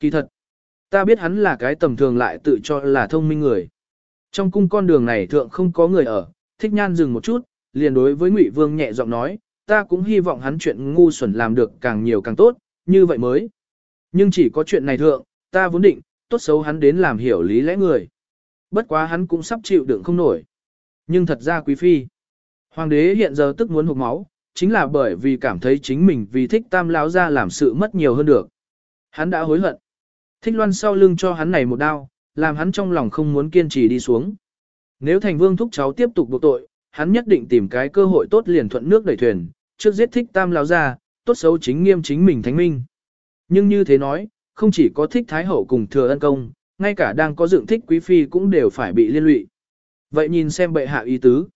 Kỳ thật, ta biết hắn là cái tầm thường lại tự cho là thông minh người. Trong cung con đường này thượng không có người ở, thích nhan dừng một chút, liền đối với Ngụy Vương nhẹ giọng nói, ta cũng hy vọng hắn chuyện ngu xuẩn làm được càng nhiều càng tốt, như vậy mới. Nhưng chỉ có chuyện này thượng, ta vốn định, tốt xấu hắn đến làm hiểu lý lẽ người. Bất quá hắn cũng sắp chịu đựng không nổi. Nhưng thật ra quý phi, hoàng đế hiện giờ tức muốn hụt máu, chính là bởi vì cảm thấy chính mình vì thích tam lão ra làm sự mất nhiều hơn được. Hắn đã hối hận. Thích loan sau lưng cho hắn này một đao, làm hắn trong lòng không muốn kiên trì đi xuống. Nếu thành vương thúc cháu tiếp tục buộc tội, hắn nhất định tìm cái cơ hội tốt liền thuận nước đẩy thuyền, trước giết thích tam lão ra, tốt xấu chính nghiêm chính mình thánh minh. Nhưng như thế nói, không chỉ có thích thái hậu cùng thừa ân công, ngay cả đang có dựng thích quý phi cũng đều phải bị liên lụy. Vậy nhìn xem bệ hạ ý tứ.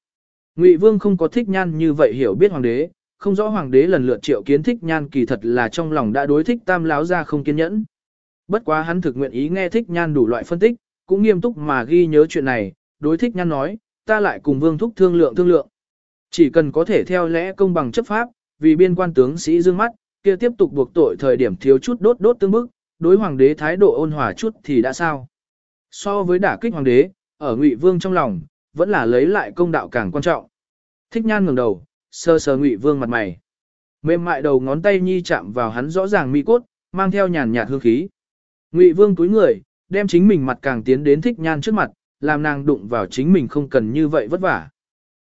Ngụy Vương không có thích nhan như vậy hiểu biết hoàng đế, không rõ hoàng đế lần lượt triệu kiến thích nhan kỳ thật là trong lòng đã đối thích tam láo ra không kiên nhẫn. Bất quá hắn thực nguyện ý nghe thích nhan đủ loại phân tích, cũng nghiêm túc mà ghi nhớ chuyện này, đối thích nhan nói, ta lại cùng vương thúc thương lượng thương lượng. Chỉ cần có thể theo lẽ công bằng chấp pháp, vì biên quan tướng sĩ dương mắt, kia tiếp tục buộc tội thời điểm thiếu chút đốt đốt tương bức, đối hoàng đế thái độ ôn hòa chút thì đã sao. So với đả kích hoàng đế, ở ngụy vương trong lòng, vẫn là lấy lại công đạo càng quan trọng. Thích nhan ngẩng đầu, sơ sờ ngụy vương mặt mày. Mềm mại đầu ngón tay nhi chạm vào hắn rõ ràng mi cốt, mang theo nhàn nhạt hương khí. Ngụy vương túi người, đem chính mình mặt càng tiến đến thích nhan trước mặt, làm nàng đụng vào chính mình không cần như vậy vất vả.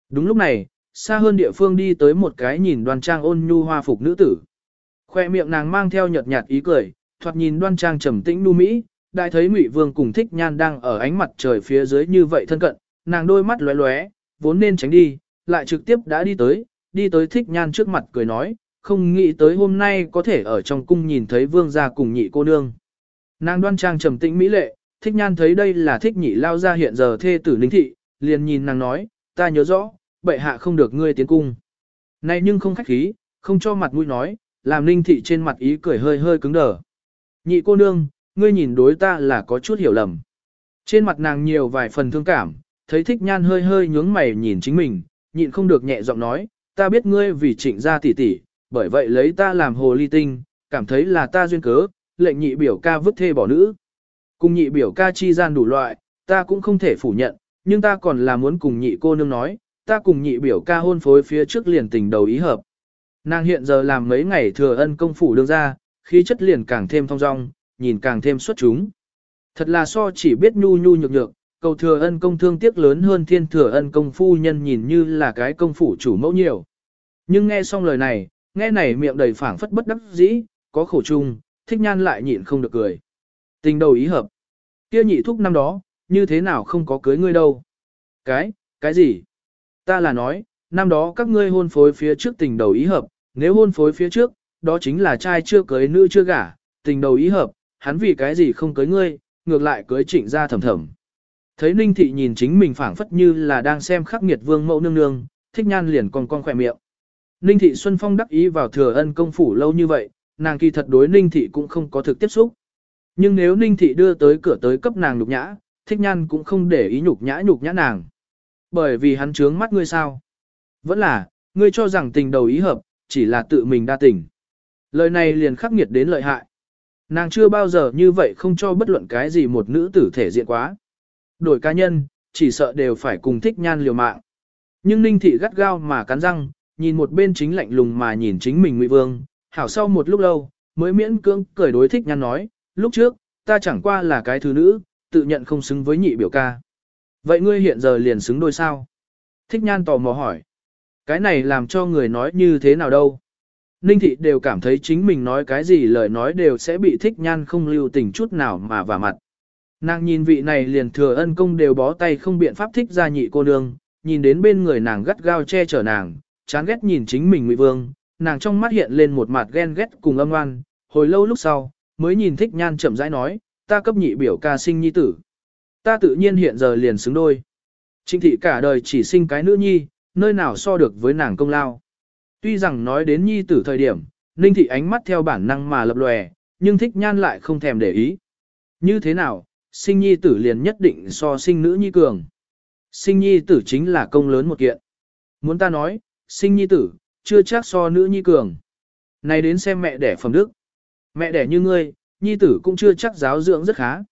Đúng lúc này, xa hơn địa phương đi tới một cái nhìn đoan trang ôn nhu hoa phục nữ tử. Khoe miệng nàng mang theo nhợt nhạt ý cười, thoạt nhìn đoan trang trầm tĩnh nu mỹ, đại thấy Ngụy Vương cùng Thích Nhan đang ở ánh mặt trời phía dưới như vậy thân cận, nàng đôi mắt lóe lóe, vốn nên tránh đi, lại trực tiếp đã đi tới, đi tới Thích Nhan trước mặt cười nói, không nghĩ tới hôm nay có thể ở trong cung nhìn thấy vương gia cùng nhị cô nương. Nàng đoan trang trầm tĩnh mỹ lệ, Thích Nhan thấy đây là Thích nhị lao ra hiện giờ thê tử linh thị, liền nhìn nàng nói, ta nhớ rõ, bệ hạ không được ngươi tiến cung. Này nhưng không khách khí, không cho mặt mũi nói, làm linh thị trên mặt ý cười hơi hơi cứng đờ. Nhị cô nương, ngươi nhìn đối ta là có chút hiểu lầm. Trên mặt nàng nhiều vài phần thương cảm, thấy thích nhan hơi hơi nhướng mày nhìn chính mình, nhịn không được nhẹ giọng nói, ta biết ngươi vì trịnh gia tỷ tỷ, bởi vậy lấy ta làm hồ ly tinh, cảm thấy là ta duyên cớ, lệnh nhị biểu ca vứt thê bỏ nữ. Cùng nhị biểu ca chi gian đủ loại, ta cũng không thể phủ nhận, nhưng ta còn là muốn cùng nhị cô nương nói, ta cùng nhị biểu ca hôn phối phía trước liền tình đầu ý hợp. Nàng hiện giờ làm mấy ngày thừa ân công phủ đương ra, khí chất liền càng thêm thong dong, nhìn càng thêm xuất chúng. Thật là so chỉ biết nhu nhu nhược nhược, cầu thừa ân công thương tiếc lớn hơn thiên thừa ân công phu nhân nhìn như là cái công phủ chủ mẫu nhiều. Nhưng nghe xong lời này, nghe này miệng đầy phảng phất bất đắc dĩ, có khổ chung, thích nhan lại nhịn không được cười. Tình đầu ý hợp. Kia nhị thúc năm đó, như thế nào không có cưới ngươi đâu. Cái, cái gì? Ta là nói, năm đó các ngươi hôn phối phía trước tình đầu ý hợp, nếu hôn phối phía trước, đó chính là trai chưa cưới nữ chưa gả, tình đầu ý hợp, hắn vì cái gì không cưới ngươi, ngược lại cưới trịnh ra thầm thầm. Thấy Ninh Thị nhìn chính mình phảng phất như là đang xem khắc nghiệt vương mẫu nương nương, thích nhan liền còn con khỏe miệng. Ninh Thị Xuân Phong đắc ý vào thừa ân công phủ lâu như vậy, nàng kỳ thật đối Ninh Thị cũng không có thực tiếp xúc. Nhưng nếu Ninh Thị đưa tới cửa tới cấp nàng nhục nhã, thích nhan cũng không để ý nhục nhã nhục nhã nàng. Bởi vì hắn trướng mắt ngươi sao? Vẫn là, ngươi cho rằng tình đầu ý hợp, chỉ là tự mình đa tình. Lời này liền khắc nghiệt đến lợi hại. Nàng chưa bao giờ như vậy không cho bất luận cái gì một nữ tử thể diện quá. Đổi cá nhân, chỉ sợ đều phải cùng thích nhan liều mạng. Nhưng ninh thị gắt gao mà cắn răng, nhìn một bên chính lạnh lùng mà nhìn chính mình ngụy vương, hảo sau một lúc lâu, mới miễn cưỡng cười đối thích nhan nói, lúc trước, ta chẳng qua là cái thứ nữ, tự nhận không xứng với nhị biểu ca. Vậy ngươi hiện giờ liền xứng đôi sao? Thích nhan tò mò hỏi. Cái này làm cho người nói như thế nào đâu? Ninh thị đều cảm thấy chính mình nói cái gì lời nói đều sẽ bị thích nhan không lưu tình chút nào mà vả mặt. Nàng nhìn vị này liền thừa ân công đều bó tay không biện pháp thích ra nhị cô nương, nhìn đến bên người nàng gắt gao che chở nàng, chán ghét nhìn chính mình ngụy vương, nàng trong mắt hiện lên một mặt ghen ghét cùng âm oan, hồi lâu lúc sau, mới nhìn thích nhan chậm rãi nói, ta cấp nhị biểu ca sinh nhi tử. Ta tự nhiên hiện giờ liền xứng đôi. Trịnh thị cả đời chỉ sinh cái nữ nhi, nơi nào so được với nàng công lao. Tuy rằng nói đến nhi tử thời điểm, Ninh thị ánh mắt theo bản năng mà lập lòe, nhưng thích nhan lại không thèm để ý. Như thế nào, sinh nhi tử liền nhất định so sinh nữ nhi cường. Sinh nhi tử chính là công lớn một kiện. Muốn ta nói, sinh nhi tử, chưa chắc so nữ nhi cường. Này đến xem mẹ đẻ phẩm đức. Mẹ đẻ như ngươi, nhi tử cũng chưa chắc giáo dưỡng rất khá.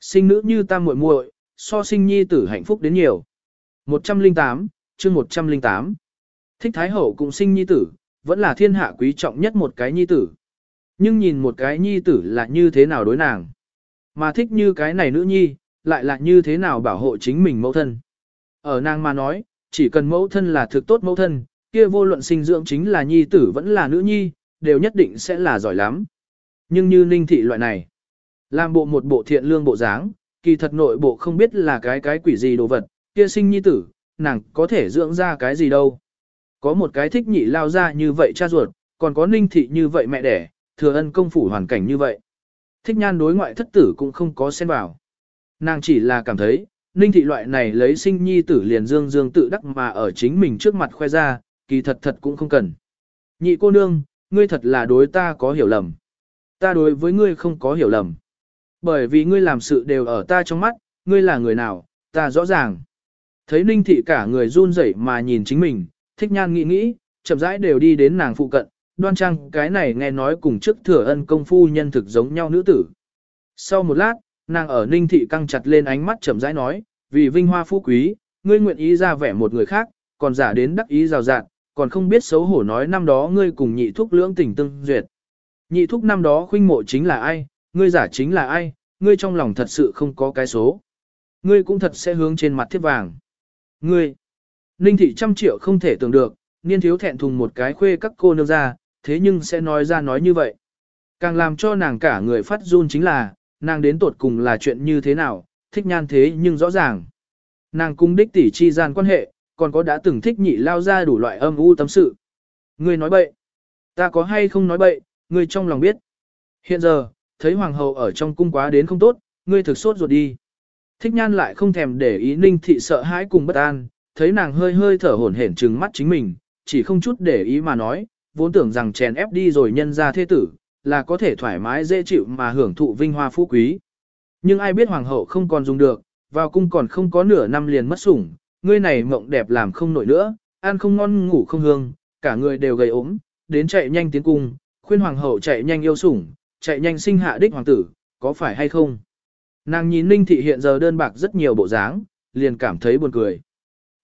Sinh nữ như ta muội muội, so sinh nhi tử hạnh phúc đến nhiều. 108, chương 108. Thích Thái Hậu cũng sinh nhi tử, vẫn là thiên hạ quý trọng nhất một cái nhi tử. Nhưng nhìn một cái nhi tử là như thế nào đối nàng. Mà thích như cái này nữ nhi, lại là như thế nào bảo hộ chính mình mẫu thân. Ở nàng mà nói, chỉ cần mẫu thân là thực tốt mẫu thân, kia vô luận sinh dưỡng chính là nhi tử vẫn là nữ nhi, đều nhất định sẽ là giỏi lắm. Nhưng như ninh thị loại này, làm bộ một bộ thiện lương bộ dáng, kỳ thật nội bộ không biết là cái cái quỷ gì đồ vật, kia sinh nhi tử, nàng có thể dưỡng ra cái gì đâu. Có một cái thích nhị lao ra như vậy cha ruột, còn có ninh thị như vậy mẹ đẻ, thừa ân công phủ hoàn cảnh như vậy. Thích nhan đối ngoại thất tử cũng không có xen vào. Nàng chỉ là cảm thấy, ninh thị loại này lấy sinh nhi tử liền dương dương tự đắc mà ở chính mình trước mặt khoe ra, kỳ thật thật cũng không cần. Nhị cô nương, ngươi thật là đối ta có hiểu lầm. Ta đối với ngươi không có hiểu lầm. Bởi vì ngươi làm sự đều ở ta trong mắt, ngươi là người nào, ta rõ ràng. Thấy ninh thị cả người run rẩy mà nhìn chính mình, thích nhan nghĩ nghĩ, chậm rãi đều đi đến nàng phụ cận, đoan trang cái này nghe nói cùng trước thừa ân công phu nhân thực giống nhau nữ tử. Sau một lát, nàng ở ninh thị căng chặt lên ánh mắt chậm rãi nói, vì vinh hoa phú quý, ngươi nguyện ý ra vẻ một người khác, còn giả đến đắc ý rào rạt, còn không biết xấu hổ nói năm đó ngươi cùng nhị thúc lưỡng tình tương duyệt. Nhị thúc năm đó khuynh mộ chính là ai, ngươi giả chính là ai, ngươi trong lòng thật sự không có cái số. Ngươi cũng thật sẽ hướng trên mặt thiết vàng. Ngươi, ninh thị trăm triệu không thể tưởng được, niên thiếu thẹn thùng một cái khuê các cô nương ra, thế nhưng sẽ nói ra nói như vậy. Càng làm cho nàng cả người phát run chính là, nàng đến tột cùng là chuyện như thế nào, thích nhan thế nhưng rõ ràng. Nàng cung đích tỷ chi gian quan hệ, còn có đã từng thích nhị lao ra đủ loại âm u tâm sự. Ngươi nói bậy. Ta có hay không nói bậy, ngươi trong lòng biết. Hiện giờ, thấy hoàng hậu ở trong cung quá đến không tốt, ngươi thực sốt ruột đi. Thích nhan lại không thèm để ý ninh thị sợ hãi cùng bất an, thấy nàng hơi hơi thở hổn hển trừng mắt chính mình, chỉ không chút để ý mà nói, vốn tưởng rằng chèn ép đi rồi nhân ra thế tử, là có thể thoải mái dễ chịu mà hưởng thụ vinh hoa phú quý. Nhưng ai biết hoàng hậu không còn dùng được, vào cung còn không có nửa năm liền mất sủng, ngươi này mộng đẹp làm không nổi nữa, ăn không ngon ngủ không hương, cả người đều gầy ốm, đến chạy nhanh tiến cung, khuyên hoàng hậu chạy nhanh yêu sủng, chạy nhanh sinh hạ đích hoàng tử, có phải hay không? Nàng nhìn Ninh Thị hiện giờ đơn bạc rất nhiều bộ dáng, liền cảm thấy buồn cười.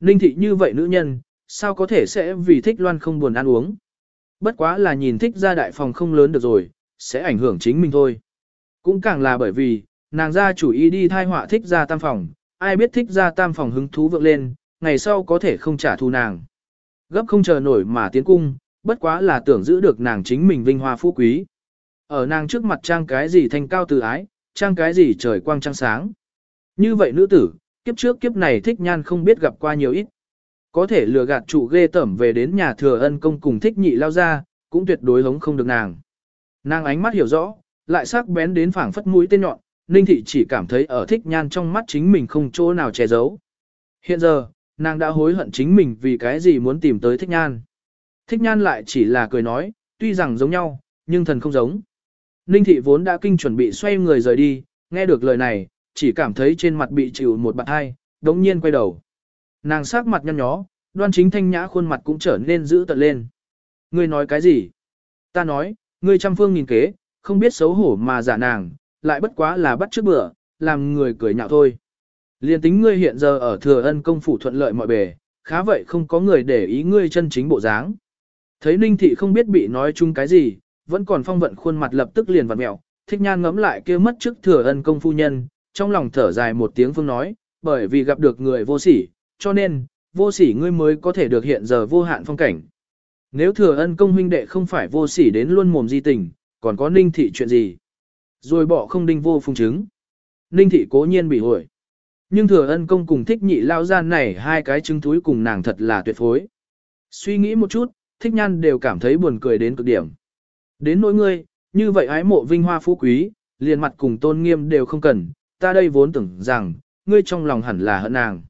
Ninh Thị như vậy nữ nhân, sao có thể sẽ vì thích loan không buồn ăn uống? Bất quá là nhìn thích ra đại phòng không lớn được rồi, sẽ ảnh hưởng chính mình thôi. Cũng càng là bởi vì, nàng ra chủ ý đi thai họa thích ra tam phòng, ai biết thích ra tam phòng hứng thú vượng lên, ngày sau có thể không trả thù nàng. Gấp không chờ nổi mà tiến cung, bất quá là tưởng giữ được nàng chính mình vinh hoa phú quý. Ở nàng trước mặt trang cái gì thanh cao từ ái, trang cái gì trời quang trăng sáng. Như vậy nữ tử, kiếp trước kiếp này thích nhan không biết gặp qua nhiều ít. Có thể lừa gạt chủ ghê tẩm về đến nhà thừa ân công cùng thích nhị lao ra, cũng tuyệt đối hống không được nàng. Nàng ánh mắt hiểu rõ, lại sắc bén đến phảng phất mũi tên nhọn, Ninh Thị chỉ cảm thấy ở thích nhan trong mắt chính mình không chỗ nào che giấu. Hiện giờ, nàng đã hối hận chính mình vì cái gì muốn tìm tới thích nhan. Thích nhan lại chỉ là cười nói, tuy rằng giống nhau, nhưng thần không giống. Ninh Thị vốn đã kinh chuẩn bị xoay người rời đi, nghe được lời này, chỉ cảm thấy trên mặt bị chịu một bạn hai, đống nhiên quay đầu. Nàng sắc mặt nhăn nhó, đoan chính thanh nhã khuôn mặt cũng trở nên dữ tợn lên. Ngươi nói cái gì? Ta nói, ngươi trăm phương nghìn kế, không biết xấu hổ mà giả nàng, lại bất quá là bắt trước bữa, làm người cười nhạo thôi. Liên tính ngươi hiện giờ ở thừa ân công phủ thuận lợi mọi bề, khá vậy không có người để ý ngươi chân chính bộ dáng. Thấy Ninh Thị không biết bị nói chung cái gì, vẫn còn phong vận khuôn mặt lập tức liền vặn mẹo, thích nhan ngấm lại kia mất trước thừa ân công phu nhân, trong lòng thở dài một tiếng phương nói, bởi vì gặp được người vô sỉ, cho nên, vô sỉ ngươi mới có thể được hiện giờ vô hạn phong cảnh. Nếu thừa ân công huynh đệ không phải vô sỉ đến luôn mồm di tình, còn có ninh thị chuyện gì? Rồi bỏ không đinh vô phung chứng. Ninh thị cố nhiên bị hội. Nhưng thừa ân công cùng thích nhị lao gian này hai cái chứng túi cùng nàng thật là tuyệt phối. Suy nghĩ một chút, thích nhan đều cảm thấy buồn cười đến cực điểm. Đến nỗi ngươi, như vậy ái mộ vinh hoa phú quý, liền mặt cùng tôn nghiêm đều không cần, ta đây vốn tưởng rằng, ngươi trong lòng hẳn là hận nàng.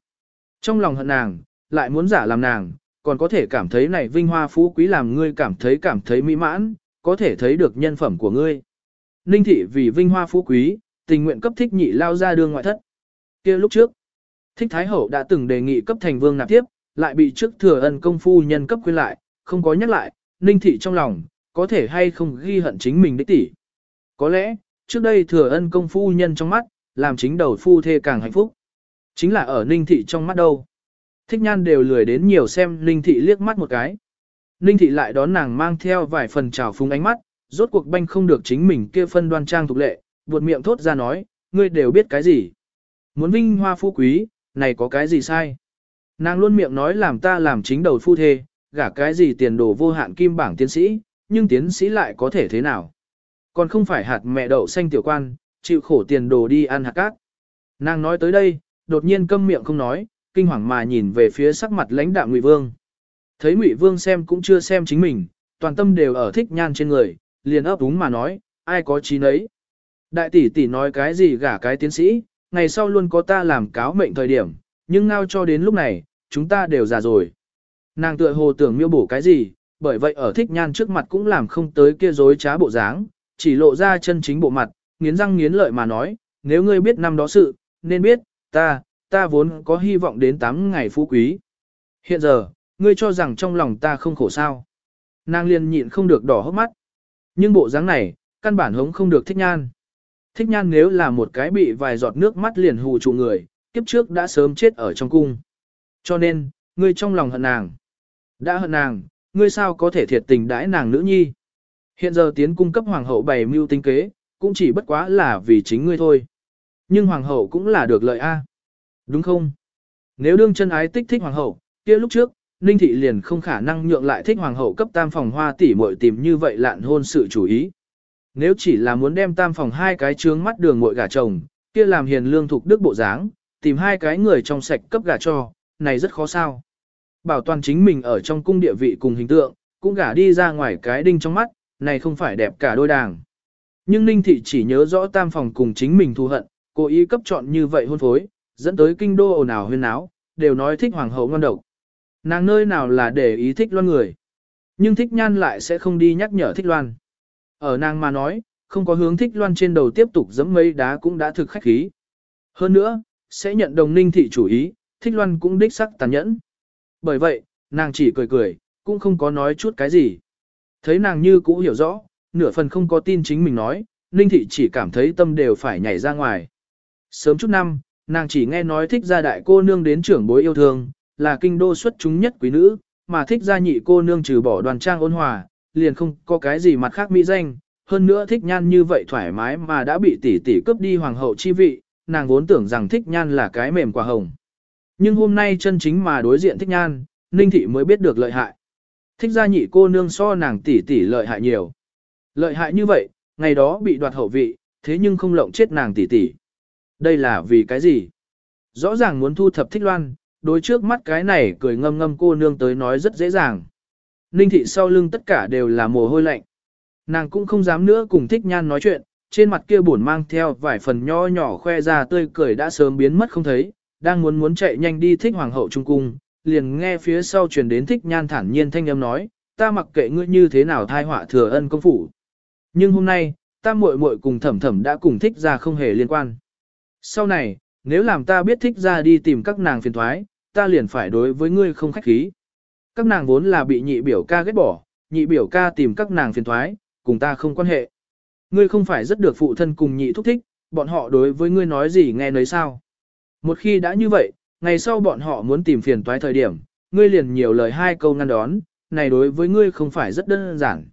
Trong lòng hận nàng, lại muốn giả làm nàng, còn có thể cảm thấy này vinh hoa phú quý làm ngươi cảm thấy cảm thấy mỹ mãn, có thể thấy được nhân phẩm của ngươi. Ninh thị vì vinh hoa phú quý, tình nguyện cấp thích nhị lao ra đương ngoại thất. kia lúc trước, thích thái hậu đã từng đề nghị cấp thành vương nạp tiếp, lại bị trước thừa ân công phu nhân cấp quyên lại, không có nhắc lại, ninh thị trong lòng, có thể hay không ghi hận chính mình đích tỷ. Có lẽ, Trước đây thừa ân công phu nhân trong mắt, làm chính đầu phu thê càng hạnh phúc. Chính là ở Ninh Thị trong mắt đâu. Thích nhan đều lười đến nhiều xem Ninh Thị liếc mắt một cái. Ninh Thị lại đón nàng mang theo vài phần trào phúng ánh mắt, rốt cuộc banh không được chính mình kia phân đoan trang tục lệ, buột miệng thốt ra nói, ngươi đều biết cái gì. Muốn vinh hoa phú quý, này có cái gì sai. Nàng luôn miệng nói làm ta làm chính đầu phu thê, gả cái gì tiền đồ vô hạn kim bảng tiến sĩ, nhưng tiến sĩ lại có thể thế nào. Còn không phải hạt mẹ đậu xanh tiểu quan, chịu khổ tiền đồ đi ăn hạt cát. Nàng nói tới đây, đột nhiên câm miệng không nói, kinh hoàng mà nhìn về phía sắc mặt lãnh đạo Ngụy Vương. Thấy Ngụy Vương xem cũng chưa xem chính mình, toàn tâm đều ở thích nhan trên người, liền ấp úng mà nói, ai có trí nấy. Đại tỷ tỷ nói cái gì gả cái tiến sĩ, ngày sau luôn có ta làm cáo mệnh thời điểm, nhưng ngao cho đến lúc này, chúng ta đều già rồi. Nàng tựa hồ tưởng miêu bổ cái gì, bởi vậy ở thích nhan trước mặt cũng làm không tới kia dối trá bộ dáng, chỉ lộ ra chân chính bộ mặt, nghiến răng nghiến lợi mà nói, nếu ngươi biết năm đó sự, nên biết, ta, ta vốn có hy vọng đến 8 ngày phú quý. Hiện giờ, ngươi cho rằng trong lòng ta không khổ sao. Nàng liền nhịn không được đỏ hốc mắt. Nhưng bộ dáng này, căn bản hống không được thích nhan. Thích nhan nếu là một cái bị vài giọt nước mắt liền hù trụ người, kiếp trước đã sớm chết ở trong cung. Cho nên, ngươi trong lòng hận nàng. Đã hận nàng, ngươi sao có thể thiệt tình đãi nàng nữ nhi. Hiện giờ tiến cung cấp hoàng hậu bày mưu tinh kế, cũng chỉ bất quá là vì chính ngươi thôi. Nhưng hoàng hậu cũng là được lợi A. Đúng không? Nếu đương chân ái tích thích hoàng hậu, kia lúc trước, Ninh Thị liền không khả năng nhượng lại thích hoàng hậu cấp tam phòng hoa tỷ muội tìm như vậy lạn hôn sự chủ ý. Nếu chỉ là muốn đem tam phòng hai cái trướng mắt đường muội gả chồng, kia làm hiền lương thuộc đức bộ dáng, tìm hai cái người trong sạch cấp gả cho, này rất khó sao. Bảo toàn chính mình ở trong cung địa vị cùng hình tượng, cũng gả đi ra ngoài cái đinh trong mắt, này không phải đẹp cả đôi đàng. Nhưng Ninh Thị chỉ nhớ rõ tam phòng cùng chính mình thù hận, cố ý cấp chọn như vậy hôn phối, dẫn tới kinh đô ồn ào huyên náo, đều nói thích hoàng hậu ngon độc. Nàng nơi nào là để ý thích loan người. Nhưng thích nhan lại sẽ không đi nhắc nhở thích loan. Ở nàng mà nói, không có hướng thích loan trên đầu tiếp tục dẫm mây đá cũng đã thực khách khí. Hơn nữa, sẽ nhận đồng ninh thị chủ ý, thích loan cũng đích sắc tàn nhẫn. Bởi vậy, nàng chỉ cười cười, cũng không có nói chút cái gì. Thấy nàng như cũ hiểu rõ, nửa phần không có tin chính mình nói, ninh thị chỉ cảm thấy tâm đều phải nhảy ra ngoài. Sớm chút năm, nàng chỉ nghe nói thích gia đại cô nương đến trưởng bối yêu thương, là kinh đô xuất chúng nhất quý nữ, mà thích gia nhị cô nương trừ bỏ đoàn trang ôn hòa, liền không có cái gì mặt khác mỹ danh, hơn nữa thích nhan như vậy thoải mái mà đã bị tỷ tỷ cướp đi hoàng hậu chi vị, nàng vốn tưởng rằng thích nhan là cái mềm quả hồng. Nhưng hôm nay chân chính mà đối diện thích nhan, ninh thị mới biết được lợi hại. Thích gia nhị cô nương so nàng tỷ tỷ lợi hại nhiều. Lợi hại như vậy, ngày đó bị đoạt hậu vị, thế nhưng không lộng chết nàng tỷ tỷ. Đây là vì cái gì? Rõ ràng muốn thu thập thích loan, đối trước mắt cái này cười ngâm ngâm cô nương tới nói rất dễ dàng. Ninh thị sau lưng tất cả đều là mồ hôi lạnh. Nàng cũng không dám nữa cùng thích nhan nói chuyện, trên mặt kia buồn mang theo vài phần nho nhỏ khoe ra tươi cười đã sớm biến mất không thấy, đang muốn muốn chạy nhanh đi thích hoàng hậu trung cung, liền nghe phía sau truyền đến thích nhan thản nhiên thanh âm nói, ta mặc kệ ngươi như thế nào thai họa thừa ân công phủ. Nhưng hôm nay, ta muội muội cùng thẩm thẩm đã cùng thích ra không hề liên quan. Sau này, nếu làm ta biết thích ra đi tìm các nàng phiền thoái, ta liền phải đối với ngươi không khách khí. Các nàng vốn là bị nhị biểu ca ghét bỏ, nhị biểu ca tìm các nàng phiền thoái, cùng ta không quan hệ. Ngươi không phải rất được phụ thân cùng nhị thúc thích, bọn họ đối với ngươi nói gì nghe nấy sao. Một khi đã như vậy, ngày sau bọn họ muốn tìm phiền toái thời điểm, ngươi liền nhiều lời hai câu ngăn đón, này đối với ngươi không phải rất đơn giản.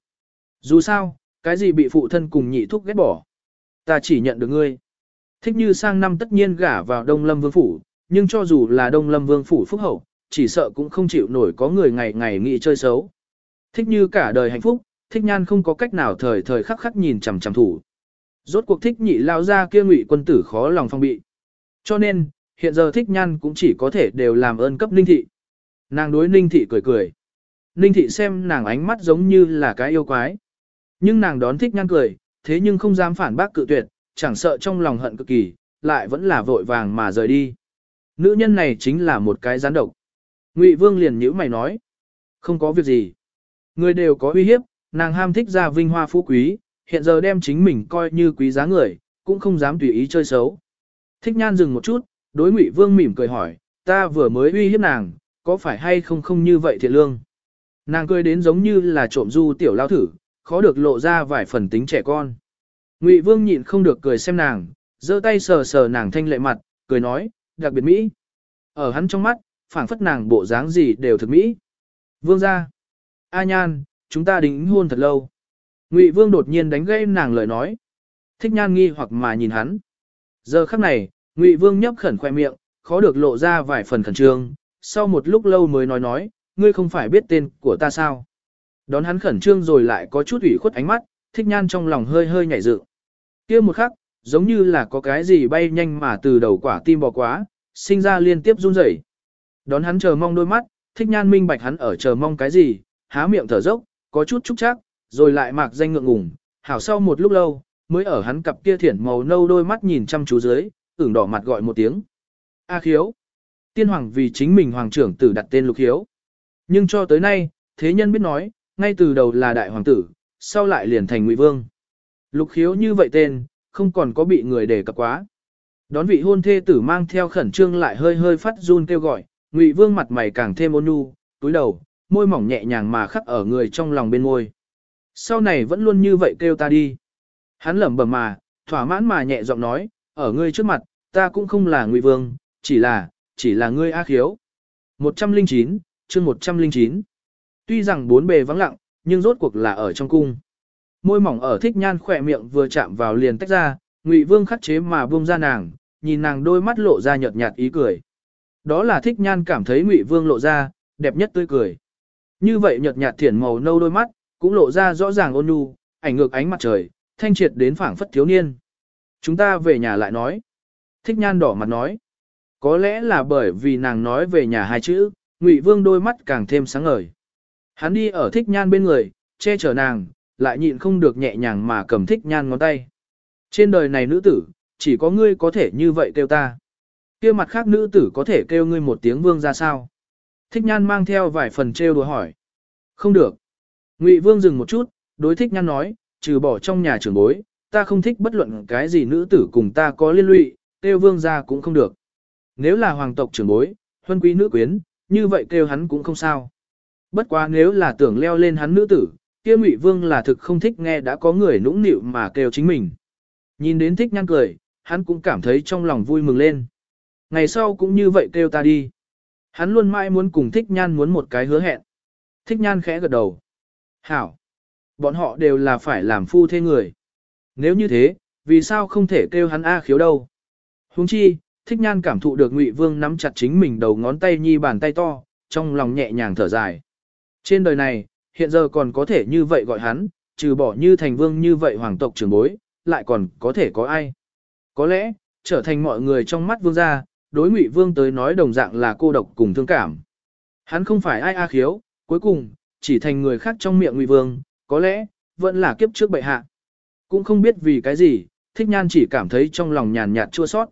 Dù sao, cái gì bị phụ thân cùng nhị thúc ghét bỏ, ta chỉ nhận được ngươi. Thích như sang năm tất nhiên gả vào Đông Lâm Vương Phủ, nhưng cho dù là Đông Lâm Vương Phủ phúc hậu, chỉ sợ cũng không chịu nổi có người ngày ngày nghĩ chơi xấu. Thích như cả đời hạnh phúc, thích nhan không có cách nào thời thời khắc khắc nhìn chằm chằm thủ. Rốt cuộc thích nhị lao ra kia ngụy quân tử khó lòng phong bị. Cho nên, hiện giờ thích nhan cũng chỉ có thể đều làm ơn cấp ninh thị. Nàng đối ninh thị cười cười. Ninh thị xem nàng ánh mắt giống như là cái yêu quái. Nhưng nàng đón thích nhan cười, thế nhưng không dám phản bác cự tuyệt, chẳng sợ trong lòng hận cực kỳ, lại vẫn là vội vàng mà rời đi. Nữ nhân này chính là một cái gián độc. Ngụy Vương liền nhíu mày nói. Không có việc gì. Người đều có uy hiếp, nàng ham thích ra vinh hoa phú quý, hiện giờ đem chính mình coi như quý giá người, cũng không dám tùy ý chơi xấu. Thích nhan dừng một chút, đối Ngụy Vương mỉm cười hỏi, ta vừa mới uy hiếp nàng, có phải hay không không như vậy thiệt lương? Nàng cười đến giống như là trộm du tiểu lao thử, khó được lộ ra vài phần tính trẻ con. Ngụy Vương nhịn không được cười xem nàng, giơ tay sờ sờ nàng thanh lệ mặt, cười nói, đặc biệt Mỹ. Ở hắn trong mắt, phảng phất nàng bộ dáng gì đều thực Mỹ. Vương gia, A nhan, chúng ta đính hôn thật lâu. Ngụy Vương đột nhiên đánh gây nàng lời nói. Thích nhan nghi hoặc mà nhìn hắn. Giờ khắc này, Ngụy Vương nhấp khẩn khoe miệng, khó được lộ ra vài phần khẩn trương, sau một lúc lâu mới nói nói, ngươi không phải biết tên của ta sao. Đón hắn khẩn trương rồi lại có chút ủy khuất ánh mắt, thích nhan trong lòng hơi hơi nhảy dựng. kia một khắc, giống như là có cái gì bay nhanh mà từ đầu quả tim bò quá, sinh ra liên tiếp run rẩy. Đón hắn chờ mong đôi mắt, thích nhan minh bạch hắn ở chờ mong cái gì, há miệng thở dốc, có chút trúc chắc, rồi lại mạc danh ngượng ngùng, hảo sau một lúc lâu, mới ở hắn cặp kia thiển màu nâu đôi mắt nhìn chăm chú dưới, ửng đỏ mặt gọi một tiếng. A khiếu. Tiên hoàng vì chính mình hoàng trưởng tử đặt tên lục khiếu. Nhưng cho tới nay, thế nhân biết nói, ngay từ đầu là đại hoàng tử, sau lại liền thành ngụy vương. Lục khiếu như vậy tên, không còn có bị người đề cập quá. Đón vị hôn thê tử mang theo khẩn trương lại hơi hơi phát run kêu gọi, ngụy vương mặt mày càng thêm ôn nhu, túi đầu, môi mỏng nhẹ nhàng mà khắc ở người trong lòng bên môi. Sau này vẫn luôn như vậy kêu ta đi. Hắn lẩm bẩm mà, thỏa mãn mà nhẹ giọng nói, ở ngươi trước mặt, ta cũng không là ngụy vương, chỉ là, chỉ là ngươi a khiếu. 109, chương 109. Tuy rằng bốn bề vắng lặng, nhưng rốt cuộc là ở trong cung. Môi mỏng ở thích nhan khỏe miệng vừa chạm vào liền tách ra, ngụy vương khắc chế mà buông ra nàng, nhìn nàng đôi mắt lộ ra nhợt nhạt ý cười. Đó là thích nhan cảm thấy ngụy vương lộ ra, đẹp nhất tươi cười. Như vậy nhợt nhạt thiển màu nâu đôi mắt, cũng lộ ra rõ ràng ôn nhu, ảnh ngược ánh mặt trời, thanh triệt đến phảng phất thiếu niên. Chúng ta về nhà lại nói. Thích nhan đỏ mặt nói. Có lẽ là bởi vì nàng nói về nhà hai chữ, Ngụy Vương đôi mắt càng thêm sáng ngời. Hắn đi ở thích nhan bên người, che chở nàng, lại nhịn không được nhẹ nhàng mà cầm thích nhan ngón tay. Trên đời này nữ tử, chỉ có ngươi có thể như vậy kêu ta. kia mặt khác nữ tử có thể kêu ngươi một tiếng vương ra sao? Thích nhan mang theo vài phần trêu đùa hỏi. Không được. Ngụy Vương dừng một chút, đối thích nhan nói, trừ bỏ trong nhà trưởng bối, ta không thích bất luận cái gì nữ tử cùng ta có liên lụy, kêu vương ra cũng không được. Nếu là hoàng tộc trưởng bối, huân quý nữ quyến, như vậy kêu hắn cũng không sao. Bất quá nếu là tưởng leo lên hắn nữ tử, kia Ngụy Vương là thực không thích nghe đã có người nũng nịu mà kêu chính mình. Nhìn đến thích nhăn cười, hắn cũng cảm thấy trong lòng vui mừng lên. Ngày sau cũng như vậy kêu ta đi. Hắn luôn mãi muốn cùng thích nhan muốn một cái hứa hẹn. Thích nhan khẽ gật đầu. Hảo. Bọn họ đều là phải làm phu thê người. Nếu như thế, vì sao không thể kêu hắn A khiếu đâu? Huống chi, thích nhan cảm thụ được Ngụy Vương nắm chặt chính mình đầu ngón tay nhi bàn tay to, trong lòng nhẹ nhàng thở dài. Trên đời này, hiện giờ còn có thể như vậy gọi hắn, trừ bỏ như thành vương như vậy hoàng tộc trưởng bối, lại còn có thể có ai. Có lẽ, trở thành mọi người trong mắt vương gia, đối Ngụy Vương tới nói đồng dạng là cô độc cùng thương cảm. Hắn không phải ai A khiếu, cuối cùng, chỉ thành người khác trong miệng Ngụy Vương, có lẽ, vẫn là kiếp trước bệ hạ. Cũng không biết vì cái gì, thích nhan chỉ cảm thấy trong lòng nhàn nhạt chua sót.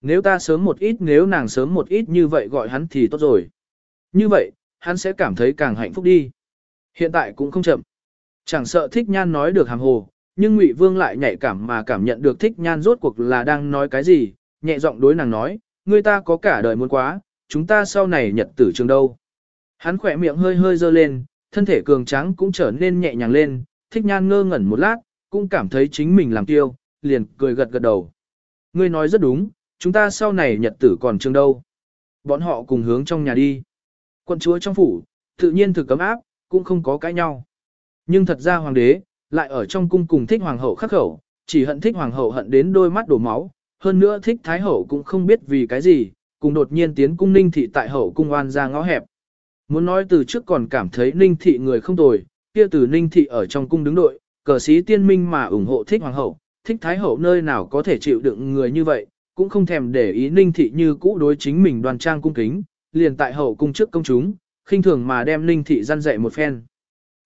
Nếu ta sớm một ít nếu nàng sớm một ít như vậy gọi hắn thì tốt rồi. Như vậy, hắn sẽ cảm thấy càng hạnh phúc đi. Hiện tại cũng không chậm. Chẳng sợ thích nhan nói được hàng hồ, nhưng Ngụy Vương lại nhạy cảm mà cảm nhận được thích nhan rốt cuộc là đang nói cái gì, nhẹ giọng đối nàng nói, người ta có cả đời muốn quá, chúng ta sau này nhật tử trường đâu. Hắn khỏe miệng hơi hơi dơ lên, thân thể cường tráng cũng trở nên nhẹ nhàng lên, thích nhan ngơ ngẩn một lát, cũng cảm thấy chính mình làm tiêu, liền cười gật gật đầu. Ngươi nói rất đúng, chúng ta sau này nhật tử còn trường đâu. Bọn họ cùng hướng trong nhà đi. Quân chúa trong phủ, tự nhiên thực cấm áp, cũng không có cãi nhau. Nhưng thật ra hoàng đế, lại ở trong cung cùng thích hoàng hậu khắc khẩu, chỉ hận thích hoàng hậu hận đến đôi mắt đổ máu, hơn nữa thích thái hậu cũng không biết vì cái gì, cùng đột nhiên tiến cung ninh thị tại hậu cung oan ra ngõ hẹp. Muốn nói từ trước còn cảm thấy ninh thị người không tồi, kia từ ninh thị ở trong cung đứng đội, cờ sĩ tiên minh mà ủng hộ thích hoàng hậu, thích thái hậu nơi nào có thể chịu đựng người như vậy, cũng không thèm để ý ninh thị như cũ đối chính mình đoan trang cung kính, liền tại hậu cung trước công chúng, khinh thường mà đem ninh thị gian dạy một phen.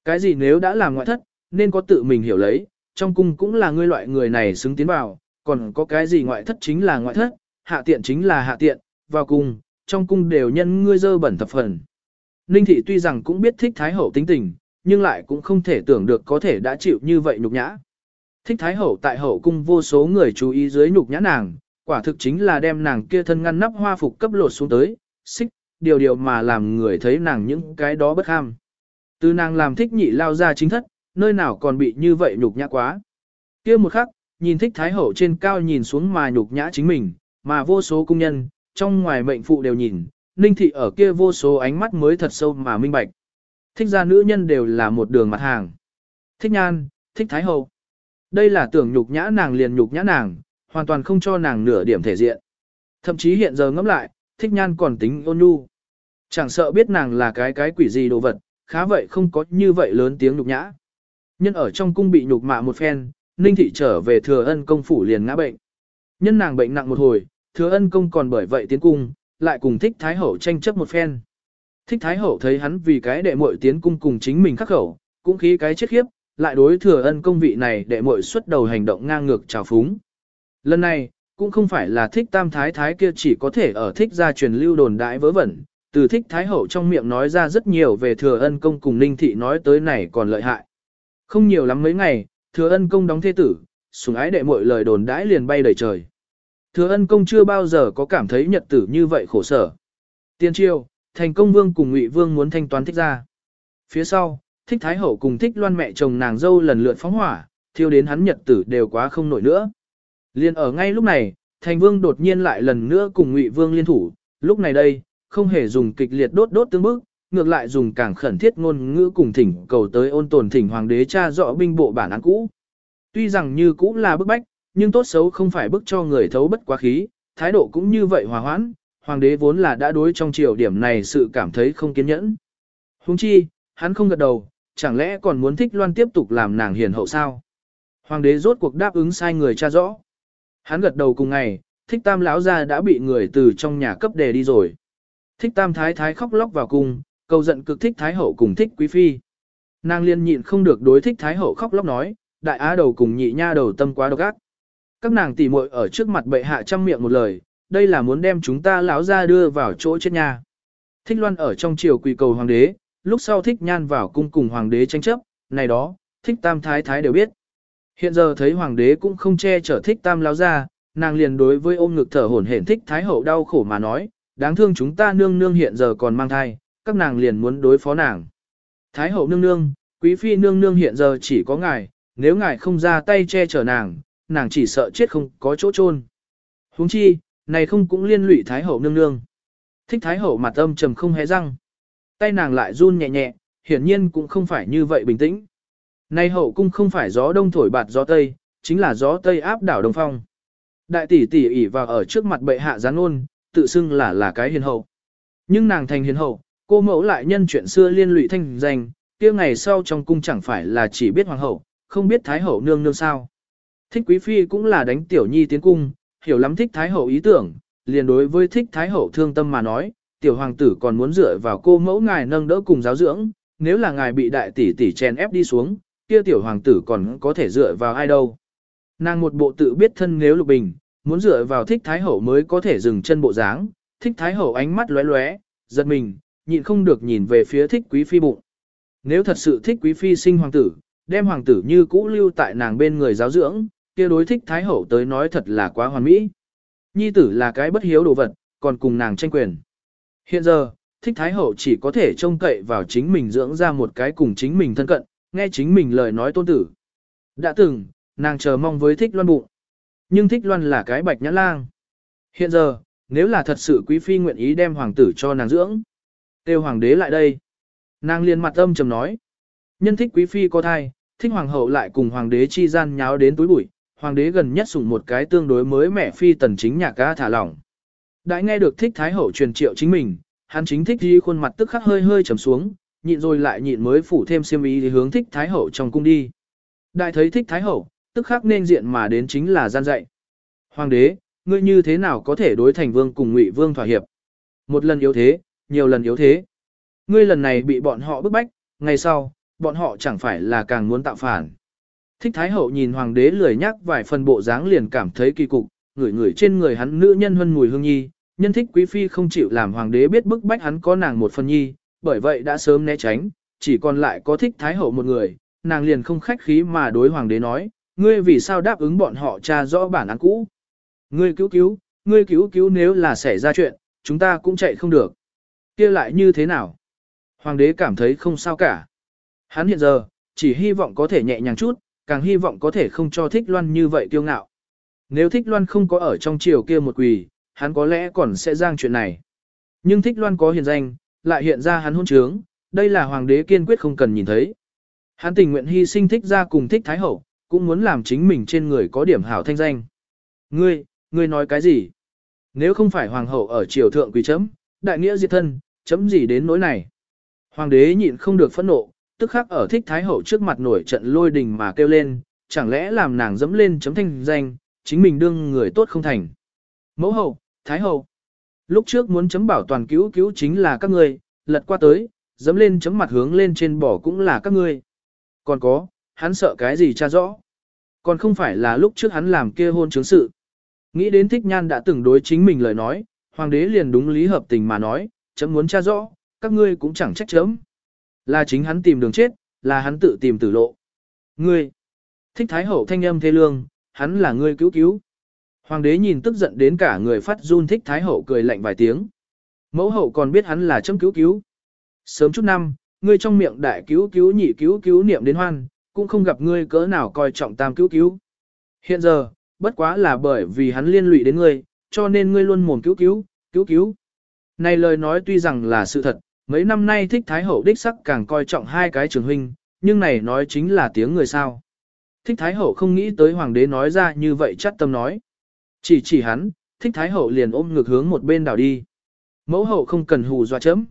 Cái gì nếu đã làm ngoại thất, nên có tự mình hiểu lấy, trong cung cũng là ngươi loại người này xứng tiến vào, còn có cái gì ngoại thất chính là ngoại thất, hạ tiện chính là hạ tiện, vào cung, trong cung đều nhân ngươi dơ bẩn thập phần. Ninh thị tuy rằng cũng biết thích thái hậu tính tình, nhưng lại cũng không thể tưởng được có thể đã chịu như vậy nhục nhã. Thích thái hậu tại hậu cung vô số người chú ý dưới nhục nhã nàng, quả thực chính là đem nàng kia thân ngăn nắp hoa phục cấp lột xuống tới, xích, điều điều mà làm người thấy nàng những cái đó bất ham. Từ nàng làm thích nhị lao ra chính thất, nơi nào còn bị như vậy nhục nhã quá. kia một khắc, nhìn thích thái hậu trên cao nhìn xuống mà nhục nhã chính mình, mà vô số cung nhân, trong ngoài mệnh phụ đều nhìn, ninh thị ở kia vô số ánh mắt mới thật sâu mà minh bạch. Thích gia nữ nhân đều là một đường mặt hàng. Thích nhan, thích thái hậu. Đây là tưởng nhục nhã nàng liền nhục nhã nàng, hoàn toàn không cho nàng nửa điểm thể diện. Thậm chí hiện giờ ngẫm lại, thích nhan còn tính ôn nhu. Chẳng sợ biết nàng là cái cái quỷ gì đồ vật, khá vậy không có như vậy lớn tiếng nhục nhã. Nhân ở trong cung bị nhục mạ một phen, Ninh Thị trở về thừa ân công phủ liền ngã bệnh. Nhân nàng bệnh nặng một hồi, thừa ân công còn bởi vậy tiến cung, lại cùng thích Thái Hậu tranh chấp một phen. Thích Thái Hậu thấy hắn vì cái đệ muội tiến cung cùng chính mình khắc khẩu, cũng khí cái chết khiếp, lại đối thừa ân công vị này đệ muội xuất đầu hành động ngang ngược trào phúng. Lần này, cũng không phải là thích tam thái thái kia chỉ có thể ở thích gia truyền lưu đồn đại vớ vẩn, từ thích thái hậu trong miệng nói ra rất nhiều về thừa ân công cùng ninh thị nói tới này còn lợi hại. Không nhiều lắm mấy ngày, thừa ân công đóng thế tử, sùng ái đệ mọi lời đồn đãi liền bay đầy trời. Thừa ân công chưa bao giờ có cảm thấy nhật tử như vậy khổ sở. Tiên triều, thành công vương cùng ngụy vương muốn thanh toán thích ra. Phía sau, thích thái hậu cùng thích loan mẹ chồng nàng dâu lần lượt phóng hỏa, thiêu đến hắn nhật tử đều quá không nổi nữa. Liên ở ngay lúc này, thành vương đột nhiên lại lần nữa cùng ngụy vương liên thủ, lúc này đây, không hề dùng kịch liệt đốt đốt tương bức, ngược lại dùng càng khẩn thiết ngôn ngữ cùng thỉnh cầu tới ôn tồn thỉnh hoàng đế cha rõ binh bộ bản án cũ. Tuy rằng như cũ là bức bách, nhưng tốt xấu không phải bức cho người thấu bất quá khí, thái độ cũng như vậy hòa hoãn, hoàng đế vốn là đã đối trong triều điểm này sự cảm thấy không kiên nhẫn. Huống chi, hắn không gật đầu, chẳng lẽ còn muốn thích loan tiếp tục làm nàng hiền hậu sao? Hoàng đế rốt cuộc đáp ứng sai người cha rõ. Hắn gật đầu cùng ngày, thích tam lão gia đã bị người từ trong nhà cấp đề đi rồi. Thích tam thái thái khóc lóc vào cung, cầu giận cực thích thái hậu cùng thích quý phi. Nàng liên nhịn không được đối thích thái hậu khóc lóc nói, đại á đầu cùng nhị nha đầu tâm quá độc ác. Các nàng tỉ muội ở trước mặt bệ hạ trăm miệng một lời, đây là muốn đem chúng ta lão ra đưa vào chỗ chết nha. Thích loan ở trong triều quỳ cầu hoàng đế, lúc sau thích nhan vào cung cùng hoàng đế tranh chấp, này đó, thích tam thái thái đều biết. Hiện giờ thấy hoàng đế cũng không che chở thích tam lão ra, nàng liền đối với ôm ngực thở hổn hển thích thái hậu đau khổ mà nói, đáng thương chúng ta nương nương hiện giờ còn mang thai, các nàng liền muốn đối phó nàng. Thái hậu nương nương, quý phi nương nương hiện giờ chỉ có ngài, nếu ngài không ra tay che chở nàng, nàng chỉ sợ chết không có chỗ chôn. Huống chi, này không cũng liên lụy thái hậu nương nương. Thích thái hậu mặt âm trầm không hé răng. Tay nàng lại run nhẹ nhẹ, hiển nhiên cũng không phải như vậy bình tĩnh nay hậu cung không phải gió đông thổi bạt gió tây, chính là gió tây áp đảo đông phong. Đại tỷ tỷ ỉ vào ở trước mặt bệ hạ gián ôn, tự xưng là là cái hiền hậu. Nhưng nàng thành hiền hậu, cô mẫu lại nhân chuyện xưa liên lụy thanh danh, kia ngày sau trong cung chẳng phải là chỉ biết hoàng hậu, không biết thái hậu nương nương sao. Thích quý phi cũng là đánh tiểu nhi tiến cung, hiểu lắm thích thái hậu ý tưởng, liền đối với thích thái hậu thương tâm mà nói, tiểu hoàng tử còn muốn dựa vào cô mẫu ngài nâng đỡ cùng giáo dưỡng, nếu là ngài bị đại tỷ tỷ chèn ép đi xuống, kia tiểu hoàng tử còn có thể dựa vào ai đâu. Nàng một bộ tự biết thân nếu lục bình, muốn dựa vào thích thái hậu mới có thể dừng chân bộ dáng, thích thái hậu ánh mắt lóe lóe, giật mình, nhịn không được nhìn về phía thích quý phi bụng. Nếu thật sự thích quý phi sinh hoàng tử, đem hoàng tử như cũ lưu tại nàng bên người giáo dưỡng, kia đối thích thái hậu tới nói thật là quá hoàn mỹ. Nhi tử là cái bất hiếu đồ vật, còn cùng nàng tranh quyền. Hiện giờ, thích thái hậu chỉ có thể trông cậy vào chính mình dưỡng ra một cái cùng chính mình thân cận, nghe chính mình lời nói tôn tử. Đã từng, nàng chờ mong với thích loan bụng. Nhưng thích loan là cái bạch nhã lang. Hiện giờ, nếu là thật sự quý phi nguyện ý đem hoàng tử cho nàng dưỡng. Têu hoàng đế lại đây. Nàng liền mặt âm trầm nói. Nhân thích quý phi có thai, thích hoàng hậu lại cùng hoàng đế chi gian nháo đến túi bụi. Hoàng đế gần nhất sủng một cái tương đối mới mẹ phi tần chính nhà ca thả lỏng. Đã nghe được thích thái hậu truyền triệu chính mình, hắn chính thích đi khuôn mặt tức khắc hơi hơi trầm xuống, nhịn rồi lại nhịn mới phủ thêm xiêm ý thì hướng thích thái hậu trong cung đi. Đại thấy thích thái hậu, tức khắc nên diện mà đến chính là gian dạy. Hoàng đế, ngươi như thế nào có thể đối thành vương cùng ngụy vương thỏa hiệp? Một lần yếu thế, nhiều lần yếu thế. Ngươi lần này bị bọn họ bức bách, ngày sau, bọn họ chẳng phải là càng muốn tạo phản. Thích Thái Hậu nhìn hoàng đế lười nhắc vài phần bộ dáng liền cảm thấy kỳ cục, ngửi ngửi trên người hắn nữ nhân hơn mùi hương nhi, nhân thích quý phi không chịu làm hoàng đế biết bức bách hắn có nàng một phần nhi, bởi vậy đã sớm né tránh, chỉ còn lại có thích Thái Hậu một người, nàng liền không khách khí mà đối hoàng đế nói, ngươi vì sao đáp ứng bọn họ tra rõ bản án cũ. Ngươi cứu cứu, ngươi cứu cứu nếu là xảy ra chuyện, chúng ta cũng chạy không được. kia lại như thế nào? Hoàng đế cảm thấy không sao cả. Hắn hiện giờ, chỉ hy vọng có thể nhẹ nhàng chút, càng hy vọng có thể không cho thích loan như vậy kiêu ngạo. Nếu thích loan không có ở trong triều kia một quỳ, hắn có lẽ còn sẽ giang chuyện này. Nhưng thích loan có hiền danh, lại hiện ra hắn hôn trướng, đây là hoàng đế kiên quyết không cần nhìn thấy. Hắn tình nguyện hy sinh thích ra cùng thích thái hậu, cũng muốn làm chính mình trên người có điểm hảo thanh danh. Ngươi, ngươi nói cái gì? Nếu không phải hoàng hậu ở triều thượng quỳ chấm, đại nghĩa diệt thân, chấm gì đến nỗi này? Hoàng đế nhịn không được phẫn nộ, tức khắc ở thích thái hậu trước mặt nổi trận lôi đình mà kêu lên, chẳng lẽ làm nàng dẫm lên chấm thanh danh, chính mình đương người tốt không thành. Mẫu hậu, thái hậu, lúc trước muốn chấm bảo toàn cứu cứu chính là các ngươi, lật qua tới, dẫm lên chấm mặt hướng lên trên bỏ cũng là các ngươi. Còn có, hắn sợ cái gì cha rõ. Còn không phải là lúc trước hắn làm kia hôn chứng sự. Nghĩ đến thích nhan đã từng đối chính mình lời nói, hoàng đế liền đúng lý hợp tình mà nói, chấm muốn cha rõ, các ngươi cũng chẳng trách chấm. Là chính hắn tìm đường chết, là hắn tự tìm tử lộ. Ngươi, thích thái hậu thanh âm thê lương, hắn là ngươi cứu cứu. Hoàng đế nhìn tức giận đến cả người phát run thích thái hậu cười lạnh vài tiếng. Mẫu hậu còn biết hắn là chấm cứu cứu. Sớm chút năm, ngươi trong miệng đại cứu cứu nhị cứu cứu niệm đến hoan, cũng không gặp ngươi cỡ nào coi trọng tam cứu cứu. Hiện giờ, bất quá là bởi vì hắn liên lụy đến ngươi, cho nên ngươi luôn mồm cứu cứu, cứu cứu. Này lời nói tuy rằng là sự thật, mấy năm nay thích thái hậu đích sắc càng coi trọng hai cái trường huynh, nhưng này nói chính là tiếng người sao. Thích thái hậu không nghĩ tới hoàng đế nói ra như vậy chắc tâm nói. Chỉ chỉ hắn, thích thái hậu liền ôm ngược hướng một bên đảo đi. Mẫu hậu không cần hù dọa chấm.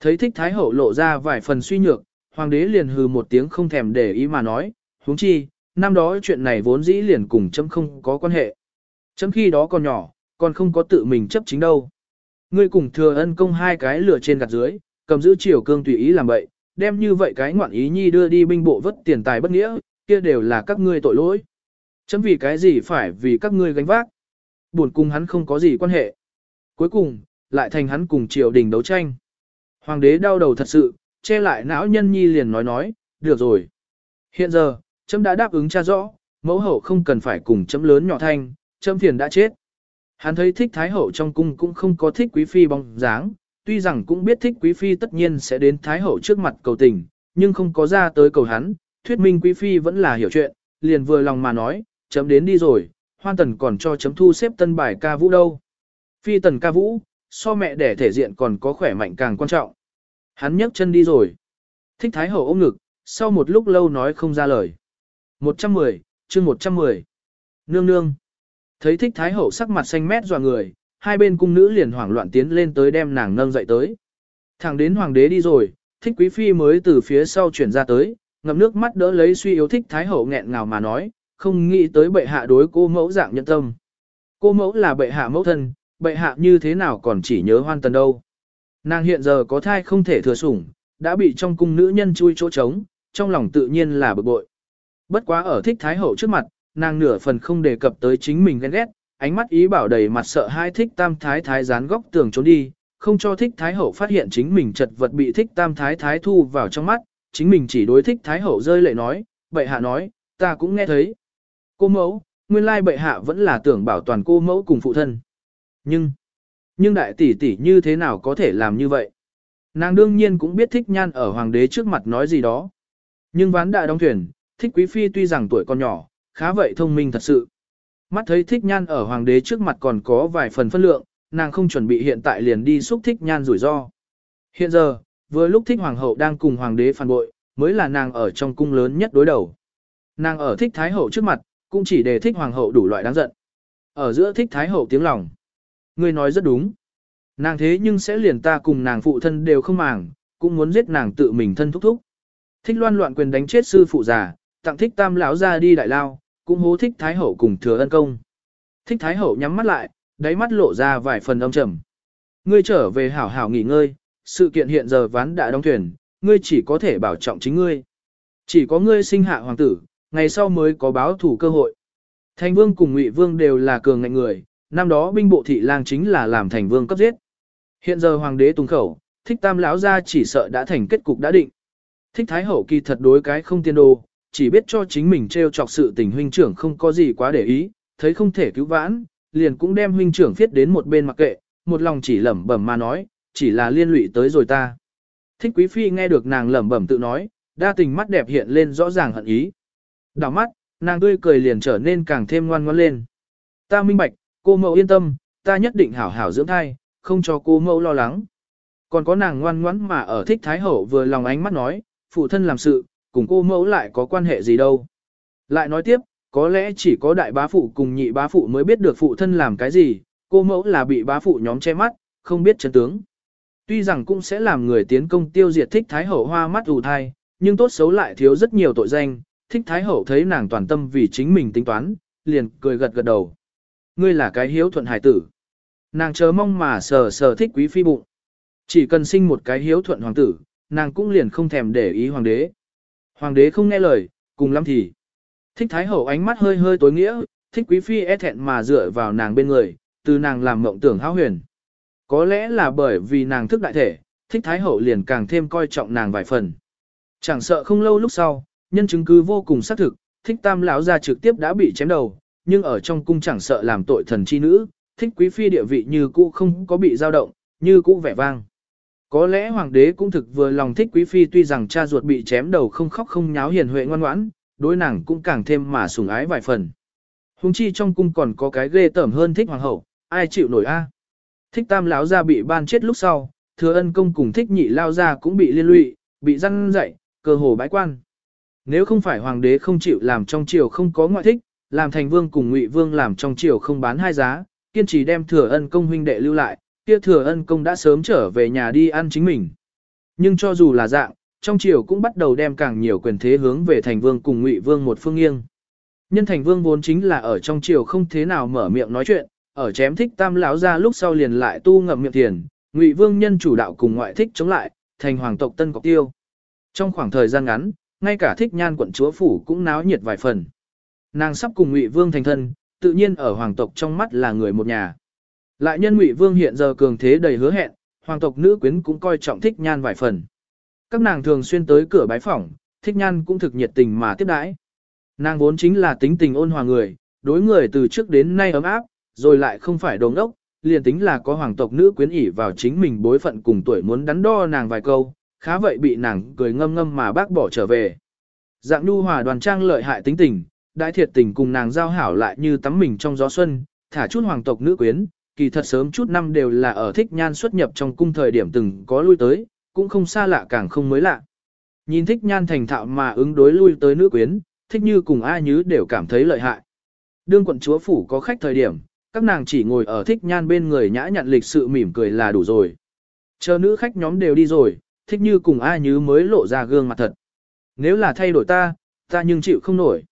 Thấy thích thái hậu lộ ra vài phần suy nhược, hoàng đế liền hừ một tiếng không thèm để ý mà nói, huống chi, năm đó chuyện này vốn dĩ liền cùng chấm không có quan hệ. Chấm khi đó còn nhỏ, còn không có tự mình chấp chính đâu. Ngươi cùng thừa ân công hai cái lửa trên gạt dưới, cầm giữ triều cương tùy ý làm bậy, đem như vậy cái ngoạn ý nhi đưa đi binh bộ vất tiền tài bất nghĩa, kia đều là các ngươi tội lỗi. Chấm vì cái gì phải vì các ngươi gánh vác. Buồn cùng hắn không có gì quan hệ. Cuối cùng, lại thành hắn cùng triều đình đấu tranh. Hoàng đế đau đầu thật sự, che lại não nhân nhi liền nói nói, được rồi. Hiện giờ, chấm đã đáp ứng cha rõ, mẫu hậu không cần phải cùng chấm lớn nhỏ thanh, chấm phiền đã chết. Hắn thấy thích thái hậu trong cung cũng không có thích quý phi bóng dáng, tuy rằng cũng biết thích quý phi tất nhiên sẽ đến thái hậu trước mặt cầu tình, nhưng không có ra tới cầu hắn, thuyết minh quý phi vẫn là hiểu chuyện, liền vừa lòng mà nói, chấm đến đi rồi, hoan tần còn cho chấm thu xếp tân bài ca vũ đâu. Phi tần ca vũ, so mẹ đẻ thể diện còn có khỏe mạnh càng quan trọng. Hắn nhấc chân đi rồi. Thích Thái Hậu ôm ngực, sau một lúc lâu nói không ra lời. 110, chương 110. Nương nương. Thấy Thích Thái Hậu sắc mặt xanh mét dò người, hai bên cung nữ liền hoảng loạn tiến lên tới đem nàng nâng dậy tới. Thẳng đến hoàng đế đi rồi, Thích Quý Phi mới từ phía sau chuyển ra tới, ngậm nước mắt đỡ lấy suy yếu Thích Thái Hậu nghẹn ngào mà nói, không nghĩ tới bệ hạ đối cô mẫu dạng nhân tâm. Cô mẫu là bệ hạ mẫu thân, bệ hạ như thế nào còn chỉ nhớ hoan tần đâu. Nàng hiện giờ có thai không thể thừa sủng, đã bị trong cung nữ nhân chui chỗ trống, trong lòng tự nhiên là bực bội. Bất quá ở thích thái hậu trước mặt, nàng nửa phần không đề cập tới chính mình ghen ghét, ánh mắt ý bảo đầy mặt sợ hai thích tam thái thái dán góc tường trốn đi, không cho thích thái hậu phát hiện chính mình chật vật bị thích tam thái thái thu vào trong mắt, chính mình chỉ đối thích thái hậu rơi lệ nói, bệ hạ nói, ta cũng nghe thấy. Cô mẫu, nguyên lai bệ hạ vẫn là tưởng bảo toàn cô mẫu cùng phụ thân. Nhưng, nhưng đại tỷ tỷ như thế nào có thể làm như vậy? Nàng đương nhiên cũng biết thích nhan ở hoàng đế trước mặt nói gì đó. Nhưng ván đại đóng thuyền, thích quý phi tuy rằng tuổi còn nhỏ, khá vậy thông minh thật sự. Mắt thấy thích nhan ở hoàng đế trước mặt còn có vài phần phân lượng, nàng không chuẩn bị hiện tại liền đi xúc thích nhan rủi ro. Hiện giờ, vừa lúc thích hoàng hậu đang cùng hoàng đế phản bội, mới là nàng ở trong cung lớn nhất đối đầu. Nàng ở thích thái hậu trước mặt, cũng chỉ để thích hoàng hậu đủ loại đáng giận. Ở giữa thích thái hậu tiếng lòng. Ngươi nói rất đúng. Nàng thế nhưng sẽ liền ta cùng nàng phụ thân đều không màng, cũng muốn giết nàng tự mình thân thúc thúc. Thích loan loạn quyền đánh chết sư phụ già, tặng thích tam lão ra đi đại lao, cũng hố thích thái hậu cùng thừa ân công. Thích thái hậu nhắm mắt lại, đáy mắt lộ ra vài phần âm trầm. Ngươi trở về hảo hảo nghỉ ngơi, sự kiện hiện giờ ván đã đóng thuyền, ngươi chỉ có thể bảo trọng chính ngươi. Chỉ có ngươi sinh hạ hoàng tử, ngày sau mới có báo thủ cơ hội. Thành vương cùng ngụy vương đều là cường ngạnh người, năm đó binh bộ thị lang chính là làm thành vương cấp giết. Hiện giờ hoàng đế tung khẩu, thích tam lão ra chỉ sợ đã thành kết cục đã định. Thích thái hậu kỳ thật đối cái không tiên đồ, chỉ biết cho chính mình treo chọc sự tình huynh trưởng không có gì quá để ý, thấy không thể cứu vãn, liền cũng đem huynh trưởng viết đến một bên mặc kệ, một lòng chỉ lẩm bẩm mà nói, chỉ là liên lụy tới rồi ta. Thích quý phi nghe được nàng lẩm bẩm tự nói, đa tình mắt đẹp hiện lên rõ ràng hận ý. Đảo mắt, nàng tươi cười liền trở nên càng thêm ngoan ngoãn lên. Ta minh bạch, cô mẫu yên tâm, ta nhất định hảo hảo dưỡng thai, không cho cô mẫu lo lắng. Còn có nàng ngoan ngoãn mà ở thích thái hậu vừa lòng ánh mắt nói, phụ thân làm sự, cùng cô mẫu lại có quan hệ gì đâu. Lại nói tiếp, có lẽ chỉ có đại bá phụ cùng nhị bá phụ mới biết được phụ thân làm cái gì, cô mẫu là bị bá phụ nhóm che mắt, không biết chân tướng. Tuy rằng cũng sẽ làm người tiến công tiêu diệt thích thái hậu hoa mắt ù thai, nhưng tốt xấu lại thiếu rất nhiều tội danh, thích thái hậu thấy nàng toàn tâm vì chính mình tính toán, liền cười gật gật đầu. Ngươi là cái hiếu thuận hải tử. Nàng chờ mong mà sờ sờ thích quý phi bụng. Chỉ cần sinh một cái hiếu thuận hoàng tử, nàng cũng liền không thèm để ý hoàng đế. Hoàng đế không nghe lời, cùng lắm thì. Thích thái hậu ánh mắt hơi hơi tối nghĩa, thích quý phi e thẹn mà dựa vào nàng bên người, từ nàng làm mộng tưởng hao huyền. Có lẽ là bởi vì nàng thức đại thể, thích thái hậu liền càng thêm coi trọng nàng vài phần. Chẳng sợ không lâu lúc sau, nhân chứng cứ vô cùng xác thực, thích tam lão gia trực tiếp đã bị chém đầu, nhưng ở trong cung chẳng sợ làm tội thần chi nữ, thích quý phi địa vị như cũ không có bị dao động, như cũ vẻ vang. Có lẽ hoàng đế cũng thực vừa lòng thích quý phi tuy rằng cha ruột bị chém đầu không khóc không nháo hiền huệ ngoan ngoãn, đối nàng cũng càng thêm mà sủng ái vài phần. Hùng chi trong cung còn có cái ghê tởm hơn thích hoàng hậu, ai chịu nổi a? Thích tam lão gia bị ban chết lúc sau, thừa ân công cùng thích nhị lao gia cũng bị liên lụy, bị răn dạy, cơ hồ bãi quan. Nếu không phải hoàng đế không chịu làm trong triều không có ngoại thích, làm thành vương cùng ngụy vương làm trong triều không bán hai giá, kiên trì đem thừa ân công huynh đệ lưu lại, kia thừa ân công đã sớm trở về nhà đi ăn chính mình. Nhưng cho dù là dạng, trong triều cũng bắt đầu đem càng nhiều quyền thế hướng về thành vương cùng ngụy vương một phương nghiêng. Nhân thành vương vốn chính là ở trong triều không thế nào mở miệng nói chuyện, ở chém thích tam lão ra lúc sau liền lại tu ngậm miệng tiền, ngụy vương nhân chủ đạo cùng ngoại thích chống lại, thành hoàng tộc tân cọc tiêu. Trong khoảng thời gian ngắn, ngay cả thích nhan quận chúa phủ cũng náo nhiệt vài phần. Nàng sắp cùng ngụy vương thành thân, tự nhiên ở hoàng tộc trong mắt là người một nhà. Lại nhân ngụy vương hiện giờ cường thế đầy hứa hẹn, hoàng tộc nữ quyến cũng coi trọng thích nhan vài phần. Các nàng thường xuyên tới cửa bái phỏng, thích nhan cũng thực nhiệt tình mà tiếp đãi. Nàng vốn chính là tính tình ôn hòa người, đối người từ trước đến nay ấm áp, rồi lại không phải đồ ngốc, liền tính là có hoàng tộc nữ quyến ỉ vào chính mình bối phận cùng tuổi muốn đắn đo nàng vài câu, khá vậy bị nàng cười ngâm ngâm mà bác bỏ trở về. Dạng nhu hòa đoàn trang lợi hại tính tình, đại thiệt tình cùng nàng giao hảo lại như tắm mình trong gió xuân, thả chút hoàng tộc nữ quyến, kỳ thật sớm chút năm đều là ở thích nhan xuất nhập trong cung thời điểm từng có lui tới, cũng không xa lạ càng không mới lạ. Nhìn thích nhan thành thạo mà ứng đối lui tới nữ quyến, thích như cùng ai nhứ đều cảm thấy lợi hại. Đương quận chúa phủ có khách thời điểm, các nàng chỉ ngồi ở thích nhan bên người nhã nhặn lịch sự mỉm cười là đủ rồi. Chờ nữ khách nhóm đều đi rồi, thích như cùng ai nhứ mới lộ ra gương mặt thật. Nếu là thay đổi ta, ta nhưng chịu không nổi.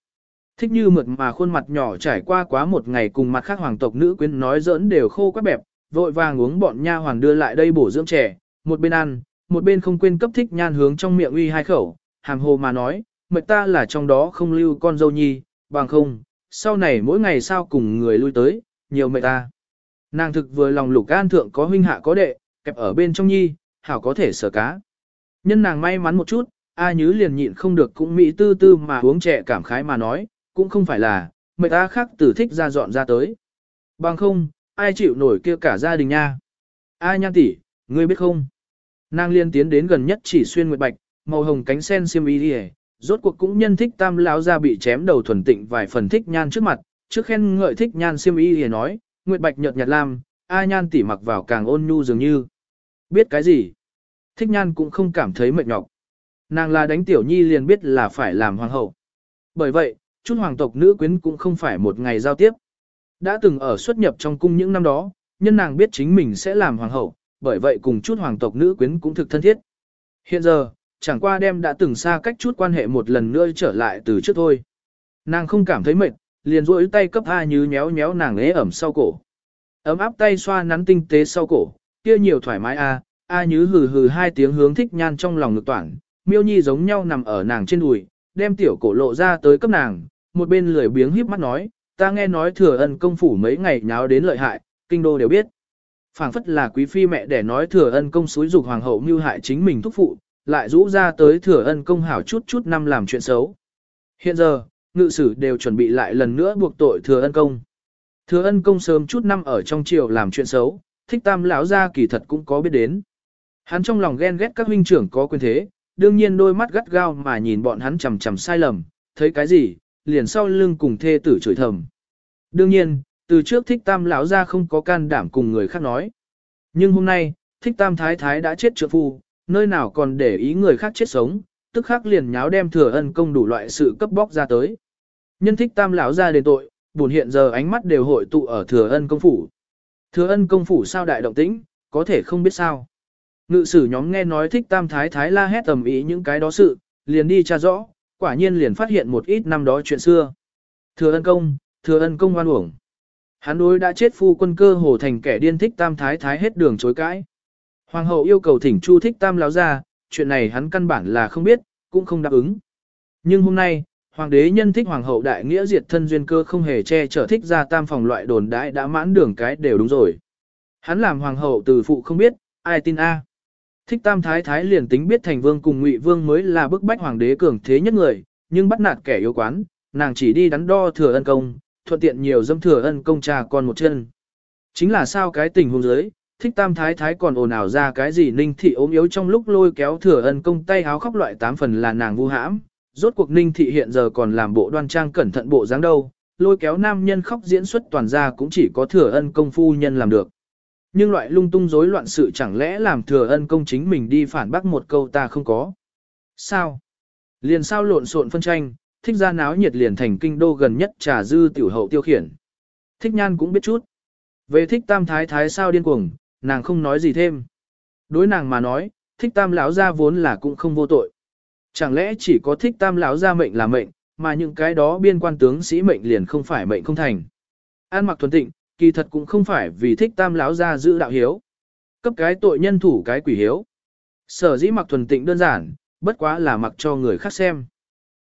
Thích như mượt mà khuôn mặt nhỏ trải qua quá một ngày cùng mặt khác hoàng tộc nữ quyến nói giỡn đều khô quắc bẹp, vội vàng uống bọn nha hoàng đưa lại đây bổ dưỡng trẻ, một bên ăn, một bên không quên cấp thích nhan hướng trong miệng uy hai khẩu, hàm hồ mà nói, mệt ta là trong đó không lưu con dâu nhi, bằng không, sau này mỗi ngày sao cùng người lui tới, nhiều mệt ta. Nàng thực vừa lòng lục an thượng có huynh hạ có đệ, kẹp ở bên trong nhi, hảo có thể sờ cá. Nhân nàng may mắn một chút, A Nhứ liền nhịn không được cũng mỹ tư tư mà uống trẻ cảm khái mà nói, cũng không phải là, mệt ta khác tử thích ra dọn ra tới. Bằng không, ai chịu nổi kia cả gia đình nha. A nhan tỷ, ngươi biết không? Nàng liên tiến đến gần nhất chỉ xuyên nguyệt bạch, màu hồng cánh sen xiêm y đi rốt cuộc cũng nhân thích tam lão ra bị chém đầu thuần tịnh vài phần thích nhan trước mặt, trước khen ngợi thích nhan xiêm y đi nói, nguyệt bạch nhợt nhạt lam, a nhan tỉ mặc vào càng ôn nhu dường như. Biết cái gì? Thích nhan cũng không cảm thấy mệt nhọc. Nàng là đánh tiểu nhi liền biết là phải làm hoàng hậu. Bởi vậy, chút hoàng tộc nữ quyến cũng không phải một ngày giao tiếp. Đã từng ở xuất nhập trong cung những năm đó, nhân nàng biết chính mình sẽ làm hoàng hậu, bởi vậy cùng chút hoàng tộc nữ quyến cũng thực thân thiết. Hiện giờ, chẳng qua đem đã từng xa cách chút quan hệ một lần nữa trở lại từ trước thôi. Nàng không cảm thấy mệt, liền duỗi tay cấp A như nhéo nhéo nàng ế ẩm sau cổ. Ấm áp tay xoa nắn tinh tế sau cổ, kia nhiều thoải mái A, A nhứ hừ hừ hai tiếng hướng thích nhan trong lòng ngực toản, miêu nhi giống nhau nằm ở nàng trên đùi, đem tiểu cổ lộ ra tới cấp nàng, một bên lười biếng híp mắt nói, ta nghe nói thừa ân công phủ mấy ngày nháo đến lợi hại, kinh đô đều biết phảng phất là quý phi mẹ để nói thừa ân công xúi dục hoàng hậu mưu hại chính mình thúc phụ, lại rũ ra tới thừa ân công hảo chút chút năm làm chuyện xấu. Hiện giờ, ngự sử đều chuẩn bị lại lần nữa buộc tội thừa ân công. Thừa ân công sớm chút năm ở trong triều làm chuyện xấu, thích tam lão gia kỳ thật cũng có biết đến. Hắn trong lòng ghen ghét các huynh trưởng có quyền thế, đương nhiên đôi mắt gắt gao mà nhìn bọn hắn chầm chầm sai lầm, thấy cái gì, liền sau lưng cùng thê tử chửi thầm. Đương nhiên, từ trước thích tam lão gia không có can đảm cùng người khác nói. Nhưng hôm nay, thích tam thái thái đã chết trượng phu, nơi nào còn để ý người khác chết sống, tức khắc liền nháo đem thừa ân công đủ loại sự cấp bóc ra tới. Nhân thích tam lão gia đền tội, buồn hiện giờ ánh mắt đều hội tụ ở thừa ân công phủ. Thừa ân công phủ sao đại động tĩnh, có thể không biết sao. Ngự sử nhóm nghe nói thích tam thái thái la hét tầm ý những cái đó sự, liền đi tra rõ, quả nhiên liền phát hiện một ít năm đó chuyện xưa. Thừa ân công, thừa ân công oan uổng. Hắn đối đã chết phu quân cơ hồ thành kẻ điên thích tam thái thái hết đường chối cãi. Hoàng hậu yêu cầu thỉnh chu thích tam láo ra, chuyện này hắn căn bản là không biết, cũng không đáp ứng. Nhưng hôm nay, hoàng đế nhân thích hoàng hậu đại nghĩa diệt thân duyên cơ không hề che chở thích ra tam phòng loại đồn đãi đã mãn đường cái đều đúng rồi. Hắn làm hoàng hậu từ phụ không biết, ai tin a? Thích tam thái thái liền tính biết thành vương cùng ngụy vương mới là bức bách hoàng đế cường thế nhất người, nhưng bắt nạt kẻ yếu quán, nàng chỉ đi đắn đo thừa ân công, thuận tiện nhiều dâm thừa ân công trà con một chân. Chính là sao cái tình huống dưới, thích tam thái thái còn ồn ào ra cái gì ninh thị ốm yếu trong lúc lôi kéo thừa ân công tay háo khóc loại tám phần là nàng vu hãm, rốt cuộc ninh thị hiện giờ còn làm bộ đoan trang cẩn thận bộ dáng đâu, lôi kéo nam nhân khóc diễn xuất toàn ra cũng chỉ có thừa ân công phu nhân làm được. Nhưng loại lung tung rối loạn sự chẳng lẽ làm thừa ân công chính mình đi phản bác một câu ta không có. Sao? Liền sao lộn xộn phân tranh, thích ra náo nhiệt liền thành kinh đô gần nhất trà dư tiểu hậu tiêu khiển. Thích nhan cũng biết chút. Về thích tam thái thái sao điên cuồng, nàng không nói gì thêm. Đối nàng mà nói, thích tam lão gia vốn là cũng không vô tội. Chẳng lẽ chỉ có thích tam lão gia mệnh là mệnh, mà những cái đó biên quan tướng sĩ mệnh liền không phải mệnh không thành. An mặc thuần tịnh, kỳ thật cũng không phải vì thích tam lão gia giữ đạo hiếu. Cấp cái tội nhân thủ cái quỷ hiếu. Sở dĩ mặc thuần tịnh đơn giản, bất quá là mặc cho người khác xem.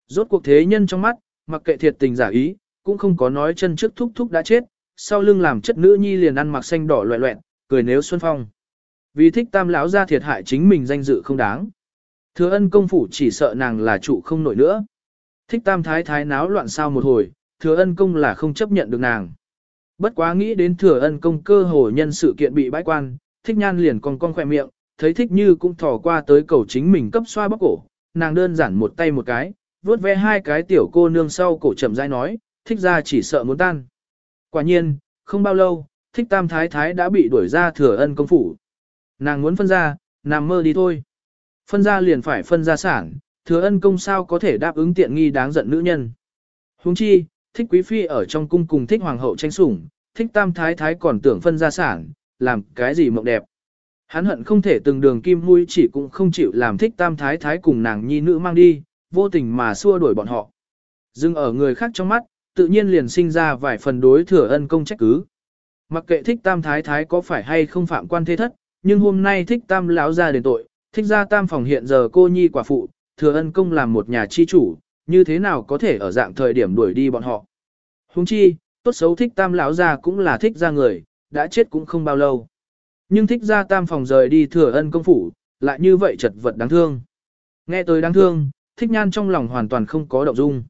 Rốt cuộc thế nhân trong mắt, mặc kệ thiệt tình giả ý, cũng không có nói chân trước thúc thúc đã chết, sau lưng làm chất nữ nhi liền ăn mặc xanh đỏ loẹ loẹn, cười nếu xuân phong. Vì thích tam lão ra thiệt hại chính mình danh dự không đáng. Thừa ân công phủ chỉ sợ nàng là trụ không nổi nữa. Thích tam thái thái náo loạn sao một hồi, thừa ân công là không chấp nhận được nàng. Bất quá nghĩ đến thừa ân công cơ hồ nhân sự kiện bị bãi quan, thích nhan liền còn con khỏe miệng, thấy thích như cũng thò qua tới cầu chính mình cấp xoa bóc cổ, nàng đơn giản một tay một cái, vuốt ve hai cái tiểu cô nương sau cổ chậm rãi nói, thích ra chỉ sợ muốn tan. Quả nhiên, không bao lâu, thích tam thái thái đã bị đuổi ra thừa ân công phủ. Nàng muốn phân ra, nằm mơ đi thôi. Phân ra liền phải phân ra sản, thừa ân công sao có thể đáp ứng tiện nghi đáng giận nữ nhân. Huống chi, thích quý phi ở trong cung cùng thích hoàng hậu tranh sủng, thích tam thái thái còn tưởng phân ra sản, làm cái gì mộng đẹp. Hắn hận không thể từng đường kim mũi chỉ cũng không chịu làm thích tam thái thái cùng nàng nhi nữ mang đi, vô tình mà xua đuổi bọn họ. Dưng ở người khác trong mắt, tự nhiên liền sinh ra vài phần đối thừa ân công trách cứ. Mặc kệ thích tam thái thái có phải hay không phạm quan thế thất, nhưng hôm nay thích tam lão ra đền tội, thích ra tam phòng hiện giờ cô nhi quả phụ, thừa ân công làm một nhà chi chủ, như thế nào có thể ở dạng thời điểm đuổi đi bọn họ. Huống chi, tốt xấu thích tam lão ra cũng là thích ra người, đã chết cũng không bao lâu. Nhưng thích ra tam phòng rời đi thừa ân công phủ, lại như vậy chật vật đáng thương. Nghe tới đáng thương, thích nhan trong lòng hoàn toàn không có động dung.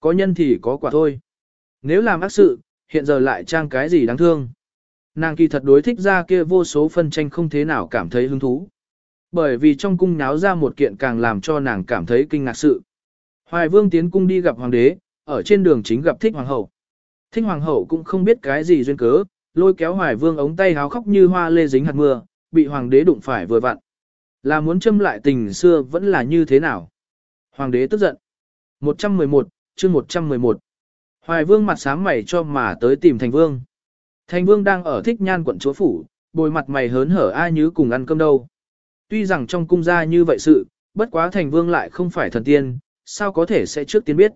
Có nhân thì có quả thôi. Nếu làm ác sự, hiện giờ lại trang cái gì đáng thương. Nàng kỳ thật đối thích ra kia vô số phân tranh không thế nào cảm thấy hứng thú. Bởi vì trong cung náo ra một kiện càng làm cho nàng cảm thấy kinh ngạc sự. Hoài vương tiến cung đi gặp hoàng đế, ở trên đường chính gặp thích hoàng hậu. Thích hoàng hậu cũng không biết cái gì duyên cớ, lôi kéo hoài vương ống tay háo khóc như hoa lê dính hạt mưa, bị hoàng đế đụng phải vừa vặn. Là muốn châm lại tình xưa vẫn là như thế nào? Hoàng đế tức giận. 111, chương 111. Hoài vương mặt sáng mày cho mà tới tìm thành vương. Thành vương đang ở thích nhan quận chúa phủ, bồi mặt mày hớn hở ai như cùng ăn cơm đâu. Tuy rằng trong cung gia như vậy sự, bất quá thành vương lại không phải thần tiên, sao có thể sẽ trước tiên biết.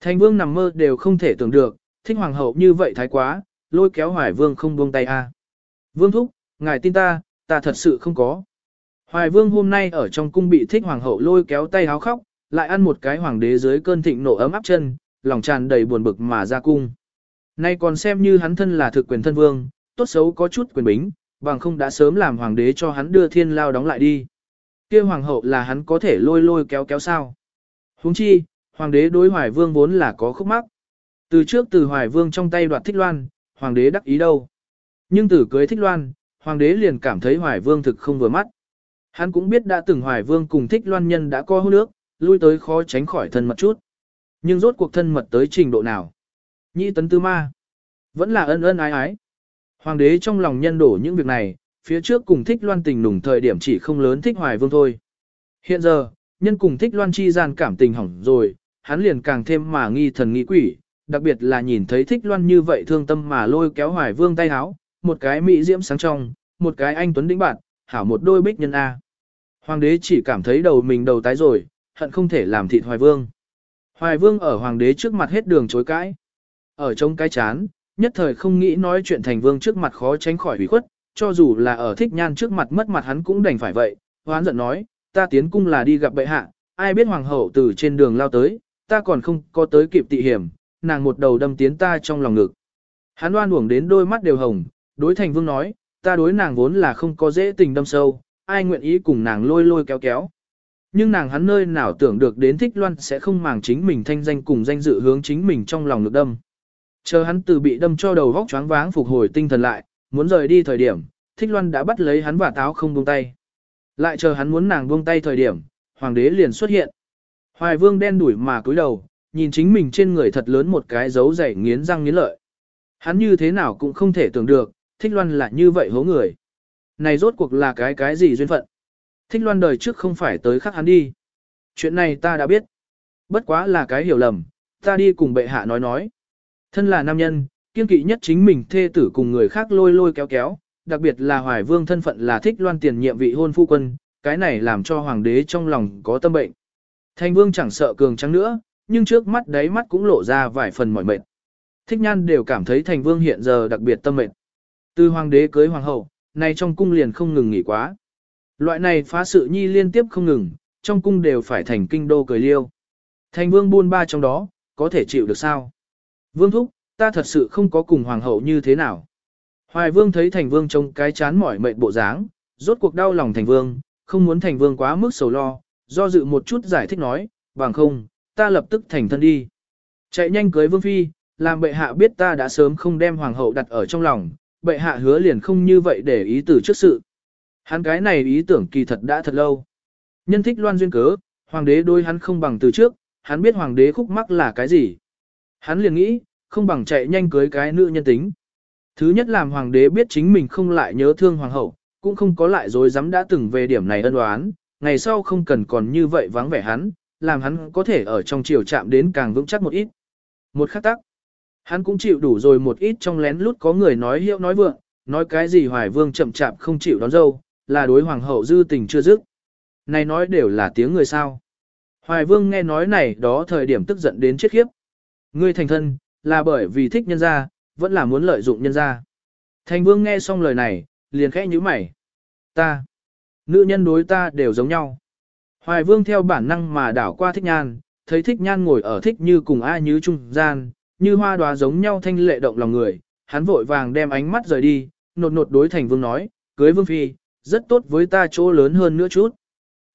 Thành vương nằm mơ đều không thể tưởng được, thích hoàng hậu như vậy thái quá, lôi kéo hoài vương không buông tay a. Vương thúc, ngài tin ta, ta thật sự không có. Hoài vương hôm nay ở trong cung bị thích hoàng hậu lôi kéo tay háo khóc, lại ăn một cái hoàng đế dưới cơn thịnh nộ ấm áp chân, lòng tràn đầy buồn bực mà ra cung. Nay còn xem như hắn thân là thực quyền thân vương, tốt xấu có chút quyền bính, bằng không đã sớm làm hoàng đế cho hắn đưa thiên lao đóng lại đi. kia hoàng hậu là hắn có thể lôi lôi kéo kéo sao. huống chi, hoàng đế đối hoài vương vốn là có khúc mắc. Từ trước từ hoài vương trong tay đoạt thích loan, hoàng đế đắc ý đâu. Nhưng từ cưới thích loan, hoàng đế liền cảm thấy hoài vương thực không vừa mắt. Hắn cũng biết đã từng hoài vương cùng thích loan nhân đã co hôn nước, lui tới khó tránh khỏi thân mật chút. Nhưng rốt cuộc thân mật tới trình độ nào? Nhĩ tấn tư ma. Vẫn là ân ân ái ái. Hoàng đế trong lòng nhân đổ những việc này, phía trước cùng thích loan tình nùng thời điểm chỉ không lớn thích hoài vương thôi. Hiện giờ, nhân cùng thích loan chi gian cảm tình hỏng rồi, hắn liền càng thêm mà nghi thần nghi quỷ, đặc biệt là nhìn thấy thích loan như vậy thương tâm mà lôi kéo hoài vương tay háo, một cái mỹ diễm sáng trong, một cái anh tuấn đĩnh bạn, hảo một đôi bích nhân A. Hoàng đế chỉ cảm thấy đầu mình đầu tái rồi, hận không thể làm thịt hoài vương. Hoài vương ở hoàng đế trước mặt hết đường chối cãi. Ở trong cái chán, nhất thời không nghĩ nói chuyện thành vương trước mặt khó tránh khỏi hủy khuất, cho dù là ở thích nhan trước mặt mất mặt hắn cũng đành phải vậy. Hoán giận nói, ta tiến cung là đi gặp bệ hạ, ai biết hoàng hậu từ trên đường lao tới, ta còn không có tới kịp tị hiểm, nàng một đầu đâm tiến ta trong lòng ngực. Hắn đoan uổng đến đôi mắt đều hồng, đối thành vương nói, ta đối nàng vốn là không có dễ tình đâm sâu, ai nguyện ý cùng nàng lôi lôi kéo kéo. Nhưng nàng hắn nơi nào tưởng được đến thích loan sẽ không màng chính mình thanh danh cùng danh dự hướng chính mình trong lòng ngực đâm. Chờ hắn từ bị đâm cho đầu vóc choáng váng phục hồi tinh thần lại, muốn rời đi thời điểm, thích loan đã bắt lấy hắn và táo không buông tay. Lại chờ hắn muốn nàng buông tay thời điểm, hoàng đế liền xuất hiện. Hoài vương đen đuổi mà cúi đầu, nhìn chính mình trên người thật lớn một cái dấu dày nghiến răng nghiến lợi. Hắn như thế nào cũng không thể tưởng được, thích loan là như vậy hố người. Này rốt cuộc là cái cái gì duyên phận? Thích loan đời trước không phải tới khắc hắn đi. Chuyện này ta đã biết. Bất quá là cái hiểu lầm, ta đi cùng bệ hạ nói nói. Thân là nam nhân, kiên kỵ nhất chính mình thê tử cùng người khác lôi lôi kéo kéo, đặc biệt là hoài vương thân phận là thích loan tiền nhiệm vị hôn phu quân, cái này làm cho hoàng đế trong lòng có tâm bệnh. Thanh vương chẳng sợ cường trắng nữa, nhưng trước mắt đáy mắt cũng lộ ra vài phần mỏi mệt. Thích nhan đều cảm thấy thành vương hiện giờ đặc biệt tâm mệt. Từ hoàng đế cưới hoàng hậu, nay trong cung liền không ngừng nghỉ quá. Loại này phá sự nhi liên tiếp không ngừng, trong cung đều phải thành kinh đô cười liêu. Thành vương buôn ba trong đó, có thể chịu được sao? Vương thúc, ta thật sự không có cùng hoàng hậu như thế nào. Hoài vương thấy thành vương trông cái chán mỏi mệt bộ dáng, rốt cuộc đau lòng thành vương, không muốn thành vương quá mức sầu lo, do dự một chút giải thích nói, bằng không, ta lập tức thành thân đi. Chạy nhanh cưới vương phi, làm bệ hạ biết ta đã sớm không đem hoàng hậu đặt ở trong lòng, bệ hạ hứa liền không như vậy để ý từ trước sự. Hắn cái này ý tưởng kỳ thật đã thật lâu. Nhân thích loan duyên cớ, hoàng đế đôi hắn không bằng từ trước, hắn biết hoàng đế khúc mắc là cái gì. Hắn liền nghĩ, không bằng chạy nhanh cưới cái nữ nhân tính. Thứ nhất làm hoàng đế biết chính mình không lại nhớ thương hoàng hậu, cũng không có lại dối dám đã từng về điểm này ân oán, ngày sau không cần còn như vậy vắng vẻ hắn, làm hắn có thể ở trong chiều chạm đến càng vững chắc một ít. Một khắc tắc, hắn cũng chịu đủ rồi một ít trong lén lút có người nói hiệu nói vượng, nói cái gì hoài vương chậm chạp không chịu đón dâu, là đối hoàng hậu dư tình chưa dứt. Này nói đều là tiếng người sao. Hoài vương nghe nói này đó thời điểm tức giận đến chết khiếp. Ngươi thành thân, là bởi vì thích nhân gia, vẫn là muốn lợi dụng nhân gia. Thành vương nghe xong lời này, liền khẽ nhíu mày. Ta, nữ nhân đối ta đều giống nhau. Hoài vương theo bản năng mà đảo qua thích nhan, thấy thích nhan ngồi ở thích như cùng ai như trung gian, như hoa đóa giống nhau thanh lệ động lòng người, hắn vội vàng đem ánh mắt rời đi, nột nột đối thành vương nói, cưới vương phi, rất tốt với ta chỗ lớn hơn nữa chút.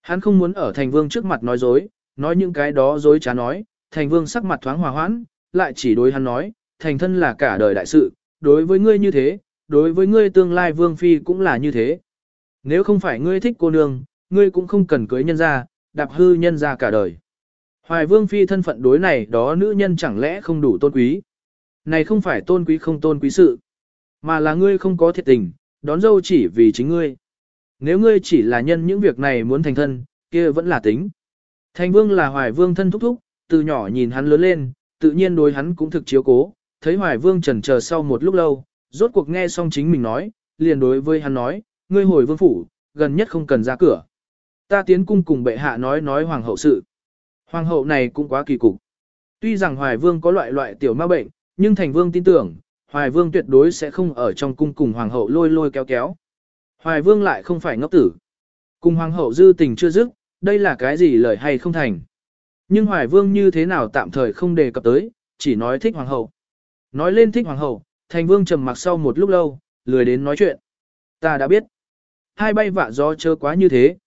Hắn không muốn ở thành vương trước mặt nói dối, nói những cái đó dối trá nói, thành vương sắc mặt thoáng hòa hoãn, lại chỉ đối hắn nói, thành thân là cả đời đại sự, đối với ngươi như thế, đối với ngươi tương lai vương phi cũng là như thế. Nếu không phải ngươi thích cô nương, ngươi cũng không cần cưới nhân ra, đạp hư nhân ra cả đời. Hoài vương phi thân phận đối này đó nữ nhân chẳng lẽ không đủ tôn quý. Này không phải tôn quý không tôn quý sự, mà là ngươi không có thiệt tình, đón dâu chỉ vì chính ngươi. Nếu ngươi chỉ là nhân những việc này muốn thành thân, kia vẫn là tính. Thành vương là hoài vương thân thúc thúc, từ nhỏ nhìn hắn lớn lên, tự nhiên đối hắn cũng thực chiếu cố, thấy hoài vương trần chờ sau một lúc lâu, rốt cuộc nghe xong chính mình nói, liền đối với hắn nói, ngươi hồi vương phủ, gần nhất không cần ra cửa. Ta tiến cung cùng bệ hạ nói nói hoàng hậu sự. Hoàng hậu này cũng quá kỳ cục. Tuy rằng hoài vương có loại loại tiểu ma bệnh, nhưng thành vương tin tưởng, hoài vương tuyệt đối sẽ không ở trong cung cùng hoàng hậu lôi lôi kéo kéo. Hoài vương lại không phải ngốc tử. Cùng hoàng hậu dư tình chưa dứt, đây là cái gì lời hay không thành. Nhưng hoài vương như thế nào tạm thời không đề cập tới, chỉ nói thích hoàng hậu. Nói lên thích hoàng hậu, thành vương trầm mặc sau một lúc lâu, lười đến nói chuyện. Ta đã biết. Hai bay vạ gió chớ quá như thế.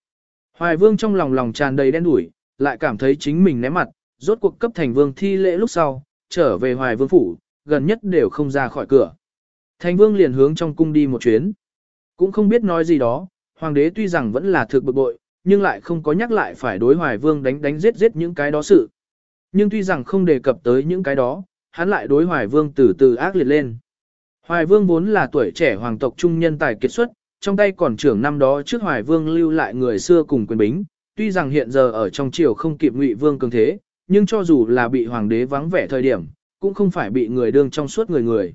Hoài vương trong lòng lòng tràn đầy đen đủi, lại cảm thấy chính mình ném mặt, rốt cuộc cấp thành vương thi lễ lúc sau, trở về hoài vương phủ, gần nhất đều không ra khỏi cửa. Thành vương liền hướng trong cung đi một chuyến. Cũng không biết nói gì đó, hoàng đế tuy rằng vẫn là thực bực bội, nhưng lại không có nhắc lại phải đối hoài vương đánh đánh giết giết những cái đó sự. Nhưng tuy rằng không đề cập tới những cái đó, hắn lại đối Hoài Vương từ từ ác liệt lên. Hoài Vương vốn là tuổi trẻ hoàng tộc trung nhân tài kiệt xuất, trong tay còn trưởng năm đó trước Hoài Vương lưu lại người xưa cùng quyền bính, tuy rằng hiện giờ ở trong triều không kịp Ngụy Vương cường thế, nhưng cho dù là bị hoàng đế vắng vẻ thời điểm, cũng không phải bị người đương trong suốt người người.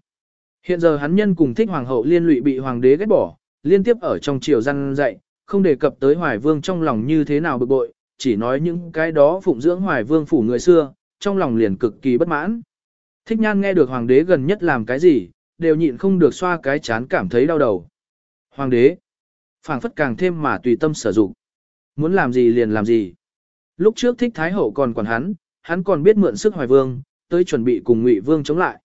Hiện giờ hắn nhân cùng thích hoàng hậu liên lụy bị hoàng đế ghét bỏ, liên tiếp ở trong triều răn dạy, không đề cập tới Hoài Vương trong lòng như thế nào bực bội, chỉ nói những cái đó phụng dưỡng Hoài Vương phủ người xưa, trong lòng liền cực kỳ bất mãn. Thích nhan nghe được hoàng đế gần nhất làm cái gì, đều nhịn không được xoa cái chán cảm thấy đau đầu. Hoàng đế, phảng phất càng thêm mà tùy tâm sử dụng. Muốn làm gì liền làm gì. Lúc trước thích thái hậu còn quản hắn, hắn còn biết mượn sức hoài vương, tới chuẩn bị cùng ngụy vương chống lại.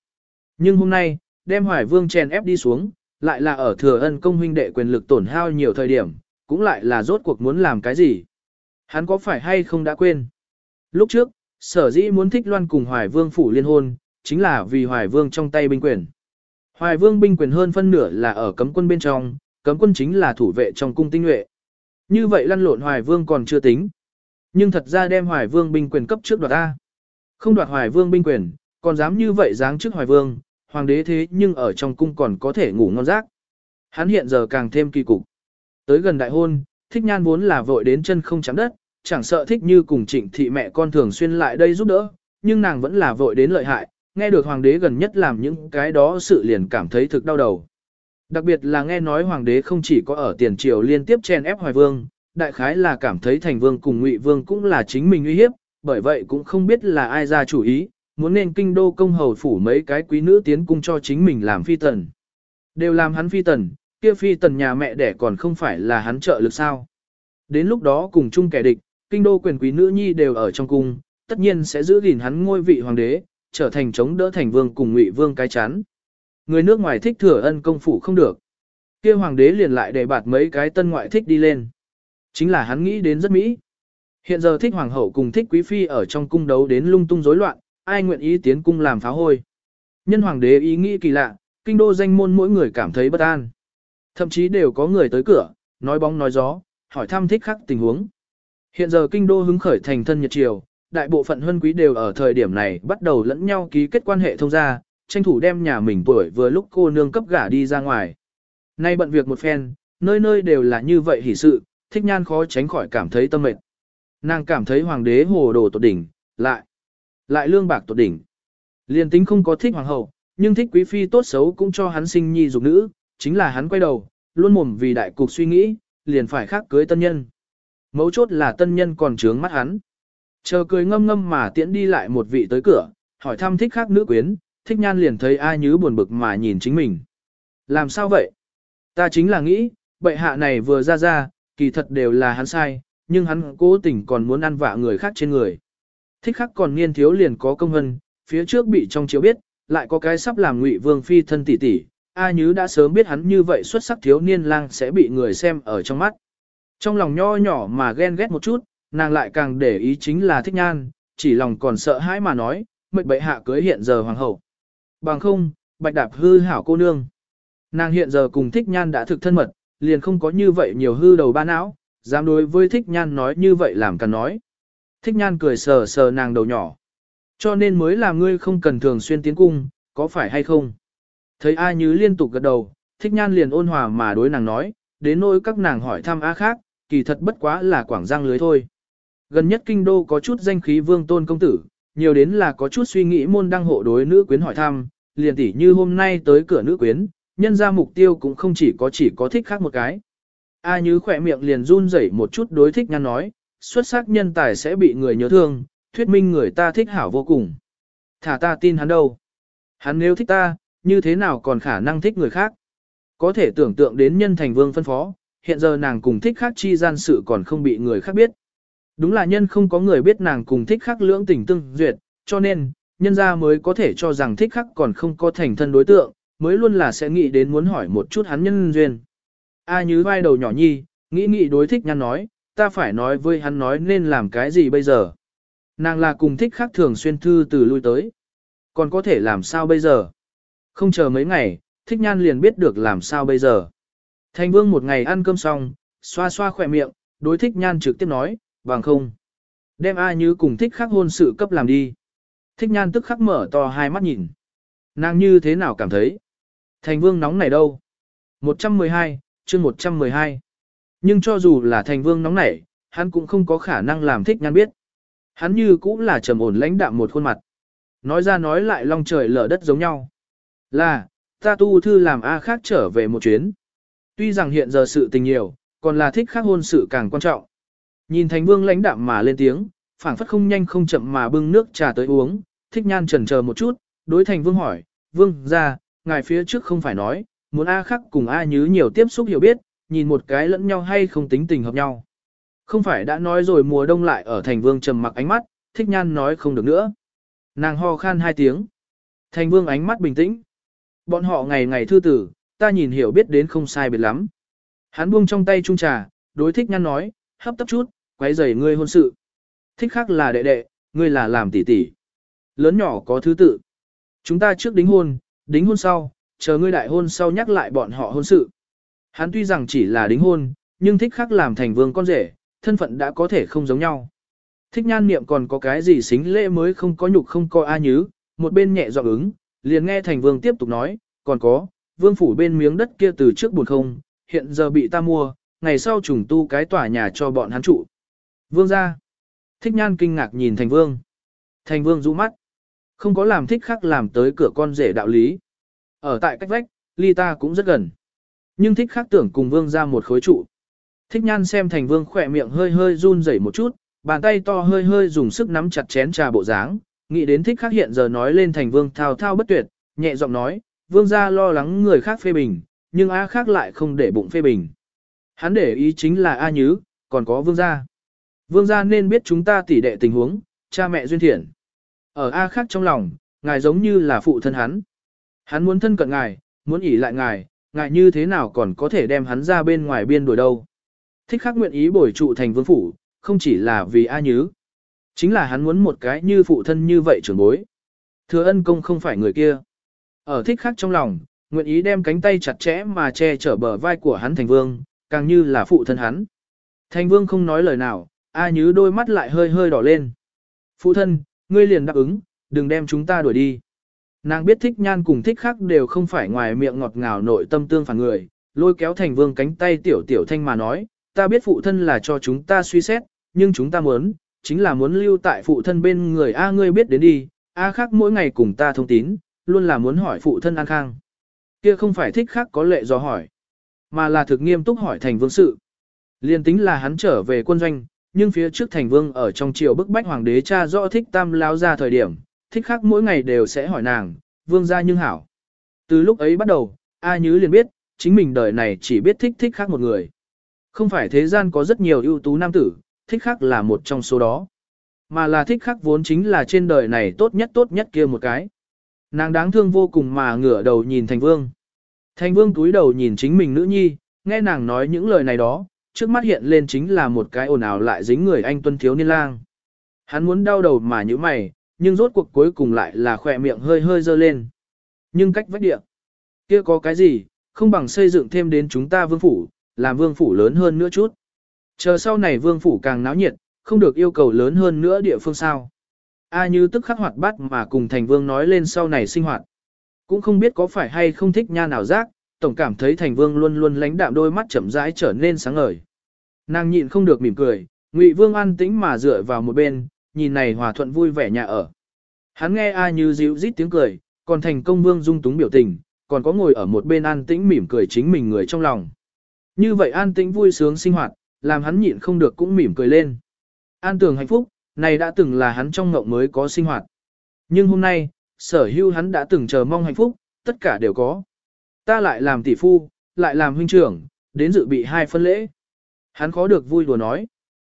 Nhưng hôm nay, đem hoài vương chèn ép đi xuống, lại là ở thừa ân công huynh đệ quyền lực tổn hao nhiều thời điểm, cũng lại là rốt cuộc muốn làm cái gì. Hắn có phải hay không đã quên. Lúc trước, sở dĩ muốn thích loan cùng hoài vương phủ liên hôn, chính là vì hoài vương trong tay binh quyền. Hoài vương binh quyền hơn phân nửa là ở cấm quân bên trong, cấm quân chính là thủ vệ trong cung tinh nhuệ. Như vậy lăn lộn hoài vương còn chưa tính. Nhưng thật ra đem hoài vương binh quyền cấp trước đoạt A. Không đoạt hoài vương binh quyền, còn dám như vậy dáng trước hoài vương, hoàng đế thế nhưng ở trong cung còn có thể ngủ ngon giấc. Hắn hiện giờ càng thêm kỳ cục. Tới gần đại hôn, thích nhan vốn là vội đến chân không chạm đất, chẳng sợ thích như cùng trịnh thị mẹ con thường xuyên lại đây giúp đỡ, nhưng nàng vẫn là vội đến lợi hại, nghe được hoàng đế gần nhất làm những cái đó sự liền cảm thấy thực đau đầu. Đặc biệt là nghe nói hoàng đế không chỉ có ở tiền triều liên tiếp chen ép hoài vương, đại khái là cảm thấy thành vương cùng ngụy vương cũng là chính mình uy hiếp, bởi vậy cũng không biết là ai ra chủ ý, muốn nên kinh đô công hầu phủ mấy cái quý nữ tiến cung cho chính mình làm phi tần. Đều làm hắn phi tần, kia phi tần nhà mẹ đẻ còn không phải là hắn trợ lực sao. Đến lúc đó cùng chung kẻ địch, kinh đô quyền quý nữ nhi đều ở trong cung, tất nhiên sẽ giữ gìn hắn ngôi vị hoàng đế, trở thành chống đỡ thành vương cùng ngụy vương cái chán. Người nước ngoài thích thừa ân công phủ không được. kia hoàng đế liền lại để bạt mấy cái tân ngoại thích đi lên. Chính là hắn nghĩ đến rất mỹ. Hiện giờ thích hoàng hậu cùng thích quý phi ở trong cung đấu đến lung tung rối loạn, ai nguyện ý tiến cung làm phá hôi. Nhân hoàng đế ý nghĩ kỳ lạ, kinh đô danh môn mỗi người cảm thấy bất an. Thậm chí đều có người tới cửa, nói bóng nói gió, hỏi thăm thích khắc tình huống. Hiện giờ kinh đô hứng khởi thành thân nhật triều, đại bộ phận huân quý đều ở thời điểm này bắt đầu lẫn nhau ký kết quan hệ thông gia, tranh thủ đem nhà mình tuổi vừa lúc cô nương cấp gả đi ra ngoài. Nay bận việc một phen, nơi nơi đều là như vậy hỉ sự, thích nhan khó tránh khỏi cảm thấy tâm mệt. Nàng cảm thấy hoàng đế hồ đồ tột đỉnh, lại, lại lương bạc tột đỉnh. Liên tính không có thích hoàng hậu, nhưng thích quý phi tốt xấu cũng cho hắn sinh nhi dục nữ, chính là hắn quay đầu, luôn mồm vì đại cục suy nghĩ, liền phải khác cưới tân nhân. Mấu chốt là tân nhân còn trướng mắt hắn. Chờ cười ngâm ngâm mà tiễn đi lại một vị tới cửa, hỏi thăm thích khác nữ quyến, thích nhan liền thấy ai nhứ buồn bực mà nhìn chính mình. Làm sao vậy? Ta chính là nghĩ, bệ hạ này vừa ra ra, kỳ thật đều là hắn sai, nhưng hắn cố tình còn muốn ăn vạ người khác trên người. Thích khắc còn niên thiếu liền có công hân, phía trước bị trong chiếu biết, lại có cái sắp làm ngụy vương phi thân tỷ tỷ, A Nhứ đã sớm biết hắn như vậy xuất sắc thiếu niên lang sẽ bị người xem ở trong mắt. Trong lòng nho nhỏ mà ghen ghét một chút, nàng lại càng để ý chính là thích nhan, chỉ lòng còn sợ hãi mà nói, mệnh bệ hạ cưới hiện giờ hoàng hậu. Bằng không, bạch đạp hư hảo cô nương. Nàng hiện giờ cùng thích nhan đã thực thân mật, liền không có như vậy nhiều hư đầu ba não, dám đối với thích nhan nói như vậy làm cần nói. Thích nhan cười sờ sờ nàng đầu nhỏ. Cho nên mới là ngươi không cần thường xuyên tiến cung, có phải hay không? Thấy A Như liên tục gật đầu, thích nhan liền ôn hòa mà đối nàng nói, đến nỗi các nàng hỏi thăm A khác, kỳ thật bất quá là quảng giang lưới thôi. Gần nhất kinh đô có chút danh khí vương tôn công tử, nhiều đến là có chút suy nghĩ môn đăng hộ đối nữ quyến hỏi thăm, liền tỉ như hôm nay tới cửa nữ quyến, nhân ra mục tiêu cũng không chỉ có chỉ có thích khác một cái. A như khỏe miệng liền run rẩy một chút đối thích nhan nói, xuất sắc nhân tài sẽ bị người nhớ thương, thuyết minh người ta thích hảo vô cùng. Thả ta tin hắn đâu. Hắn nếu thích ta, như thế nào còn khả năng thích người khác. Có thể tưởng tượng đến nhân thành vương phân phó, hiện giờ nàng cùng thích khác chi gian sự còn không bị người khác biết. Đúng là nhân không có người biết nàng cùng thích khác lưỡng tình tương duyệt, cho nên, nhân ra mới có thể cho rằng thích khác còn không có thành thân đối tượng, mới luôn là sẽ nghĩ đến muốn hỏi một chút hắn nhân duyên. A như vai đầu nhỏ nhi, nghĩ nghĩ đối thích nhăn nói, ta phải nói với hắn nói nên làm cái gì bây giờ. Nàng là cùng thích khác thường xuyên thư từ lui tới. Còn có thể làm sao bây giờ? Không chờ mấy ngày, thích nhan liền biết được làm sao bây giờ. Thành vương một ngày ăn cơm xong, xoa xoa khỏe miệng, đối thích nhan trực tiếp nói, bằng không. Đem ai như cùng thích khắc hôn sự cấp làm đi. Thích nhan tức khắc mở to hai mắt nhìn. Nàng như thế nào cảm thấy? Thành vương nóng này đâu? 112, chương 112. Nhưng cho dù là thành vương nóng nảy, hắn cũng không có khả năng làm thích nhan biết. Hắn như cũng là trầm ổn lãnh đạm một khuôn mặt. Nói ra nói lại long trời lở đất giống nhau. Là, ta tu thư làm A khác trở về một chuyến. Tuy rằng hiện giờ sự tình nhiều, còn là thích khác hôn sự càng quan trọng. Nhìn thành vương lãnh đạm mà lên tiếng, phảng phất không nhanh không chậm mà bưng nước trà tới uống, thích nhan trần chờ một chút, đối thành vương hỏi, vương ra, ngài phía trước không phải nói, muốn A khắc cùng A nhứ nhiều tiếp xúc hiểu biết, nhìn một cái lẫn nhau hay không tính tình hợp nhau. Không phải đã nói rồi mùa đông lại ở thành vương trầm mặc ánh mắt, thích nhan nói không được nữa. Nàng ho khan hai tiếng. Thành vương ánh mắt bình tĩnh. Bọn họ ngày ngày thư tử, ta nhìn hiểu biết đến không sai biệt lắm. Hắn buông trong tay trung trà, đối thích nhan nói, hấp tấp chút, quấy rầy ngươi hôn sự. Thích khác là đệ đệ, ngươi là làm tỷ tỷ. Lớn nhỏ có thứ tự. Chúng ta trước đính hôn, đính hôn sau, chờ ngươi đại hôn sau nhắc lại bọn họ hôn sự. Hắn tuy rằng chỉ là đính hôn, nhưng thích khác làm thành vương con rể, thân phận đã có thể không giống nhau. Thích nhan niệm còn có cái gì xính lễ mới không có nhục không coi a nhứ, một bên nhẹ giọng ứng, liền nghe thành vương tiếp tục nói, còn có, vương phủ bên miếng đất kia từ trước buồn không, hiện giờ bị ta mua, ngày sau trùng tu cái tòa nhà cho bọn hắn trụ. Vương ra. Thích nhan kinh ngạc nhìn thành vương. Thành vương rũ mắt. Không có làm thích khác làm tới cửa con rể đạo lý. Ở tại cách vách, ly ta cũng rất gần. Nhưng thích khác tưởng cùng vương ra một khối trụ. Thích nhan xem thành vương khỏe miệng hơi hơi run rẩy một chút, bàn tay to hơi hơi dùng sức nắm chặt chén trà bộ dáng, nghĩ đến thích khác hiện giờ nói lên thành vương thao thao bất tuyệt, nhẹ giọng nói, vương gia lo lắng người khác phê bình, nhưng A khác lại không để bụng phê bình. Hắn để ý chính là A Nhứ, còn có vương gia. Vương gia nên biết chúng ta tỉ đệ tình huống, cha mẹ duyên thiện. Ở A khác trong lòng, ngài giống như là phụ thân hắn. Hắn muốn thân cận ngài, muốn ỉ lại ngài, ngài như thế nào còn có thể đem hắn ra bên ngoài biên đuổi đâu. Thích khắc nguyện ý bồi trụ thành vương phủ, không chỉ là vì A Nhứ. Chính là hắn muốn một cái như phụ thân như vậy trưởng bối. Thừa ân công không phải người kia. Ở thích khắc trong lòng, nguyện ý đem cánh tay chặt chẽ mà che chở bờ vai của hắn thành vương, càng như là phụ thân hắn. Thành vương không nói lời nào, A Nhứ đôi mắt lại hơi hơi đỏ lên. Phụ thân, ngươi liền đáp ứng, đừng đem chúng ta đuổi đi. Nàng biết thích nhan cùng thích khắc đều không phải ngoài miệng ngọt ngào nội tâm tương phản người, lôi kéo thành vương cánh tay tiểu tiểu thanh mà nói, ta biết phụ thân là cho chúng ta suy xét, nhưng chúng ta muốn, chính là muốn lưu tại phụ thân bên người A ngươi biết đến đi, A khác mỗi ngày cùng ta thông tín, luôn là muốn hỏi phụ thân an khang. Kia không phải thích khác có lệ do hỏi, mà là thực nghiêm túc hỏi thành vương sự. Liên tính là hắn trở về quân doanh, nhưng phía trước thành vương ở trong triều bức bách hoàng đế cha rõ thích tam lao ra thời điểm, thích khác mỗi ngày đều sẽ hỏi nàng, vương gia nhưng hảo. Từ lúc ấy bắt đầu, A Nhứ liền biết, chính mình đời này chỉ biết thích thích khác một người. Không phải thế gian có rất nhiều ưu tú nam tử, thích khác là một trong số đó. Mà là thích khác vốn chính là trên đời này tốt nhất tốt nhất kia một cái. Nàng đáng thương vô cùng mà ngửa đầu nhìn thành vương. Thành vương túi đầu nhìn chính mình nữ nhi, nghe nàng nói những lời này đó, trước mắt hiện lên chính là một cái ồn ào lại dính người anh tuân thiếu niên lang. Hắn muốn đau đầu mà như mày, nhưng rốt cuộc cuối cùng lại là khỏe miệng hơi hơi dơ lên. Nhưng cách vách địa, kia có cái gì, không bằng xây dựng thêm đến chúng ta vương phủ, làm vương phủ lớn hơn nữa chút. Chờ sau này vương phủ càng náo nhiệt, không được yêu cầu lớn hơn nữa địa phương sao. A như tức khắc hoạt bát mà cùng thành vương nói lên sau này sinh hoạt. Cũng không biết có phải hay không thích nha nào giác, tổng cảm thấy thành vương luôn luôn lánh đạm đôi mắt chậm rãi trở nên sáng ngời. Nàng nhịn không được mỉm cười, ngụy vương an tĩnh mà dựa vào một bên, nhìn này hòa thuận vui vẻ nhà ở. Hắn nghe A như dịu rít tiếng cười, còn thành công vương dung túng biểu tình, còn có ngồi ở một bên an tĩnh mỉm cười chính mình người trong lòng. Như vậy an tĩnh vui sướng sinh hoạt, làm hắn nhịn không được cũng mỉm cười lên. An tường hạnh phúc, này đã từng là hắn trong ngộng mới có sinh hoạt. Nhưng hôm nay, sở hữu hắn đã từng chờ mong hạnh phúc, tất cả đều có. Ta lại làm tỷ phu, lại làm huynh trưởng, đến dự bị hai phân lễ. Hắn khó được vui đùa nói.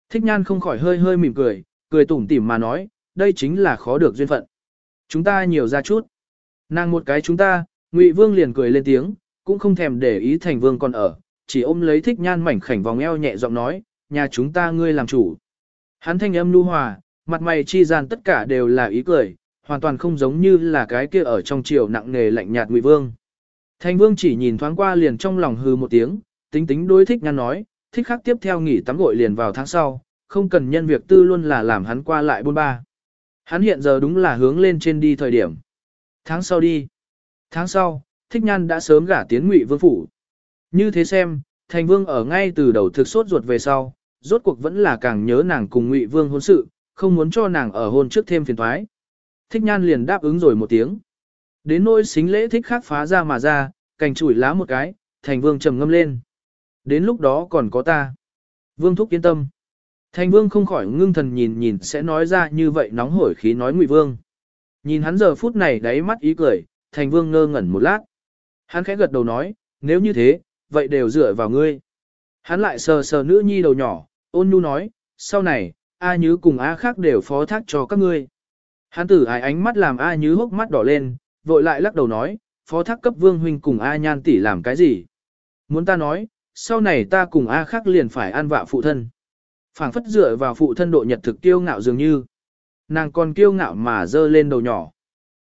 Thích nhan không khỏi hơi hơi mỉm cười, cười tủm tỉm mà nói, đây chính là khó được duyên phận. Chúng ta nhiều ra chút. Nàng một cái chúng ta, Ngụy Vương liền cười lên tiếng, cũng không thèm để ý thành vương còn ở, chỉ ôm lấy thích nhan mảnh khảnh vòng eo nhẹ giọng nói, nhà chúng ta ngươi làm chủ. Hắn thanh âm nu hòa, mặt mày chi gian tất cả đều là ý cười, hoàn toàn không giống như là cái kia ở trong triều nặng nề lạnh nhạt ngụy vương. Thanh vương chỉ nhìn thoáng qua liền trong lòng hư một tiếng, tính tính đối thích nhan nói, thích khác tiếp theo nghỉ tắm gội liền vào tháng sau, không cần nhân việc tư luôn là làm hắn qua lại bôn ba. Hắn hiện giờ đúng là hướng lên trên đi thời điểm. Tháng sau đi. Tháng sau, Thích Nhan đã sớm gả tiến Ngụy Vương phủ. Như thế xem, Thành Vương ở ngay từ đầu thực sốt ruột về sau, rốt cuộc vẫn là càng nhớ nàng cùng Ngụy Vương hôn sự, không muốn cho nàng ở hôn trước thêm phiền toái. Thích Nhan liền đáp ứng rồi một tiếng. Đến nỗi xính lễ thích khác phá ra mà ra, cành chủi lá một cái, Thành Vương trầm ngâm lên. Đến lúc đó còn có ta. Vương thúc yên tâm. Thành Vương không khỏi ngưng thần nhìn nhìn sẽ nói ra như vậy nóng hổi khí nói Ngụy Vương. Nhìn hắn giờ phút này đáy mắt ý cười, Thành Vương ngơ ngẩn một lát. Hắn khẽ gật đầu nói, nếu như thế, vậy đều dựa vào ngươi. Hắn lại sờ sờ nữ nhi đầu nhỏ, ôn nhu nói, sau này, A Nhứ cùng A khác đều phó thác cho các ngươi. Hắn tử ái ánh mắt làm A Nhứ hốc mắt đỏ lên, vội lại lắc đầu nói, phó thác cấp vương huynh cùng A Nhan tỷ làm cái gì? Muốn ta nói, sau này ta cùng A khác liền phải ăn vạ phụ thân. phảng phất dựa vào phụ thân độ nhật thực tiêu ngạo dường như. Nàng còn kiêu ngạo mà dơ lên đầu nhỏ.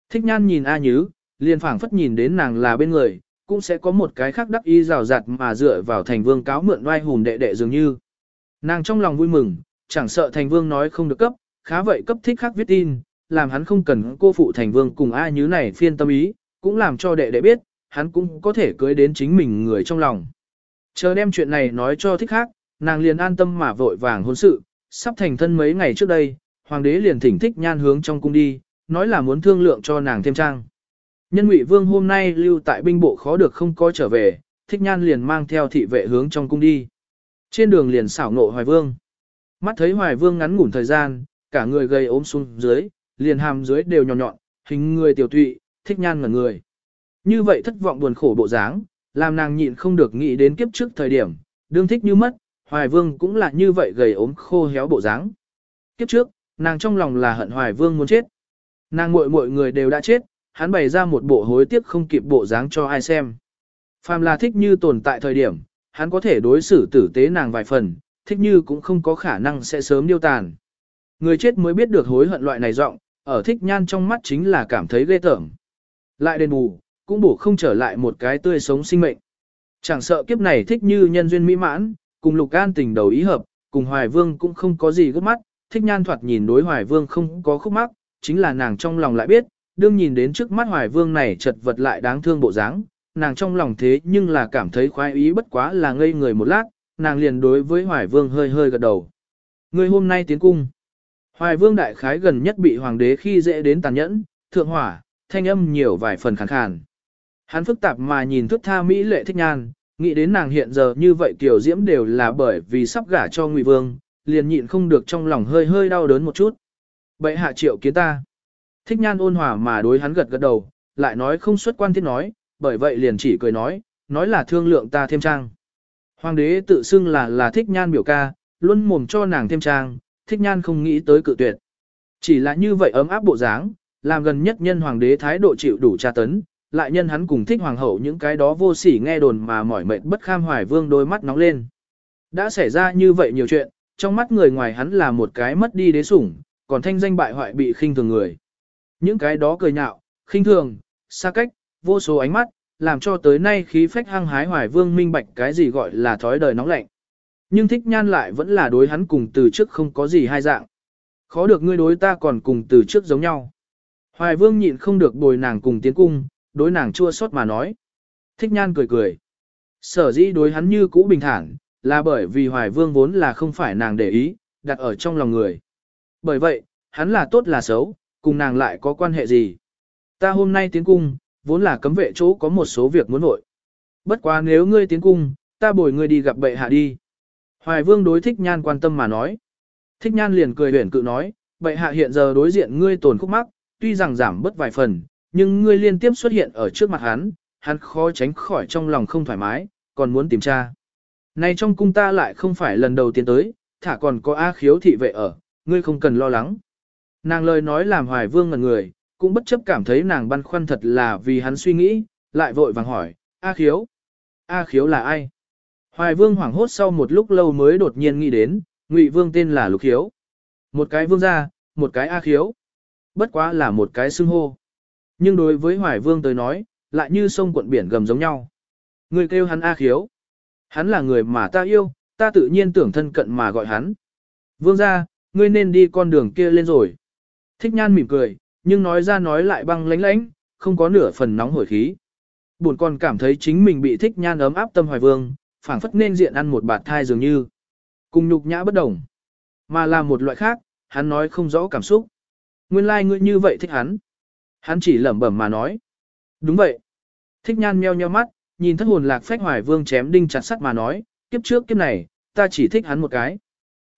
Thích nhan nhìn A Nhứ, liền phảng phất nhìn đến nàng là bên người, cũng sẽ có một cái khác đắc ý rào rạt mà dựa vào thành vương cáo mượn oai hùng đệ đệ dường như. Nàng trong lòng vui mừng, chẳng sợ thành vương nói không được cấp, khá vậy cấp thích khác viết tin, làm hắn không cần cô phụ thành vương cùng ai như này phiên tâm ý, cũng làm cho đệ đệ biết, hắn cũng có thể cưới đến chính mình người trong lòng. Chờ đem chuyện này nói cho thích khác, nàng liền an tâm mà vội vàng hôn sự, sắp thành thân mấy ngày trước đây, hoàng đế liền thỉnh thích nhan hướng trong cung đi, nói là muốn thương lượng cho nàng thêm trang. Nhân ngụy vương hôm nay lưu tại binh bộ khó được không có trở về, thích nhan liền mang theo thị vệ hướng trong cung đi. Trên đường liền xảo ngộ hoài vương. Mắt thấy hoài vương ngắn ngủn thời gian, cả người gầy ốm xuống dưới, liền hàm dưới đều nhỏ nhọn, hình người tiểu tụy, thích nhan ngẩn người. Như vậy thất vọng buồn khổ bộ dáng, làm nàng nhịn không được nghĩ đến kiếp trước thời điểm, đương thích như mất, hoài vương cũng là như vậy gầy ốm khô héo bộ dáng. Kiếp trước, nàng trong lòng là hận hoài vương muốn chết. Nàng muội muội người đều đã chết, hắn bày ra một bộ hối tiếc không kịp bộ dáng cho ai xem. Phàm là thích như tồn tại thời điểm, hắn có thể đối xử tử tế nàng vài phần, thích như cũng không có khả năng sẽ sớm điêu tàn. Người chết mới biết được hối hận loại này giọng, ở thích nhan trong mắt chính là cảm thấy ghê tởm. Lại đền bù, cũng bổ không trở lại một cái tươi sống sinh mệnh. Chẳng sợ kiếp này thích như nhân duyên mỹ mãn, cùng lục an tình đầu ý hợp, cùng hoài vương cũng không có gì gấp mắt, thích nhan thoạt nhìn đối hoài vương không có khúc mắc, chính là nàng trong lòng lại biết, đương nhìn đến trước mắt hoài vương này chật vật lại đáng thương bộ dáng, nàng trong lòng thế nhưng là cảm thấy khoái ý bất quá là ngây người một lát, nàng liền đối với hoài vương hơi hơi gật đầu. Người hôm nay tiến cung. Hoài vương đại khái gần nhất bị hoàng đế khi dễ đến tàn nhẫn, thượng hỏa, thanh âm nhiều vài phần khàn khàn. Hắn phức tạp mà nhìn thức tha Mỹ lệ thích nhan, nghĩ đến nàng hiện giờ như vậy tiểu diễm đều là bởi vì sắp gả cho Ngụy Vương, liền nhịn không được trong lòng hơi hơi đau đớn một chút. Bệ hạ triệu kiến ta. Thích nhan ôn hòa mà đối hắn gật gật đầu, lại nói không xuất quan thiết nói, bởi vậy liền chỉ cười nói, nói là thương lượng ta thêm trang. Hoàng đế tự xưng là là thích nhan biểu ca, luôn mồm cho nàng thêm trang, thích nhan không nghĩ tới cự tuyệt. Chỉ là như vậy ấm áp bộ dáng, làm gần nhất nhân hoàng đế thái độ chịu đủ tra tấn, lại nhân hắn cùng thích hoàng hậu những cái đó vô sỉ nghe đồn mà mỏi mệt bất kham hoài vương đôi mắt nóng lên. Đã xảy ra như vậy nhiều chuyện, trong mắt người ngoài hắn là một cái mất đi đế sủng, còn thanh danh bại hoại bị khinh thường người. Những cái đó cười nhạo, khinh thường, xa cách, vô số ánh mắt, làm cho tới nay khí phách hăng hái hoài vương minh bạch cái gì gọi là thói đời nóng lạnh. Nhưng thích nhan lại vẫn là đối hắn cùng từ trước không có gì hai dạng. Khó được ngươi đối ta còn cùng từ trước giống nhau. Hoài vương nhịn không được bồi nàng cùng tiến cung, đối nàng chua xót mà nói. Thích nhan cười cười. Sở dĩ đối hắn như cũ bình thản, là bởi vì hoài vương vốn là không phải nàng để ý, đặt ở trong lòng người. Bởi vậy, hắn là tốt là xấu, cùng nàng lại có quan hệ gì. Ta hôm nay tiến cung, vốn là cấm vệ chỗ có một số việc muốn nội. Bất quá nếu ngươi tiến cung, ta bồi ngươi đi gặp bệ hạ đi. Hoài vương đối thích nhan quan tâm mà nói. Thích nhan liền cười huyển cự nói, bệ hạ hiện giờ đối diện ngươi tồn khúc mắc, tuy rằng giảm bớt vài phần, nhưng ngươi liên tiếp xuất hiện ở trước mặt hắn, hắn khó tránh khỏi trong lòng không thoải mái, còn muốn tìm tra. Này trong cung ta lại không phải lần đầu tiên tới, thả còn có A khiếu thị vệ ở, ngươi không cần lo lắng. Nàng lời nói làm hoài vương ngần người, cũng bất chấp cảm thấy nàng băn khoăn thật là vì hắn suy nghĩ, lại vội vàng hỏi, A khiếu. A khiếu là ai? Hoài vương hoảng hốt sau một lúc lâu mới đột nhiên nghĩ đến, ngụy vương tên là lục khiếu. Một cái vương gia, một cái A khiếu. Bất quá là một cái xưng hô. Nhưng đối với Hoài Vương tới nói, lại như sông cuộn biển gầm giống nhau. Người kêu hắn A khiếu. Hắn là người mà ta yêu, ta tự nhiên tưởng thân cận mà gọi hắn. Vương gia, ngươi nên đi con đường kia lên rồi. Thích nhan mỉm cười, nhưng nói ra nói lại băng lánh lánh, không có nửa phần nóng hổi khí. Buồn còn cảm thấy chính mình bị thích nhan ấm áp tâm hoài vương, phảng phất nên diện ăn một bạt thai dường như. Cùng nhục nhã bất đồng. Mà là một loại khác, hắn nói không rõ cảm xúc. Nguyên lai like ngươi như vậy thích hắn. Hắn chỉ lẩm bẩm mà nói. Đúng vậy. Thích nhan meo nheo mắt, nhìn thất hồn lạc phách hoài vương chém đinh chặt sắt mà nói, kiếp trước kiếp này, ta chỉ thích hắn một cái.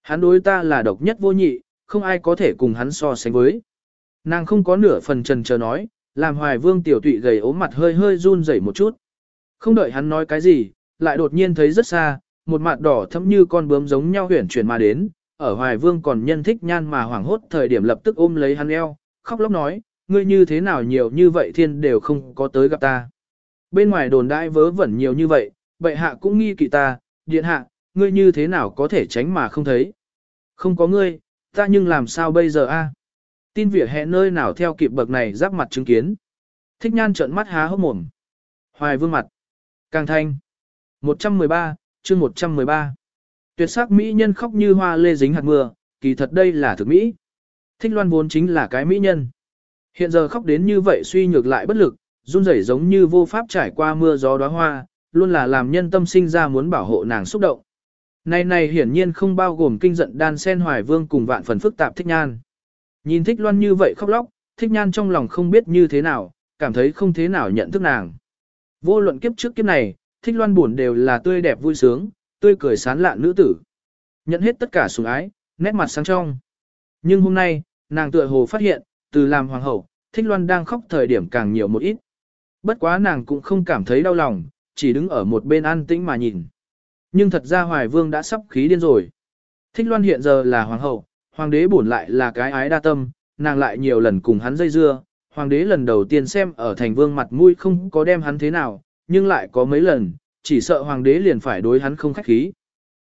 Hắn đối ta là độc nhất vô nhị, không ai có thể cùng hắn so sánh với. Nàng không có nửa phần trần chờ nói, làm hoài vương tiểu tụy gầy ốm mặt hơi hơi run rẩy một chút. Không đợi hắn nói cái gì, lại đột nhiên thấy rất xa, một mặt đỏ thẫm như con bướm giống nhau huyển chuyển mà đến, ở hoài vương còn nhân thích nhan mà hoảng hốt thời điểm lập tức ôm lấy hắn eo, khóc lóc nói, ngươi như thế nào nhiều như vậy thiên đều không có tới gặp ta. Bên ngoài đồn đại vớ vẩn nhiều như vậy, bệ hạ cũng nghi kỵ ta, điện hạ, ngươi như thế nào có thể tránh mà không thấy. Không có ngươi, ta nhưng làm sao bây giờ a? Tin vỉa hè nơi nào theo kịp bậc này giáp mặt chứng kiến. Thích nhan trợn mắt há hốc mồm. Hoài vương mặt. Càng thanh. 113, chương 113. Tuyệt sắc mỹ nhân khóc như hoa lê dính hạt mưa, kỳ thật đây là thực mỹ. Thích loan vốn chính là cái mỹ nhân. Hiện giờ khóc đến như vậy suy nhược lại bất lực, run rẩy giống như vô pháp trải qua mưa gió đóa hoa, luôn là làm nhân tâm sinh ra muốn bảo hộ nàng xúc động. Này này hiển nhiên không bao gồm kinh giận đan sen hoài vương cùng vạn phần phức tạp thích nhan. Nhìn thích loan như vậy khóc lóc, thích nhan trong lòng không biết như thế nào, cảm thấy không thế nào nhận thức nàng. Vô luận kiếp trước kiếp này, thích loan buồn đều là tươi đẹp vui sướng, tươi cười sán lạ nữ tử. Nhận hết tất cả sủng ái, nét mặt sáng trong. Nhưng hôm nay, nàng tựa hồ phát hiện, từ làm hoàng hậu, thích loan đang khóc thời điểm càng nhiều một ít. Bất quá nàng cũng không cảm thấy đau lòng, chỉ đứng ở một bên an tĩnh mà nhìn. Nhưng thật ra Hoài Vương đã sắp khí điên rồi. Thích Loan hiện giờ là hoàng hậu, hoàng đế bổn lại là cái ái đa tâm, nàng lại nhiều lần cùng hắn dây dưa, hoàng đế lần đầu tiên xem ở thành vương mặt mũi không có đem hắn thế nào, nhưng lại có mấy lần, chỉ sợ hoàng đế liền phải đối hắn không khách khí.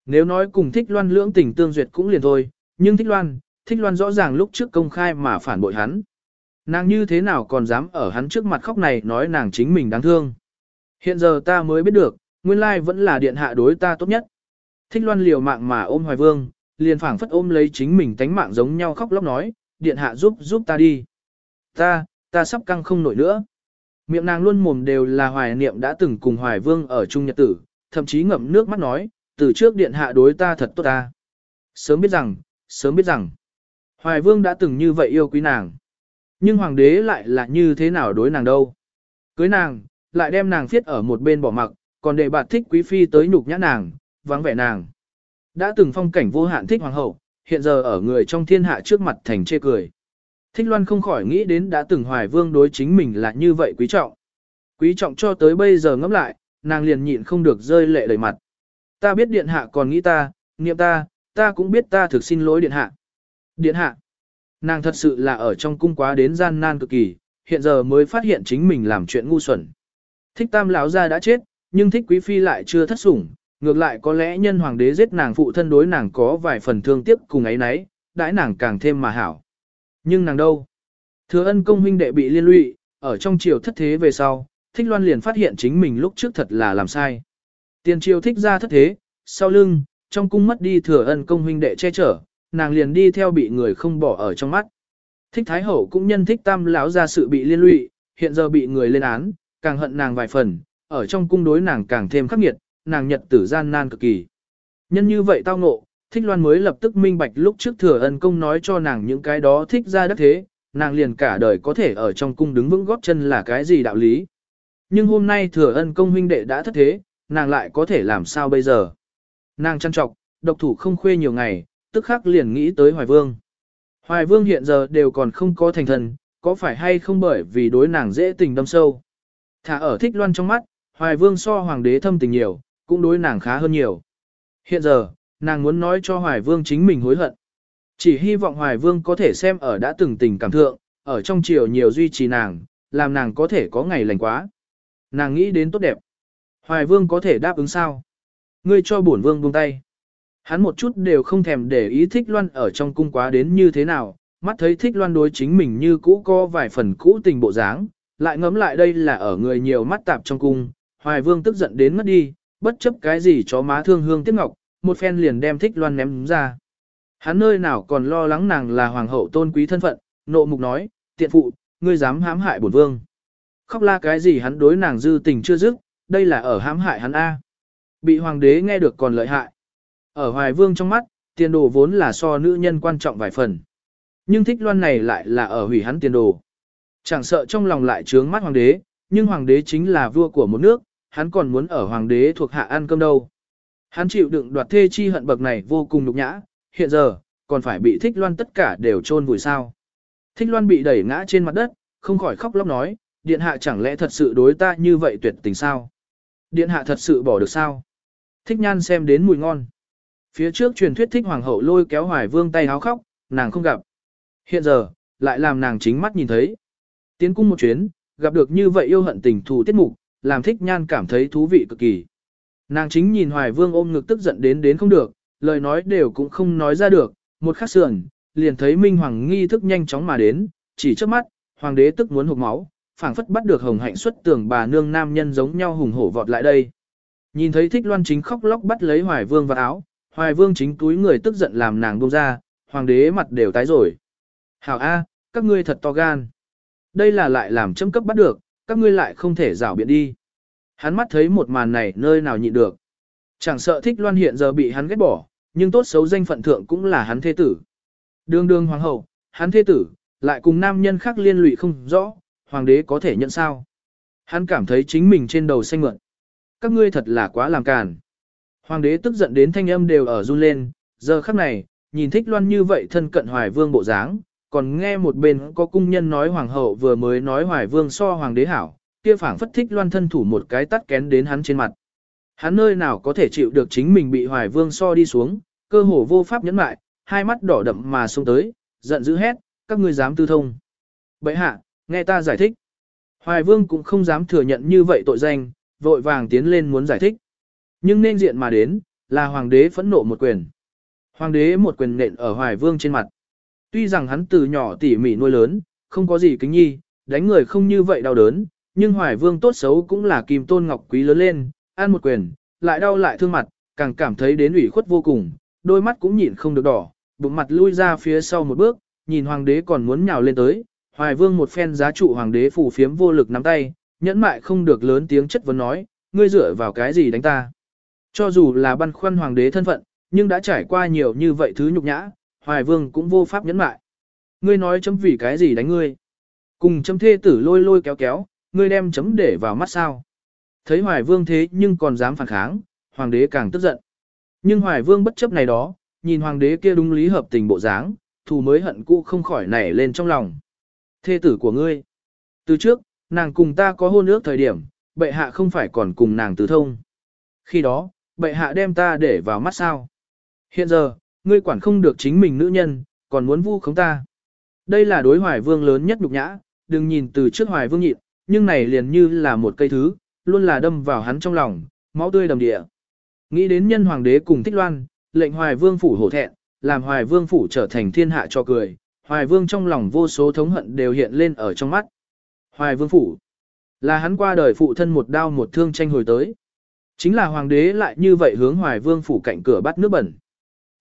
Nếu nói cùng thích loan lưỡng tình tương duyệt cũng liền thôi, nhưng thích loan, thích loan rõ ràng lúc trước công khai mà phản bội hắn. Nàng như thế nào còn dám ở hắn trước mặt khóc này nói nàng chính mình đáng thương. Hiện giờ ta mới biết được, nguyên lai vẫn là điện hạ đối ta tốt nhất. Thích loan liều mạng mà ôm hoài vương, liền phảng phất ôm lấy chính mình tánh mạng giống nhau khóc lóc nói, điện hạ giúp giúp ta đi. Ta, ta sắp căng không nổi nữa. Miệng nàng luôn mồm đều là hoài niệm đã từng cùng hoài vương ở chung nhật tử, thậm chí ngậm nước mắt nói, từ trước điện hạ đối ta thật tốt ta. Sớm biết rằng, sớm biết rằng, hoài vương đã từng như vậy yêu quý nàng. Nhưng hoàng đế lại là như thế nào đối nàng đâu. Cưới nàng, lại đem nàng viết ở một bên bỏ mặc, còn để bạt thích quý phi tới nhục nhã nàng, vắng vẻ nàng. Đã từng phong cảnh vô hạn thích hoàng hậu, hiện giờ ở người trong thiên hạ trước mặt thành chê cười. Thích Loan không khỏi nghĩ đến đã từng hoài vương đối chính mình là như vậy quý trọng. Quý trọng cho tới bây giờ ngẫm lại, nàng liền nhịn không được rơi lệ đầy mặt. Ta biết điện hạ còn nghĩ ta, niệm ta, ta cũng biết ta thực xin lỗi điện hạ. Điện hạ, nàng thật sự là ở trong cung quá đến gian nan cực kỳ, hiện giờ mới phát hiện chính mình làm chuyện ngu xuẩn. Thích tam lão gia đã chết, nhưng thích quý phi lại chưa thất sủng, ngược lại có lẽ nhân hoàng đế giết nàng phụ thân đối nàng có vài phần thương tiếc cùng ấy nấy, đãi nàng càng thêm mà hảo. Nhưng nàng đâu? Thừa ân công huynh đệ bị liên lụy, ở trong triều thất thế về sau, thích loan liền phát hiện chính mình lúc trước thật là làm sai. Tiền triều thích ra thất thế, sau lưng, trong cung mất đi thừa ân công huynh đệ che chở, nàng liền đi theo bị người không bỏ ở trong mắt. Thích thái hậu cũng nhân thích tam lão ra sự bị liên lụy, hiện giờ bị người lên án, càng hận nàng vài phần, ở trong cung đối nàng càng thêm khắc nghiệt, nàng nhật tử gian nan cực kỳ. Nhân như vậy tao ngộ, thích loan mới lập tức minh bạch lúc trước thừa ân công nói cho nàng những cái đó thích ra đất thế, nàng liền cả đời có thể ở trong cung đứng vững góp chân là cái gì đạo lý. Nhưng hôm nay thừa ân công huynh đệ đã thất thế, nàng lại có thể làm sao bây giờ. Nàng chăn trọc, độc thủ không khuê nhiều ngày, tức khắc liền nghĩ tới Hoài Vương. Hoài Vương hiện giờ đều còn không có thành thần, có phải hay không bởi vì đối nàng dễ tình đâm sâu. Thả ở thích loan trong mắt, Hoài Vương so hoàng đế thâm tình nhiều, cũng đối nàng khá hơn nhiều. Hiện giờ, nàng muốn nói cho Hoài Vương chính mình hối hận. Chỉ hy vọng Hoài Vương có thể xem ở đã từng tình cảm thượng, ở trong triều nhiều duy trì nàng, làm nàng có thể có ngày lành quá. Nàng nghĩ đến tốt đẹp. Hoài Vương có thể đáp ứng sao? Ngươi cho bổn Vương buông tay. Hắn một chút đều không thèm để ý thích loan ở trong cung quá đến như thế nào, mắt thấy thích loan đối chính mình như cũ có vài phần cũ tình bộ dáng, lại ngấm lại đây là ở người nhiều mắt tạp trong cung, Hoài Vương tức giận đến mất đi, bất chấp cái gì chó má thương hương tiếc ngọc, một phen liền đem thích loan ném ra. Hắn nơi nào còn lo lắng nàng là hoàng hậu tôn quý thân phận, nộ mục nói, tiện phụ, ngươi dám hãm hại bổn vương. Khóc la cái gì hắn đối nàng dư tình chưa dứt, đây là ở hãm hại hắn A. Bị hoàng đế nghe được còn lợi hại. Ở hoài vương trong mắt, tiền đồ vốn là so nữ nhân quan trọng vài phần. Nhưng thích loan này lại là ở hủy hắn tiền đồ. Chẳng sợ trong lòng lại trướng mắt hoàng đế, nhưng hoàng đế chính là vua của một nước, hắn còn muốn ở hoàng đế thuộc hạ ăn cơm đâu. Hắn chịu đựng đoạt thê chi hận bậc này vô cùng nhục nhã, hiện giờ, còn phải bị thích loan tất cả đều chôn vùi sao. Thích loan bị đẩy ngã trên mặt đất, không khỏi khóc lóc nói, điện hạ chẳng lẽ thật sự đối ta như vậy tuyệt tình sao? Điện hạ thật sự bỏ được sao? Thích nhan xem đến mùi ngon. Phía trước truyền thuyết thích hoàng hậu lôi kéo hoài vương tay háo khóc, nàng không gặp. Hiện giờ, lại làm nàng chính mắt nhìn thấy. Tiến cung một chuyến, gặp được như vậy yêu hận tình thù tiết mục, làm thích nhan cảm thấy thú vị cực kỳ. Nàng chính nhìn hoài vương ôm ngực tức giận đến đến không được, lời nói đều cũng không nói ra được, một khắc sườn, liền thấy Minh Hoàng nghi thức nhanh chóng mà đến, chỉ trước mắt, hoàng đế tức muốn hụt máu, phảng phất bắt được hồng hạnh xuất tưởng bà nương nam nhân giống nhau hùng hổ vọt lại đây. Nhìn thấy thích loan chính khóc lóc bắt lấy hoài vương vào áo, hoài vương chính túi người tức giận làm nàng buông ra, hoàng đế mặt đều tái rồi. Hảo A, các ngươi thật to gan. Đây là lại làm châm cấp bắt được, các ngươi lại không thể rảo biện đi. Hắn mắt thấy một màn này nơi nào nhịn được. Chẳng sợ thích loan hiện giờ bị hắn ghét bỏ, nhưng tốt xấu danh phận thượng cũng là hắn thế tử. Đường đường hoàng hậu, hắn thế tử, lại cùng nam nhân khác liên lụy không rõ, hoàng đế có thể nhận sao. Hắn cảm thấy chính mình trên đầu xanh mượn. Các ngươi thật là quá làm càn. Hoàng đế tức giận đến thanh âm đều ở run lên, giờ khắc này, nhìn thích loan như vậy thân cận hoài vương bộ dáng, còn nghe một bên có cung nhân nói hoàng hậu vừa mới nói hoài vương so hoàng đế hảo, kia phảng phất thích loan thân thủ một cái tắt kén đến hắn trên mặt. Hắn nơi nào có thể chịu được chính mình bị hoài vương so đi xuống, cơ hồ vô pháp nhẫn lại hai mắt đỏ đậm mà xuống tới, giận dữ hét, các ngươi dám tư thông. bệ hạ, nghe ta giải thích. Hoài vương cũng không dám thừa nhận như vậy tội danh, vội vàng tiến lên muốn giải thích. Nhưng nên diện mà đến, là hoàng đế phẫn nộ một quyền. Hoàng đế một quyền nện ở hoài vương trên mặt. Tuy rằng hắn từ nhỏ tỉ mỉ nuôi lớn, không có gì kính nhi, đánh người không như vậy đau đớn, nhưng hoài vương tốt xấu cũng là kim tôn ngọc quý lớn lên, ăn một quyền, lại đau lại thương mặt, càng cảm thấy đến ủy khuất vô cùng, đôi mắt cũng nhịn không được đỏ, bụng mặt lui ra phía sau một bước, nhìn hoàng đế còn muốn nhào lên tới, hoài vương một phen giá trụ hoàng đế phủ phiếm vô lực nắm tay, nhẫn mại không được lớn tiếng chất vấn nói, ngươi dựa vào cái gì đánh ta. Cho dù là băn khoăn hoàng đế thân phận, nhưng đã trải qua nhiều như vậy thứ nhục nhã, hoài vương cũng vô pháp nhẫn mại. Ngươi nói chấm vì cái gì đánh ngươi. Cùng chấm thê tử lôi lôi kéo kéo, ngươi đem chấm để vào mắt sao. Thấy hoài vương thế nhưng còn dám phản kháng, hoàng đế càng tức giận. Nhưng hoài vương bất chấp này đó, nhìn hoàng đế kia đúng lý hợp tình bộ dáng, thù mới hận cũ không khỏi nảy lên trong lòng. Thê tử của ngươi. Từ trước, nàng cùng ta có hôn ước thời điểm, bệ hạ không phải còn cùng nàng tử thông. Khi đó, bệ hạ đem ta để vào mắt sao. Hiện giờ, ngươi quản không được chính mình nữ nhân, còn muốn vu khống ta. Đây là đối hoài vương lớn nhất nhục nhã, đừng nhìn từ trước hoài vương nhịn, nhưng này liền như là một cây thứ, luôn là đâm vào hắn trong lòng, máu tươi đầm địa. Nghĩ đến nhân hoàng đế cùng thích loan, lệnh hoài vương phủ hổ thẹn, làm hoài vương phủ trở thành thiên hạ cho cười, hoài vương trong lòng vô số thống hận đều hiện lên ở trong mắt. Hoài vương phủ, là hắn qua đời phụ thân một đao một thương tranh hồi tới. Chính là hoàng đế lại như vậy hướng hoài vương phủ cạnh cửa bắt nước bẩn.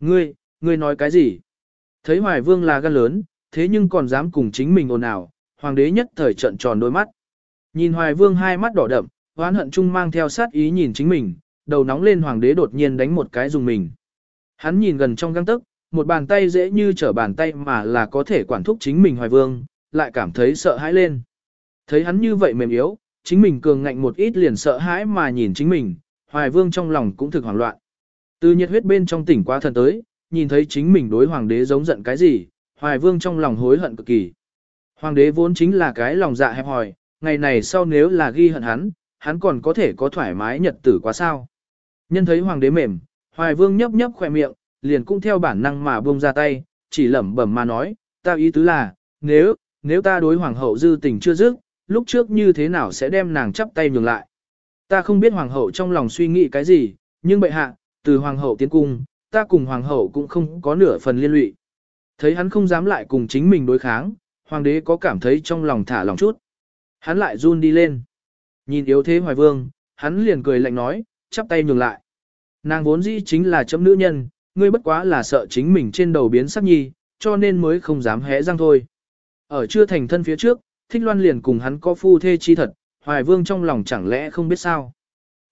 Ngươi, ngươi nói cái gì? Thấy hoài vương là gan lớn, thế nhưng còn dám cùng chính mình ồn ào, hoàng đế nhất thời trận tròn đôi mắt. Nhìn hoài vương hai mắt đỏ đậm, oán hận chung mang theo sát ý nhìn chính mình, đầu nóng lên hoàng đế đột nhiên đánh một cái dùng mình. Hắn nhìn gần trong găng tức, một bàn tay dễ như trở bàn tay mà là có thể quản thúc chính mình hoài vương, lại cảm thấy sợ hãi lên. Thấy hắn như vậy mềm yếu, chính mình cường ngạnh một ít liền sợ hãi mà nhìn chính mình, hoài vương trong lòng cũng thực hoảng loạn. Từ nhiệt huyết bên trong tỉnh qua thần tới, nhìn thấy chính mình đối hoàng đế giống giận cái gì, hoài vương trong lòng hối hận cực kỳ. Hoàng đế vốn chính là cái lòng dạ hẹp hòi, ngày này sau nếu là ghi hận hắn, hắn còn có thể có thoải mái nhật tử quá sao. Nhân thấy hoàng đế mềm, hoài vương nhấp nhấp khỏe miệng, liền cũng theo bản năng mà buông ra tay, chỉ lẩm bẩm mà nói, ta ý tứ là, nếu, nếu ta đối hoàng hậu dư tình chưa dứt, lúc trước như thế nào sẽ đem nàng chắp tay nhường lại. Ta không biết hoàng hậu trong lòng suy nghĩ cái gì, nhưng bệ hạ, từ hoàng hậu tiến cung, ta cùng hoàng hậu cũng không có nửa phần liên lụy. Thấy hắn không dám lại cùng chính mình đối kháng, hoàng đế có cảm thấy trong lòng thả lòng chút. Hắn lại run đi lên. Nhìn yếu thế hoài vương, hắn liền cười lạnh nói, chắp tay nhường lại. Nàng vốn dĩ chính là chấm nữ nhân, ngươi bất quá là sợ chính mình trên đầu biến sắc nhi, cho nên mới không dám hé răng thôi. Ở chưa thành thân phía trước, thích loan liền cùng hắn có phu thê chi thật, hoài vương trong lòng chẳng lẽ không biết sao.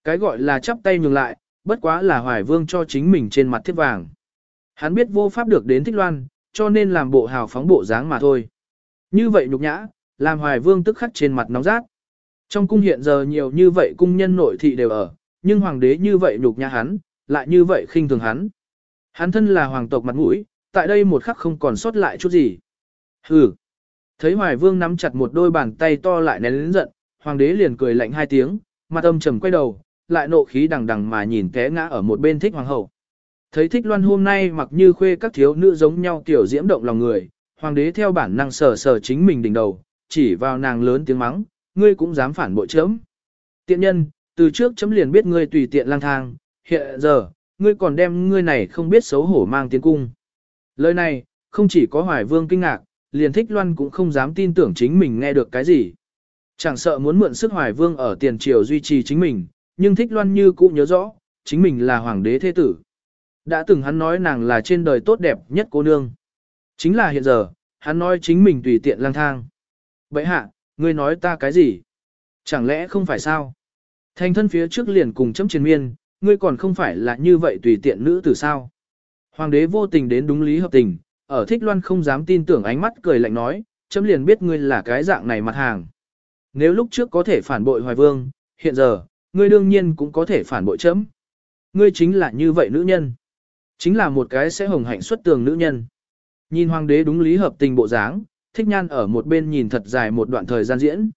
Cái gọi là chắp tay nhường lại, bất quá là hoài vương cho chính mình trên mặt thiết vàng. Hắn biết vô pháp được đến thích loan, cho nên làm bộ hào phóng bộ dáng mà thôi. Như vậy nhục nhã, làm hoài vương tức khắc trên mặt nóng rát. Trong cung hiện giờ nhiều như vậy cung nhân nội thị đều ở, nhưng hoàng đế như vậy nhục nhã hắn, lại như vậy khinh thường hắn. Hắn thân là hoàng tộc mặt mũi, tại đây một khắc không còn sót lại chút gì. Hừ. Thấy hoài vương nắm chặt một đôi bàn tay to lại nén lớn giận, hoàng đế liền cười lạnh hai tiếng, mặt âm trầm quay đầu, lại nộ khí đằng đằng mà nhìn té ngã ở một bên thích hoàng hậu. Thấy thích loan hôm nay mặc như khuê các thiếu nữ giống nhau tiểu diễm động lòng người, hoàng đế theo bản năng sờ sờ chính mình đỉnh đầu, chỉ vào nàng lớn tiếng mắng, ngươi cũng dám phản bội chấm. Tiện nhân, từ trước chấm liền biết ngươi tùy tiện lang thang, hiện giờ, ngươi còn đem ngươi này không biết xấu hổ mang tiến cung. Lời này, không chỉ có hoài vương kinh ngạc, liền thích loan cũng không dám tin tưởng chính mình nghe được cái gì. Chẳng sợ muốn mượn sức hoài vương ở tiền triều duy trì chính mình, nhưng thích loan như cũng nhớ rõ, chính mình là hoàng đế thế tử. Đã từng hắn nói nàng là trên đời tốt đẹp nhất cô nương. Chính là hiện giờ, hắn nói chính mình tùy tiện lang thang. Vậy hạ, ngươi nói ta cái gì? Chẳng lẽ không phải sao? Thành thân phía trước liền cùng chấm chiến miên, ngươi còn không phải là như vậy tùy tiện nữ tử sao? Hoàng đế vô tình đến đúng lý hợp tình, ở thích loan không dám tin tưởng ánh mắt cười lạnh nói, chấm liền biết ngươi là cái dạng này mặt hàng. Nếu lúc trước có thể phản bội hoài vương, hiện giờ, ngươi đương nhiên cũng có thể phản bội chấm. Ngươi chính là như vậy nữ nhân. Chính là một cái sẽ hồng hạnh xuất tường nữ nhân. Nhìn hoàng đế đúng lý hợp tình bộ dáng, thích nhan ở một bên nhìn thật dài một đoạn thời gian diễn.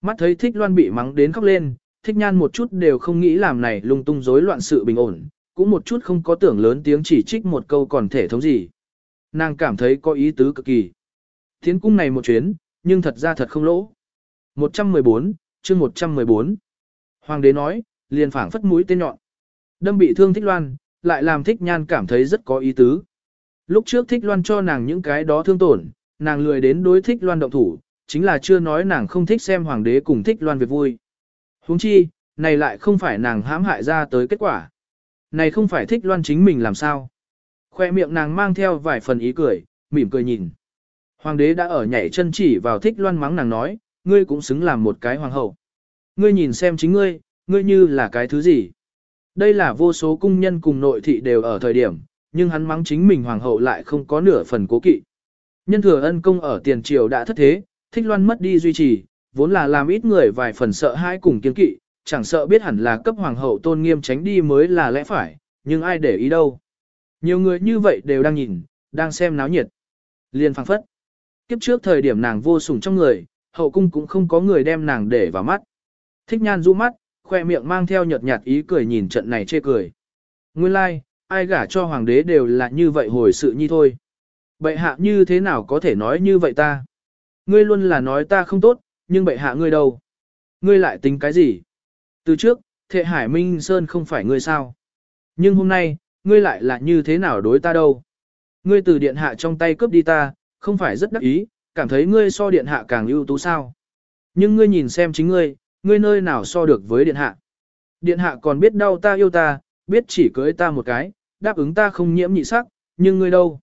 Mắt thấy thích loan bị mắng đến khóc lên, thích nhan một chút đều không nghĩ làm này lung tung rối loạn sự bình ổn, cũng một chút không có tưởng lớn tiếng chỉ trích một câu còn thể thống gì. Nàng cảm thấy có ý tứ cực kỳ. thiến cung này một chuyến, nhưng thật ra thật không lỗ. 114, chương 114. Hoàng đế nói, liền phảng phất mũi tên nhọn. Đâm bị thương thích loan, lại làm thích nhan cảm thấy rất có ý tứ. Lúc trước thích loan cho nàng những cái đó thương tổn, nàng lười đến đối thích loan động thủ, chính là chưa nói nàng không thích xem hoàng đế cùng thích loan việc vui. huống chi, này lại không phải nàng hãm hại ra tới kết quả. Này không phải thích loan chính mình làm sao. Khoe miệng nàng mang theo vài phần ý cười, mỉm cười nhìn. Hoàng đế đã ở nhảy chân chỉ vào thích loan mắng nàng nói, ngươi cũng xứng làm một cái hoàng hậu. Ngươi nhìn xem chính ngươi, ngươi như là cái thứ gì. Đây là vô số cung nhân cùng nội thị đều ở thời điểm, nhưng hắn mắng chính mình hoàng hậu lại không có nửa phần cố kỵ. Nhân thừa ân công ở tiền triều đã thất thế, thích loan mất đi duy trì, vốn là làm ít người vài phần sợ hãi cùng kiên kỵ, chẳng sợ biết hẳn là cấp hoàng hậu tôn nghiêm tránh đi mới là lẽ phải, nhưng ai để ý đâu. Nhiều người như vậy đều đang nhìn, đang xem náo nhiệt. Liên phang phất. Kiếp trước thời điểm nàng vô sủng trong người, hậu cung cũng không có người đem nàng để vào mắt. Thích nhan rũ mắt, khoe miệng mang theo nhợt nhạt ý cười nhìn trận này chê cười. Nguyên lai, like, ai gả cho hoàng đế đều là như vậy hồi sự nhi thôi. Bệ hạ như thế nào có thể nói như vậy ta? Ngươi luôn là nói ta không tốt, nhưng bệ hạ ngươi đâu? Ngươi lại tính cái gì? Từ trước, thệ hải minh sơn không phải ngươi sao? Nhưng hôm nay, ngươi lại là như thế nào đối ta đâu? Ngươi từ điện hạ trong tay cướp đi ta, không phải rất đắc ý, cảm thấy ngươi so điện hạ càng ưu tú sao? Nhưng ngươi nhìn xem chính ngươi, ngươi nơi nào so được với điện hạ? Điện hạ còn biết đau ta yêu ta, biết chỉ cưới ta một cái, đáp ứng ta không nhiễm nhị sắc, nhưng ngươi đâu?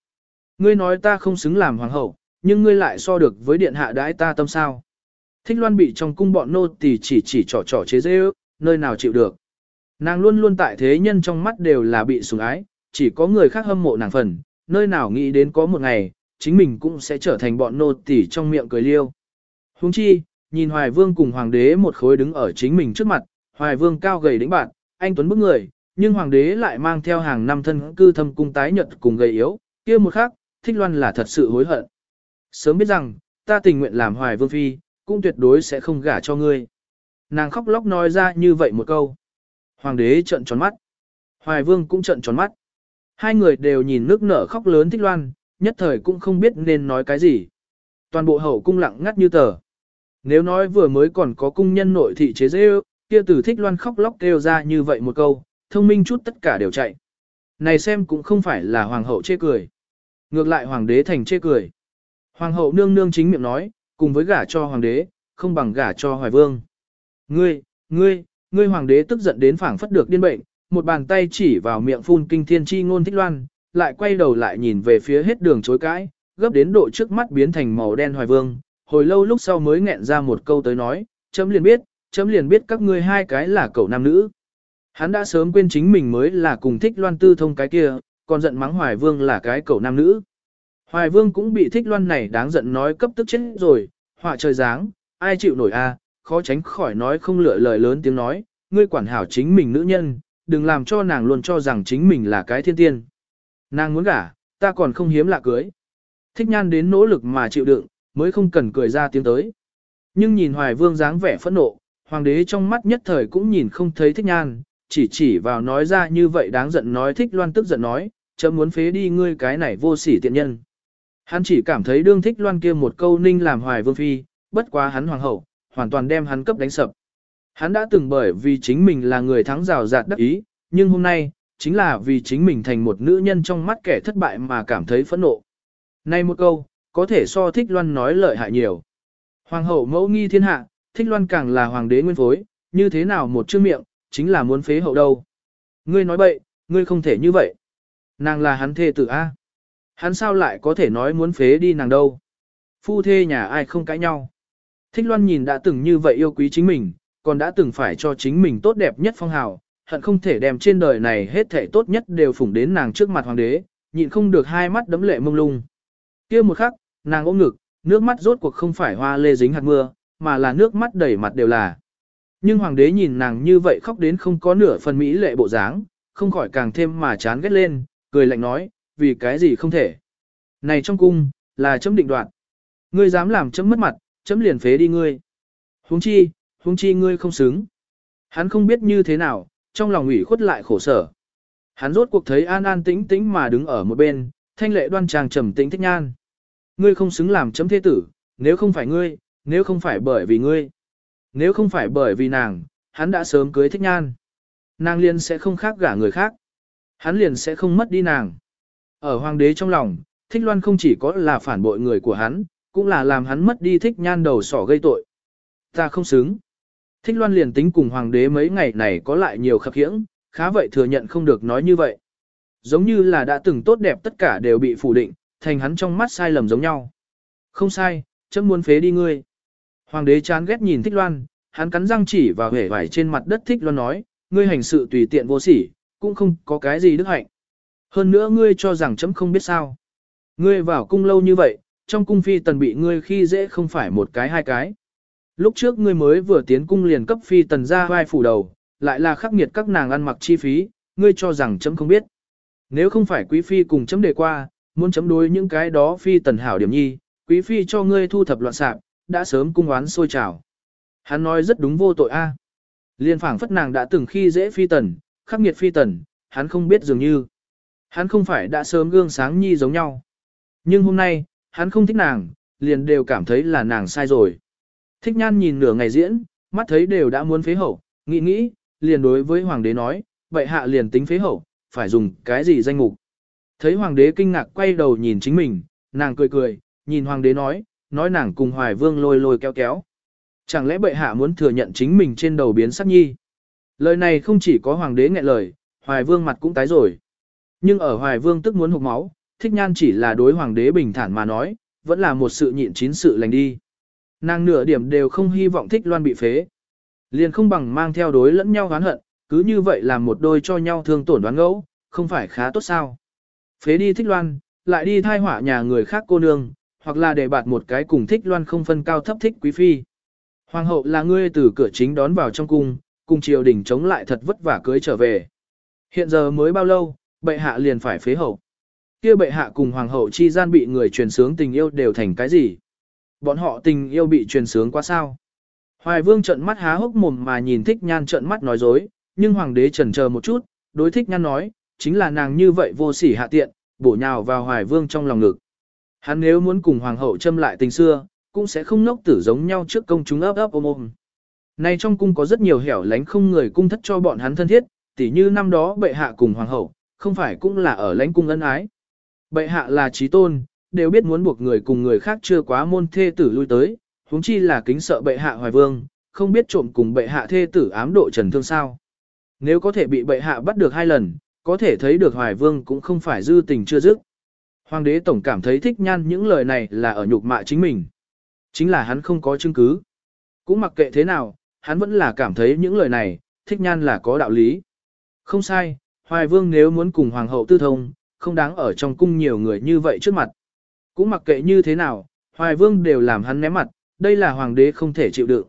Ngươi nói ta không xứng làm hoàng hậu, nhưng ngươi lại so được với điện hạ đãi ta tâm sao. Thích loan bị trong cung bọn nô tỳ chỉ chỉ trò trò chế dễ ước, nơi nào chịu được. Nàng luôn luôn tại thế nhân trong mắt đều là bị sủng ái, chỉ có người khác hâm mộ nàng phần, nơi nào nghĩ đến có một ngày, chính mình cũng sẽ trở thành bọn nô tỳ trong miệng cười liêu. Huống chi, nhìn Hoài Vương cùng Hoàng đế một khối đứng ở chính mình trước mặt, Hoài Vương cao gầy đĩnh bạn, anh tuấn bức người, nhưng Hoàng đế lại mang theo hàng năm thân cư thâm cung tái nhật cùng gầy yếu, kia một khắc, Thích Loan là thật sự hối hận. Sớm biết rằng, ta tình nguyện làm hoài vương phi, cũng tuyệt đối sẽ không gả cho ngươi. Nàng khóc lóc nói ra như vậy một câu. Hoàng đế trợn tròn mắt. Hoài vương cũng trợn tròn mắt. Hai người đều nhìn nước nở khóc lớn Thích Loan, nhất thời cũng không biết nên nói cái gì. Toàn bộ hậu cung lặng ngắt như tờ. Nếu nói vừa mới còn có cung nhân nội thị chế dễ kia Tử Thích Loan khóc lóc kêu ra như vậy một câu, thông minh chút tất cả đều chạy. Này xem cũng không phải là hoàng hậu chê cười. Ngược lại hoàng đế thành chê cười. Hoàng hậu nương nương chính miệng nói, cùng với gả cho hoàng đế, không bằng gả cho hoài vương. Ngươi, ngươi, ngươi hoàng đế tức giận đến phảng phất được điên bệnh, một bàn tay chỉ vào miệng phun kinh thiên chi ngôn thích loan, lại quay đầu lại nhìn về phía hết đường chối cãi, gấp đến độ trước mắt biến thành màu đen hoài vương, hồi lâu lúc sau mới nghẹn ra một câu tới nói, chấm liền biết, chấm liền biết các ngươi hai cái là cậu nam nữ. Hắn đã sớm quên chính mình mới là cùng thích loan tư thông cái kia, còn giận mắng hoài vương là cái cậu nam nữ. Hoài vương cũng bị thích loan này đáng giận nói cấp tức chết rồi, họa trời dáng, ai chịu nổi a khó tránh khỏi nói không lựa lời lớn tiếng nói, ngươi quản hảo chính mình nữ nhân, đừng làm cho nàng luôn cho rằng chính mình là cái thiên tiên. Nàng muốn gả, ta còn không hiếm lạ cưới. Thích nhan đến nỗ lực mà chịu đựng, mới không cần cười ra tiếng tới. Nhưng nhìn hoài vương dáng vẻ phẫn nộ, hoàng đế trong mắt nhất thời cũng nhìn không thấy thích nhan, chỉ chỉ vào nói ra như vậy đáng giận nói thích loan tức giận nói, chấm muốn phế đi ngươi cái này vô sỉ tiện nhân. Hắn chỉ cảm thấy đương thích loan kia một câu ninh làm hoài vương phi, bất quá hắn hoàng hậu, hoàn toàn đem hắn cấp đánh sập. Hắn đã từng bởi vì chính mình là người thắng rào rạt đắc ý, nhưng hôm nay, chính là vì chính mình thành một nữ nhân trong mắt kẻ thất bại mà cảm thấy phẫn nộ. Này một câu, có thể so thích loan nói lợi hại nhiều. Hoàng hậu mẫu nghi thiên hạ, thích loan càng là hoàng đế nguyên phối, như thế nào một chữ miệng, chính là muốn phế hậu đâu. Ngươi nói bậy, ngươi không thể như vậy. Nàng là hắn thê tử A. Hắn sao lại có thể nói muốn phế đi nàng đâu. Phu thê nhà ai không cãi nhau. Thích loan nhìn đã từng như vậy yêu quý chính mình, còn đã từng phải cho chính mình tốt đẹp nhất phong hào, hận không thể đem trên đời này hết thảy tốt nhất đều phủng đến nàng trước mặt hoàng đế, nhịn không được hai mắt đấm lệ mông lung. kia một khắc, nàng ôm ngực, nước mắt rốt cuộc không phải hoa lê dính hạt mưa, mà là nước mắt đầy mặt đều là. Nhưng hoàng đế nhìn nàng như vậy khóc đến không có nửa phần mỹ lệ bộ dáng, không khỏi càng thêm mà chán ghét lên, cười lạnh nói, vì cái gì không thể. Này trong cung, là chấm định đoạt. Ngươi dám làm chấm mất mặt, chấm liền phế đi ngươi. Huống chi, huống chi ngươi không xứng. Hắn không biết như thế nào, trong lòng ủy khuất lại khổ sở. Hắn rốt cuộc thấy an an tĩnh tĩnh mà đứng ở một bên, thanh lệ đoan trang trầm tĩnh thích nhan. Ngươi không xứng làm chấm thế tử, nếu không phải ngươi, nếu không phải bởi vì ngươi. Nếu không phải bởi vì nàng, hắn đã sớm cưới thích nhan. Nàng liền sẽ không khác gả người khác. Hắn liền sẽ không mất đi nàng. Ở hoàng đế trong lòng, thích loan không chỉ có là phản bội người của hắn, cũng là làm hắn mất đi thích nhan đầu sỏ gây tội. Ta không xứng. Thích loan liền tính cùng hoàng đế mấy ngày này có lại nhiều khập khiễng, khá vậy thừa nhận không được nói như vậy. Giống như là đã từng tốt đẹp tất cả đều bị phủ định, thành hắn trong mắt sai lầm giống nhau. Không sai, chấm muốn phế đi ngươi. Hoàng đế chán ghét nhìn thích loan, hắn cắn răng chỉ vào hể vải trên mặt đất thích loan nói, ngươi hành sự tùy tiện vô sỉ, cũng không có cái gì đức hạnh. Hơn nữa ngươi cho rằng chấm không biết sao. Ngươi vào cung lâu như vậy, trong cung phi tần bị ngươi khi dễ không phải một cái hai cái. Lúc trước ngươi mới vừa tiến cung liền cấp phi tần ra vai phủ đầu, lại là khắc nghiệt các nàng ăn mặc chi phí, ngươi cho rằng chấm không biết. Nếu không phải quý phi cùng chấm đề qua, muốn chấm đối những cái đó phi tần hảo điểm nhi, quý phi cho ngươi thu thập loạn sạp, đã sớm cung oán sôi trào. Hắn nói rất đúng vô tội a. Liên phảng phất nàng đã từng khi dễ phi tần, khắc nghiệt phi tần, hắn không biết dường như. Hắn không phải đã sớm gương sáng nhi giống nhau. Nhưng hôm nay, hắn không thích nàng, liền đều cảm thấy là nàng sai rồi. Thích nhan nhìn nửa ngày diễn, mắt thấy đều đã muốn phế hậu, nghĩ nghĩ, liền đối với hoàng đế nói, vậy hạ liền tính phế hậu, phải dùng cái gì danh mục. Thấy hoàng đế kinh ngạc quay đầu nhìn chính mình, nàng cười cười, nhìn hoàng đế nói, nói nàng cùng hoài vương lôi lôi kéo kéo. Chẳng lẽ bệ hạ muốn thừa nhận chính mình trên đầu biến sắc nhi? Lời này không chỉ có hoàng đế nghẹn lời, hoài vương mặt cũng tái rồi. Nhưng ở hoài vương tức muốn hụt máu, thích nhan chỉ là đối hoàng đế bình thản mà nói, vẫn là một sự nhịn chín sự lành đi. Nàng nửa điểm đều không hy vọng thích loan bị phế. Liền không bằng mang theo đối lẫn nhau oán hận, cứ như vậy làm một đôi cho nhau thương tổn đoán ngẫu, không phải khá tốt sao. Phế đi thích loan, lại đi thai hỏa nhà người khác cô nương, hoặc là để bạt một cái cùng thích loan không phân cao thấp thích quý phi. Hoàng hậu là ngươi từ cửa chính đón vào trong cung, cùng triều đình chống lại thật vất vả cưới trở về. Hiện giờ mới bao lâu, bệ hạ liền phải phế hậu. kia bệ hạ cùng hoàng hậu chi gian bị người truyền sướng tình yêu đều thành cái gì? Bọn họ tình yêu bị truyền sướng quá sao? Hoài vương trận mắt há hốc mồm mà nhìn thích nhan trận mắt nói dối, nhưng hoàng đế chần chờ một chút, đối thích nhan nói, chính là nàng như vậy vô sỉ hạ tiện, bổ nhào vào hoài vương trong lòng ngực. Hắn nếu muốn cùng hoàng hậu châm lại tình xưa, cũng sẽ không nốc tử giống nhau trước công chúng ấp ấp ôm ôm. Nay trong cung có rất nhiều hẻo lánh không người cung thất cho bọn hắn thân thiết, tỉ như năm đó bệ hạ cùng hoàng hậu, không phải cũng là ở lãnh cung ân ái. Bệ hạ là trí tôn, đều biết muốn buộc người cùng người khác chưa quá môn thê tử lui tới, huống chi là kính sợ bệ hạ hoài vương, không biết trộm cùng bệ hạ thê tử ám độ trần thương sao. Nếu có thể bị bệ hạ bắt được hai lần, có thể thấy được hoài vương cũng không phải dư tình chưa dứt. Hoàng đế tổng cảm thấy thích nhan những lời này là ở nhục mạ chính mình. Chính là hắn không có chứng cứ. Cũng mặc kệ thế nào, hắn vẫn là cảm thấy những lời này, thích nhan là có đạo lý. Không sai, Hoài Vương nếu muốn cùng Hoàng hậu tư thông, không đáng ở trong cung nhiều người như vậy trước mặt. Cũng mặc kệ như thế nào, Hoài Vương đều làm hắn ném mặt, đây là Hoàng đế không thể chịu đựng.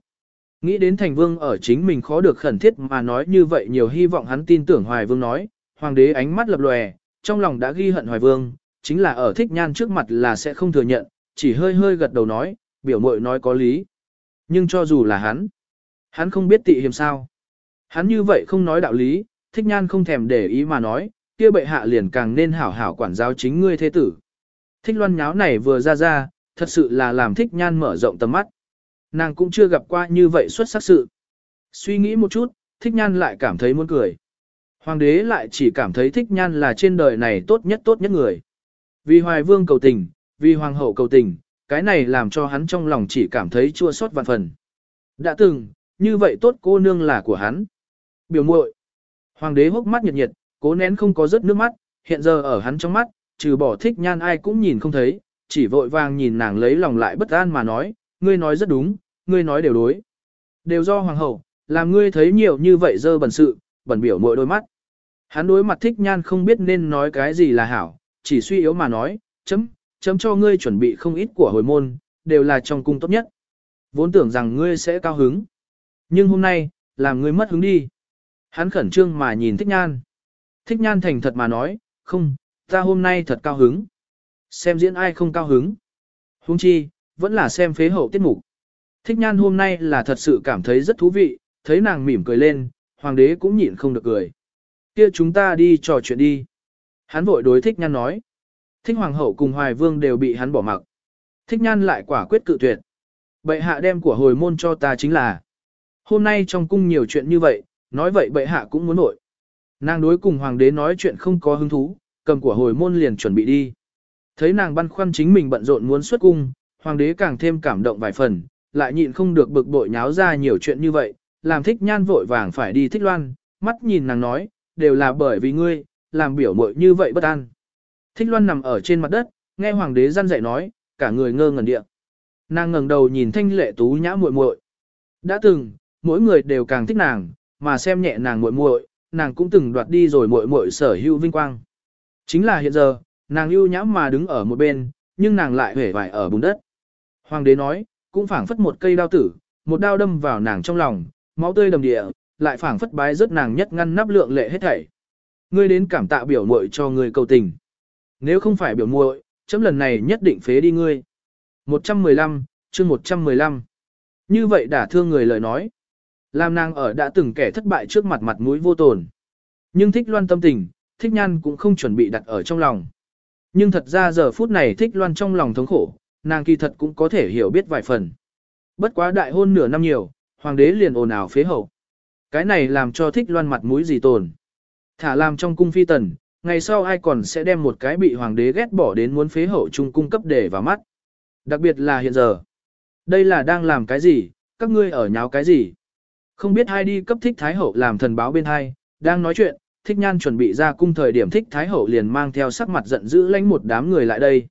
Nghĩ đến Thành Vương ở chính mình khó được khẩn thiết mà nói như vậy nhiều hy vọng hắn tin tưởng Hoài Vương nói, Hoàng đế ánh mắt lập lòe, trong lòng đã ghi hận Hoài Vương, chính là ở thích nhan trước mặt là sẽ không thừa nhận, chỉ hơi hơi gật đầu nói, biểu mội nói có lý. Nhưng cho dù là hắn, hắn không biết tị hiểm sao. Hắn như vậy không nói đạo lý, thích nhan không thèm để ý mà nói, kia bệ hạ liền càng nên hảo hảo quản giáo chính ngươi thế tử. Thích loan nháo này vừa ra ra, thật sự là làm thích nhan mở rộng tầm mắt. Nàng cũng chưa gặp qua như vậy xuất sắc sự. Suy nghĩ một chút, thích nhan lại cảm thấy muốn cười. Hoàng đế lại chỉ cảm thấy thích nhan là trên đời này tốt nhất tốt nhất người. Vì hoài vương cầu tình, vì hoàng hậu cầu tình, cái này làm cho hắn trong lòng chỉ cảm thấy chua xót vạn phần. Đã từng, như vậy tốt cô nương là của hắn. Biểu muội Hoàng đế hốc mắt nhiệt nhiệt, cố nén không có rớt nước mắt, hiện giờ ở hắn trong mắt, trừ bỏ thích nhan ai cũng nhìn không thấy, chỉ vội vàng nhìn nàng lấy lòng lại bất an mà nói, ngươi nói rất đúng, ngươi nói đều đối. Đều do hoàng hậu, làm ngươi thấy nhiều như vậy dơ bẩn sự, bẩn biểu mỗi đôi mắt. Hắn đối mặt thích nhan không biết nên nói cái gì là hảo, chỉ suy yếu mà nói, chấm, chấm cho ngươi chuẩn bị không ít của hồi môn, đều là trong cung tốt nhất. Vốn tưởng rằng ngươi sẽ cao hứng. Nhưng hôm nay, làm ngươi mất hứng đi. Hắn khẩn trương mà nhìn thích nhan. Thích nhan thành thật mà nói, không, ta hôm nay thật cao hứng. Xem diễn ai không cao hứng. Hùng chi, vẫn là xem phế hậu tiết mục. Thích nhan hôm nay là thật sự cảm thấy rất thú vị, thấy nàng mỉm cười lên, hoàng đế cũng nhịn không được cười. Kia chúng ta đi trò chuyện đi. Hắn vội đối thích nhan nói. Thích hoàng hậu cùng hoài vương đều bị hắn bỏ mặc. Thích nhan lại quả quyết cự tuyệt. Bệ hạ đem của hồi môn cho ta chính là. Hôm nay trong cung nhiều chuyện như vậy, nói vậy bệ hạ cũng muốn nội. Nàng đối cùng hoàng đế nói chuyện không có hứng thú, cầm của hồi môn liền chuẩn bị đi. Thấy nàng băn khoăn chính mình bận rộn muốn xuất cung, hoàng đế càng thêm cảm động vài phần, lại nhịn không được bực bội nháo ra nhiều chuyện như vậy, làm thích nhan vội vàng phải đi thích loan, mắt nhìn nàng nói, đều là bởi vì ngươi, làm biểu muội như vậy bất an. Thích loan nằm ở trên mặt đất, nghe hoàng đế răn dạy nói, cả người ngơ ngẩn địa. Nàng ngẩng đầu nhìn thanh lệ tú nhã muội muội. Đã từng, mỗi người đều càng thích nàng, mà xem nhẹ nàng muội muội, nàng cũng từng đoạt đi rồi muội muội sở hữu vinh quang. Chính là hiện giờ, nàng ưu nhã mà đứng ở một bên, nhưng nàng lại hể vải ở bùn đất. Hoàng đế nói, cũng phảng phất một cây đao tử, một đao đâm vào nàng trong lòng, máu tươi đầm địa, lại phảng phất bái rất nàng nhất ngăn nắp lượng lệ hết thảy. Ngươi đến cảm tạ biểu muội cho ngươi cầu tình. Nếu không phải biểu muội, chấm lần này nhất định phế đi ngươi. 115, chương 115. Như vậy đã thương người lời nói. Làm nàng ở đã từng kẻ thất bại trước mặt mặt mũi vô tồn. Nhưng thích loan tâm tình, thích nhan cũng không chuẩn bị đặt ở trong lòng. Nhưng thật ra giờ phút này thích loan trong lòng thống khổ, nàng kỳ thật cũng có thể hiểu biết vài phần. Bất quá đại hôn nửa năm nhiều, hoàng đế liền ồn ào phế hậu. Cái này làm cho thích loan mặt mũi gì tồn. Thả làm trong cung phi tần, ngày sau ai còn sẽ đem một cái bị hoàng đế ghét bỏ đến muốn phế hậu trung cung cấp để vào mắt. Đặc biệt là hiện giờ. Đây là đang làm cái gì, các ngươi ở nháo cái gì. Không biết ai đi cấp thích thái hậu làm thần báo bên hai, đang nói chuyện, thích nhan chuẩn bị ra cung thời điểm thích thái hậu liền mang theo sắc mặt giận dữ lãnh một đám người lại đây.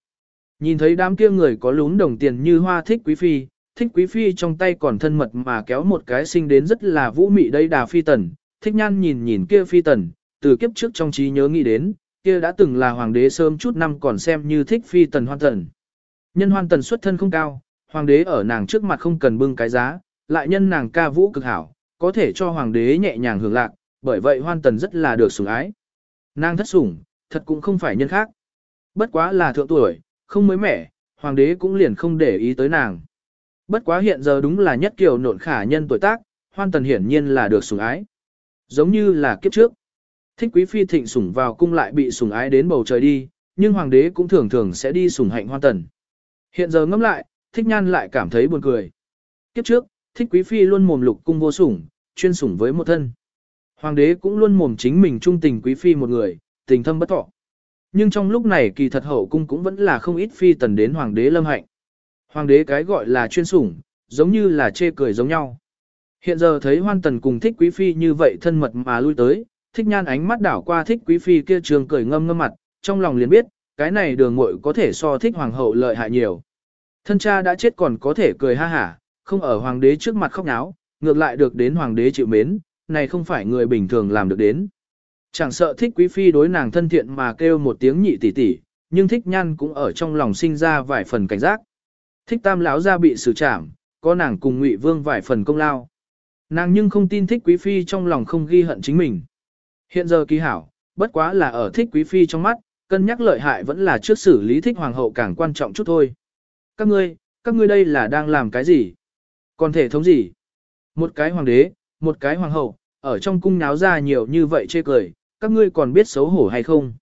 Nhìn thấy đám kia người có lún đồng tiền như hoa thích quý phi, thích quý phi trong tay còn thân mật mà kéo một cái sinh đến rất là vũ mị đây đà phi tần, thích nhan nhìn nhìn kia phi tần, từ kiếp trước trong trí nhớ nghĩ đến, kia đã từng là hoàng đế sớm chút năm còn xem như thích phi tần hoan tần. Nhân hoan tần xuất thân không cao, hoàng đế ở nàng trước mặt không cần bưng cái giá, lại nhân nàng ca vũ cực hảo, có thể cho hoàng đế nhẹ nhàng hưởng lạc, bởi vậy hoan tần rất là được sủng ái. Nàng thất sủng, thật cũng không phải nhân khác. Bất quá là thượng tuổi, không mới mẻ, hoàng đế cũng liền không để ý tới nàng. Bất quá hiện giờ đúng là nhất kiều nộn khả nhân tuổi tác, hoan tần hiển nhiên là được sủng ái. Giống như là kiếp trước. Thích quý phi thịnh sủng vào cung lại bị sủng ái đến bầu trời đi, nhưng hoàng đế cũng thường thường sẽ đi sủng hạnh hoan tần. Hiện giờ ngẫm lại, thích nhan lại cảm thấy buồn cười. Kiếp trước, thích quý phi luôn mồm lục cung vô sủng, chuyên sủng với một thân. Hoàng đế cũng luôn mồm chính mình trung tình quý phi một người, tình thâm bất thọ. Nhưng trong lúc này kỳ thật hậu cung cũng vẫn là không ít phi tần đến hoàng đế lâm hạnh. Hoàng đế cái gọi là chuyên sủng, giống như là chê cười giống nhau. Hiện giờ thấy hoan tần cùng thích quý phi như vậy thân mật mà lui tới, thích nhan ánh mắt đảo qua thích quý phi kia trường cười ngâm ngâm mặt, trong lòng liền biết, cái này đường muội có thể so thích hoàng hậu lợi hại nhiều. Thân cha đã chết còn có thể cười ha hả, không ở hoàng đế trước mặt khóc náo, ngược lại được đến hoàng đế chịu mến, này không phải người bình thường làm được đến. Chẳng sợ thích quý phi đối nàng thân thiện mà kêu một tiếng nhị tỷ tỷ, nhưng thích nhan cũng ở trong lòng sinh ra vài phần cảnh giác. Thích tam lão ra bị xử trảm, có nàng cùng ngụy vương vài phần công lao. Nàng nhưng không tin thích quý phi trong lòng không ghi hận chính mình. Hiện giờ kỳ hảo, bất quá là ở thích quý phi trong mắt, cân nhắc lợi hại vẫn là trước xử lý thích hoàng hậu càng quan trọng chút thôi. Các ngươi, các ngươi đây là đang làm cái gì? Còn thể thống gì? Một cái hoàng đế, một cái hoàng hậu, ở trong cung náo ra nhiều như vậy chê cười, các ngươi còn biết xấu hổ hay không?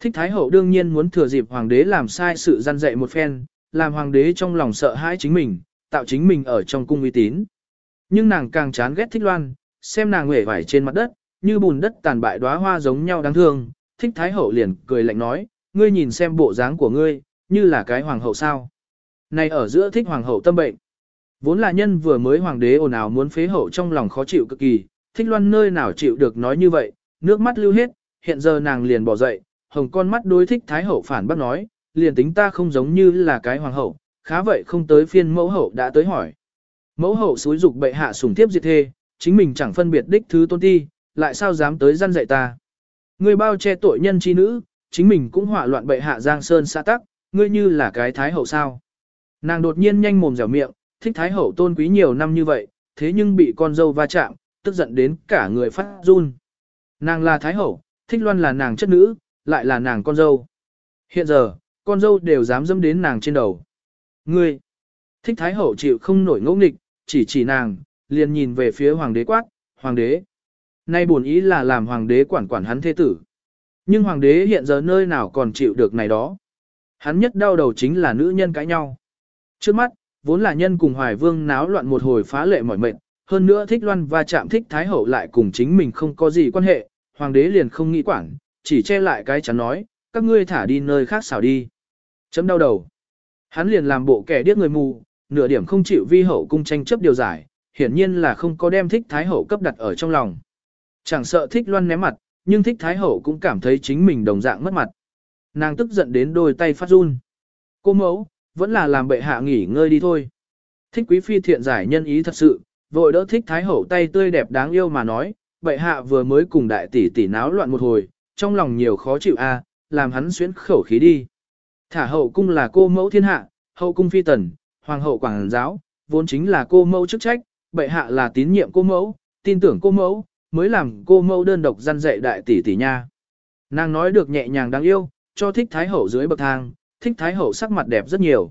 Thích Thái Hậu đương nhiên muốn thừa dịp hoàng đế làm sai sự gian dạy một phen, làm hoàng đế trong lòng sợ hãi chính mình, tạo chính mình ở trong cung uy tín. Nhưng nàng càng chán ghét Thích Loan, xem nàng nguệ vải trên mặt đất, như bùn đất tàn bại đóa hoa giống nhau đáng thương, Thích Thái Hậu liền cười lạnh nói, ngươi nhìn xem bộ dáng của ngươi, như là cái hoàng hậu sao. Này ở giữa Thích Hoàng hậu tâm bệnh. Vốn là nhân vừa mới hoàng đế ồn ào muốn phế hậu trong lòng khó chịu cực kỳ, Thích Loan nơi nào chịu được nói như vậy, nước mắt lưu hết, hiện giờ nàng liền bỏ dậy, hồng con mắt đối thích thái hậu phản bác nói, liền tính ta không giống như là cái hoàng hậu, khá vậy không tới phiên mẫu hậu đã tới hỏi. Mẫu hậu xúi dục bệ hạ sủng tiếp diệt thê, chính mình chẳng phân biệt đích thứ tôn ti, lại sao dám tới gian dạy ta. Ngươi bao che tội nhân chi nữ, chính mình cũng hỏa loạn bệ hạ giang sơn xã tắc, ngươi như là cái thái hậu sao. Nàng đột nhiên nhanh mồm dẻo miệng, thích thái hậu tôn quý nhiều năm như vậy, thế nhưng bị con dâu va chạm, tức giận đến cả người phát run. Nàng là thái hậu, thích loan là nàng chất nữ, lại là nàng con dâu. Hiện giờ, con dâu đều dám dâm đến nàng trên đầu. Ngươi, thích thái hậu chịu không nổi ngỗ nghịch, chỉ chỉ nàng, liền nhìn về phía hoàng đế quát, hoàng đế. Nay buồn ý là làm hoàng đế quản quản hắn thế tử. Nhưng hoàng đế hiện giờ nơi nào còn chịu được này đó. Hắn nhất đau đầu chính là nữ nhân cãi nhau. Trước mắt, vốn là nhân cùng hoài vương náo loạn một hồi phá lệ mỏi mệt, hơn nữa thích loan và chạm thích thái hậu lại cùng chính mình không có gì quan hệ, hoàng đế liền không nghĩ quản, chỉ che lại cái chắn nói, các ngươi thả đi nơi khác xảo đi. Chấm đau đầu. Hắn liền làm bộ kẻ điếc người mù, nửa điểm không chịu vi hậu cung tranh chấp điều giải, hiển nhiên là không có đem thích thái hậu cấp đặt ở trong lòng. Chẳng sợ thích loan ném mặt, nhưng thích thái hậu cũng cảm thấy chính mình đồng dạng mất mặt. Nàng tức giận đến đôi tay phát run. Cô mẫu, vẫn là làm bệ hạ nghỉ ngơi đi thôi. Thích quý phi thiện giải nhân ý thật sự, vội đỡ thích thái hậu tay tươi đẹp đáng yêu mà nói, bệ hạ vừa mới cùng đại tỷ tỷ náo loạn một hồi, trong lòng nhiều khó chịu a, làm hắn xuyến khẩu khí đi. Thả hậu cung là cô mẫu thiên hạ, hậu cung phi tần, hoàng hậu quảng giáo, vốn chính là cô mẫu chức trách, bệ hạ là tín nhiệm cô mẫu, tin tưởng cô mẫu, mới làm cô mẫu đơn độc gian dạy đại tỷ tỷ nha. Nàng nói được nhẹ nhàng đáng yêu, cho thích thái hậu dưới bậc thang, thích thái hậu sắc mặt đẹp rất nhiều.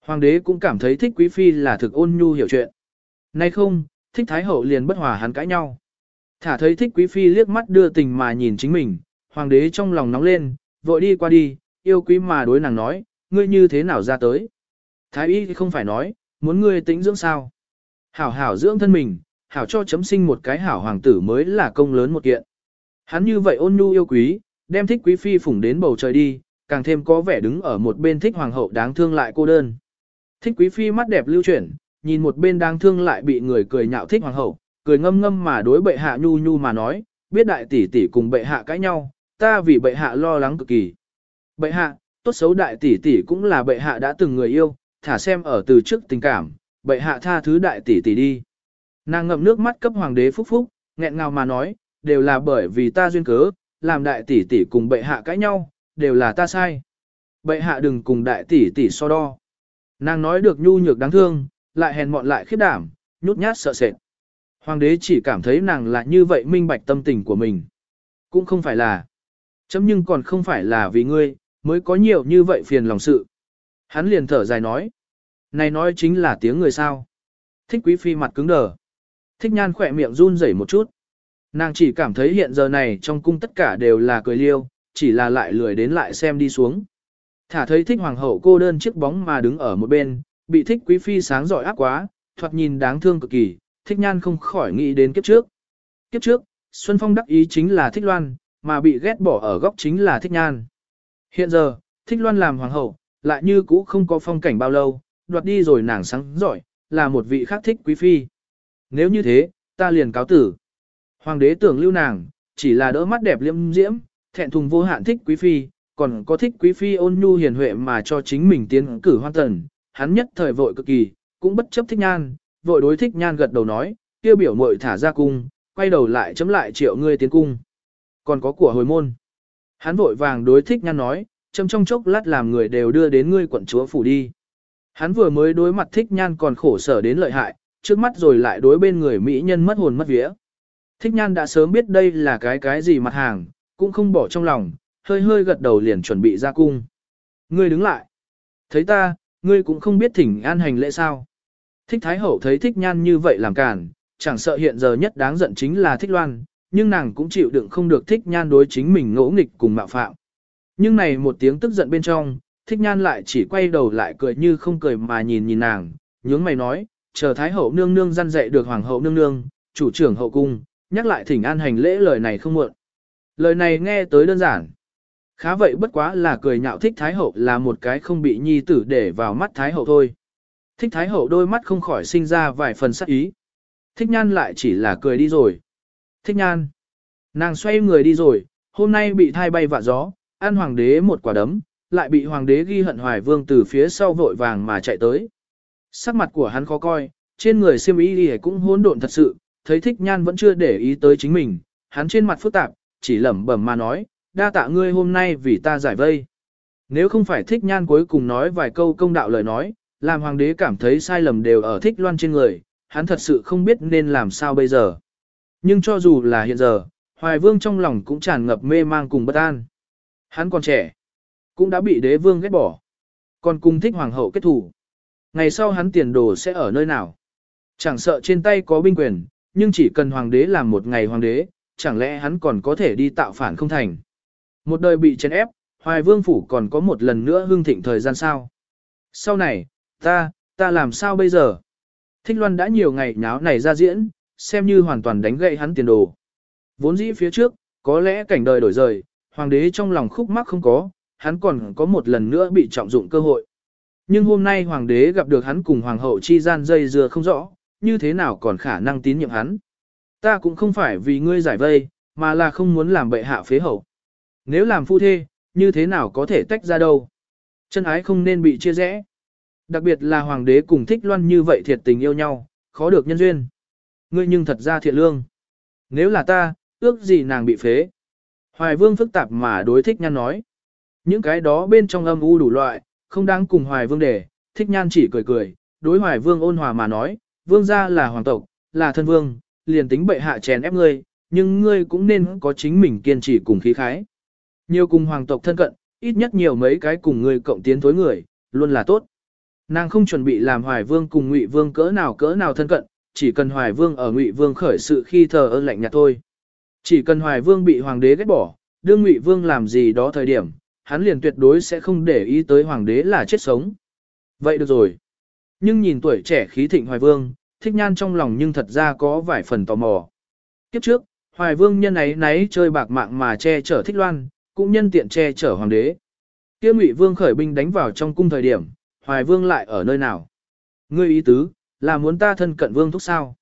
Hoàng đế cũng cảm thấy thích quý phi là thực ôn nhu hiểu chuyện. Nay không, thích thái hậu liền bất hòa hắn cãi nhau. Thả thấy thích quý phi liếc mắt đưa tình mà nhìn chính mình, hoàng đế trong lòng nóng lên, vội đi qua đi, yêu quý mà đối nàng nói, ngươi như thế nào ra tới. Thái y không phải nói, muốn ngươi tĩnh dưỡng sao. Hảo hảo dưỡng thân mình, hảo cho chấm sinh một cái hảo hoàng tử mới là công lớn một kiện. Hắn như vậy ôn nhu yêu quý, đem thích quý phi phủng đến bầu trời đi, càng thêm có vẻ đứng ở một bên thích hoàng hậu đáng thương lại cô đơn. Thích quý phi mắt đẹp lưu chuyển, nhìn một bên đáng thương lại bị người cười nhạo thích hoàng hậu, cười ngâm ngâm mà đối bệ hạ nhu nhu mà nói, biết đại tỷ tỷ cùng bệ hạ cãi nhau, ta vì bệ hạ lo lắng cực kỳ. Bệ hạ, tốt xấu đại tỷ tỷ cũng là bệ hạ đã từng người yêu, thả xem ở từ trước tình cảm, bệ hạ tha thứ đại tỷ tỷ đi. Nàng ngậm nước mắt cấp hoàng đế phúc phúc, nghẹn ngào mà nói, đều là bởi vì ta duyên cớ, làm đại tỷ tỷ cùng bệ hạ cãi nhau, đều là ta sai. Bệ hạ đừng cùng đại tỷ tỷ so đo. Nàng nói được nhu nhược đáng thương, lại hèn mọn lại khiếp đảm, nhút nhát sợ sệt. Hoàng đế chỉ cảm thấy nàng là như vậy minh bạch tâm tình của mình. Cũng không phải là. Chấm nhưng còn không phải là vì ngươi, mới có nhiều như vậy phiền lòng sự. Hắn liền thở dài nói. Này nói chính là tiếng người sao. Thích quý phi mặt cứng đờ. Thích nhan khỏe miệng run rẩy một chút. Nàng chỉ cảm thấy hiện giờ này trong cung tất cả đều là cười liêu, chỉ là lại lười đến lại xem đi xuống. Thả thấy thích hoàng hậu cô đơn chiếc bóng mà đứng ở một bên, bị thích quý phi sáng giỏi ác quá, thoạt nhìn đáng thương cực kỳ, thích nhan không khỏi nghĩ đến kiếp trước. Kiếp trước, Xuân Phong đắc ý chính là thích loan, mà bị ghét bỏ ở góc chính là thích nhan. Hiện giờ, thích loan làm hoàng hậu, lại như cũ không có phong cảnh bao lâu, đoạt đi rồi nàng sáng giỏi, là một vị khác thích quý phi. Nếu như thế, ta liền cáo tử. Hoàng đế tưởng lưu nàng, chỉ là đỡ mắt đẹp liễm diễm, thẹn thùng vô hạn thích quý phi, còn có thích quý phi ôn nhu hiền huệ mà cho chính mình tiến cử hoan tần, hắn nhất thời vội cực kỳ, cũng bất chấp thích nhan, vội đối thích nhan gật đầu nói, kia biểu muội thả ra cung, quay đầu lại chấm lại triệu ngươi tiến cung. Còn có của hồi môn. Hắn vội vàng đối thích nhan nói, châm trong chốc lát làm người đều đưa đến ngươi quận chúa phủ đi. Hắn vừa mới đối mặt thích nhan còn khổ sở đến lợi hại, trước mắt rồi lại đối bên người mỹ nhân mất hồn mất vía. Thích nhan đã sớm biết đây là cái cái gì mặt hàng, cũng không bỏ trong lòng, hơi hơi gật đầu liền chuẩn bị ra cung. Ngươi đứng lại. Thấy ta, ngươi cũng không biết thỉnh an hành lễ sao. Thích Thái Hậu thấy thích nhan như vậy làm cản, chẳng sợ hiện giờ nhất đáng giận chính là thích loan, nhưng nàng cũng chịu đựng không được thích nhan đối chính mình ngỗ nghịch cùng mạo phạm. Nhưng này một tiếng tức giận bên trong, thích nhan lại chỉ quay đầu lại cười như không cười mà nhìn nhìn nàng, nhướng mày nói, chờ Thái Hậu nương nương răn dạy được Hoàng hậu nương nương, chủ trưởng hậu cung, nhắc lại thỉnh an hành lễ lời này không muộn. Lời này nghe tới đơn giản. Khá vậy bất quá là cười nhạo thích Thái Hậu là một cái không bị nhi tử để vào mắt Thái Hậu thôi. Thích Thái Hậu đôi mắt không khỏi sinh ra vài phần sắc ý. Thích Nhan lại chỉ là cười đi rồi. Thích Nhan. Nàng xoay người đi rồi, hôm nay bị thai bay vạ gió, ăn hoàng đế một quả đấm, lại bị hoàng đế ghi hận hoài vương từ phía sau vội vàng mà chạy tới. Sắc mặt của hắn khó coi, trên người siêm y cũng hỗn độn thật sự, thấy thích nhan vẫn chưa để ý tới chính mình, hắn trên mặt phức tạp, chỉ lẩm bẩm mà nói, đa tạ ngươi hôm nay vì ta giải vây. Nếu không phải thích nhan cuối cùng nói vài câu công đạo lời nói, làm hoàng đế cảm thấy sai lầm đều ở thích loan trên người, hắn thật sự không biết nên làm sao bây giờ. Nhưng cho dù là hiện giờ, hoài vương trong lòng cũng tràn ngập mê mang cùng bất an. Hắn còn trẻ, cũng đã bị đế vương ghét bỏ. Còn cùng thích hoàng hậu kết thủ. Ngày sau hắn tiền đồ sẽ ở nơi nào? Chẳng sợ trên tay có binh quyền, nhưng chỉ cần hoàng đế làm một ngày hoàng đế, chẳng lẽ hắn còn có thể đi tạo phản không thành. Một đời bị chèn ép, hoài vương phủ còn có một lần nữa hưng thịnh thời gian sao. Sau này, ta, ta làm sao bây giờ? Thích loan đã nhiều ngày nháo này ra diễn, xem như hoàn toàn đánh gậy hắn tiền đồ. Vốn dĩ phía trước, có lẽ cảnh đời đổi rời, hoàng đế trong lòng khúc mắc không có, hắn còn có một lần nữa bị trọng dụng cơ hội. Nhưng hôm nay hoàng đế gặp được hắn cùng hoàng hậu chi gian dây dưa không rõ, như thế nào còn khả năng tín nhiệm hắn. Ta cũng không phải vì ngươi giải vây, mà là không muốn làm bệ hạ phế hậu. Nếu làm phu thê, như thế nào có thể tách ra đâu. Chân ái không nên bị chia rẽ. Đặc biệt là hoàng đế cùng thích loan như vậy thiệt tình yêu nhau, khó được nhân duyên. Ngươi nhưng thật ra thiện lương. Nếu là ta, ước gì nàng bị phế. Hoài vương phức tạp mà đối thích nhan nói. Những cái đó bên trong âm u đủ loại, không đáng cùng hoài vương để, thích nhan chỉ cười cười, đối hoài vương ôn hòa mà nói, vương gia là hoàng tộc, là thân vương, liền tính bệ hạ chèn ép ngươi, nhưng ngươi cũng nên có chính mình kiên trì cùng khí khái. Nhiều cùng hoàng tộc thân cận, ít nhất nhiều mấy cái cùng ngươi cộng tiến thối người, luôn là tốt. Nàng không chuẩn bị làm hoài vương cùng ngụy vương cỡ nào cỡ nào thân cận, chỉ cần hoài vương ở ngụy vương khởi sự khi thờ ơ lạnh nhạt thôi. Chỉ cần hoài vương bị hoàng đế ghét bỏ, đương ngụy vương làm gì đó thời điểm, hắn liền tuyệt đối sẽ không để ý tới hoàng đế là chết sống. Vậy được rồi. Nhưng nhìn tuổi trẻ khí thịnh hoài vương, thích nhan trong lòng nhưng thật ra có vài phần tò mò. Kiếp trước, hoài vương nhân ấy náy chơi bạc mạng mà che chở thích loan, cũng nhân tiện che chở hoàng đế. Kia ngụy vương khởi binh đánh vào trong cung thời điểm, hoài vương lại ở nơi nào? Ngươi ý tứ, là muốn ta thân cận vương thúc sao?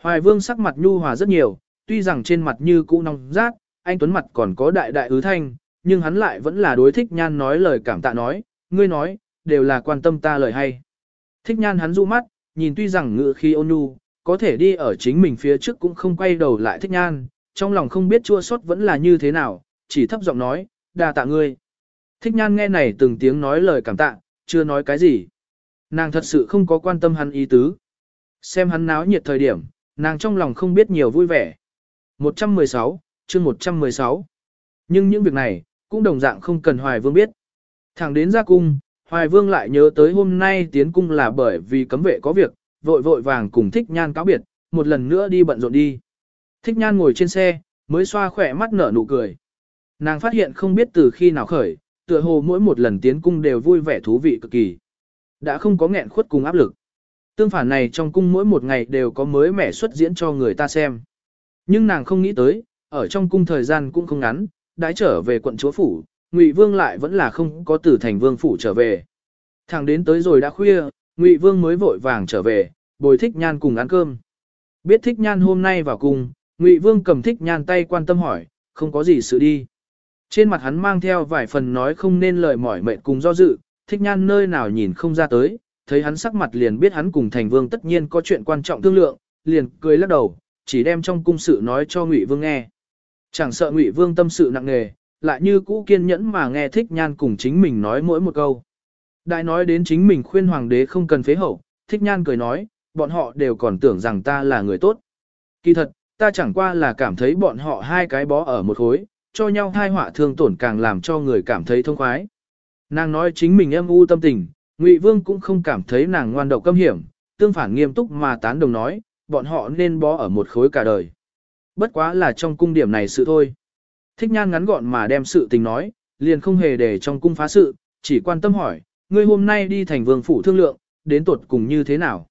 Hoài vương sắc mặt nhu hòa rất nhiều, tuy rằng trên mặt như cũ nóng rát, anh Tuấn mặt còn có đại đại ứ thanh, nhưng hắn lại vẫn là đối thích nhan nói lời cảm tạ nói, ngươi nói, đều là quan tâm ta lời hay. Thích nhan hắn du mắt, nhìn tuy rằng ngự khi ôn nhu, có thể đi ở chính mình phía trước cũng không quay đầu lại thích nhan, trong lòng không biết chua xót vẫn là như thế nào, chỉ thấp giọng nói, đa tạ ngươi. Thích nhan nghe này từng tiếng nói lời cảm tạ, chưa nói cái gì. Nàng thật sự không có quan tâm hắn ý tứ. Xem hắn náo nhiệt thời điểm, nàng trong lòng không biết nhiều vui vẻ. 116, chương 116. Nhưng những việc này, cũng đồng dạng không cần Hoài Vương biết. Thẳng đến ra cung, Hoài Vương lại nhớ tới hôm nay tiến cung là bởi vì cấm vệ có việc, vội vội vàng cùng Thích Nhan cáo biệt, một lần nữa đi bận rộn đi. Thích Nhan ngồi trên xe, mới xoa khỏe mắt nở nụ cười. Nàng phát hiện không biết từ khi nào khởi, tựa hồ mỗi một lần tiến cung đều vui vẻ thú vị cực kỳ. Đã không có nghẹn khuất cùng áp lực. Tương phản này trong cung mỗi một ngày đều có mới mẻ xuất diễn cho người ta xem. Nhưng nàng không nghĩ tới, ở trong cung thời gian cũng không ngắn, đãi trở về quận chúa phủ, Ngụy Vương lại vẫn là không có từ thành vương phủ trở về. Thẳng đến tới rồi đã khuya, Ngụy Vương mới vội vàng trở về, bồi thích nhan cùng ăn cơm. Biết thích nhan hôm nay vào cung, Ngụy Vương cầm thích nhan tay quan tâm hỏi, không có gì sự đi. Trên mặt hắn mang theo vài phần nói không nên lời mỏi mệt cùng do dự, thích nhan nơi nào nhìn không ra tới, thấy hắn sắc mặt liền biết hắn cùng thành vương tất nhiên có chuyện quan trọng thương lượng, liền cười lắc đầu, chỉ đem trong cung sự nói cho Ngụy Vương nghe. Chẳng sợ Ngụy Vương tâm sự nặng nề, lại như cũ kiên nhẫn mà nghe thích nhan cùng chính mình nói mỗi một câu. Đại nói đến chính mình khuyên hoàng đế không cần phế hậu, thích nhan cười nói, bọn họ đều còn tưởng rằng ta là người tốt. Kỳ thật, ta chẳng qua là cảm thấy bọn họ hai cái bó ở một khối, cho nhau hai họa thương tổn càng làm cho người cảm thấy thông khoái. Nàng nói chính mình em u tâm tình, Ngụy Vương cũng không cảm thấy nàng ngoan độc câm hiểm, tương phản nghiêm túc mà tán đồng nói, bọn họ nên bó ở một khối cả đời. Bất quá là trong cung điểm này sự thôi. Thích nhan ngắn gọn mà đem sự tình nói, liền không hề để trong cung phá sự, chỉ quan tâm hỏi, ngươi hôm nay đi thành vương phủ thương lượng, đến tuột cùng như thế nào?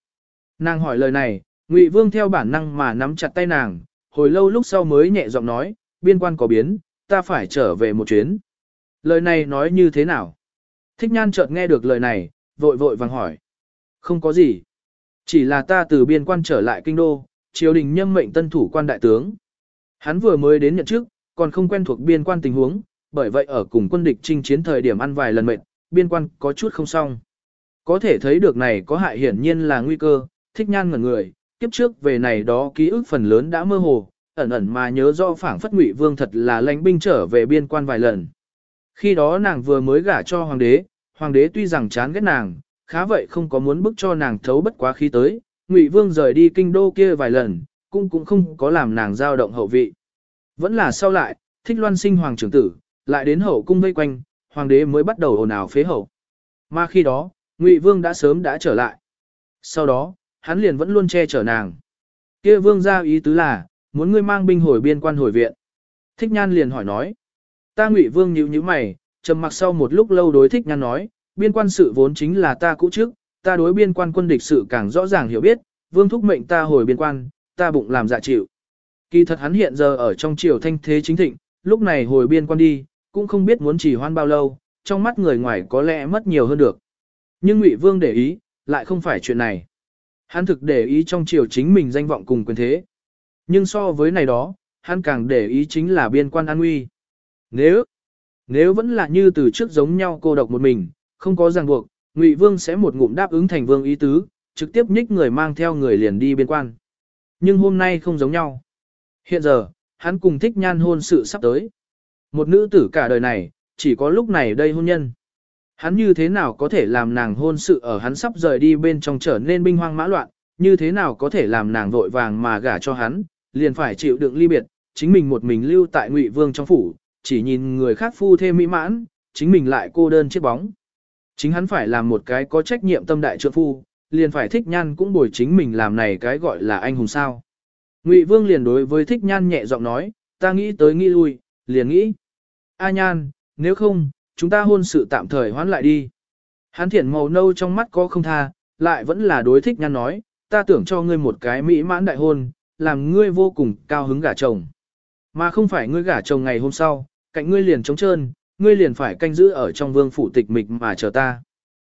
Nàng hỏi lời này, Ngụy Vương theo bản năng mà nắm chặt tay nàng, hồi lâu lúc sau mới nhẹ giọng nói, biên quan có biến, ta phải trở về một chuyến. Lời này nói như thế nào? Thích nhan chợt nghe được lời này, vội vội vàng hỏi. Không có gì. Chỉ là ta từ biên quan trở lại kinh đô, triều đình nhâm mệnh tân thủ quan đại tướng. Hắn vừa mới đến nhận chức, còn không quen thuộc biên quan tình huống, bởi vậy ở cùng quân địch chinh chiến thời điểm ăn vài lần mệnh, biên quan có chút không xong. Có thể thấy được này có hại hiển nhiên là nguy cơ, thích nhan ngẩn người, kiếp trước về này đó ký ức phần lớn đã mơ hồ, ẩn ẩn mà nhớ do phảng phất ngụy vương thật là lãnh binh trở về biên quan vài lần. Khi đó nàng vừa mới gả cho hoàng đế, hoàng đế tuy rằng chán ghét nàng, khá vậy không có muốn bức cho nàng thấu bất quá khí tới, ngụy vương rời đi kinh đô kia vài lần, cũng cũng không có làm nàng dao động hậu vị. Vẫn là sau lại, thích loan sinh hoàng trưởng tử, lại đến hậu cung vây quanh, hoàng đế mới bắt đầu ồn ào phế hậu. Mà khi đó, ngụy vương đã sớm đã trở lại. Sau đó, hắn liền vẫn luôn che chở nàng. kia vương ra ý tứ là, muốn ngươi mang binh hồi biên quan hồi viện. Thích nhan liền hỏi nói. Ta ngụy vương nhíu nhíu mày, trầm mặc sau một lúc lâu đối thích nhan nói, biên quan sự vốn chính là ta cũ trước, ta đối biên quan quân địch sự càng rõ ràng hiểu biết, vương thúc mệnh ta hồi biên quan, ta bụng làm dạ chịu. Kỳ thật hắn hiện giờ ở trong triều thanh thế chính thịnh, lúc này hồi biên quan đi, cũng không biết muốn chỉ hoan bao lâu, trong mắt người ngoài có lẽ mất nhiều hơn được. Nhưng Ngụy Vương để ý, lại không phải chuyện này. Hắn thực để ý trong triều chính mình danh vọng cùng quyền thế. Nhưng so với này đó, hắn càng để ý chính là biên quan an nguy. Nếu, nếu vẫn là như từ trước giống nhau cô độc một mình, không có ràng buộc, Ngụy Vương sẽ một ngụm đáp ứng thành vương ý tứ, trực tiếp nhích người mang theo người liền đi biên quan. Nhưng hôm nay không giống nhau. Hiện giờ, hắn cùng thích nhan hôn sự sắp tới. Một nữ tử cả đời này, chỉ có lúc này đây hôn nhân. Hắn như thế nào có thể làm nàng hôn sự ở hắn sắp rời đi bên trong trở nên binh hoang mã loạn, như thế nào có thể làm nàng vội vàng mà gả cho hắn, liền phải chịu đựng ly biệt, chính mình một mình lưu tại ngụy vương trong phủ, chỉ nhìn người khác phu thêm mỹ mãn, chính mình lại cô đơn chiếc bóng. Chính hắn phải làm một cái có trách nhiệm tâm đại trượng phu, liền phải thích nhan cũng bồi chính mình làm này cái gọi là anh hùng sao. Ngụy Vương liền đối với thích nhan nhẹ giọng nói, ta nghĩ tới nghĩ lui, liền nghĩ. A nhan, nếu không, chúng ta hôn sự tạm thời hoãn lại đi. Hắn thiện màu nâu trong mắt có không tha, lại vẫn là đối thích nhan nói, ta tưởng cho ngươi một cái mỹ mãn đại hôn, làm ngươi vô cùng cao hứng gả chồng. Mà không phải ngươi gả chồng ngày hôm sau, cạnh ngươi liền trống trơn, ngươi liền phải canh giữ ở trong vương phủ tịch mịch mà chờ ta.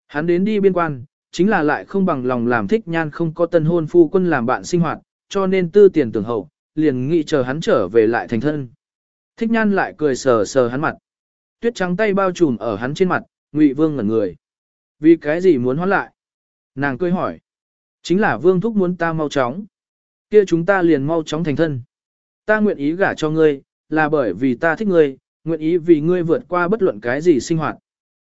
Hắn đến đi biên quan, chính là lại không bằng lòng làm thích nhan không có tân hôn phu quân làm bạn sinh hoạt, cho nên tư tiền tưởng hậu, liền nghĩ chờ hắn trở về lại thành thân. Thích nhan lại cười sờ sờ hắn mặt. Tuyết trắng tay bao trùm ở hắn trên mặt, Ngụy Vương ngẩn người. Vì cái gì muốn hoán lại? Nàng cười hỏi. Chính là Vương thúc muốn ta mau chóng. Kia chúng ta liền mau chóng thành thân. Ta nguyện ý gả cho ngươi, là bởi vì ta thích ngươi, nguyện ý vì ngươi vượt qua bất luận cái gì sinh hoạt.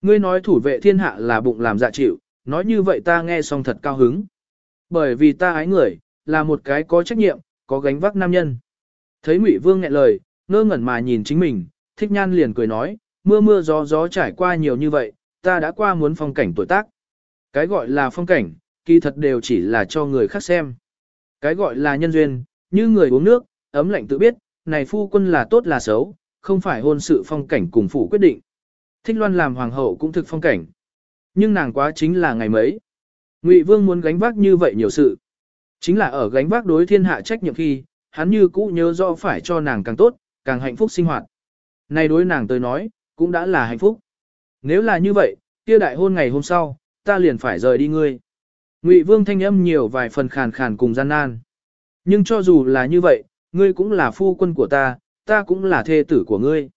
Ngươi nói thủ vệ thiên hạ là bụng làm dạ chịu, nói như vậy ta nghe xong thật cao hứng. Bởi vì ta ái người, là một cái có trách nhiệm, có gánh vác nam nhân. Thấy Ngụy Vương nghẹn lời, ngơ ngẩn mà nhìn chính mình, thích nhan liền cười nói, mưa mưa gió gió trải qua nhiều như vậy, ta đã qua muốn phong cảnh tuổi tác. Cái gọi là phong cảnh, kỳ thật đều chỉ là cho người khác xem. Cái gọi là nhân duyên, như người uống nước, ấm lạnh tự biết, này phu quân là tốt là xấu, không phải hôn sự phong cảnh cùng phủ quyết định. Thích loan làm hoàng hậu cũng thực phong cảnh. Nhưng nàng quá chính là ngày mấy. Ngụy Vương muốn gánh vác như vậy nhiều sự. Chính là ở gánh vác đối thiên hạ trách nhiệm khi, hắn như cũ nhớ rõ phải cho nàng càng tốt, càng hạnh phúc sinh hoạt. Nay đối nàng tới nói, cũng đã là hạnh phúc. Nếu là như vậy, kia đại hôn ngày hôm sau, ta liền phải rời đi ngươi. Ngụy Vương thanh âm nhiều vài phần khàn khàn cùng gian nan. Nhưng cho dù là như vậy, ngươi cũng là phu quân của ta, ta cũng là thê tử của ngươi.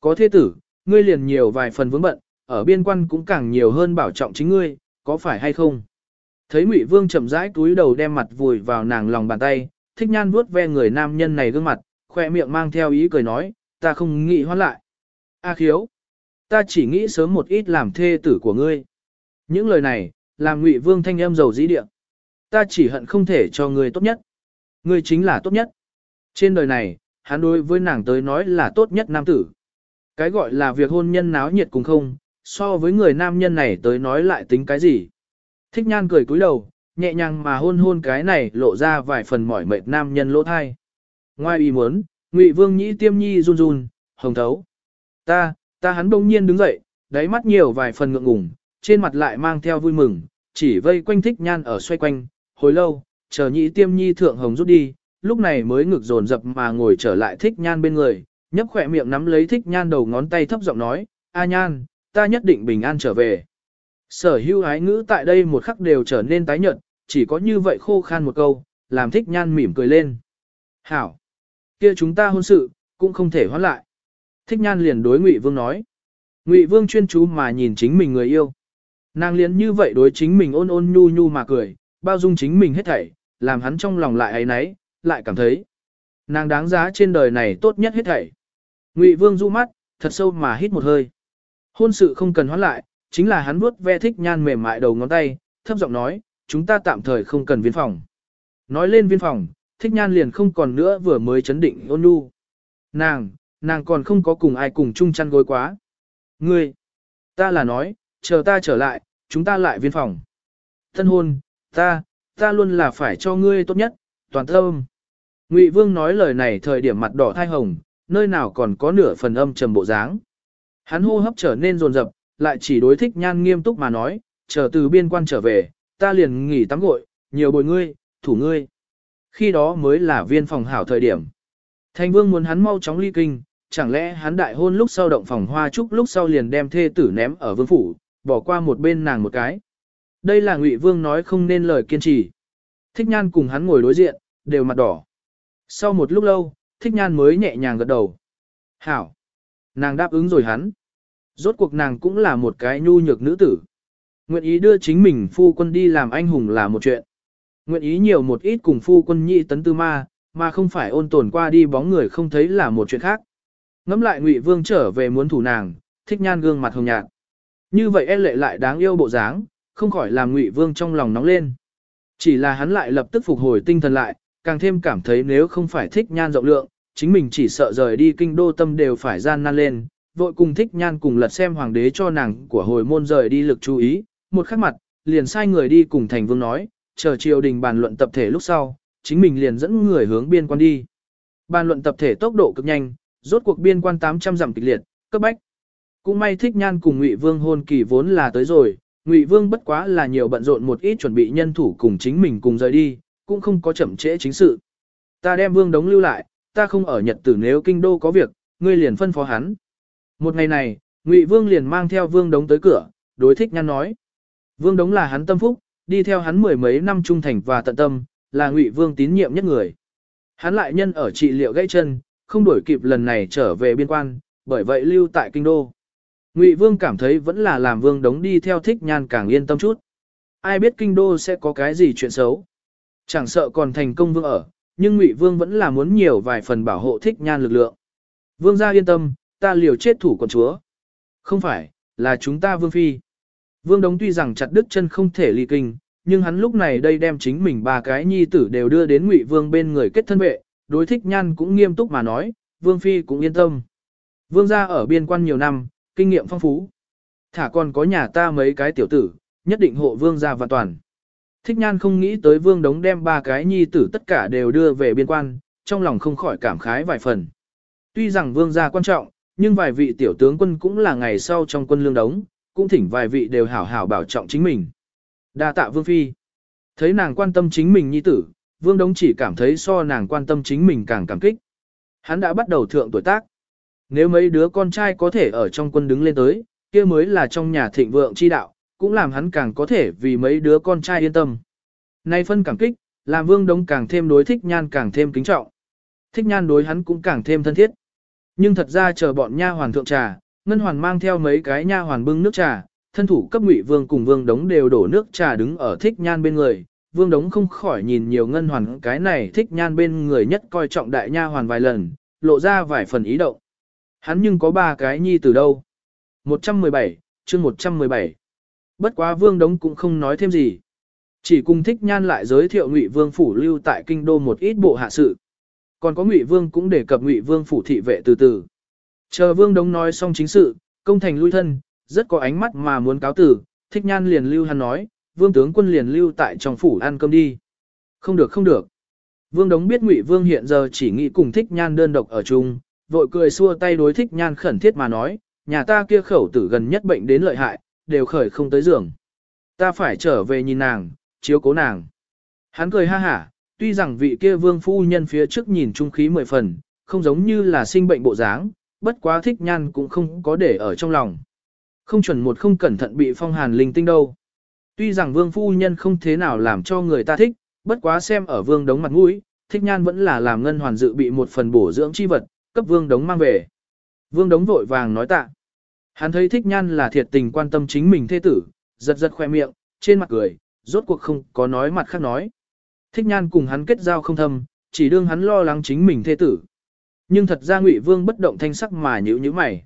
Có thê tử, ngươi liền nhiều vài phần vướng bận, ở biên quan cũng càng nhiều hơn bảo trọng chính ngươi, có phải hay không? Thấy Ngụy Vương chậm rãi túi đầu đem mặt vùi vào nàng lòng bàn tay, thích nhan vuốt ve người nam nhân này gương mặt, khoe miệng mang theo ý cười nói, ta không nghĩ hoán lại. A khiếu, ta chỉ nghĩ sớm một ít làm thê tử của ngươi. Những lời này, làm Ngụy Vương thanh âm dầu dĩ địa. Ta chỉ hận không thể cho ngươi tốt nhất. Ngươi chính là tốt nhất. Trên đời này, hắn đối với nàng tới nói là tốt nhất nam tử. Cái gọi là việc hôn nhân náo nhiệt cùng không, so với người nam nhân này tới nói lại tính cái gì. Thích nhan cười cúi đầu, nhẹ nhàng mà hôn hôn cái này lộ ra vài phần mỏi mệt nam nhân lỗ thai. Ngoài ý muốn, Ngụy Vương nhĩ tiêm nhi run run, hồng thấu. Ta, ta hắn đông nhiên đứng dậy, đáy mắt nhiều vài phần ngượng ngùng, trên mặt lại mang theo vui mừng, chỉ vây quanh thích nhan ở xoay quanh, hồi lâu, chờ nhĩ tiêm nhi thượng hồng rút đi, lúc này mới ngực dồn dập mà ngồi trở lại thích nhan bên người, nhấp khỏe miệng nắm lấy thích nhan đầu ngón tay thấp giọng nói, a nhan, ta nhất định bình an trở về. Sở hưu ái ngữ tại đây một khắc đều trở nên tái nhợt, chỉ có như vậy khô khan một câu, làm thích nhan mỉm cười lên. Hảo! kia chúng ta hôn sự, cũng không thể hoãn lại. Thích nhan liền đối Ngụy Vương nói. Ngụy Vương chuyên chú mà nhìn chính mình người yêu. Nàng liền như vậy đối chính mình ôn ôn nhu nhu mà cười, bao dung chính mình hết thảy, làm hắn trong lòng lại ấy nấy, lại cảm thấy. Nàng đáng giá trên đời này tốt nhất hết thảy. Ngụy Vương du mắt, thật sâu mà hít một hơi. Hôn sự không cần hoãn lại, chính là hắn vuốt ve thích nhan mềm mại đầu ngón tay, thấp giọng nói, chúng ta tạm thời không cần viên phòng. Nói lên viên phòng, thích nhan liền không còn nữa vừa mới chấn định ôn nhu. Nàng, nàng còn không có cùng ai cùng chung chăn gối quá. Ngươi, ta là nói, chờ ta trở lại, chúng ta lại viên phòng. Thân hôn, ta, ta luôn là phải cho ngươi tốt nhất, toàn tâm. Ngụy Vương nói lời này thời điểm mặt đỏ thai hồng, nơi nào còn có nửa phần âm trầm bộ dáng. Hắn hô hấp trở nên rồn rập, lại chỉ đối thích nhan nghiêm túc mà nói, chờ từ biên quan trở về, ta liền nghỉ tắm gội, nhiều bồi ngươi, thủ ngươi. Khi đó mới là viên phòng hảo thời điểm. Thành vương muốn hắn mau chóng ly kinh, chẳng lẽ hắn đại hôn lúc sau động phòng hoa trúc lúc sau liền đem thê tử ném ở vương phủ, bỏ qua một bên nàng một cái. Đây là ngụy vương nói không nên lời kiên trì. Thích nhan cùng hắn ngồi đối diện, đều mặt đỏ. Sau một lúc lâu, thích nhan mới nhẹ nhàng gật đầu. Hảo! Nàng đáp ứng rồi hắn. Rốt cuộc nàng cũng là một cái nhu nhược nữ tử. Nguyện ý đưa chính mình phu quân đi làm anh hùng là một chuyện. Nguyện ý nhiều một ít cùng phu quân nhị tấn tư ma, mà không phải ôn tồn qua đi bóng người không thấy là một chuyện khác. Ngắm lại Ngụy Vương trở về muốn thủ nàng, thích nhan gương mặt hồng nhạt. Như vậy e lệ lại đáng yêu bộ dáng, không khỏi làm Ngụy Vương trong lòng nóng lên. Chỉ là hắn lại lập tức phục hồi tinh thần lại, càng thêm cảm thấy nếu không phải thích nhan rộng lượng, chính mình chỉ sợ rời đi kinh đô tâm đều phải gian nan lên, vội cùng thích nhan cùng lật xem hoàng đế cho nàng của hồi môn rời đi lực chú ý, một khắc mặt, liền sai người đi cùng thành vương nói, chờ triều đình bàn luận tập thể lúc sau, chính mình liền dẫn người hướng biên quan đi. Bàn luận tập thể tốc độ cực nhanh, rốt cuộc biên quan 800 dặm kịch liệt, cấp bách. Cũng may thích nhan cùng Ngụy Vương hôn kỳ vốn là tới rồi, Ngụy Vương bất quá là nhiều bận rộn một ít chuẩn bị nhân thủ cùng chính mình cùng rời đi, cũng không có chậm trễ chính sự. Ta đem Vương đống lưu lại, ta không ở Nhật tử nếu kinh đô có việc, ngươi liền phân phó hắn. Một ngày này, Ngụy Vương liền mang theo Vương đống tới cửa, đối thích nhăn nói. Vương đống là hắn tâm phúc, đi theo hắn mười mấy năm trung thành và tận tâm, là Ngụy Vương tín nhiệm nhất người. Hắn lại nhân ở trị liệu gãy chân, không đuổi kịp lần này trở về biên quan, bởi vậy lưu tại kinh đô. Ngụy Vương cảm thấy vẫn là làm Vương đống đi theo thích nhan càng yên tâm chút. Ai biết kinh đô sẽ có cái gì chuyện xấu. Chẳng sợ còn thành công vương ở, nhưng Ngụy Vương vẫn là muốn nhiều vài phần bảo hộ thích nhan lực lượng. Vương gia yên tâm, ta liều chết thủ con chúa. Không phải, là chúng ta Vương Phi. Vương Đống tuy rằng chặt đứt chân không thể ly kinh, nhưng hắn lúc này đây đem chính mình ba cái nhi tử đều đưa đến Ngụy Vương bên người kết thân vệ, đối thích nhan cũng nghiêm túc mà nói, Vương Phi cũng yên tâm. Vương gia ở biên quan nhiều năm, kinh nghiệm phong phú. Thả còn có nhà ta mấy cái tiểu tử, nhất định hộ Vương gia và toàn. Thích nhan không nghĩ tới Vương Đống đem ba cái nhi tử tất cả đều đưa về biên quan, trong lòng không khỏi cảm khái vài phần. Tuy rằng Vương gia quan trọng, nhưng vài vị tiểu tướng quân cũng là ngày sau trong quân lương đống, cũng thỉnh vài vị đều hảo hảo bảo trọng chính mình. Đa tạ Vương Phi. Thấy nàng quan tâm chính mình nhi tử, Vương Đống chỉ cảm thấy so nàng quan tâm chính mình càng cảm kích. Hắn đã bắt đầu thượng tuổi tác. Nếu mấy đứa con trai có thể ở trong quân đứng lên tới, kia mới là trong nhà thịnh vượng chi đạo, cũng làm hắn càng có thể vì mấy đứa con trai yên tâm. Nay phân cảm kích, làm Vương Đống càng thêm đối thích nhan càng thêm kính trọng. Thích nhan đối hắn cũng càng thêm thân thiết. Nhưng thật ra chờ bọn nha hoàn thượng trà, ngân hoàn mang theo mấy cái nha hoàn bưng nước trà, thân thủ cấp ngụy vương cùng vương đống đều đổ nước trà đứng ở thích nhan bên người. Vương đống không khỏi nhìn nhiều ngân hoàn cái này thích nhan bên người nhất coi trọng đại nha hoàn vài lần, lộ ra vài phần ý động. Hắn nhưng có ba cái nhi từ đâu. 117, chương 117. Bất quá vương đống cũng không nói thêm gì. Chỉ cùng thích nhan lại giới thiệu ngụy vương phủ lưu tại kinh đô một ít bộ hạ sự. Còn có ngụy vương cũng đề cập ngụy vương phủ thị vệ từ từ. Chờ vương đống nói xong chính sự, công thành lui thân, rất có ánh mắt mà muốn cáo tử, thích nhan liền lưu hắn nói, vương tướng quân liền lưu tại trong phủ ăn cơm đi. Không được không được. Vương đống biết ngụy vương hiện giờ chỉ nghĩ cùng thích nhan đơn độc ở chung, vội cười xua tay đối thích nhan khẩn thiết mà nói, nhà ta kia khẩu tử gần nhất bệnh đến lợi hại, đều khởi không tới giường. Ta phải trở về nhìn nàng, chiếu cố nàng. Hắn cười ha hả, tuy rằng vị kia vương phu nhân phía trước nhìn trung khí mười phần, không giống như là sinh bệnh bộ dáng, bất quá thích nhan cũng không có để ở trong lòng. Không chuẩn một không cẩn thận bị phong hàn linh tinh đâu. Tuy rằng vương phu nhân không thế nào làm cho người ta thích, bất quá xem ở vương đống mặt mũi, thích nhan vẫn là làm ngân hoàn dự bị một phần bổ dưỡng chi vật, cấp vương đống mang về. Vương đống vội vàng nói tạ. Hắn thấy thích nhan là thiệt tình quan tâm chính mình thê tử, giật giật khoe miệng, trên mặt cười, rốt cuộc không có nói mặt khác nói. Thích nhan cùng hắn kết giao không thâm, chỉ đương hắn lo lắng chính mình thê tử. Nhưng thật ra Ngụy Vương bất động thanh sắc mà nhữ như mày.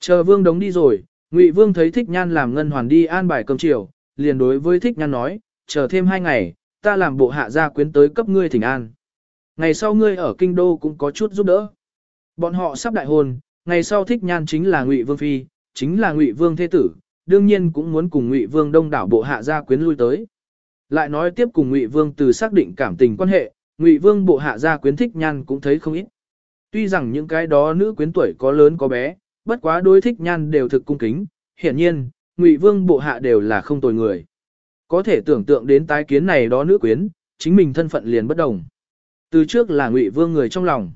Chờ Vương đống đi rồi, Ngụy Vương thấy Thích Nhan làm ngân hoàn đi an bài cơm chiều, liền đối với Thích Nhan nói, chờ thêm hai ngày, ta làm bộ hạ gia quyến tới cấp ngươi thỉnh an. Ngày sau ngươi ở kinh đô cũng có chút giúp đỡ. Bọn họ sắp đại hôn, ngày sau Thích Nhan chính là Ngụy Vương phi, chính là Ngụy Vương thế tử, đương nhiên cũng muốn cùng Ngụy Vương đông đảo bộ hạ gia quyến lui tới. Lại nói tiếp cùng Ngụy Vương từ xác định cảm tình quan hệ, Ngụy Vương bộ hạ gia quyến Thích Nhan cũng thấy không ít. Tuy rằng những cái đó nữ quyến tuổi có lớn có bé, bất quá đối thích nhan đều thực cung kính, hiển nhiên, Ngụy Vương bộ hạ đều là không tồi người. Có thể tưởng tượng đến tái kiến này đó nữ quyến, chính mình thân phận liền bất đồng. Từ trước là Ngụy Vương người trong lòng,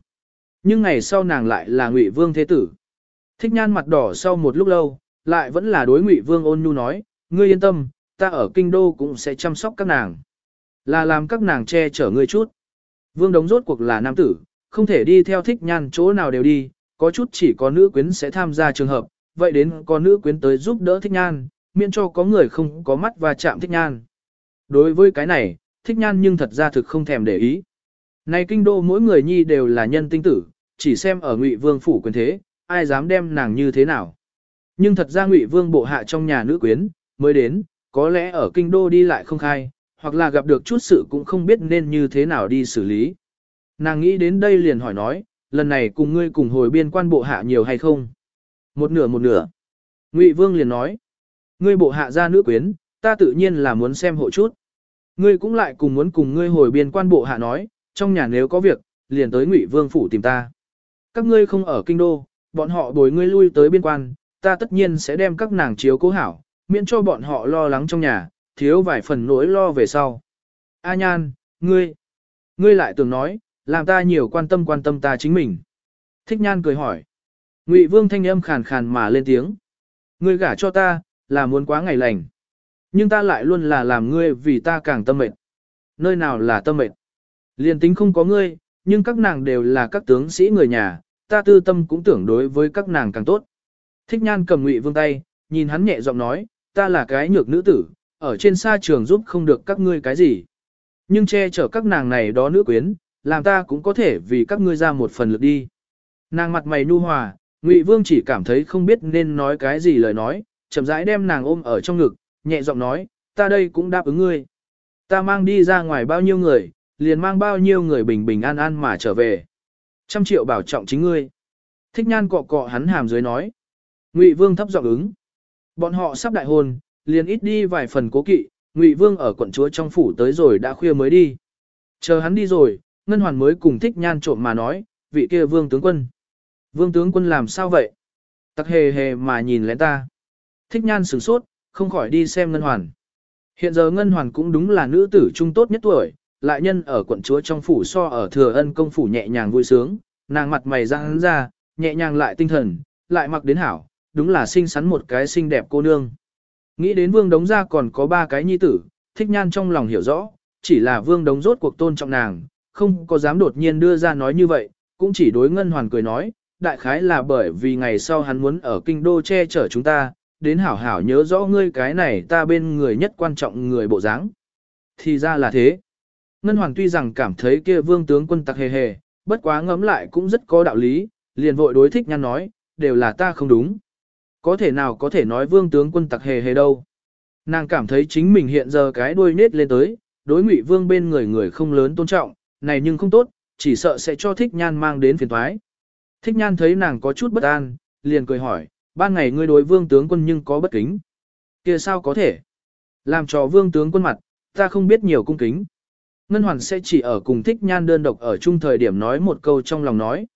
nhưng ngày sau nàng lại là Ngụy Vương thế tử. Thích nhan mặt đỏ sau một lúc lâu, lại vẫn là đối Ngụy Vương ôn nhu nói, ngươi yên tâm, ta ở kinh đô cũng sẽ chăm sóc các nàng. Là làm các nàng che chở ngươi chút. Vương đống rốt cuộc là nam tử, không thể đi theo thích nhan chỗ nào đều đi, có chút chỉ có nữ quyến sẽ tham gia trường hợp, vậy đến có nữ quyến tới giúp đỡ thích nhan, miễn cho có người không có mắt và chạm thích nhan. Đối với cái này, thích nhan nhưng thật ra thực không thèm để ý. Này kinh đô mỗi người nhi đều là nhân tinh tử, chỉ xem ở ngụy vương phủ quyền thế, ai dám đem nàng như thế nào. Nhưng thật ra ngụy vương bộ hạ trong nhà nữ quyến, mới đến, có lẽ ở kinh đô đi lại không khai, hoặc là gặp được chút sự cũng không biết nên như thế nào đi xử lý. Nàng nghĩ đến đây liền hỏi nói, lần này cùng ngươi cùng hồi biên quan bộ hạ nhiều hay không? Một nửa một nửa. Ngụy Vương liền nói, ngươi bộ hạ ra nữ quyến, ta tự nhiên là muốn xem hộ chút. Ngươi cũng lại cùng muốn cùng ngươi hồi biên quan bộ hạ nói, trong nhà nếu có việc, liền tới Ngụy Vương phủ tìm ta. Các ngươi không ở kinh đô, bọn họ bồi ngươi lui tới biên quan, ta tất nhiên sẽ đem các nàng chiếu cố hảo, miễn cho bọn họ lo lắng trong nhà, thiếu vài phần nỗi lo về sau. A Nhan, ngươi, ngươi lại tưởng nói, làm ta nhiều quan tâm quan tâm ta chính mình. Thích nhan cười hỏi. Ngụy vương thanh âm khàn khàn mà lên tiếng. Ngươi gả cho ta, là muốn quá ngày lành. Nhưng ta lại luôn là làm ngươi vì ta càng tâm mệt. Nơi nào là tâm mệt? Liên tính không có ngươi, nhưng các nàng đều là các tướng sĩ người nhà, ta tư tâm cũng tưởng đối với các nàng càng tốt. Thích nhan cầm ngụy vương tay, nhìn hắn nhẹ giọng nói, ta là cái nhược nữ tử, ở trên xa trường giúp không được các ngươi cái gì. Nhưng che chở các nàng này đó nữ quyến, làm ta cũng có thể vì các ngươi ra một phần lực đi. Nàng mặt mày nu hòa, Ngụy Vương chỉ cảm thấy không biết nên nói cái gì lời nói, chậm rãi đem nàng ôm ở trong ngực, nhẹ giọng nói, ta đây cũng đáp ứng ngươi. Ta mang đi ra ngoài bao nhiêu người, liền mang bao nhiêu người bình bình an an mà trở về. Trăm triệu bảo trọng chính ngươi. Thích nhan cọ cọ hắn hàm dưới nói. Ngụy Vương thấp giọng ứng. Bọn họ sắp đại hôn, liền ít đi vài phần cố kỵ, Ngụy Vương ở quận chúa trong phủ tới rồi đã khuya mới đi. Chờ hắn đi rồi, Ngân Hoàn mới cùng thích nhan trộm mà nói, vị kia vương tướng quân. Vương tướng quân làm sao vậy? Tắc hề hề mà nhìn lén ta. Thích nhan sửng sốt, không khỏi đi xem Ngân Hoàn. Hiện giờ Ngân Hoàn cũng đúng là nữ tử trung tốt nhất tuổi, lại nhân ở quận chúa trong phủ so ở thừa ân công phủ nhẹ nhàng vui sướng, nàng mặt mày răng ra, nhẹ nhàng lại tinh thần, lại mặc đến hảo, đúng là xinh xắn một cái xinh đẹp cô nương. Nghĩ đến vương đống ra còn có ba cái nhi tử, thích nhan trong lòng hiểu rõ, chỉ là vương đống rốt cuộc tôn trọng nàng, không có dám đột nhiên đưa ra nói như vậy, cũng chỉ đối ngân hoàn cười nói, đại khái là bởi vì ngày sau hắn muốn ở kinh đô che chở chúng ta, đến hảo hảo nhớ rõ ngươi cái này ta bên người nhất quan trọng người bộ dáng. Thì ra là thế. Ngân Hoàng tuy rằng cảm thấy kia vương tướng quân tặc hề hề, bất quá ngẫm lại cũng rất có đạo lý, liền vội đối thích nhan nói, đều là ta không đúng. Có thể nào có thể nói vương tướng quân tặc hề hề đâu. Nàng cảm thấy chính mình hiện giờ cái đuôi nết lên tới, đối ngụy vương bên người người không lớn tôn trọng, này nhưng không tốt, chỉ sợ sẽ cho thích nhan mang đến phiền toái. Thích nhan thấy nàng có chút bất an, liền cười hỏi, ban ngày ngươi đối vương tướng quân nhưng có bất kính. kia sao có thể? Làm cho vương tướng quân mặt, ta không biết nhiều cung kính. Ngân Hoàn sẽ chỉ ở cùng thích nhan đơn độc ở chung thời điểm nói một câu trong lòng nói.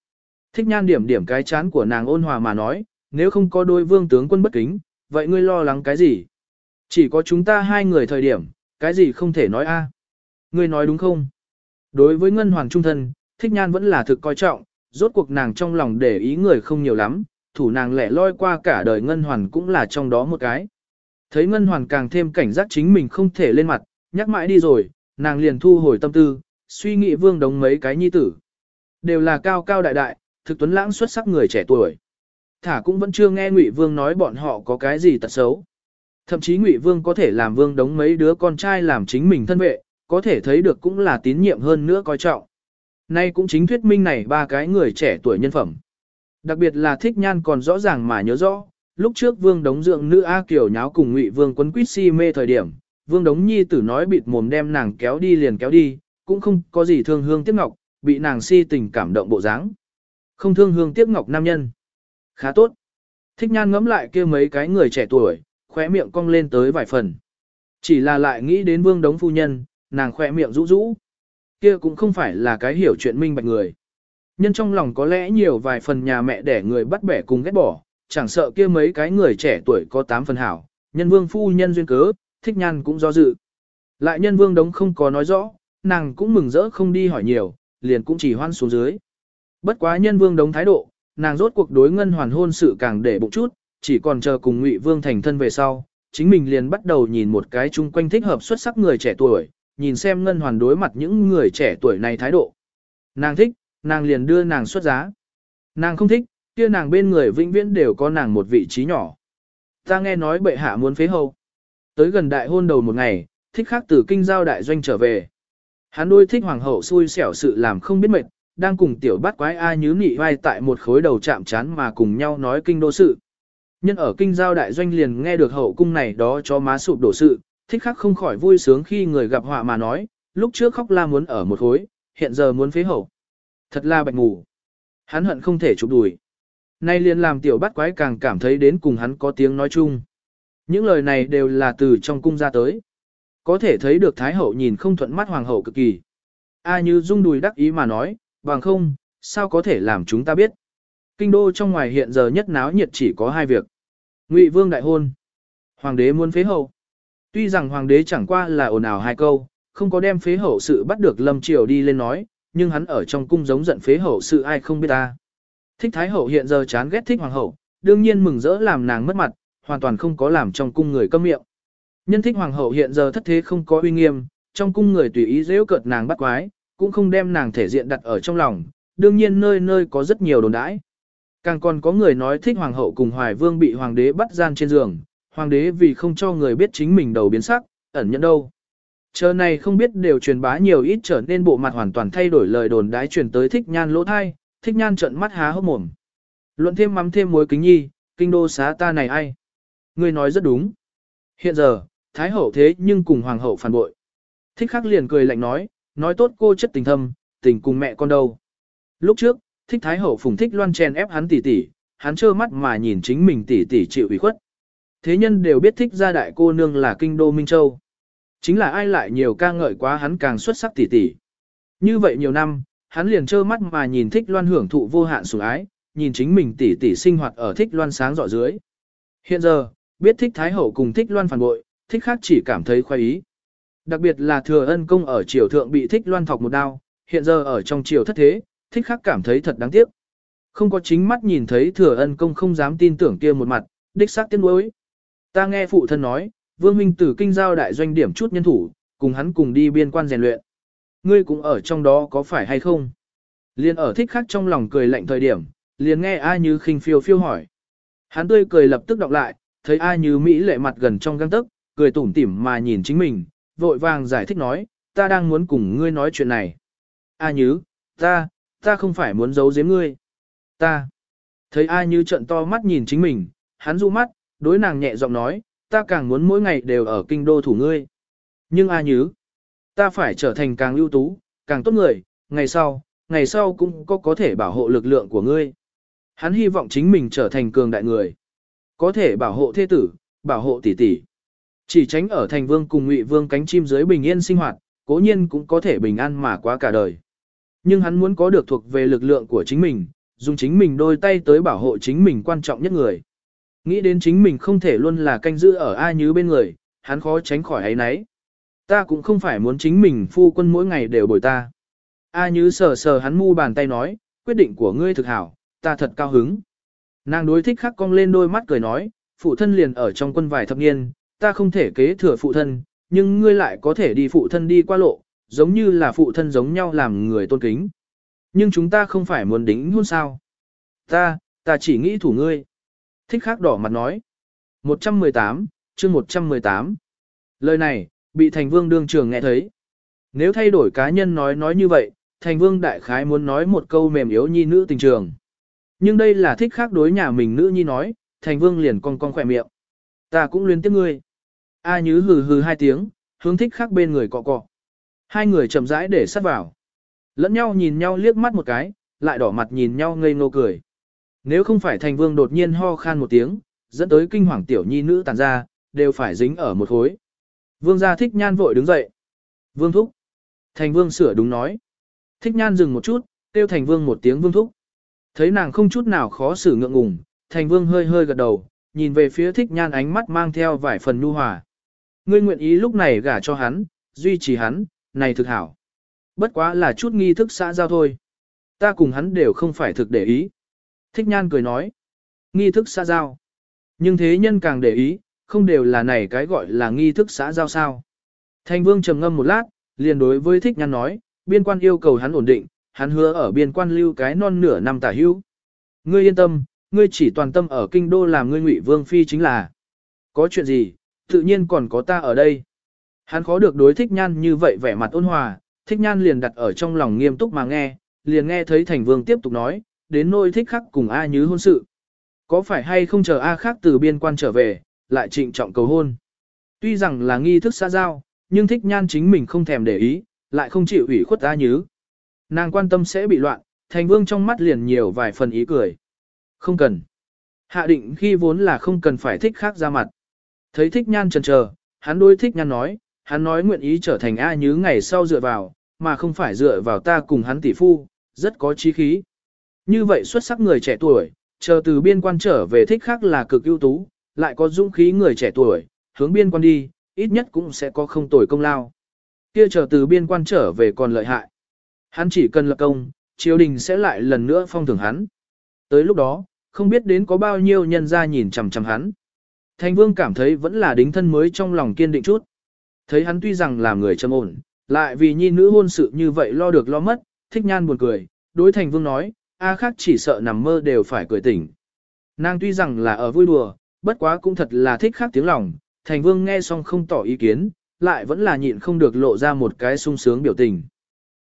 Thích nhan điểm điểm cái chán của nàng ôn hòa mà nói, nếu không có đôi vương tướng quân bất kính, vậy ngươi lo lắng cái gì? Chỉ có chúng ta hai người thời điểm, cái gì không thể nói a? À? Ngươi nói đúng không? Đối với Ngân Hoàn trung thân, thích nhan vẫn là thực coi trọng, rốt cuộc nàng trong lòng để ý người không nhiều lắm, thủ nàng lẻ loi qua cả đời Ngân Hoàn cũng là trong đó một cái. Thấy Ngân Hoàn càng thêm cảnh giác chính mình không thể lên mặt, nhắc mãi đi rồi, nàng liền thu hồi tâm tư, suy nghĩ vương đống mấy cái nhi tử. Đều là cao cao đại đại, thực tuấn lãng xuất sắc người trẻ tuổi. Thả cũng vẫn chưa nghe Ngụy Vương nói bọn họ có cái gì tật xấu. Thậm chí Ngụy Vương có thể làm vương đống mấy đứa con trai làm chính mình thân vệ, có thể thấy được cũng là tín nhiệm hơn nữa coi trọng. Nay cũng chính thuyết minh này ba cái người trẻ tuổi nhân phẩm. Đặc biệt là thích nhan còn rõ ràng mà nhớ rõ, lúc trước vương đống dưỡng nữ A Kiều nháo cùng ngụy vương quấn quýt si mê thời điểm, vương đống nhi tử nói bịt mồm đem nàng kéo đi liền kéo đi, cũng không có gì thương hương tiếc ngọc, bị nàng si tình cảm động bộ dáng. Không thương hương tiếc ngọc nam nhân. Khá tốt. Thích nhan ngẫm lại kia mấy cái người trẻ tuổi, khóe miệng cong lên tới vài phần. Chỉ là lại nghĩ đến vương đống phu nhân, nàng khỏe miệng rũ rũ. Kia cũng không phải là cái hiểu chuyện minh bạch người. Nhân trong lòng có lẽ nhiều vài phần nhà mẹ để người bắt bẻ cùng ghét bỏ, chẳng sợ kia mấy cái người trẻ tuổi có tám phần hảo, nhân vương phu nhân duyên cớ, thích nhan cũng do dự. Lại nhân vương đống không có nói rõ, nàng cũng mừng rỡ không đi hỏi nhiều, liền cũng chỉ hoan xuống dưới. Bất quá nhân vương đống thái độ, nàng rốt cuộc đối ngân hoàn hôn sự càng để bụng chút, chỉ còn chờ cùng ngụy vương thành thân về sau, chính mình liền bắt đầu nhìn một cái chung quanh thích hợp xuất sắc người trẻ tuổi, nhìn xem ngân hoàn đối mặt những người trẻ tuổi này thái độ. Nàng thích, nàng liền đưa nàng xuất giá. Nàng không thích, kia nàng bên người vĩnh viễn đều có nàng một vị trí nhỏ. Ta nghe nói bệ hạ muốn phế hầu. Tới gần đại hôn đầu một ngày, thích khắc từ kinh giao đại doanh trở về. Hắn đôi thích hoàng hậu xui xẻo sự làm không biết mệt, đang cùng tiểu bát quái ai nhứ nị vai tại một khối đầu chạm chán mà cùng nhau nói kinh đô sự. Nhân ở kinh giao đại doanh liền nghe được hậu cung này đó cho má sụp đổ sự, thích khắc không khỏi vui sướng khi người gặp họa mà nói, lúc trước khóc la muốn ở một khối, hiện giờ muốn phế hậu. Thật là bạch ngủ. Hắn hận không thể chụp đùi. Nay liền làm tiểu bát quái càng cảm thấy đến cùng hắn có tiếng nói chung. Những lời này đều là từ trong cung ra tới. Có thể thấy được Thái Hậu nhìn không thuận mắt Hoàng Hậu cực kỳ. A như rung đùi đắc ý mà nói, bằng không, sao có thể làm chúng ta biết. Kinh đô trong ngoài hiện giờ nhất náo nhiệt chỉ có hai việc. Ngụy Vương đại hôn. Hoàng đế muốn phế hậu. Tuy rằng hoàng đế chẳng qua là ồn ào hai câu, không có đem phế hậu sự bắt được Lâm Triều đi lên nói, nhưng hắn ở trong cung giống giận phế hậu sự ai không biết ta. Thích Thái hậu hiện giờ chán ghét thích hoàng hậu, đương nhiên mừng rỡ làm nàng mất mặt, hoàn toàn không có làm trong cung người câm miệng. Nhân thích hoàng hậu hiện giờ thất thế không có uy nghiêm, trong cung người tùy ý dễ cợt nàng bắt quái, cũng không đem nàng thể diện đặt ở trong lòng, đương nhiên nơi nơi có rất nhiều đồn đãi. Càng còn có người nói thích hoàng hậu cùng hoài vương bị hoàng đế bắt gian trên giường, hoàng đế vì không cho người biết chính mình đầu biến sắc, ẩn nhận đâu. Chờ này không biết đều truyền bá nhiều ít trở nên bộ mặt hoàn toàn thay đổi lời đồn đái truyền tới thích nhan lỗ thai, thích nhan trận mắt há hốc mồm. Luận thêm mắm thêm muối kính nhi, kinh đô xá ta này ai? Ngươi nói rất đúng. Hiện giờ, Thái hậu thế nhưng cùng hoàng hậu phản bội. Thích khắc liền cười lạnh nói, nói tốt cô chất tình thâm, tình cùng mẹ con đâu. Lúc trước, thích Thái hậu phùng thích loan chen ép hắn tỉ tỉ, hắn trơ mắt mà nhìn chính mình tỉ tỉ chịu ủy khuất. Thế nhân đều biết thích gia đại cô nương là kinh đô Minh Châu. Chính là ai lại nhiều ca ngợi quá hắn càng xuất sắc tỉ tỉ. Như vậy nhiều năm, hắn liền trơ mắt mà nhìn thích loan hưởng thụ vô hạn sủng ái, nhìn chính mình tỉ tỉ sinh hoạt ở thích loan sáng rọi dưới. Hiện giờ, biết thích thái hậu cùng thích loan phản bội, thích khác chỉ cảm thấy khoái ý. Đặc biệt là thừa ân công ở triều thượng bị thích loan thọc một đao, hiện giờ ở trong triều thất thế, thích khác cảm thấy thật đáng tiếc. Không có chính mắt nhìn thấy thừa ân công không dám tin tưởng kia một mặt, đích xác tiếc nuối. Ta nghe phụ thân nói, Vương Minh Tử kinh giao đại doanh điểm chút nhân thủ, cùng hắn cùng đi biên quan rèn luyện. Ngươi cũng ở trong đó có phải hay không? Liên ở thích khắc trong lòng cười lạnh thời điểm, liền nghe ai Như khinh phiêu phiêu hỏi. Hắn tươi cười lập tức đọc lại, thấy A Như Mỹ lệ mặt gần trong găng tức, cười tủm tỉm mà nhìn chính mình, vội vàng giải thích nói, ta đang muốn cùng ngươi nói chuyện này. A Như, ta, ta không phải muốn giấu giếm ngươi. Ta. Thấy A Như trận to mắt nhìn chính mình, hắn du mắt, đối nàng nhẹ giọng nói, ta càng muốn mỗi ngày đều ở kinh đô thủ ngươi. Nhưng A Như, ta phải trở thành càng ưu tú, càng tốt người, ngày sau, ngày sau cũng có có thể bảo hộ lực lượng của ngươi. Hắn hy vọng chính mình trở thành cường đại người. Có thể bảo hộ thế tử, bảo hộ tỷ tỷ. Chỉ tránh ở thành vương cùng ngụy vương cánh chim dưới bình yên sinh hoạt, cố nhiên cũng có thể bình an mà quá cả đời. Nhưng hắn muốn có được thuộc về lực lượng của chính mình, dùng chính mình đôi tay tới bảo hộ chính mình quan trọng nhất người. Nghĩ đến chính mình không thể luôn là canh giữ ở ai như bên người, hắn khó tránh khỏi ấy nấy. Ta cũng không phải muốn chính mình phu quân mỗi ngày đều bồi ta. A Như sờ sờ hắn mu bàn tay nói, quyết định của ngươi thực hảo, ta thật cao hứng. Nàng đối thích khắc cong lên đôi mắt cười nói, phụ thân liền ở trong quân vài thập niên, ta không thể kế thừa phụ thân, nhưng ngươi lại có thể đi phụ thân đi qua lộ, giống như là phụ thân giống nhau làm người tôn kính. Nhưng chúng ta không phải muốn đính hôn sao. Ta, ta chỉ nghĩ thủ ngươi. Thích khắc đỏ mặt nói. 118, chương 118. Lời này, bị thành vương đương trường nghe thấy. Nếu thay đổi cá nhân nói nói như vậy, thành vương đại khái muốn nói một câu mềm yếu nhi nữ tình trường. Nhưng đây là thích khác đối nhà mình nữ nhi nói, thành vương liền cong cong khỏe miệng. Ta cũng luyến tiếc ngươi. A nhứ hừ hừ hai tiếng, hướng thích khác bên người cọ cọ. Hai người chậm rãi để sát vào. Lẫn nhau nhìn nhau liếc mắt một cái, lại đỏ mặt nhìn nhau ngây ngô cười. Nếu không phải thành vương đột nhiên ho khan một tiếng, dẫn tới kinh hoàng tiểu nhi nữ tàn ra, đều phải dính ở một khối. Vương gia thích nhan vội đứng dậy. Vương thúc. Thành vương sửa đúng nói. Thích nhan dừng một chút, kêu thành vương một tiếng vương thúc. Thấy nàng không chút nào khó xử ngượng ngùng, thành vương hơi hơi gật đầu, nhìn về phía thích nhan ánh mắt mang theo vài phần nhu hòa. Ngươi nguyện ý lúc này gả cho hắn, duy trì hắn, này thực hảo. Bất quá là chút nghi thức xã giao thôi. Ta cùng hắn đều không phải thực để ý. Thích nhan cười nói. Nghi thức xã giao. Nhưng thế nhân càng để ý, không đều là này cái gọi là nghi thức xã giao sao. Thành vương trầm ngâm một lát, liền đối với thích nhan nói, biên quan yêu cầu hắn ổn định, hắn hứa ở biên quan lưu cái non nửa năm tả hữu. Ngươi yên tâm, ngươi chỉ toàn tâm ở kinh đô làm ngươi ngụy vương phi chính là. Có chuyện gì, tự nhiên còn có ta ở đây. Hắn khó được đối thích nhan như vậy vẻ mặt ôn hòa, thích nhan liền đặt ở trong lòng nghiêm túc mà nghe, liền nghe thấy thành vương tiếp tục nói, đến nôi thích khắc cùng A Nhứ hôn sự. Có phải hay không chờ A khác từ biên quan trở về, lại trịnh trọng cầu hôn. Tuy rằng là nghi thức xã giao, nhưng thích nhan chính mình không thèm để ý, lại không chịu ủy khuất A Nhứ. Nàng quan tâm sẽ bị loạn, thành vương trong mắt liền nhiều vài phần ý cười. Không cần. Hạ định khi vốn là không cần phải thích khác ra mặt. Thấy thích nhan trần chờ, hắn đôi thích nhan nói, hắn nói nguyện ý trở thành A Nhứ ngày sau dựa vào, mà không phải dựa vào ta cùng hắn tỷ phu, rất có chí khí. Như vậy xuất sắc người trẻ tuổi, chờ từ biên quan trở về thích khác là cực ưu tú, lại có dũng khí người trẻ tuổi, hướng biên quan đi, ít nhất cũng sẽ có không tồi công lao. Kia chờ từ biên quan trở về còn lợi hại. Hắn chỉ cần lập công, triều đình sẽ lại lần nữa phong thưởng hắn. Tới lúc đó, không biết đến có bao nhiêu nhân ra nhìn chằm chằm hắn. Thành vương cảm thấy vẫn là đính thân mới trong lòng kiên định chút. Thấy hắn tuy rằng là người trầm ổn, lại vì nhi nữ hôn sự như vậy lo được lo mất, thích nhan buồn cười, đối thành vương nói, A khác chỉ sợ nằm mơ đều phải cười tỉnh. Nàng tuy rằng là ở vui đùa, bất quá cũng thật là thích khác tiếng lòng, thành vương nghe xong không tỏ ý kiến, lại vẫn là nhịn không được lộ ra một cái sung sướng biểu tình.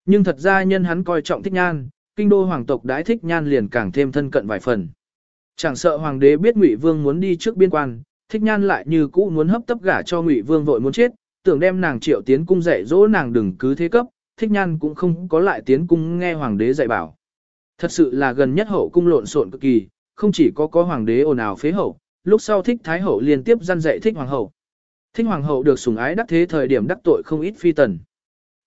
Nhưng thật ra nhân hắn coi trọng thích nhan, kinh đô hoàng tộc đãi thích nhan liền càng thêm thân cận vài phần. Chẳng sợ hoàng đế biết ngụy vương muốn đi trước biên quan, thích nhan lại như cũ muốn hấp tấp gả cho ngụy vương vội muốn chết, tưởng đem nàng triệu tiến cung dạy dỗ nàng đừng cứ thế cấp, thích nhan cũng không có lại tiến cung nghe hoàng đế dạy bảo. Thật sự là gần nhất hậu cung lộn xộn cực kỳ, không chỉ có có hoàng đế ồn ào phế hậu, lúc sau thích thái hậu liên tiếp gian dạy thích hoàng hậu. Thích hoàng hậu được sủng ái đắc thế thời điểm đắc tội không ít phi tần.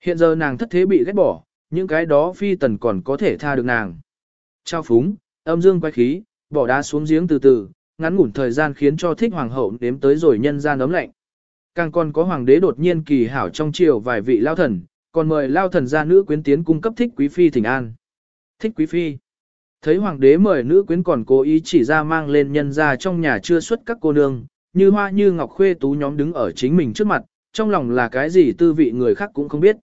Hiện giờ nàng thất thế bị ghét bỏ, những cái đó phi tần còn có thể tha được nàng. Trao phúng, âm dương quay khí, bỏ đá xuống giếng từ từ, ngắn ngủn thời gian khiến cho thích hoàng hậu đếm tới rồi nhân gian ấm lạnh. Càng còn có hoàng đế đột nhiên kỳ hảo trong triều vài vị lao thần, còn mời lao thần gia nữ quyến tiến cung cấp thích quý phi thỉnh an. Thích quý phi. Thấy hoàng đế mời nữ quyến còn cố ý chỉ ra mang lên nhân ra trong nhà chưa xuất các cô nương, như hoa như ngọc khuê tú nhóm đứng ở chính mình trước mặt, trong lòng là cái gì tư vị người khác cũng không biết.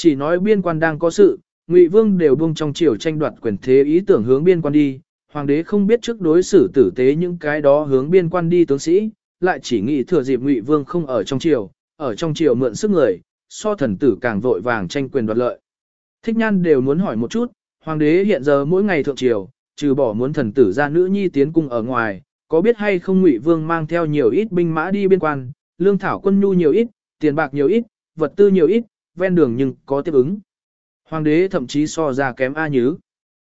Chỉ nói biên quan đang có sự, Ngụy Vương đều buông trong triều tranh đoạt quyền thế ý tưởng hướng biên quan đi, hoàng đế không biết trước đối xử tử tế những cái đó hướng biên quan đi tướng sĩ, lại chỉ nghĩ thừa dịp Ngụy Vương không ở trong triều, ở trong triều mượn sức người, so thần tử càng vội vàng tranh quyền đoạt lợi. Thích Nhan đều muốn hỏi một chút, hoàng đế hiện giờ mỗi ngày thượng triều, trừ bỏ muốn thần tử ra nữ nhi tiến cung ở ngoài, có biết hay không Ngụy Vương mang theo nhiều ít binh mã đi biên quan, lương thảo quân nhu nhiều ít, tiền bạc nhiều ít, vật tư nhiều ít, ven đường nhưng có tiếp ứng. Hoàng đế thậm chí so ra kém A Nhứ.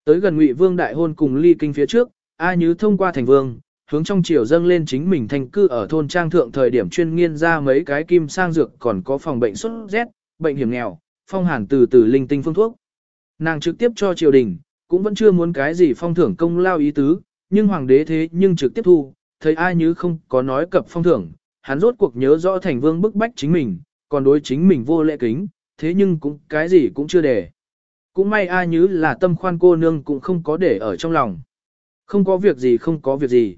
Tới gần Ngụy Vương đại hôn cùng ly kinh phía trước, A Nhứ thông qua thành vương, hướng trong triều dâng lên chính mình thành cư ở thôn trang thượng thời điểm chuyên nghiên ra mấy cái kim sang dược còn có phòng bệnh sốt rét, bệnh hiểm nghèo, phong hàn từ từ linh tinh phương thuốc. Nàng trực tiếp cho triều đình, cũng vẫn chưa muốn cái gì phong thưởng công lao ý tứ, nhưng hoàng đế thế nhưng trực tiếp thu, thấy ai như không có nói cập phong thưởng, hắn rốt cuộc nhớ rõ thành vương bức bách chính mình, còn đối chính mình vô lễ kính, thế nhưng cũng cái gì cũng chưa để. Cũng may a nhứ là tâm khoan cô nương cũng không có để ở trong lòng. Không có việc gì không có việc gì.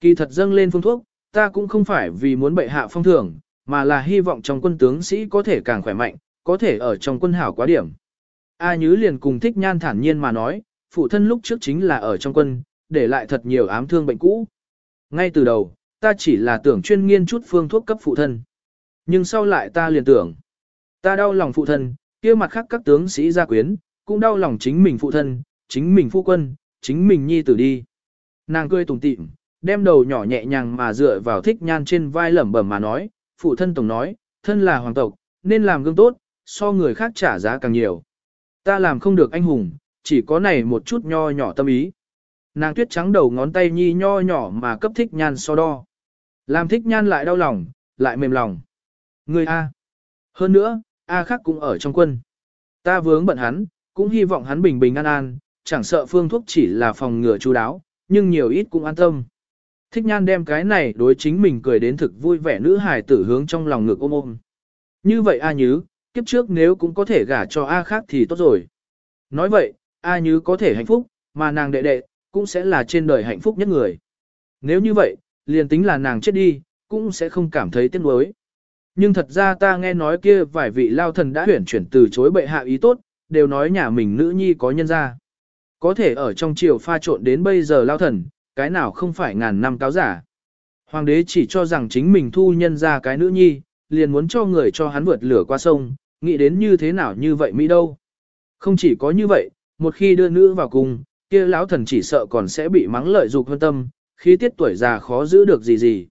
Kỳ thật dâng lên phương thuốc, ta cũng không phải vì muốn bệ hạ phong thưởng, mà là hy vọng trong quân tướng sĩ có thể càng khỏe mạnh, có thể ở trong quân hảo quá điểm. A Nhứ liền cùng thích nhan thản nhiên mà nói, phụ thân lúc trước chính là ở trong quân, để lại thật nhiều ám thương bệnh cũ. Ngay từ đầu, ta chỉ là tưởng chuyên nghiên chút phương thuốc cấp phụ thân. Nhưng sau lại ta liền tưởng, ta đau lòng phụ thân, kia mặt khác các tướng sĩ gia quyến, cũng đau lòng chính mình phụ thân, chính mình phu quân, chính mình nhi tử đi. Nàng cười tủm tỉm, đem đầu nhỏ nhẹ nhàng mà dựa vào thích nhan trên vai lẩm bẩm mà nói, phụ thân tổng nói, thân là hoàng tộc, nên làm gương tốt, so người khác trả giá càng nhiều. Ta làm không được anh hùng, chỉ có này một chút nho nhỏ tâm ý. Nàng tuyết trắng đầu ngón tay nhi nho nhỏ mà cấp thích nhan so đo. Làm thích nhan lại đau lòng, lại mềm lòng. Ngươi A. Hơn nữa, A khác cũng ở trong quân. Ta vướng bận hắn, cũng hy vọng hắn bình bình an an, chẳng sợ phương thuốc chỉ là phòng ngừa chú đáo, nhưng nhiều ít cũng an tâm. Thích nhan đem cái này đối chính mình cười đến thực vui vẻ nữ hài tử hướng trong lòng ngực ôm ôm. Như vậy A Nhứ, kiếp trước nếu cũng có thể gả cho A khác thì tốt rồi. Nói vậy, A Nhứ có thể hạnh phúc, mà nàng đệ đệ, cũng sẽ là trên đời hạnh phúc nhất người. Nếu như vậy, liền tính là nàng chết đi, cũng sẽ không cảm thấy tiếc nuối. Nhưng thật ra ta nghe nói kia vài vị lao thần đã huyển chuyển từ chối bệ hạ ý tốt, đều nói nhà mình nữ nhi có nhân ra. Có thể ở trong triều pha trộn đến bây giờ lao thần, cái nào không phải ngàn năm cáo giả. Hoàng đế chỉ cho rằng chính mình thu nhân ra cái nữ nhi, liền muốn cho người cho hắn vượt lửa qua sông, nghĩ đến như thế nào như vậy Mỹ đâu. Không chỉ có như vậy, một khi đưa nữ vào cùng, kia lão thần chỉ sợ còn sẽ bị mắng lợi dục hơn tâm, khi tiết tuổi già khó giữ được gì gì.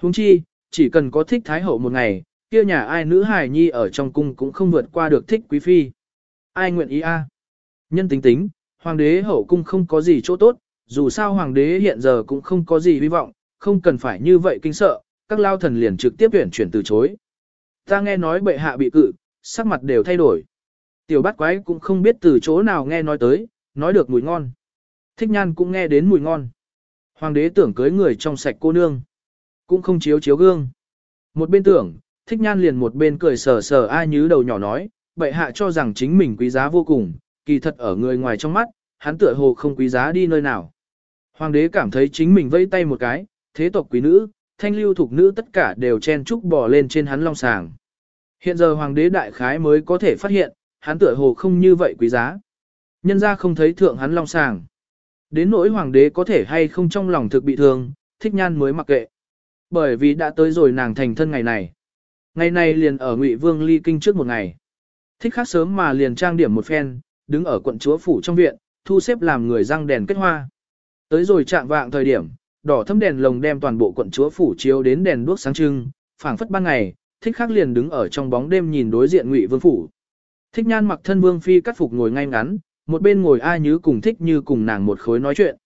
Huống chi, chỉ cần có thích thái hậu một ngày, kia nhà ai nữ hài nhi ở trong cung cũng không vượt qua được thích quý phi. Ai nguyện ý a? Nhân tính tính, hoàng đế hậu cung không có gì chỗ tốt, dù sao hoàng đế hiện giờ cũng không có gì hy vọng, không cần phải như vậy kinh sợ, các lao thần liền trực tiếp tuyển chuyển từ chối. Ta nghe nói bệ hạ bị cự, sắc mặt đều thay đổi. Tiểu bát quái cũng không biết từ chỗ nào nghe nói tới, nói được mùi ngon. Thích nhan cũng nghe đến mùi ngon. Hoàng đế tưởng cưới người trong sạch cô nương. Cũng không chiếu chiếu gương. Một bên tưởng, thích nhan liền một bên cười sờ sờ ai nhứ đầu nhỏ nói, bệ hạ cho rằng chính mình quý giá vô cùng, kỳ thật ở người ngoài trong mắt, hắn tựa hồ không quý giá đi nơi nào. Hoàng đế cảm thấy chính mình vây tay một cái, thế tộc quý nữ, thanh lưu thuộc nữ tất cả đều chen trúc bò lên trên hắn long sàng. Hiện giờ hoàng đế đại khái mới có thể phát hiện, hắn tựa hồ không như vậy quý giá. Nhân ra không thấy thượng hắn long sàng. Đến nỗi hoàng đế có thể hay không trong lòng thực bị thương, thích nhan mới mặc kệ. Bởi vì đã tới rồi nàng thành thân ngày này. Ngày này liền ở Ngụy Vương ly kinh trước một ngày. Thích khác sớm mà liền trang điểm một phen, đứng ở quận chúa phủ trong viện, thu xếp làm người răng đèn kết hoa. Tới rồi chạm vạng thời điểm, đỏ thâm đèn lồng đem toàn bộ quận chúa phủ chiếu đến đèn đuốc sáng trưng, phảng phất ban ngày, thích khắc liền đứng ở trong bóng đêm nhìn đối diện ngụy vương phủ. Thích nhan mặc thân vương phi cắt phục ngồi ngay ngắn, một bên ngồi ai như cùng thích như cùng nàng một khối nói chuyện.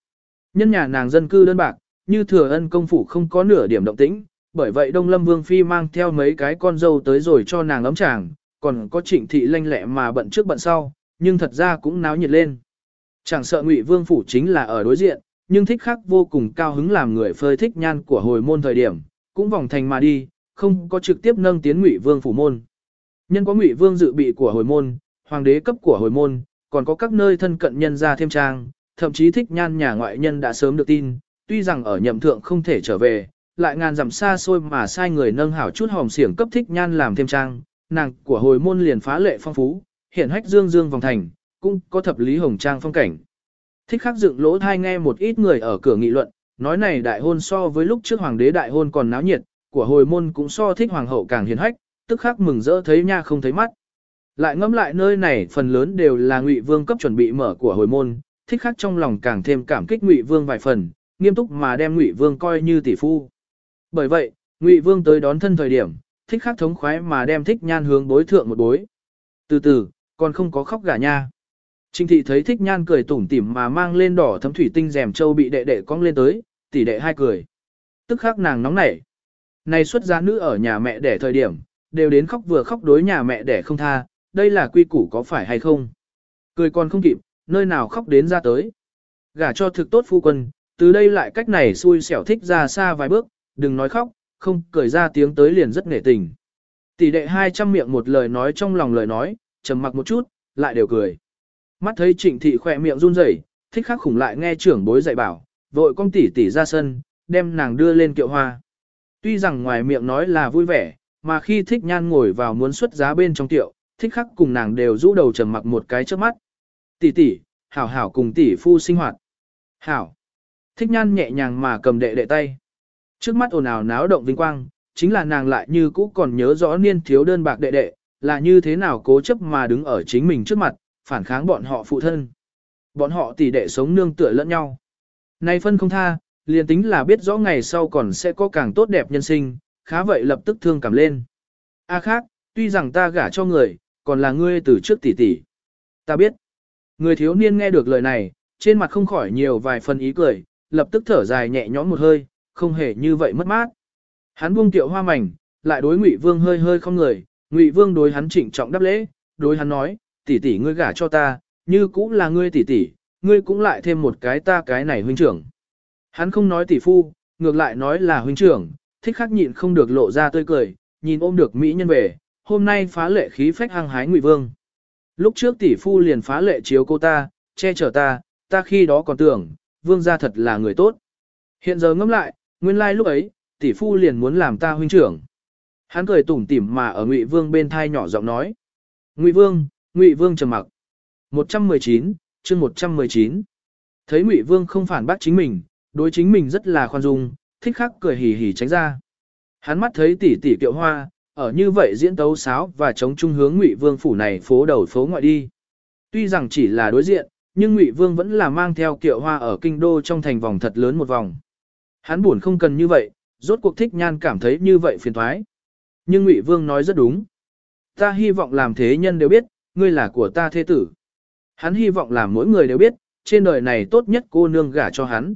Nhân nhà nàng dân cư đơn bạc, như thừa ân công phủ không có nửa điểm động tĩnh, bởi vậy Đông Lâm Vương Phi mang theo mấy cái con dâu tới rồi cho nàng ấm chàng, còn có trịnh thị lanh lẹ mà bận trước bận sau, nhưng thật ra cũng náo nhiệt lên. Chẳng sợ Ngụy Vương phủ chính là ở đối diện, nhưng thích khắc vô cùng cao hứng làm người phơi thích nhan của hồi môn thời điểm, cũng vòng thành mà đi, không có trực tiếp nâng tiến Ngụy Vương phủ môn. Nhân có Ngụy Vương dự bị của hồi môn, hoàng đế cấp của hồi môn, còn có các nơi thân cận nhân ra thêm trang, thậm chí thích nhan nhà ngoại nhân đã sớm được tin, tuy rằng ở nhậm thượng không thể trở về, lại ngàn dặm xa xôi mà sai người nâng hảo chút hòm xiển cấp thích nhan làm thêm trang, nàng của hồi môn liền phá lệ phong phú, hiện hách dương dương vòng thành, cũng có thập lý hồng trang phong cảnh. Thích khắc dựng lỗ thai nghe một ít người ở cửa nghị luận, nói này đại hôn so với lúc trước hoàng đế đại hôn còn náo nhiệt, của hồi môn cũng so thích hoàng hậu càng hiền hách, tức khắc mừng rỡ thấy nha không thấy mắt. Lại ngẫm lại nơi này phần lớn đều là ngụy vương cấp chuẩn bị mở của hồi môn, thích khắc trong lòng càng thêm cảm kích ngụy vương vài phần, nghiêm túc mà đem ngụy vương coi như tỷ phu. Bởi vậy, ngụy vương tới đón thân thời điểm, thích khắc thống khoái mà đem thích nhan hướng bối thượng một bối. Từ từ, còn không có khóc gà nha. Trinh thị thấy thích nhan cười tủm tỉm mà mang lên đỏ thấm thủy tinh rèm châu bị đệ đệ cong lên tới, tỷ đệ hai cười. Tức khắc nàng nóng nảy. Này xuất gia nữ ở nhà mẹ đẻ thời điểm, đều đến khóc vừa khóc đối nhà mẹ đẻ không tha, đây là quy củ có phải hay không? Cười còn không kịp, nơi nào khóc đến ra tới. Gả cho thực tốt phu quân, từ đây lại cách này xui xẻo thích ra xa vài bước, đừng nói khóc, không cười ra tiếng tới liền rất nể tình. Tỷ đệ hai trăm miệng một lời nói trong lòng lời nói, trầm mặc một chút, lại đều cười. Mắt thấy trịnh thị khỏe miệng run rẩy, thích khắc khủng lại nghe trưởng bối dạy bảo, vội con tỷ tỷ ra sân, đem nàng đưa lên kiệu hoa. Tuy rằng ngoài miệng nói là vui vẻ, mà khi thích nhan ngồi vào muốn xuất giá bên trong tiệu, thích khắc cùng nàng đều rũ đầu trầm mặc một cái trước mắt. Tỷ tỷ, hảo hảo cùng tỷ phu sinh hoạt. Hảo. Thích nhan nhẹ nhàng mà cầm đệ đệ tay. Trước mắt ồn ào náo động vinh quang, chính là nàng lại như cũ còn nhớ rõ niên thiếu đơn bạc đệ đệ, là như thế nào cố chấp mà đứng ở chính mình trước mặt, phản kháng bọn họ phụ thân. Bọn họ tỷ đệ sống nương tựa lẫn nhau. Nay phân không tha, liền tính là biết rõ ngày sau còn sẽ có càng tốt đẹp nhân sinh, khá vậy lập tức thương cảm lên. A khác, tuy rằng ta gả cho người, còn là ngươi từ trước tỷ tỷ. Ta biết. Người thiếu niên nghe được lời này, trên mặt không khỏi nhiều vài phần ý cười, lập tức thở dài nhẹ nhõm một hơi, không hề như vậy mất mát. Hắn buông tiệu hoa mảnh, lại đối Ngụy Vương hơi hơi không người, Ngụy Vương đối hắn trịnh trọng đáp lễ, đối hắn nói, tỷ tỷ ngươi gả cho ta, như cũng là ngươi tỷ tỷ, ngươi cũng lại thêm một cái ta cái này huynh trưởng. Hắn không nói tỷ phu, ngược lại nói là huynh trưởng, thích khắc nhịn không được lộ ra tươi cười, nhìn ôm được mỹ nhân về, hôm nay phá lệ khí phách hăng hái Ngụy Vương. Lúc trước tỷ phu liền phá lệ chiếu cô ta, che chở ta, ta khi đó còn tưởng, vương gia thật là người tốt. Hiện giờ ngẫm lại, nguyên lai lúc ấy, tỷ phu liền muốn làm ta huynh trưởng. Hắn cười tủm tỉm mà ở Ngụy Vương bên thai nhỏ giọng nói. Ngụy Vương, Ngụy Vương trầm mặc. 119, chương 119. Thấy Ngụy Vương không phản bác chính mình, đối chính mình rất là khoan dung, thích khắc cười hì hì tránh ra. Hắn mắt thấy tỷ tỷ kiệu hoa, ở như vậy diễn tấu sáo và chống trung hướng Ngụy Vương phủ này phố đầu phố ngoại đi. Tuy rằng chỉ là đối diện, nhưng Ngụy Vương vẫn là mang theo kiệu hoa ở kinh đô trong thành vòng thật lớn một vòng. Hắn buồn không cần như vậy, rốt cuộc thích nhan cảm thấy như vậy phiền thoái. Nhưng Ngụy Vương nói rất đúng. Ta hy vọng làm thế nhân đều biết, ngươi là của ta thế tử. Hắn hy vọng làm mỗi người đều biết, trên đời này tốt nhất cô nương gả cho hắn.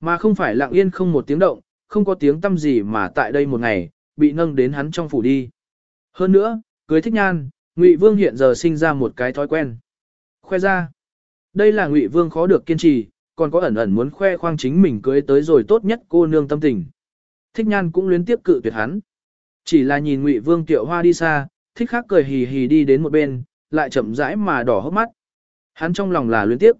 Mà không phải lặng yên không một tiếng động, không có tiếng tâm gì mà tại đây một ngày, bị nâng đến hắn trong phủ đi. Hơn nữa, cưới thích nhan, Ngụy Vương hiện giờ sinh ra một cái thói quen. Khoe ra. Đây là Ngụy Vương khó được kiên trì, còn có ẩn ẩn muốn khoe khoang chính mình cưới tới rồi tốt nhất cô nương tâm tình. Thích nhan cũng luyến tiếp cự tuyệt hắn. Chỉ là nhìn Ngụy Vương tiệu hoa đi xa, thích khắc cười hì hì đi đến một bên, lại chậm rãi mà đỏ hốc mắt. Hắn trong lòng là luyến tiếp.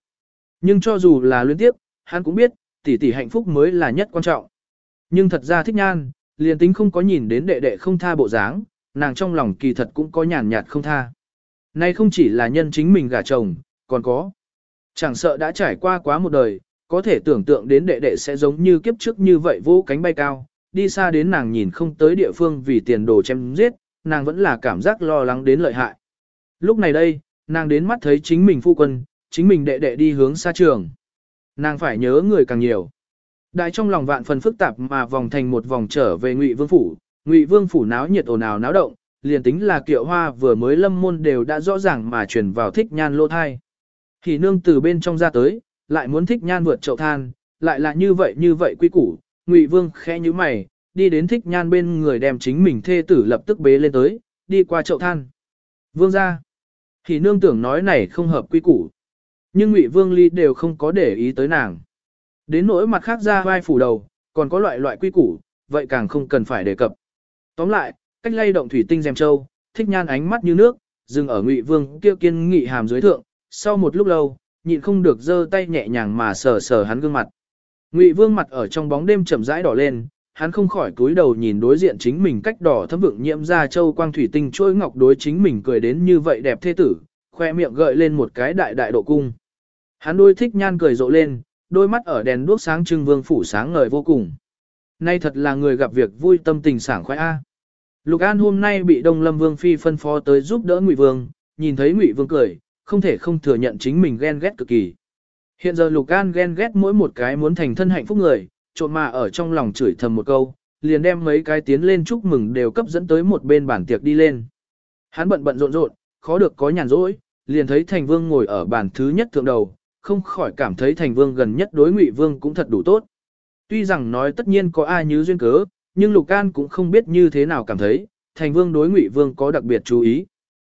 Nhưng cho dù là luyến tiếp, hắn cũng biết, tỷ tỷ hạnh phúc mới là nhất quan trọng. Nhưng thật ra thích nhan, liền tính không có nhìn đến đệ đệ không tha bộ dáng, nàng trong lòng kỳ thật cũng có nhàn nhạt không tha. Nay không chỉ là nhân chính mình gả chồng, còn có. Chẳng sợ đã trải qua quá một đời, có thể tưởng tượng đến đệ đệ sẽ giống như kiếp trước như vậy vô cánh bay cao, đi xa đến nàng nhìn không tới địa phương vì tiền đồ chém giết, nàng vẫn là cảm giác lo lắng đến lợi hại. Lúc này đây, nàng đến mắt thấy chính mình phu quân, chính mình đệ đệ đi hướng xa trường. Nàng phải nhớ người càng nhiều. Đại trong lòng vạn phần phức tạp mà vòng thành một vòng trở về Ngụy Vương phủ, Ngụy Vương phủ náo nhiệt ồn ào náo động, liền tính là Kiệu Hoa vừa mới lâm môn đều đã rõ ràng mà truyền vào thích nhan lô thai. Thì nương từ bên trong ra tới, lại muốn thích nhan vượt chậu than, lại là như vậy như vậy quy củ, Ngụy Vương khẽ như mày, đi đến thích nhan bên người đem chính mình thê tử lập tức bế lên tới, đi qua chậu than. Vương ra. Thì nương tưởng nói này không hợp quy củ. Nhưng Ngụy Vương Ly đều không có để ý tới nàng. Đến nỗi mặt khác ra vai phủ đầu, còn có loại loại quy củ, vậy càng không cần phải đề cập. Tóm lại, cách lay động thủy tinh dèm châu, thích nhan ánh mắt như nước, dừng ở Ngụy Vương kia kiên nghị hàm dưới thượng, sau một lúc lâu, nhịn không được giơ tay nhẹ nhàng mà sờ sờ hắn gương mặt. Ngụy Vương mặt ở trong bóng đêm chậm rãi đỏ lên, hắn không khỏi cúi đầu nhìn đối diện chính mình cách đỏ thấm vượng nhiễm ra châu quang thủy tinh trôi ngọc đối chính mình cười đến như vậy đẹp thế tử, khoe miệng gợi lên một cái đại đại độ cung. Hắn đôi thích nhan cười rộ lên, đôi mắt ở đèn đuốc sáng trưng vương phủ sáng ngời vô cùng. Nay thật là người gặp việc vui tâm tình sảng khoái a. Lục An hôm nay bị Đông Lâm Vương phi phân phó tới giúp đỡ Ngụy Vương, nhìn thấy Ngụy Vương cười, không thể không thừa nhận chính mình ghen ghét cực kỳ. Hiện giờ Lục An ghen ghét mỗi một cái muốn thành thân hạnh phúc người, trộn mà ở trong lòng chửi thầm một câu, liền đem mấy cái tiến lên chúc mừng đều cấp dẫn tới một bên bàn tiệc đi lên. Hắn bận bận rộn rộn, khó được có nhàn rỗi, liền thấy Thành Vương ngồi ở bàn thứ nhất thượng đầu, không khỏi cảm thấy Thành Vương gần nhất đối Ngụy Vương cũng thật đủ tốt. Tuy rằng nói tất nhiên có ai như duyên cớ, nhưng Lục An cũng không biết như thế nào cảm thấy, Thành Vương đối Ngụy Vương có đặc biệt chú ý.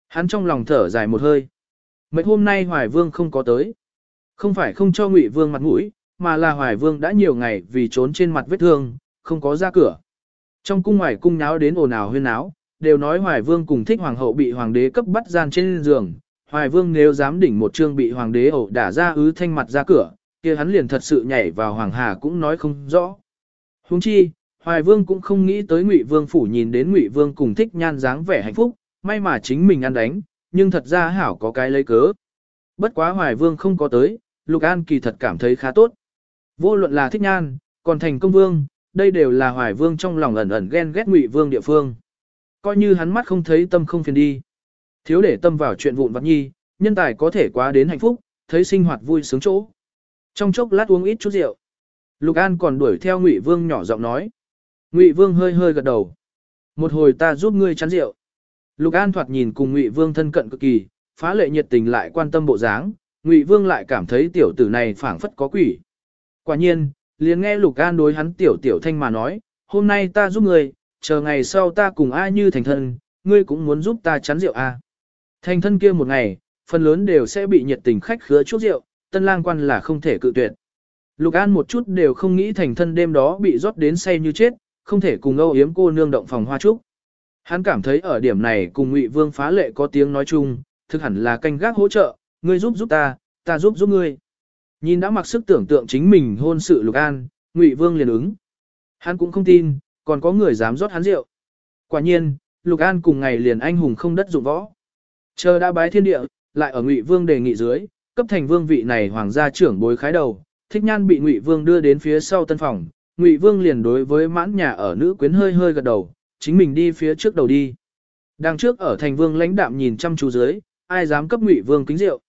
Hắn trong lòng thở dài một hơi. Mấy hôm nay Hoài Vương không có tới. Không phải không cho Ngụy Vương mặt mũi, mà là Hoài Vương đã nhiều ngày vì trốn trên mặt vết thương, không có ra cửa. Trong cung ngoài cung náo đến ồn ào huyên náo, đều nói Hoài Vương cùng thích hoàng hậu bị hoàng đế cấp bắt gian trên giường. Hoài Vương nếu dám đỉnh một chương bị hoàng đế ẩu đả ra ứ thanh mặt ra cửa, kia hắn liền thật sự nhảy vào hoàng hà cũng nói không rõ. Huống chi, Hoài Vương cũng không nghĩ tới Ngụy Vương phủ nhìn đến Ngụy Vương cùng thích nhan dáng vẻ hạnh phúc, may mà chính mình ăn đánh, nhưng thật ra hảo có cái lấy cớ. Bất quá Hoài Vương không có tới, Lục An kỳ thật cảm thấy khá tốt. Vô luận là thích nhan, còn thành công vương, đây đều là Hoài Vương trong lòng ẩn ẩn ghen ghét Ngụy Vương địa phương. Coi như hắn mắt không thấy tâm không phiền đi. Thiếu để tâm vào chuyện vụn vặt nhi, nhân tài có thể quá đến hạnh phúc, thấy sinh hoạt vui sướng chỗ. Trong chốc lát uống ít chút rượu. Lục An còn đuổi theo Ngụy Vương nhỏ giọng nói. Ngụy Vương hơi hơi gật đầu. Một hồi ta giúp ngươi chắn rượu. Lục An thoạt nhìn cùng Ngụy Vương thân cận cực kỳ, phá lệ nhiệt tình lại quan tâm bộ dáng, Ngụy Vương lại cảm thấy tiểu tử này phảng phất có quỷ. Quả nhiên, liền nghe Lục An đối hắn tiểu tiểu thanh mà nói, hôm nay ta giúp ngươi, chờ ngày sau ta cùng ai như thành thân, ngươi cũng muốn giúp ta chắn rượu à. Thành thân kia một ngày, phần lớn đều sẽ bị nhiệt tình khách khứa chút rượu, tân lang quan là không thể cự tuyệt. Lục An một chút đều không nghĩ thành thân đêm đó bị rót đến say như chết, không thể cùng âu yếm cô nương động phòng hoa trúc. Hắn cảm thấy ở điểm này cùng Ngụy Vương phá lệ có tiếng nói chung, thực hẳn là canh gác hỗ trợ, ngươi giúp giúp ta, ta giúp giúp ngươi. Nhìn đã mặc sức tưởng tượng chính mình hôn sự Lục An, Ngụy Vương liền ứng. Hắn cũng không tin, còn có người dám rót hắn rượu. Quả nhiên, Lục An cùng ngày liền anh hùng không đất dụng võ. Chờ đã bái thiên địa, lại ở Ngụy Vương đề nghị dưới, cấp thành vương vị này hoàng gia trưởng bối khái đầu, Thích Nhan bị Ngụy Vương đưa đến phía sau tân phòng, Ngụy Vương liền đối với mãn nhà ở nữ quyến hơi hơi gật đầu, chính mình đi phía trước đầu đi. Đằng trước ở thành vương lãnh đạm nhìn chăm chú dưới, ai dám cấp Ngụy Vương kính rượu.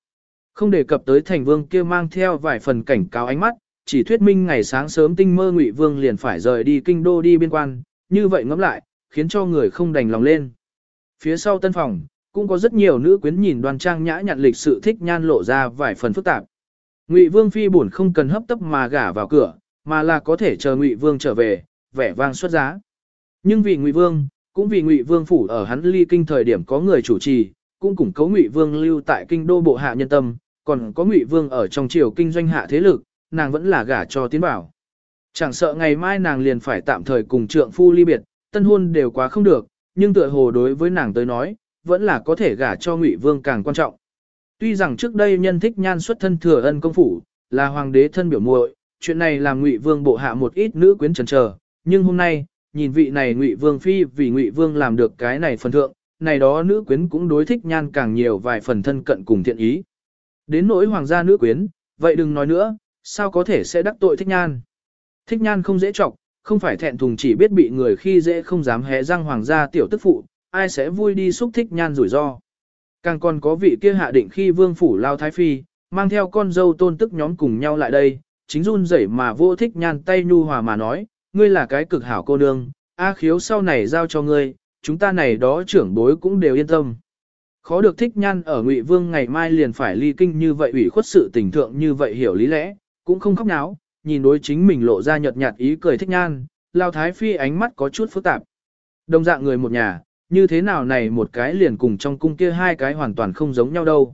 Không đề cập tới thành vương kia mang theo vài phần cảnh cáo ánh mắt, chỉ thuyết minh ngày sáng sớm tinh mơ Ngụy Vương liền phải rời đi kinh đô đi biên quan, như vậy ngẫm lại, khiến cho người không đành lòng lên. Phía sau tân phòng, cũng có rất nhiều nữ quyến nhìn đoan trang nhã nhặn lịch sự thích nhan lộ ra vài phần phức tạp. Ngụy Vương phi buồn không cần hấp tấp mà gả vào cửa, mà là có thể chờ Ngụy Vương trở về, vẻ vang xuất giá. Nhưng vì Ngụy Vương, cũng vì Ngụy Vương phủ ở hắn ly kinh thời điểm có người chủ trì, cũng củng cố Ngụy Vương lưu tại kinh đô bộ hạ nhân tâm, còn có Ngụy Vương ở trong triều kinh doanh hạ thế lực, nàng vẫn là gả cho tiến bảo. Chẳng sợ ngày mai nàng liền phải tạm thời cùng trượng phu ly biệt, tân hôn đều quá không được, nhưng tựa hồ đối với nàng tới nói, vẫn là có thể gả cho Ngụy Vương càng quan trọng. Tuy rằng trước đây nhân thích nhan xuất thân thừa ân công phủ, là hoàng đế thân biểu muội, chuyện này làm Ngụy Vương bộ hạ một ít nữ quyến chần chờ, nhưng hôm nay, nhìn vị này Ngụy Vương phi vì Ngụy Vương làm được cái này phần thượng, này đó nữ quyến cũng đối thích nhan càng nhiều vài phần thân cận cùng thiện ý. Đến nỗi hoàng gia nữ quyến, vậy đừng nói nữa, sao có thể sẽ đắc tội thích nhan. Thích nhan không dễ trọng, không phải thẹn thùng chỉ biết bị người khi dễ không dám hé răng hoàng gia tiểu tức phụ, ai sẽ vui đi xúc thích nhan rủi ro. Càng còn có vị kia hạ định khi vương phủ lao thái phi, mang theo con dâu tôn tức nhóm cùng nhau lại đây, chính run rẩy mà vô thích nhan tay nhu hòa mà nói, ngươi là cái cực hảo cô nương, A khiếu sau này giao cho ngươi, chúng ta này đó trưởng bối cũng đều yên tâm. Khó được thích nhan ở Ngụy Vương ngày mai liền phải ly kinh như vậy ủy khuất sự tình thượng như vậy hiểu lý lẽ, cũng không khóc náo, nhìn đối chính mình lộ ra nhợt nhạt ý cười thích nhan, lao thái phi ánh mắt có chút phức tạp. Đồng dạng người một nhà, như thế nào này một cái liền cùng trong cung kia hai cái hoàn toàn không giống nhau đâu.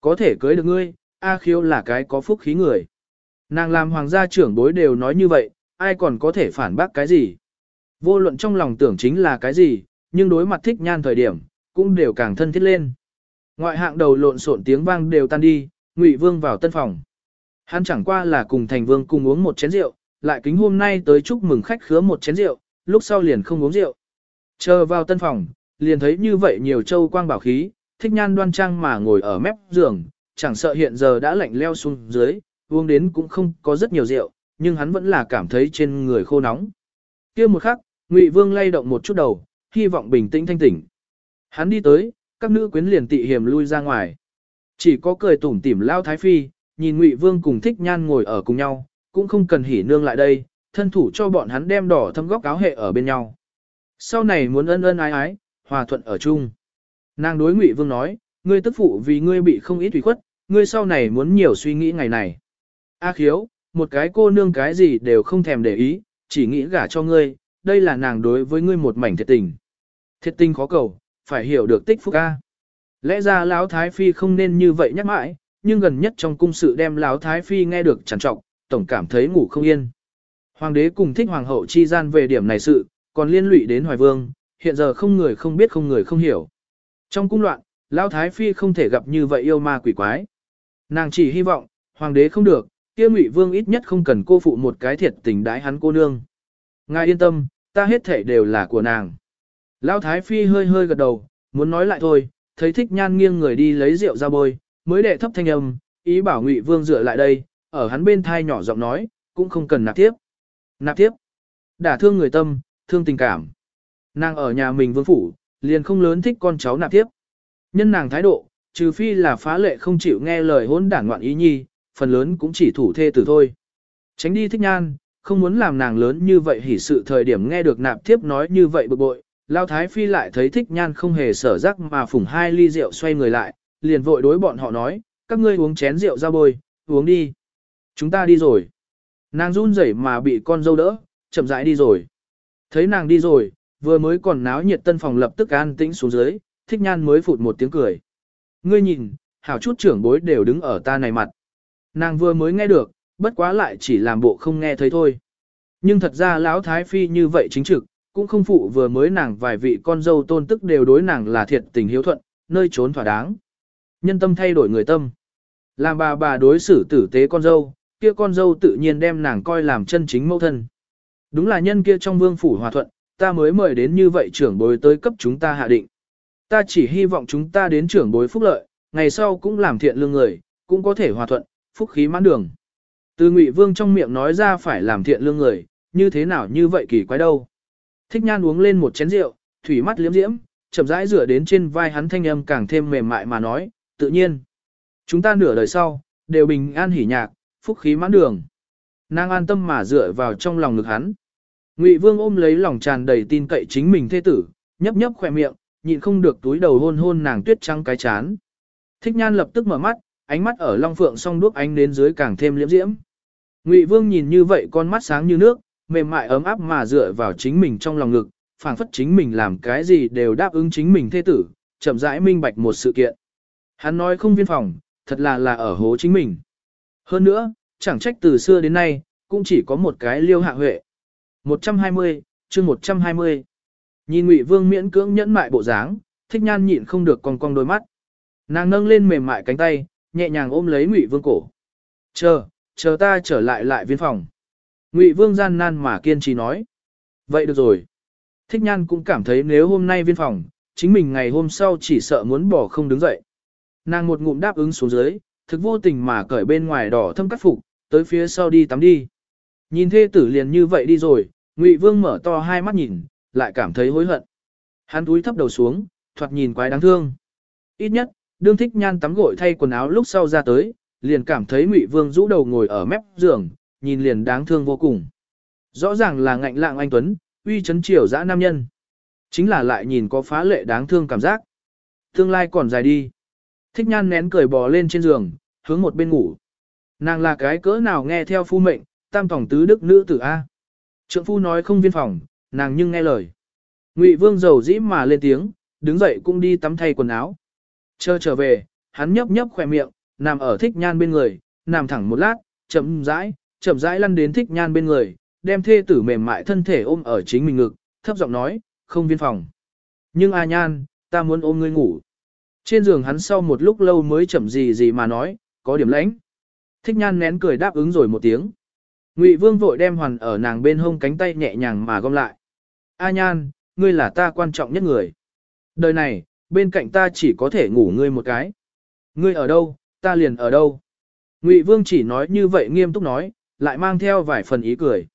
Có thể cưới được ngươi, A khiếu là cái có phúc khí người. Nàng làm hoàng gia trưởng bối đều nói như vậy, ai còn có thể phản bác cái gì. Vô luận trong lòng tưởng chính là cái gì, nhưng đối mặt thích nhan thời điểm, cũng đều càng thân thiết lên. Ngoại hạng đầu lộn xộn tiếng vang đều tan đi, Ngụy Vương vào tân phòng. Hắn chẳng qua là cùng Thành Vương cùng uống một chén rượu, lại kính hôm nay tới chúc mừng khách khứa một chén rượu, lúc sau liền không uống rượu. Chờ vào tân phòng, liền thấy như vậy nhiều châu quang bảo khí, thích nhan đoan trang mà ngồi ở mép giường, chẳng sợ hiện giờ đã lạnh leo xuống dưới, uống đến cũng không có rất nhiều rượu, nhưng hắn vẫn là cảm thấy trên người khô nóng. kia một khắc, Ngụy Vương lay động một chút đầu, hy vọng bình tĩnh thanh tỉnh. Hắn đi tới, các nữ quyến liền tị hiểm lui ra ngoài. Chỉ có cười tủm tỉm lao thái phi, nhìn Ngụy Vương cùng thích nhan ngồi ở cùng nhau, cũng không cần hỉ nương lại đây, thân thủ cho bọn hắn đem đỏ thâm góc áo hệ ở bên nhau. Sau này muốn ân ân ái ái, hòa thuận ở chung. Nàng đối Ngụy Vương nói, ngươi tức phụ vì ngươi bị không ít ủy khuất, ngươi sau này muốn nhiều suy nghĩ ngày này. A khiếu, một cái cô nương cái gì đều không thèm để ý, chỉ nghĩ gả cho ngươi, đây là nàng đối với ngươi một mảnh thiệt tình. Thiệt tình khó cầu, phải hiểu được tích phúc ca. Lẽ ra Lão Thái Phi không nên như vậy nhắc mãi, nhưng gần nhất trong cung sự đem Lão Thái Phi nghe được trằn trọng, tổng cảm thấy ngủ không yên. Hoàng đế cùng thích hoàng hậu chi gian về điểm này sự, còn liên lụy đến Hoài Vương, hiện giờ không người không biết không người không hiểu. Trong cung loạn, Lão Thái Phi không thể gặp như vậy yêu ma quỷ quái. Nàng chỉ hy vọng, Hoàng đế không được, kia Ngụy Vương ít nhất không cần cô phụ một cái thiệt tình đái hắn cô nương. Ngài yên tâm, ta hết thể đều là của nàng. Lão Thái Phi hơi hơi gật đầu, muốn nói lại thôi, thấy thích nhan nghiêng người đi lấy rượu ra bôi, mới đệ thấp thanh âm, ý bảo Ngụy Vương dựa lại đây, ở hắn bên thai nhỏ giọng nói, cũng không cần nạp tiếp. Nạp tiếp. Đả thương người tâm, thương tình cảm. Nàng ở nhà mình vương phủ, liền không lớn thích con cháu nạp tiếp. Nhân nàng thái độ, trừ phi là phá lệ không chịu nghe lời hôn đảng ngoạn ý nhi, phần lớn cũng chỉ thủ thê tử thôi. Tránh đi thích nhan, không muốn làm nàng lớn như vậy hỉ sự thời điểm nghe được nạp tiếp nói như vậy bực bội. Lao Thái Phi lại thấy thích nhan không hề sở rắc mà phủng hai ly rượu xoay người lại, liền vội đối bọn họ nói, các ngươi uống chén rượu ra bôi, uống đi. Chúng ta đi rồi. Nàng run rẩy mà bị con dâu đỡ, chậm rãi đi rồi. Thấy nàng đi rồi, vừa mới còn náo nhiệt tân phòng lập tức an tĩnh xuống dưới, thích nhan mới phụt một tiếng cười. Ngươi nhìn, hảo chút trưởng bối đều đứng ở ta này mặt. Nàng vừa mới nghe được, bất quá lại chỉ làm bộ không nghe thấy thôi. Nhưng thật ra lão thái phi như vậy chính trực, cũng không phụ vừa mới nàng vài vị con dâu tôn tức đều đối nàng là thiệt tình hiếu thuận, nơi trốn thỏa đáng. Nhân tâm thay đổi người tâm. Làm bà bà đối xử tử tế con dâu, kia con dâu tự nhiên đem nàng coi làm chân chính mẫu thân. Đúng là nhân kia trong vương phủ hòa thuận, ta mới mời đến như vậy trưởng bối tới cấp chúng ta hạ định. Ta chỉ hy vọng chúng ta đến trưởng bối phúc lợi, ngày sau cũng làm thiện lương người, cũng có thể hòa thuận, phúc khí mãn đường. Từ Ngụy Vương trong miệng nói ra phải làm thiện lương người, như thế nào như vậy kỳ quái đâu. Thích nhan uống lên một chén rượu, thủy mắt liếm diễm, chậm rãi rửa đến trên vai hắn thanh âm càng thêm mềm mại mà nói, tự nhiên. Chúng ta nửa đời sau, đều bình an hỉ nhạc, phúc khí mãn đường. Nàng an tâm mà dựa vào trong lòng ngực hắn. Ngụy Vương ôm lấy lòng tràn đầy tin cậy chính mình thê tử, nhấp nhấp khỏe miệng, nhịn không được túi đầu hôn hôn nàng tuyết trắng cái chán. Thích Nhan lập tức mở mắt, ánh mắt ở Long Phượng song đuốc ánh đến dưới càng thêm liễm diễm. Ngụy Vương nhìn như vậy con mắt sáng như nước, mềm mại ấm áp mà dựa vào chính mình trong lòng ngực, phảng phất chính mình làm cái gì đều đáp ứng chính mình thê tử, chậm rãi minh bạch một sự kiện. Hắn nói không viên phòng, thật là là ở hố chính mình. Hơn nữa, chẳng trách từ xưa đến nay, cũng chỉ có một cái liêu hạ huệ. 120, chương 120. Nhìn Ngụy Vương miễn cưỡng nhẫn mại bộ dáng, Thích Nhan nhịn không được cong cong đôi mắt. Nàng nâng lên mềm mại cánh tay, nhẹ nhàng ôm lấy Ngụy Vương cổ. "Chờ, chờ ta trở lại lại viên phòng." Ngụy Vương gian nan mà kiên trì nói. "Vậy được rồi." Thích Nhan cũng cảm thấy nếu hôm nay viên phòng, chính mình ngày hôm sau chỉ sợ muốn bỏ không đứng dậy. Nàng một ngụm đáp ứng xuống dưới, thực vô tình mà cởi bên ngoài đỏ thâm cắt phục, tới phía sau đi tắm đi. Nhìn thê tử liền như vậy đi rồi, Ngụy Vương mở to hai mắt nhìn, lại cảm thấy hối hận. Hắn túi thấp đầu xuống, thoạt nhìn quái đáng thương. Ít nhất, đương thích nhan tắm gội thay quần áo lúc sau ra tới, liền cảm thấy Ngụy Vương rũ đầu ngồi ở mép giường, nhìn liền đáng thương vô cùng. Rõ ràng là ngạnh lạng anh Tuấn, uy chấn triều dã nam nhân. Chính là lại nhìn có phá lệ đáng thương cảm giác. Tương lai còn dài đi. Thích nhan nén cười bò lên trên giường, hướng một bên ngủ. Nàng là cái cỡ nào nghe theo phu mệnh, tam tổng tứ đức nữ tử A. Trượng phu nói không viên phòng, nàng nhưng nghe lời. Ngụy Vương giàu dĩ mà lên tiếng, đứng dậy cũng đi tắm thay quần áo. Chờ trở về, hắn nhấp nhấp khỏe miệng, nằm ở thích nhan bên người, nằm thẳng một lát, chậm rãi, chậm rãi lăn đến thích nhan bên người, đem thê tử mềm mại thân thể ôm ở chính mình ngực, thấp giọng nói, không viên phòng. Nhưng a nhan, ta muốn ôm ngươi ngủ. Trên giường hắn sau một lúc lâu mới chậm gì gì mà nói, có điểm lãnh. Thích nhan nén cười đáp ứng rồi một tiếng. Ngụy Vương vội đem hoàn ở nàng bên hông cánh tay nhẹ nhàng mà gom lại. A Nhan, ngươi là ta quan trọng nhất người. Đời này, bên cạnh ta chỉ có thể ngủ ngươi một cái. Ngươi ở đâu, Ta liền ở đâu? Ngụy Vương chỉ nói như vậy nghiêm túc nói, lại mang theo vài phần ý cười.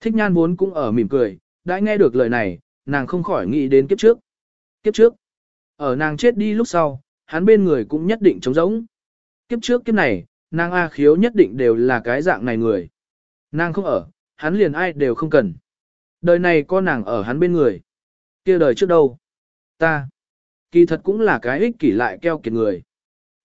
Thích nhan vốn cũng ở mỉm cười, đã nghe được lời này, nàng không khỏi nghĩ đến kiếp trước. Kiếp trước, ở nàng chết đi lúc sau, hắn bên người cũng nhất định trống rỗng. Kiếp trước kiếp này, nàng A khiếu nhất định đều là cái dạng này người. Nàng không ở, hắn liền ai đều không cần. Đời này có nàng ở hắn bên người. kia đời trước đâu? Ta. Kỳ thật cũng là cái ích kỷ lại keo kiệt người.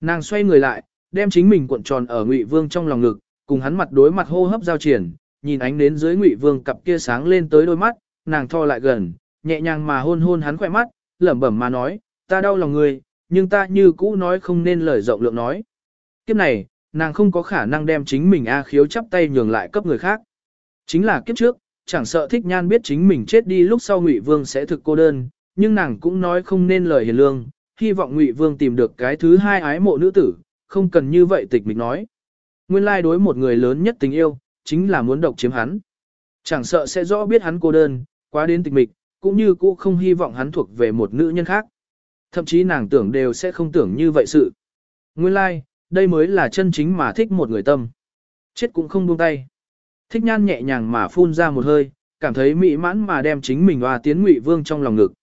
Nàng xoay người lại, đem chính mình cuộn tròn ở Ngụy Vương trong lòng ngực, cùng hắn mặt đối mặt hô hấp giao triển, nhìn ánh đến dưới Ngụy Vương cặp kia sáng lên tới đôi mắt, nàng tho lại gần, nhẹ nhàng mà hôn hôn hắn khỏe mắt, lẩm bẩm mà nói, ta đau lòng người, nhưng ta như cũ nói không nên lời rộng lượng nói. Kiếp này, nàng không có khả năng đem chính mình A khiếu chắp tay nhường lại cấp người khác. Chính là kiếp trước, chẳng sợ thích nhan biết chính mình chết đi lúc sau Ngụy Vương sẽ thực cô đơn, nhưng nàng cũng nói không nên lời hiền lương, hy vọng Ngụy Vương tìm được cái thứ hai ái mộ nữ tử, không cần như vậy tịch mịch nói. Nguyên lai đối một người lớn nhất tình yêu, chính là muốn độc chiếm hắn. Chẳng sợ sẽ rõ biết hắn cô đơn, quá đến tịch mịch, cũng như cũ không hy vọng hắn thuộc về một nữ nhân khác. Thậm chí nàng tưởng đều sẽ không tưởng như vậy sự. Nguyên lai, đây mới là chân chính mà thích một người tâm. Chết cũng không buông tay. Thích nhan nhẹ nhàng mà phun ra một hơi, cảm thấy mỹ mãn mà đem chính mình hòa tiến ngụy vương trong lòng ngực.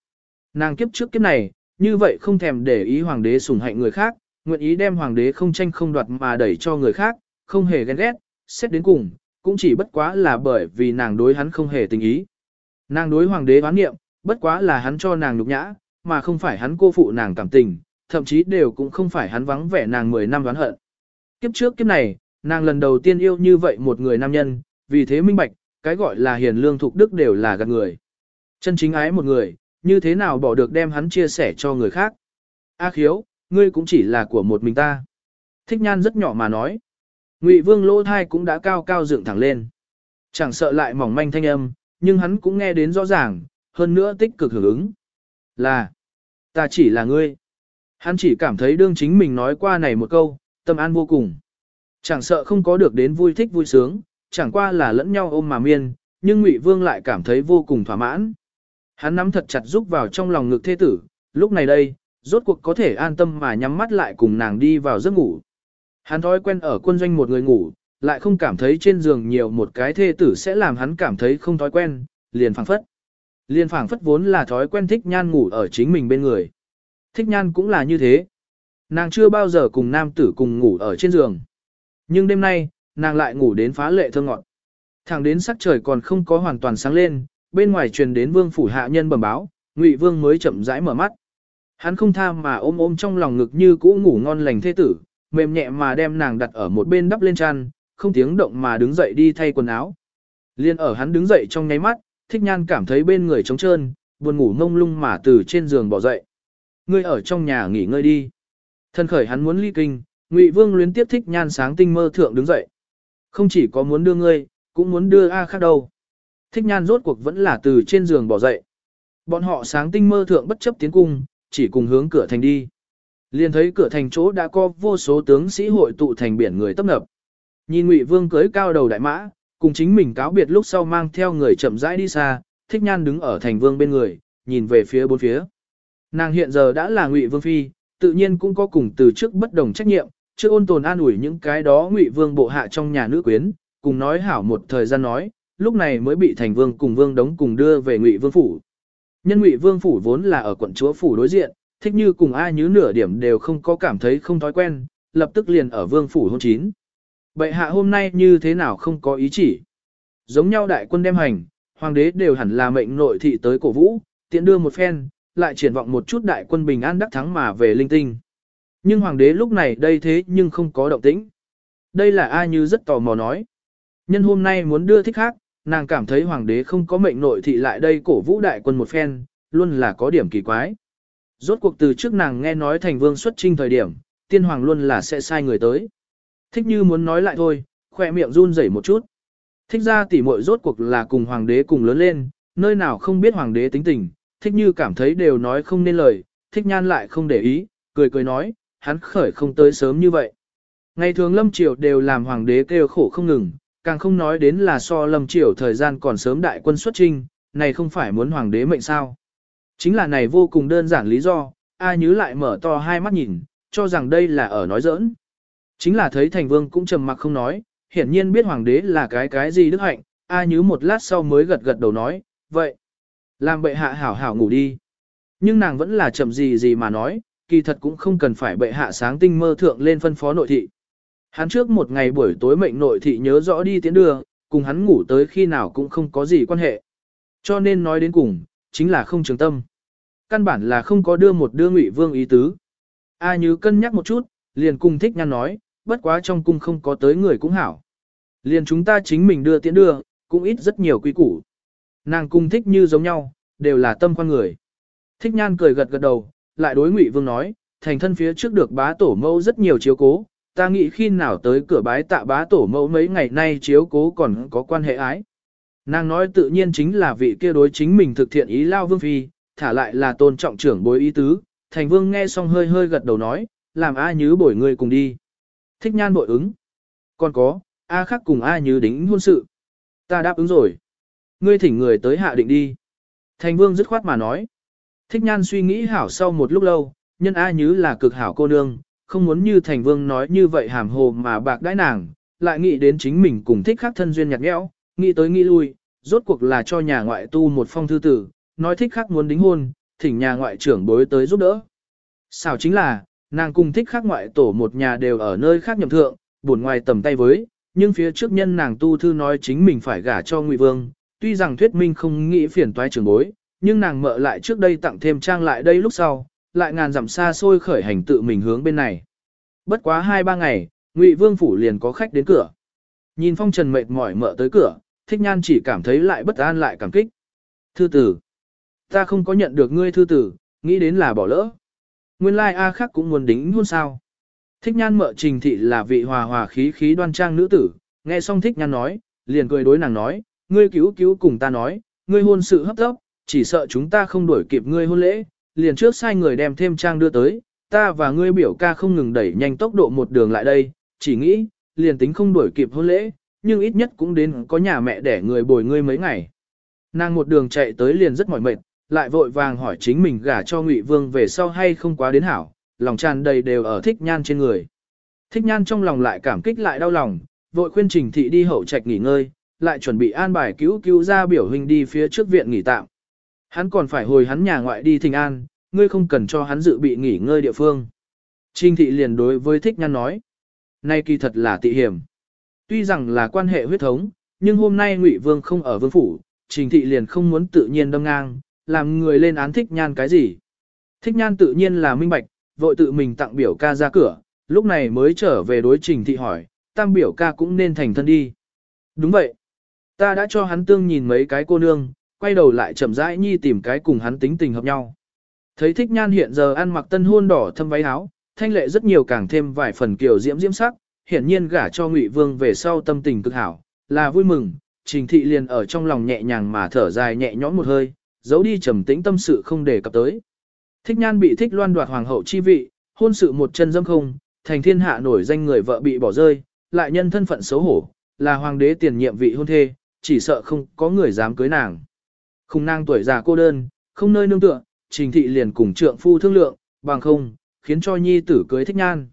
Nàng kiếp trước kiếp này, như vậy không thèm để ý hoàng đế sủng hạnh người khác, nguyện ý đem hoàng đế không tranh không đoạt mà đẩy cho người khác, không hề ghen ghét, xét đến cùng, cũng chỉ bất quá là bởi vì nàng đối hắn không hề tình ý. Nàng đối hoàng đế oán nghiệm, bất quá là hắn cho nàng nhục nhã, mà không phải hắn cô phụ nàng cảm tình, thậm chí đều cũng không phải hắn vắng vẻ nàng 10 năm đoán hận. Kiếp trước kiếp này, nàng lần đầu tiên yêu như vậy một người nam nhân, vì thế minh bạch, cái gọi là hiền lương thục đức đều là gạt người. Chân chính ái một người, như thế nào bỏ được đem hắn chia sẻ cho người khác. A khiếu, ngươi cũng chỉ là của một mình ta. Thích nhan rất nhỏ mà nói. Ngụy vương lỗ thai cũng đã cao cao dựng thẳng lên. Chẳng sợ lại mỏng manh thanh âm, nhưng hắn cũng nghe đến rõ ràng, hơn nữa tích cực hưởng ứng. Là, ta chỉ là ngươi. Hắn chỉ cảm thấy đương chính mình nói qua này một câu, tâm an vô cùng. Chẳng sợ không có được đến vui thích vui sướng, chẳng qua là lẫn nhau ôm mà miên, nhưng Ngụy Vương lại cảm thấy vô cùng thỏa mãn. Hắn nắm thật chặt rúc vào trong lòng ngực thê tử, lúc này đây, rốt cuộc có thể an tâm mà nhắm mắt lại cùng nàng đi vào giấc ngủ. Hắn thói quen ở quân doanh một người ngủ, lại không cảm thấy trên giường nhiều một cái thê tử sẽ làm hắn cảm thấy không thói quen, liền phảng phất. Liền phảng phất vốn là thói quen thích nhan ngủ ở chính mình bên người. Thích nhan cũng là như thế. Nàng chưa bao giờ cùng nam tử cùng ngủ ở trên giường. Nhưng đêm nay, nàng lại ngủ đến phá lệ thơ ngọt. Thẳng đến sắc trời còn không có hoàn toàn sáng lên, bên ngoài truyền đến vương phủ hạ nhân bẩm báo, ngụy vương mới chậm rãi mở mắt. Hắn không tham mà ôm ôm trong lòng ngực như cũ ngủ ngon lành thế tử, mềm nhẹ mà đem nàng đặt ở một bên đắp lên chăn, không tiếng động mà đứng dậy đi thay quần áo. Liên ở hắn đứng dậy trong nháy mắt, thích nhan cảm thấy bên người trống trơn, buồn ngủ ngông lung mà từ trên giường bỏ dậy. Ngươi ở trong nhà nghỉ ngơi đi. Thân khởi hắn muốn ly kinh, Ngụy Vương luyến tiếp thích nhan sáng tinh mơ thượng đứng dậy. Không chỉ có muốn đưa ngươi, cũng muốn đưa A khác đâu. Thích nhan rốt cuộc vẫn là từ trên giường bỏ dậy. Bọn họ sáng tinh mơ thượng bất chấp tiến cung, chỉ cùng hướng cửa thành đi. Liền thấy cửa thành chỗ đã có vô số tướng sĩ hội tụ thành biển người tấp nập. Nhìn Ngụy Vương cưới cao đầu đại mã, cùng chính mình cáo biệt lúc sau mang theo người chậm rãi đi xa, Thích Nhan đứng ở thành vương bên người, nhìn về phía bốn phía. Nàng hiện giờ đã là Ngụy Vương phi, tự nhiên cũng có cùng từ trước bất đồng trách nhiệm, chưa ôn tồn an ủi những cái đó Ngụy Vương bộ hạ trong nhà nữ quyến, cùng nói hảo một thời gian nói, lúc này mới bị thành vương cùng vương đống cùng đưa về Ngụy Vương phủ. Nhân Ngụy Vương phủ vốn là ở quận chúa phủ đối diện, thích như cùng ai như nửa điểm đều không có cảm thấy không thói quen, lập tức liền ở vương phủ hôn chín. Bệ hạ hôm nay như thế nào không có ý chỉ. Giống nhau đại quân đem hành, hoàng đế đều hẳn là mệnh nội thị tới cổ vũ, tiện đưa một phen, lại triển vọng một chút đại quân bình an đắc thắng mà về linh tinh. Nhưng hoàng đế lúc này đây thế nhưng không có động tĩnh. Đây là ai như rất tò mò nói. Nhân hôm nay muốn đưa thích khác, nàng cảm thấy hoàng đế không có mệnh nội thị lại đây cổ vũ đại quân một phen, luôn là có điểm kỳ quái. Rốt cuộc từ trước nàng nghe nói thành vương xuất trinh thời điểm, tiên hoàng luôn là sẽ sai người tới. Thích như muốn nói lại thôi, khỏe miệng run rẩy một chút. Thích ra tỉ muội rốt cuộc là cùng hoàng đế cùng lớn lên, nơi nào không biết hoàng đế tính tình, thích như cảm thấy đều nói không nên lời, thích nhan lại không để ý, cười cười nói, hắn khởi không tới sớm như vậy. Ngày thường lâm triều đều làm hoàng đế kêu khổ không ngừng, càng không nói đến là so lâm triều thời gian còn sớm đại quân xuất trinh, này không phải muốn hoàng đế mệnh sao. Chính là này vô cùng đơn giản lý do, ai nhứ lại mở to hai mắt nhìn, cho rằng đây là ở nói giỡn. Chính là thấy thành vương cũng trầm mặc không nói, hiển nhiên biết hoàng đế là cái cái gì đức hạnh, a Nhứ một lát sau mới gật gật đầu nói, vậy, làm bệ hạ hảo hảo ngủ đi. Nhưng nàng vẫn là chậm gì gì mà nói, kỳ thật cũng không cần phải bệ hạ sáng tinh mơ thượng lên phân phó nội thị. Hắn trước một ngày buổi tối mệnh nội thị nhớ rõ đi tiến đưa, cùng hắn ngủ tới khi nào cũng không có gì quan hệ. Cho nên nói đến cùng, chính là không trường tâm. Căn bản là không có đưa một đưa ngụy vương ý tứ. A như cân nhắc một chút, liền cùng thích nhăn nói, bất quá trong cung không có tới người cũng hảo. Liền chúng ta chính mình đưa tiễn đưa, cũng ít rất nhiều quý củ. Nàng cung thích như giống nhau, đều là tâm quan người. Thích nhan cười gật gật đầu, lại đối ngụy vương nói, thành thân phía trước được bá tổ mẫu rất nhiều chiếu cố, ta nghĩ khi nào tới cửa bái tạ bá tổ mẫu mấy ngày nay chiếu cố còn có quan hệ ái. Nàng nói tự nhiên chính là vị kia đối chính mình thực thiện ý lao vương phi, thả lại là tôn trọng trưởng bối ý tứ, thành vương nghe xong hơi hơi gật đầu nói, làm A Nhứ bổi người cùng đi. Thích nhan bội ứng. Còn có, A khắc cùng A Nhứ đính hôn sự. Ta đáp ứng rồi. Ngươi thỉnh người tới hạ định đi. Thành vương dứt khoát mà nói. Thích nhan suy nghĩ hảo sau một lúc lâu, nhân A Nhứ là cực hảo cô nương, không muốn như thành vương nói như vậy hàm hồ mà bạc đãi nàng, lại nghĩ đến chính mình cùng thích khắc thân duyên nhạt nhẽo, nghĩ tới nghĩ lui, rốt cuộc là cho nhà ngoại tu một phong thư tử, nói thích khắc muốn đính hôn, thỉnh nhà ngoại trưởng bối tới giúp đỡ. Sao chính là, nàng cùng thích khắc ngoại tổ một nhà đều ở nơi khác nhậm thượng, buồn ngoài tầm tay với, nhưng phía trước nhân nàng tu thư nói chính mình phải gả cho Ngụy Vương, tuy rằng thuyết minh không nghĩ phiền toái trưởng bối, nhưng nàng mợ lại trước đây tặng thêm trang lại đây lúc sau, lại ngàn dặm xa xôi khởi hành tự mình hướng bên này. Bất quá hai ba ngày, Ngụy Vương phủ liền có khách đến cửa. Nhìn phong trần mệt mỏi mở tới cửa, thích nhan chỉ cảm thấy lại bất an lại cảm kích. Thư tử. Ta không có nhận được ngươi thư tử, nghĩ đến là bỏ lỡ. Nguyên lai like A khác cũng muốn đính hôn sao. Thích nhan mợ trình thị là vị hòa hòa khí khí đoan trang nữ tử, nghe xong thích nhan nói, liền cười đối nàng nói, ngươi cứu cứu cùng ta nói, ngươi hôn sự hấp tấp, chỉ sợ chúng ta không đuổi kịp ngươi hôn lễ, liền trước sai người đem thêm trang đưa tới, ta và ngươi biểu ca không ngừng đẩy nhanh tốc độ một đường lại đây, chỉ nghĩ, liền tính không đuổi kịp hôn lễ, nhưng ít nhất cũng đến có nhà mẹ để người bồi ngươi mấy ngày. Nàng một đường chạy tới liền rất mỏi mệt, lại vội vàng hỏi chính mình gả cho Ngụy Vương về sau hay không quá đến hảo, lòng tràn đầy đều ở thích nhan trên người. Thích nhan trong lòng lại cảm kích lại đau lòng, vội khuyên trình thị đi hậu trạch nghỉ ngơi, lại chuẩn bị an bài cứu cứu ra biểu hình đi phía trước viện nghỉ tạm. Hắn còn phải hồi hắn nhà ngoại đi thình an, ngươi không cần cho hắn dự bị nghỉ ngơi địa phương. Trình thị liền đối với thích nhan nói. Nay kỳ thật là tị hiểm. Tuy rằng là quan hệ huyết thống, nhưng hôm nay Ngụy Vương không ở vương phủ, trình thị liền không muốn tự nhiên đâm ngang, làm người lên án thích nhan cái gì. Thích nhan tự nhiên là minh bạch, vội tự mình tặng biểu ca ra cửa, lúc này mới trở về đối trình thị hỏi, tam biểu ca cũng nên thành thân đi. Đúng vậy. Ta đã cho hắn tương nhìn mấy cái cô nương, quay đầu lại chậm rãi nhi tìm cái cùng hắn tính tình hợp nhau. Thấy thích nhan hiện giờ ăn mặc tân hôn đỏ thâm váy áo, thanh lệ rất nhiều càng thêm vài phần kiều diễm diễm sắc, hiển nhiên gả cho Ngụy Vương về sau tâm tình cực hảo, là vui mừng, Trình thị liền ở trong lòng nhẹ nhàng mà thở dài nhẹ nhõm một hơi, giấu đi trầm tĩnh tâm sự không để cập tới. Thích Nhan bị thích loan đoạt hoàng hậu chi vị, hôn sự một chân dâm không, thành thiên hạ nổi danh người vợ bị bỏ rơi, lại nhân thân phận xấu hổ, là hoàng đế tiền nhiệm vị hôn thê, chỉ sợ không có người dám cưới nàng khung nàng tuổi già cô đơn, không nơi nương tựa, Trình thị liền cùng trượng phu thương lượng, bằng không, khiến cho nhi tử cưới Thích Nhan.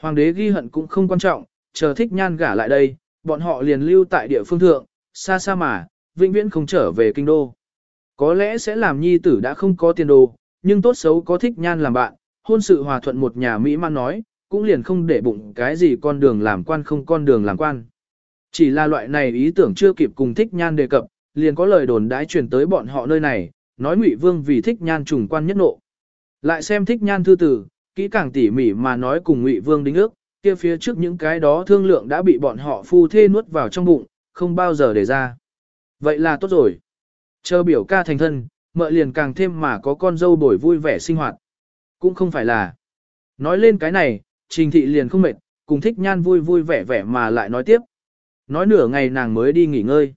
Hoàng đế ghi hận cũng không quan trọng, chờ thích nhan gả lại đây, bọn họ liền lưu tại địa phương thượng, xa xa mà, vĩnh viễn không trở về kinh đô. Có lẽ sẽ làm nhi tử đã không có tiền đồ, nhưng tốt xấu có thích nhan làm bạn, hôn sự hòa thuận một nhà Mỹ man nói, cũng liền không để bụng cái gì con đường làm quan không con đường làm quan. Chỉ là loại này ý tưởng chưa kịp cùng thích nhan đề cập, liền có lời đồn đãi truyền tới bọn họ nơi này, nói Ngụy Vương vì thích nhan trùng quan nhất nộ. Lại xem thích nhan thư tử, kỹ càng tỉ mỉ mà nói cùng Ngụy Vương đính ước, kia phía trước những cái đó thương lượng đã bị bọn họ phu thê nuốt vào trong bụng, không bao giờ để ra. Vậy là tốt rồi. Chờ biểu ca thành thân, mợ liền càng thêm mà có con dâu bồi vui vẻ sinh hoạt. Cũng không phải là. Nói lên cái này, trình thị liền không mệt, cùng thích nhan vui vui vẻ vẻ mà lại nói tiếp. Nói nửa ngày nàng mới đi nghỉ ngơi.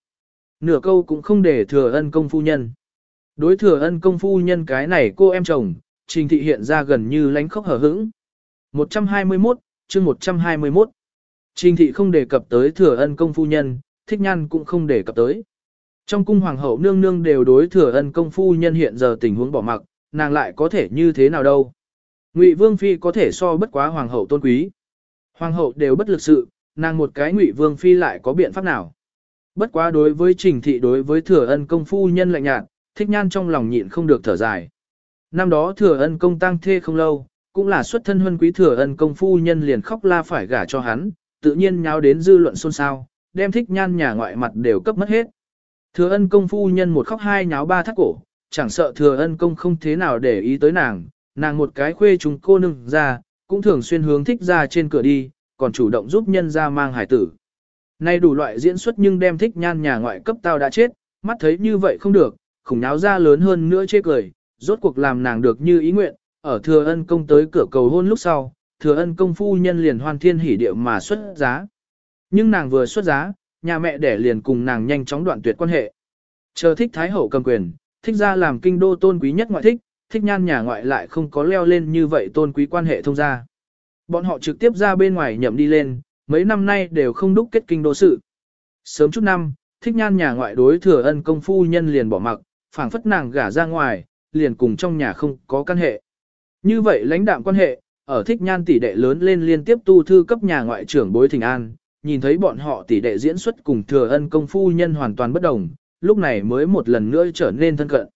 Nửa câu cũng không để thừa ân công phu nhân. Đối thừa ân công phu nhân cái này cô em chồng, trình thị hiện ra gần như lánh khóc hở hững. 121, chương 121. Trình thị không đề cập tới thừa ân công phu nhân, thích nhan cũng không đề cập tới. Trong cung hoàng hậu nương nương đều đối thừa ân công phu nhân hiện giờ tình huống bỏ mặc, nàng lại có thể như thế nào đâu. Ngụy Vương Phi có thể so bất quá hoàng hậu tôn quý. Hoàng hậu đều bất lực sự, nàng một cái ngụy vương phi lại có biện pháp nào. Bất quá đối với trình thị đối với thừa ân công phu nhân lạnh nhạt, thích nhan trong lòng nhịn không được thở dài. Năm đó thừa ân công tăng thê không lâu, cũng là xuất thân huân quý thừa ân công phu nhân liền khóc la phải gả cho hắn, tự nhiên nháo đến dư luận xôn xao, đem thích nhan nhà ngoại mặt đều cấp mất hết. Thừa ân công phu nhân một khóc hai nháo ba thắt cổ, chẳng sợ thừa ân công không thế nào để ý tới nàng, nàng một cái khuê chúng cô nương ra, cũng thường xuyên hướng thích ra trên cửa đi, còn chủ động giúp nhân ra mang hải tử. Nay đủ loại diễn xuất nhưng đem thích nhan nhà ngoại cấp tao đã chết, mắt thấy như vậy không được, khủng náo ra lớn hơn nữa chê cười, rốt cuộc làm nàng được như ý nguyện, ở thừa ân công tới cửa cầu hôn lúc sau, thừa ân công phu nhân liền hoan thiên hỉ điệu mà xuất giá. Nhưng nàng vừa xuất giá, nhà mẹ đẻ liền cùng nàng nhanh chóng đoạn tuyệt quan hệ. Chờ thích thái hậu cầm quyền, thích ra làm kinh đô tôn quý nhất ngoại thích, thích nhan nhà ngoại lại không có leo lên như vậy tôn quý quan hệ thông gia. Bọn họ trực tiếp ra bên ngoài nhậm đi lên, mấy năm nay đều không đúc kết kinh đô sự. Sớm chút năm, thích nhan nhà ngoại đối thừa ân công phu nhân liền bỏ mặc, phảng phất nàng gả ra ngoài, liền cùng trong nhà không có căn hệ. Như vậy lãnh đạm quan hệ, ở thích nhan tỷ đệ lớn lên liên tiếp tu thư cấp nhà ngoại trưởng bối thình an, nhìn thấy bọn họ tỷ đệ diễn xuất cùng thừa ân công phu nhân hoàn toàn bất đồng, lúc này mới một lần nữa trở nên thân cận.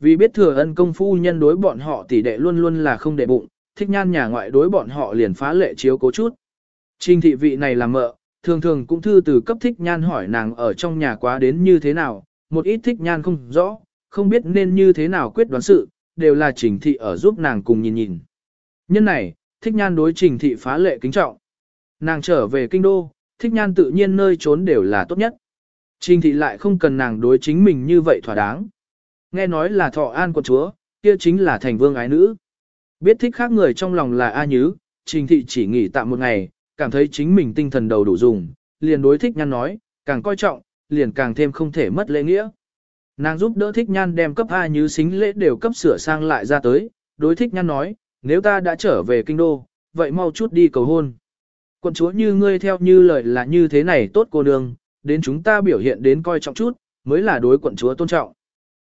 Vì biết thừa ân công phu nhân đối bọn họ tỷ đệ luôn luôn là không để bụng, thích nhan nhà ngoại đối bọn họ liền phá lệ chiếu cố chút. Trình thị vị này là mợ, thường thường cũng thư từ cấp thích nhan hỏi nàng ở trong nhà quá đến như thế nào, một ít thích nhan không rõ, không biết nên như thế nào quyết đoán sự, đều là trình thị ở giúp nàng cùng nhìn nhìn. Nhân này, thích nhan đối trình thị phá lệ kính trọng. Nàng trở về kinh đô, thích nhan tự nhiên nơi trốn đều là tốt nhất. Trình thị lại không cần nàng đối chính mình như vậy thỏa đáng. Nghe nói là thọ an quận chúa, kia chính là thành vương ái nữ. Biết thích khác người trong lòng là A Nhứ, trình thị chỉ nghỉ tạm một ngày, cảm thấy chính mình tinh thần đầu đủ dùng, liền đối thích nhan nói, càng coi trọng, liền càng thêm không thể mất lễ nghĩa. Nàng giúp đỡ thích nhan đem cấp A như xính lễ đều cấp sửa sang lại ra tới, đối thích nhan nói, nếu ta đã trở về kinh đô, vậy mau chút đi cầu hôn. Quận chúa như ngươi theo như lời là như thế này tốt cô nương, đến chúng ta biểu hiện đến coi trọng chút, mới là đối quận chúa tôn trọng.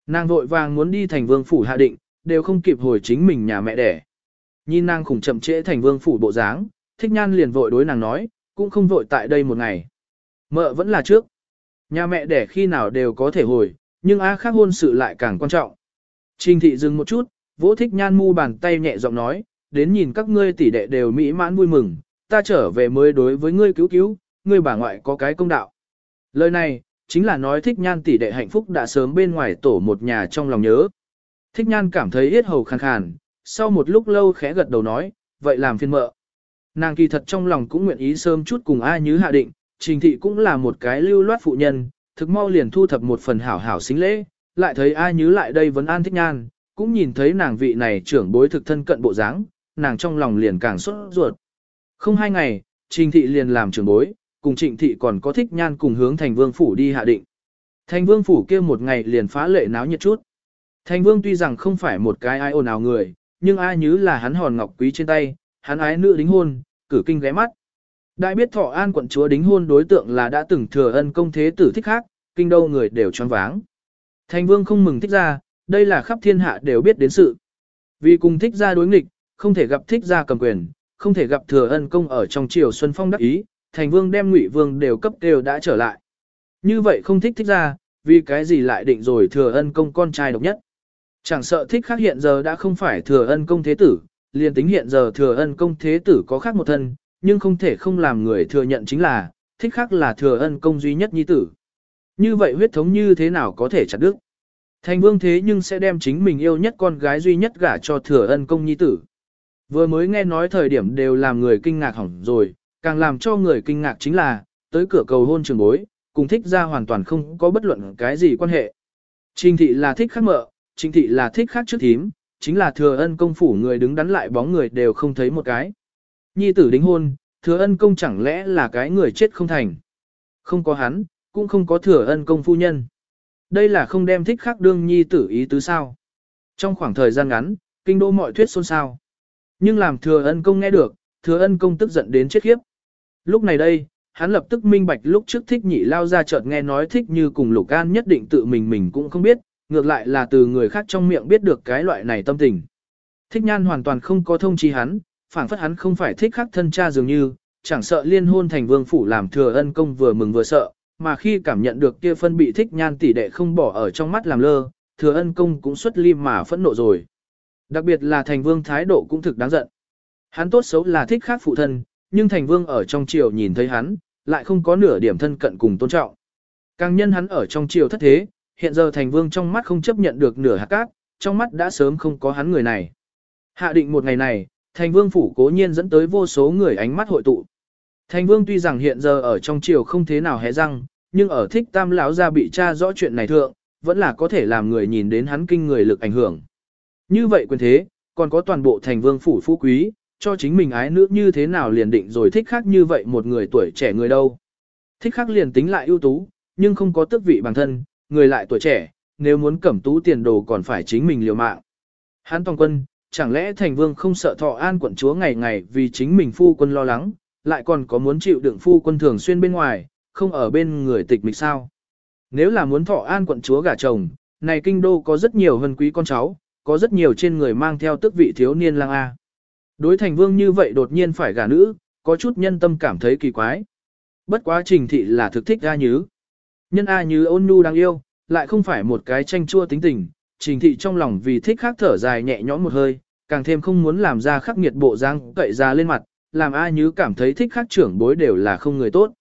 Nàng vội vàng muốn đi thành vương phủ hạ định, đều không kịp hồi chính mình nhà mẹ đẻ. Nhìn nàng khủng chậm trễ thành vương phủ bộ dáng, thích nhan liền vội đối nàng nói, cũng không vội tại đây một ngày. Mợ vẫn là trước. Nhà mẹ đẻ khi nào đều có thể hồi, nhưng á khác hôn sự lại càng quan trọng. Trình thị dừng một chút, vỗ thích nhan mu bàn tay nhẹ giọng nói, đến nhìn các ngươi tỷ đệ đều mỹ mãn vui mừng, ta trở về mới đối với ngươi cứu cứu, ngươi bà ngoại có cái công đạo. Lời này, chính là nói thích nhan tỷ đệ hạnh phúc đã sớm bên ngoài tổ một nhà trong lòng nhớ. Thích nhan cảm thấy yết hầu khàn khàn, sau một lúc lâu khẽ gật đầu nói, vậy làm phiên mợ. Nàng kỳ thật trong lòng cũng nguyện ý sớm chút cùng ai như hạ định, trình thị cũng là một cái lưu loát phụ nhân, thực mau liền thu thập một phần hảo hảo xính lễ, lại thấy ai như lại đây vẫn an thích nhan, cũng nhìn thấy nàng vị này trưởng bối thực thân cận bộ dáng, nàng trong lòng liền càng sốt ruột. Không hai ngày, trình thị liền làm trưởng bối, cùng trịnh thị còn có thích nhan cùng hướng thành vương phủ đi hạ định. Thành vương phủ kia một ngày liền phá lệ náo nhiệt chút. Thành vương tuy rằng không phải một cái ai ồn ào người, nhưng ai Như là hắn hòn ngọc quý trên tay, hắn ái nữ đính hôn, cử kinh ghé mắt. Đại biết thọ an quận chúa đính hôn đối tượng là đã từng thừa ân công thế tử thích khác, kinh đâu người đều choáng váng. Thành vương không mừng thích ra, đây là khắp thiên hạ đều biết đến sự. Vì cùng thích ra đối nghịch, không thể gặp thích ra cầm quyền, không thể gặp thừa ân công ở trong triều xuân phong đắc ý, thành vương đem ngụy vương đều cấp đều đã trở lại. Như vậy không thích thích ra, vì cái gì lại định rồi thừa ân công con trai độc nhất. Chẳng sợ thích khác hiện giờ đã không phải thừa ân công thế tử, liền tính hiện giờ thừa ân công thế tử có khác một thân, nhưng không thể không làm người thừa nhận chính là, thích khác là thừa ân công duy nhất nhi tử. Như vậy huyết thống như thế nào có thể chặt đứt? Thành vương thế nhưng sẽ đem chính mình yêu nhất con gái duy nhất gả cho thừa ân công nhi tử. Vừa mới nghe nói thời điểm đều làm người kinh ngạc hỏng rồi, càng làm cho người kinh ngạc chính là, tới cửa cầu hôn trường bối, cùng thích ra hoàn toàn không có bất luận cái gì quan hệ. Trình thị là thích khác mợ, trình thị là thích khác trước thím, chính là thừa ân công phủ người đứng đắn lại bóng người đều không thấy một cái. Nhi tử đính hôn, thừa ân công chẳng lẽ là cái người chết không thành. Không có hắn, cũng không có thừa ân công phu nhân. Đây là không đem thích khác đương nhi tử ý tứ sao. Trong khoảng thời gian ngắn, kinh đô mọi thuyết xôn xao. Nhưng làm thừa ân công nghe được, thừa ân công tức giận đến chết khiếp. Lúc này đây, hắn lập tức minh bạch lúc trước thích nhị lao ra chợt nghe nói thích như cùng lục an nhất định tự mình mình cũng không biết, ngược lại là từ người khác trong miệng biết được cái loại này tâm tình. Thích nhan hoàn toàn không có thông chi hắn, phản phất hắn không phải thích khắc thân cha dường như, chẳng sợ liên hôn thành vương phủ làm thừa ân công vừa mừng vừa sợ, mà khi cảm nhận được kia phân bị thích nhan tỷ đệ không bỏ ở trong mắt làm lơ, thừa ân công cũng xuất lim mà phẫn nộ rồi. Đặc biệt là thành vương thái độ cũng thực đáng giận. Hắn tốt xấu là thích khác phụ thân, nhưng thành vương ở trong triều nhìn thấy hắn, lại không có nửa điểm thân cận cùng tôn trọng. Càng nhân hắn ở trong triều thất thế, hiện giờ thành vương trong mắt không chấp nhận được nửa hạt cát, trong mắt đã sớm không có hắn người này. Hạ định một ngày này, thành vương phủ cố nhiên dẫn tới vô số người ánh mắt hội tụ. Thành vương tuy rằng hiện giờ ở trong triều không thế nào hé răng, nhưng ở thích tam lão ra bị tra rõ chuyện này thượng, vẫn là có thể làm người nhìn đến hắn kinh người lực ảnh hưởng. Như vậy quyền thế, còn có toàn bộ thành vương phủ phú quý, cho chính mình ái nữ như thế nào liền định rồi thích khác như vậy một người tuổi trẻ người đâu. Thích khác liền tính lại ưu tú, nhưng không có tước vị bản thân, người lại tuổi trẻ, nếu muốn cẩm tú tiền đồ còn phải chính mình liều mạng. Hán tòng quân, chẳng lẽ thành vương không sợ thọ an quận chúa ngày ngày vì chính mình phu quân lo lắng, lại còn có muốn chịu đựng phu quân thường xuyên bên ngoài, không ở bên người tịch mịch sao. Nếu là muốn thọ an quận chúa gả chồng, này kinh đô có rất nhiều hân quý con cháu, có rất nhiều trên người mang theo tước vị thiếu niên lang A. Đối thành vương như vậy đột nhiên phải gả nữ, có chút nhân tâm cảm thấy kỳ quái. Bất quá trình thị là thực thích ra Nhứ. Nhân A như ôn nhu đáng yêu, lại không phải một cái tranh chua tính tình, trình thị trong lòng vì thích khác thở dài nhẹ nhõm một hơi, càng thêm không muốn làm ra khắc nghiệt bộ dáng cậy ra lên mặt, làm A như cảm thấy thích khác trưởng bối đều là không người tốt.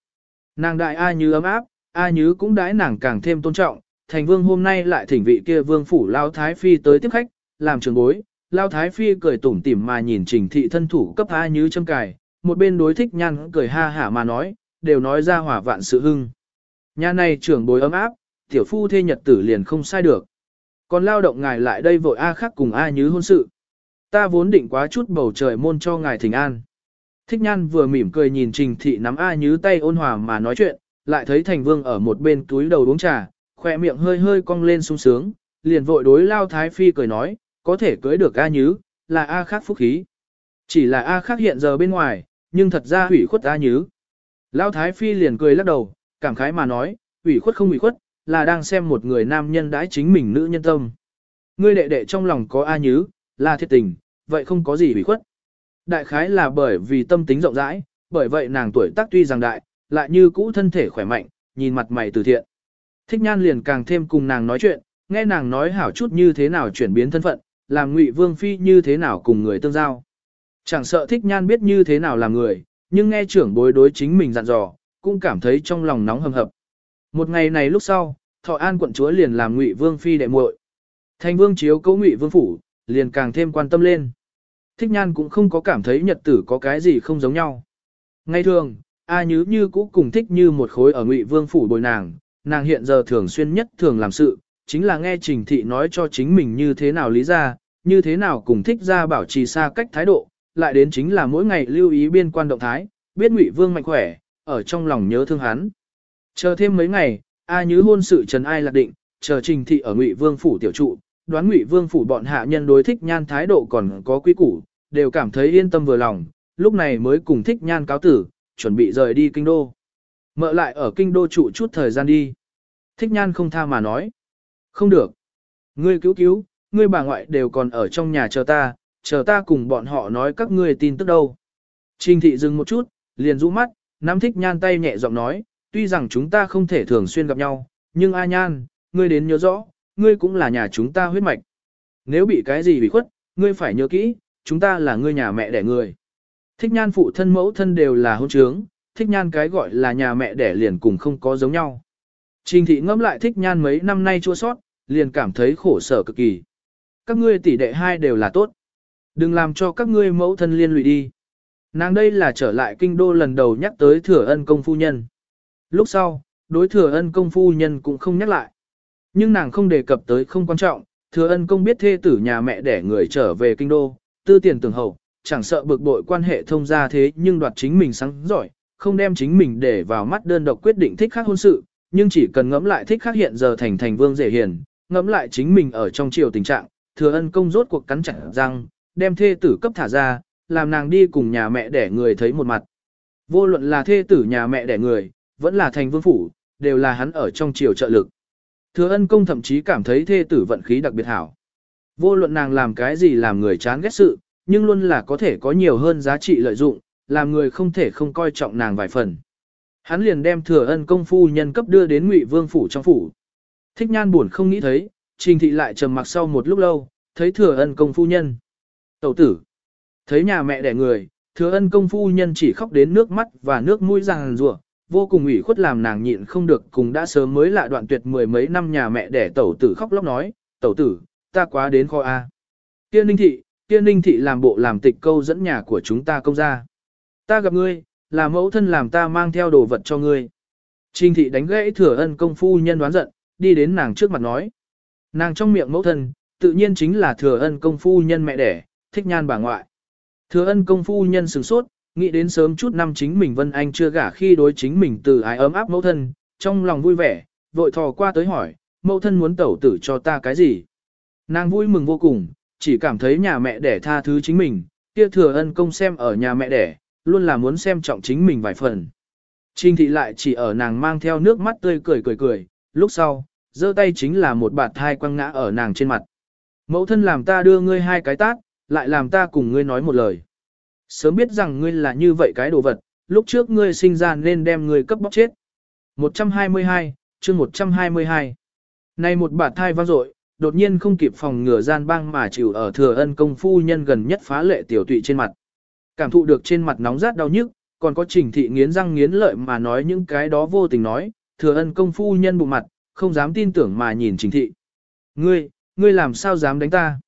Nàng đại A như ấm áp, A như cũng đãi nàng càng thêm tôn trọng, thành vương hôm nay lại thỉnh vị kia vương phủ lao thái phi tới tiếp khách, làm trưởng bối, lao thái phi cười tủm tỉm mà nhìn trình thị thân thủ cấp A như châm cài, một bên đối thích nhăn cười ha hả mà nói, đều nói ra hỏa vạn sự hưng. Nhà này trưởng bối ấm áp, tiểu phu thê nhật tử liền không sai được. Còn lao động ngài lại đây vội A khác cùng A Nhứ hôn sự. Ta vốn định quá chút bầu trời môn cho ngài thỉnh an. Thích nhan vừa mỉm cười nhìn trình thị nắm A Nhứ tay ôn hòa mà nói chuyện, lại thấy thành vương ở một bên túi đầu uống trà, khỏe miệng hơi hơi cong lên sung sướng, liền vội đối lao thái phi cười nói, có thể cưới được A Nhứ, là A khác phúc khí. Chỉ là A khác hiện giờ bên ngoài, nhưng thật ra hủy khuất A Nhứ. Lao thái phi liền cười lắc đầu, cảm khái mà nói, ủy khuất không ủy khuất, là đang xem một người nam nhân đãi chính mình nữ nhân tâm. Ngươi đệ đệ trong lòng có A Nhứ, là thiệt tình, vậy không có gì ủy khuất. Đại khái là bởi vì tâm tính rộng rãi, bởi vậy nàng tuổi tác tuy rằng đại, lại như cũ thân thể khỏe mạnh, nhìn mặt mày từ thiện. Thích nhan liền càng thêm cùng nàng nói chuyện, nghe nàng nói hảo chút như thế nào chuyển biến thân phận, làm ngụy vương phi như thế nào cùng người tương giao. Chẳng sợ thích nhan biết như thế nào làm người, nhưng nghe trưởng bối đối chính mình dặn dò, cũng cảm thấy trong lòng nóng hầm hập. Một ngày này lúc sau, thọ an quận chúa liền làm ngụy vương phi đệ muội. Thành vương chiếu cố ngụy vương phủ, liền càng thêm quan tâm lên. Thích nhan cũng không có cảm thấy nhật tử có cái gì không giống nhau. Ngay thường, A Nhứ như cũ cùng thích như một khối ở Ngụy Vương phủ bồi nàng, nàng hiện giờ thường xuyên nhất thường làm sự, chính là nghe Trình Thị nói cho chính mình như thế nào lý ra, như thế nào cùng thích ra bảo trì xa cách thái độ, lại đến chính là mỗi ngày lưu ý biên quan động thái, biết Ngụy Vương mạnh khỏe, ở trong lòng nhớ thương hắn. Chờ thêm mấy ngày, A Nhứ hôn sự trần ai lạc định, chờ Trình Thị ở Ngụy Vương phủ tiểu trụ, đoán Ngụy Vương phủ bọn hạ nhân đối thích nhan thái độ còn có quý củ, đều cảm thấy yên tâm vừa lòng, lúc này mới cùng thích nhan cáo tử, chuẩn bị rời đi kinh đô. Mợ lại ở kinh đô trụ chút thời gian đi. Thích nhan không tha mà nói. Không được. Ngươi cứu cứu, ngươi bà ngoại đều còn ở trong nhà chờ ta, chờ ta cùng bọn họ nói các ngươi tin tức đâu. Trình thị dừng một chút, liền rũ mắt, nắm thích nhan tay nhẹ giọng nói, tuy rằng chúng ta không thể thường xuyên gặp nhau, nhưng A nhan, ngươi đến nhớ rõ, ngươi cũng là nhà chúng ta huyết mạch. Nếu bị cái gì bị khuất, ngươi phải nhớ kỹ, chúng ta là ngươi nhà mẹ đẻ người. Thích nhan phụ thân mẫu thân đều là hôn trướng, thích nhan cái gọi là nhà mẹ đẻ liền cùng không có giống nhau. Trình thị ngẫm lại thích nhan mấy năm nay chua sót, liền cảm thấy khổ sở cực kỳ. Các ngươi tỷ đệ hai đều là tốt. Đừng làm cho các ngươi mẫu thân liên lụy đi. Nàng đây là trở lại kinh đô lần đầu nhắc tới thừa ân công phu nhân. Lúc sau, đối thừa ân công phu nhân cũng không nhắc lại. Nhưng nàng không đề cập tới không quan trọng, thừa ân công biết thê tử nhà mẹ để người trở về kinh đô, tư tiền tưởng hậu, chẳng sợ bực bội quan hệ thông gia thế nhưng đoạt chính mình sáng giỏi, không đem chính mình để vào mắt đơn độc quyết định thích khác hôn sự, nhưng chỉ cần ngẫm lại thích khác hiện giờ thành thành vương dễ hiền, ngẫm lại chính mình ở trong triều tình trạng, thừa ân công rốt cuộc cắn chặt răng, đem thê tử cấp thả ra, làm nàng đi cùng nhà mẹ để người thấy một mặt. Vô luận là thê tử nhà mẹ đẻ người, vẫn là thành vương phủ, đều là hắn ở trong triều trợ lực. Thừa ân công thậm chí cảm thấy thê tử vận khí đặc biệt hảo. Vô luận nàng làm cái gì làm người chán ghét sự, nhưng luôn là có thể có nhiều hơn giá trị lợi dụng, làm người không thể không coi trọng nàng vài phần. Hắn liền đem thừa ân công phu nhân cấp đưa đến ngụy vương phủ trong phủ. Thích nhan buồn không nghĩ thấy, trình thị lại trầm mặc sau một lúc lâu, thấy thừa ân công phu nhân. Tẩu tử, thấy nhà mẹ đẻ người, thừa ân công phu nhân chỉ khóc đến nước mắt và nước mũi ràng rùa, vô cùng ủy khuất làm nàng nhịn không được cùng đã sớm mới lạ đoạn tuyệt mười mấy năm nhà mẹ đẻ tẩu tử khóc lóc nói, tẩu tử, ta quá đến kho A. Kia ninh thị, kia ninh thị làm bộ làm tịch câu dẫn nhà của chúng ta công ra. Ta gặp ngươi, là mẫu thân làm ta mang theo đồ vật cho ngươi. Trình thị đánh gãy thừa ân công phu nhân đoán giận, đi đến nàng trước mặt nói. Nàng trong miệng mẫu thân, tự nhiên chính là thừa ân công phu nhân mẹ đẻ, thích nhan bà ngoại. Thừa ân công phu nhân sửng sốt, nghĩ đến sớm chút năm chính mình Vân Anh chưa gả khi đối chính mình từ ái ấm áp mẫu thân, trong lòng vui vẻ, vội thò qua tới hỏi, mẫu thân muốn tẩu tử cho ta cái gì? Nàng vui mừng vô cùng, chỉ cảm thấy nhà mẹ đẻ tha thứ chính mình, kia thừa ân công xem ở nhà mẹ đẻ, luôn là muốn xem trọng chính mình vài phần. Trình thị lại chỉ ở nàng mang theo nước mắt tươi cười cười cười, lúc sau, giơ tay chính là một bạt thai quăng ngã ở nàng trên mặt. Mẫu thân làm ta đưa ngươi hai cái tát, lại làm ta cùng ngươi nói một lời. Sớm biết rằng ngươi là như vậy cái đồ vật, lúc trước ngươi sinh ra nên đem ngươi cấp bóc chết. 122, chương 122. Này một bà thai vang dội, đột nhiên không kịp phòng ngừa gian băng mà chịu ở thừa ân công phu nhân gần nhất phá lệ tiểu tụy trên mặt. Cảm thụ được trên mặt nóng rát đau nhức, còn có trình thị nghiến răng nghiến lợi mà nói những cái đó vô tình nói, thừa ân công phu nhân bụng mặt, không dám tin tưởng mà nhìn trình thị. Ngươi, ngươi làm sao dám đánh ta?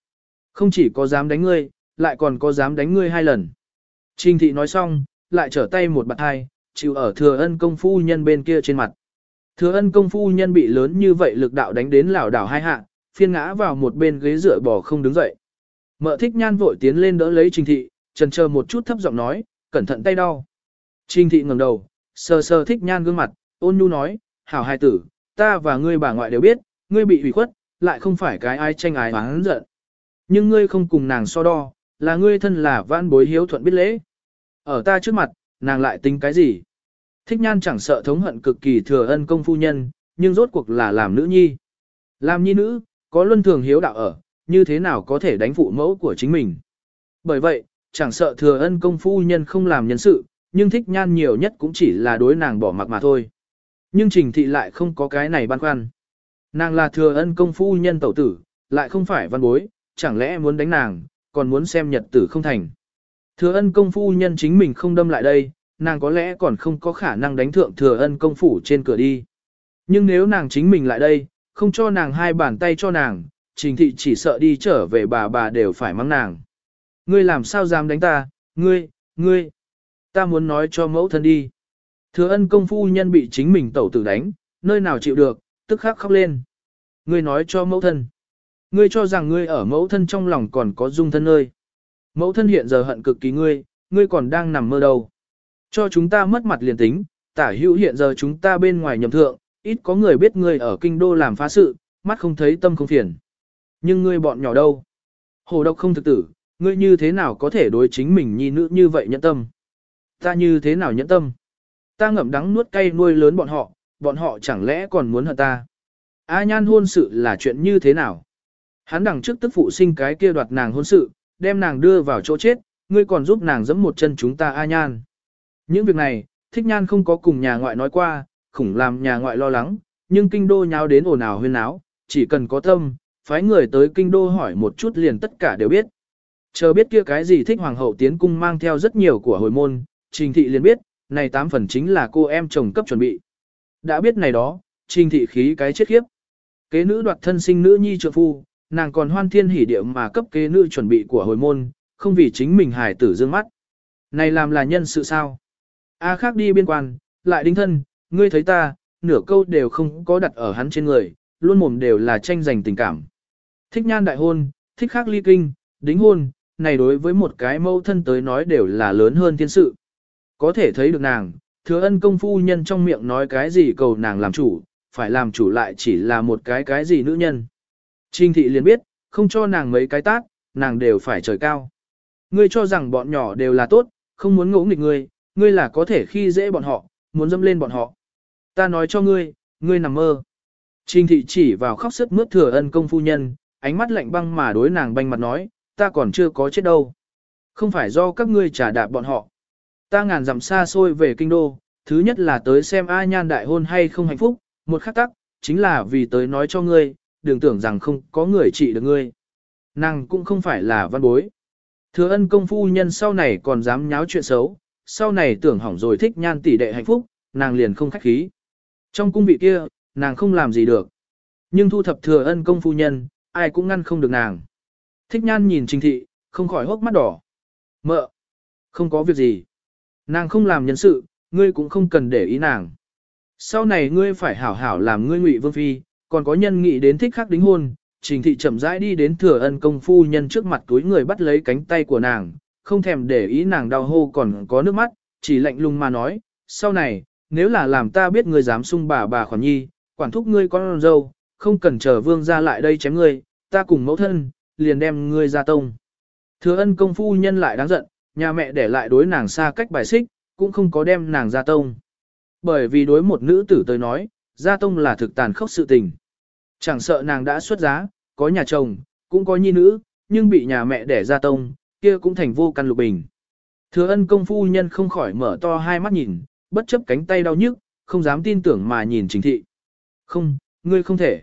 Không chỉ có dám đánh ngươi, lại còn có dám đánh ngươi hai lần. Trình thị nói xong, lại trở tay một bạt hai, chịu ở thừa ân công phu nhân bên kia trên mặt. Thừa ân công phu nhân bị lớn như vậy lực đạo đánh đến lảo đảo hai hạ, phiên ngã vào một bên ghế dựa bò không đứng dậy. Mợ thích nhan vội tiến lên đỡ lấy trình thị, trần chờ một chút thấp giọng nói, cẩn thận tay đau. Trình thị ngẩng đầu, sờ sờ thích nhan gương mặt, ôn nhu nói, hảo hai tử, ta và ngươi bà ngoại đều biết, ngươi bị hủy khuất, lại không phải cái ai tranh ái oán giận. Nhưng ngươi không cùng nàng so đo, là ngươi thân là vãn bối hiếu thuận biết lễ. Ở ta trước mặt, nàng lại tính cái gì? Thích nhan chẳng sợ thống hận cực kỳ thừa ân công phu nhân, nhưng rốt cuộc là làm nữ nhi. Làm nhi nữ, có luân thường hiếu đạo ở, như thế nào có thể đánh phụ mẫu của chính mình. Bởi vậy, chẳng sợ thừa ân công phu nhân không làm nhân sự, nhưng thích nhan nhiều nhất cũng chỉ là đối nàng bỏ mặc mà thôi. Nhưng trình thị lại không có cái này băn khoăn. Nàng là thừa ân công phu nhân tẩu tử, lại không phải văn bối, chẳng lẽ muốn đánh nàng, còn muốn xem nhật tử không thành. Thừa ân công phu nhân chính mình không đâm lại đây, nàng có lẽ còn không có khả năng đánh thượng thừa ân công phủ trên cửa đi. Nhưng nếu nàng chính mình lại đây, không cho nàng hai bàn tay cho nàng, trình thị chỉ sợ đi trở về bà bà đều phải mắng nàng. Ngươi làm sao dám đánh ta, ngươi, ngươi, ta muốn nói cho mẫu thân đi. Thừa ân công phu nhân bị chính mình tẩu tử đánh, nơi nào chịu được, tức khắc khóc lên. Ngươi nói cho mẫu thân. Ngươi cho rằng ngươi ở mẫu thân trong lòng còn có dung thân ơi. Mẫu thân hiện giờ hận cực kỳ ngươi, ngươi còn đang nằm mơ đâu. Cho chúng ta mất mặt liền tính, tả hữu hiện giờ chúng ta bên ngoài nhầm thượng, ít có người biết ngươi ở kinh đô làm phá sự, mắt không thấy tâm không phiền. Nhưng ngươi bọn nhỏ đâu? Hồ độc không thực tử, ngươi như thế nào có thể đối chính mình nhi nữ như vậy nhẫn tâm? Ta như thế nào nhẫn tâm? Ta ngậm đắng nuốt cay nuôi lớn bọn họ, bọn họ chẳng lẽ còn muốn hận ta? A nhan hôn sự là chuyện như thế nào? Hắn đằng trước tức phụ sinh cái kia đoạt nàng hôn sự, đem nàng đưa vào chỗ chết, ngươi còn giúp nàng giẫm một chân chúng ta A nhan. Những việc này, thích nhan không có cùng nhà ngoại nói qua, khủng làm nhà ngoại lo lắng, nhưng kinh đô nháo đến ồn ào huyên náo, chỉ cần có tâm, phái người tới kinh đô hỏi một chút liền tất cả đều biết. Chờ biết kia cái gì thích hoàng hậu tiến cung mang theo rất nhiều của hồi môn, trình thị liền biết, này tám phần chính là cô em chồng cấp chuẩn bị. Đã biết này đó, trình thị khí cái chết khiếp. Kế nữ đoạt thân sinh nữ nhi trượng phu, nàng còn hoan thiên hỉ địa mà cấp kế nữ chuẩn bị của hồi môn, không vì chính mình hài tử dương mắt. Này làm là nhân sự sao? A khác đi biên quan, lại đính thân, ngươi thấy ta, nửa câu đều không có đặt ở hắn trên người, luôn mồm đều là tranh giành tình cảm. Thích nhan đại hôn, thích khác ly kinh, đính hôn, này đối với một cái mâu thân tới nói đều là lớn hơn thiên sự. Có thể thấy được nàng, thừa ân công phu nhân trong miệng nói cái gì cầu nàng làm chủ, phải làm chủ lại chỉ là một cái cái gì nữ nhân. Trình thị liền biết, không cho nàng mấy cái tát, nàng đều phải trời cao. Ngươi cho rằng bọn nhỏ đều là tốt, không muốn ngỗ nghịch ngươi, ngươi là có thể khi dễ bọn họ, muốn dâm lên bọn họ. Ta nói cho ngươi, ngươi nằm mơ. Trình thị chỉ vào khóc sức mướt thừa ân công phu nhân, ánh mắt lạnh băng mà đối nàng banh mặt nói, ta còn chưa có chết đâu. Không phải do các ngươi trả đạp bọn họ. ta ngàn dặm xa xôi về kinh đô, thứ nhất là tới xem A Nhan đại hôn hay không hạnh phúc, một khắc tắc, chính là vì tới nói cho ngươi, đừng tưởng rằng không có người trị được ngươi. Nàng cũng không phải là văn bối. Thừa ân công phu nhân sau này còn dám nháo chuyện xấu, sau này tưởng hỏng rồi thích nhan tỷ đệ hạnh phúc, nàng liền không khách khí. Trong cung vị kia, nàng không làm gì được. Nhưng thu thập thừa ân công phu nhân, ai cũng ngăn không được nàng. Thích nhan nhìn trình thị, không khỏi hốc mắt đỏ. Mợ, không có việc gì. Nàng không làm nhân sự, ngươi cũng không cần để ý nàng. Sau này ngươi phải hảo hảo làm ngươi ngụy vương phi, còn có nhân nghĩ đến thích khắc đính hôn. Trình thị chậm rãi đi đến thừa ân công phu nhân trước mặt túi người bắt lấy cánh tay của nàng, không thèm để ý nàng đau hô còn có nước mắt, chỉ lạnh lùng mà nói, sau này, nếu là làm ta biết ngươi dám sung bà bà khoản nhi, quản thúc ngươi con dâu, không cần chờ vương ra lại đây chém ngươi, ta cùng mẫu thân, liền đem ngươi ra tông. Thừa ân công phu nhân lại đáng giận, nhà mẹ để lại đối nàng xa cách bài xích, cũng không có đem nàng ra tông. Bởi vì đối một nữ tử tới nói, ra tông là thực tàn khốc sự tình. Chẳng sợ nàng đã xuất giá, có nhà chồng, cũng có nhi nữ, nhưng bị nhà mẹ đẻ ra tông, kia cũng thành vô căn lục bình. Thừa ân công phu nhân không khỏi mở to hai mắt nhìn, bất chấp cánh tay đau nhức, không dám tin tưởng mà nhìn chính thị. Không, ngươi không thể.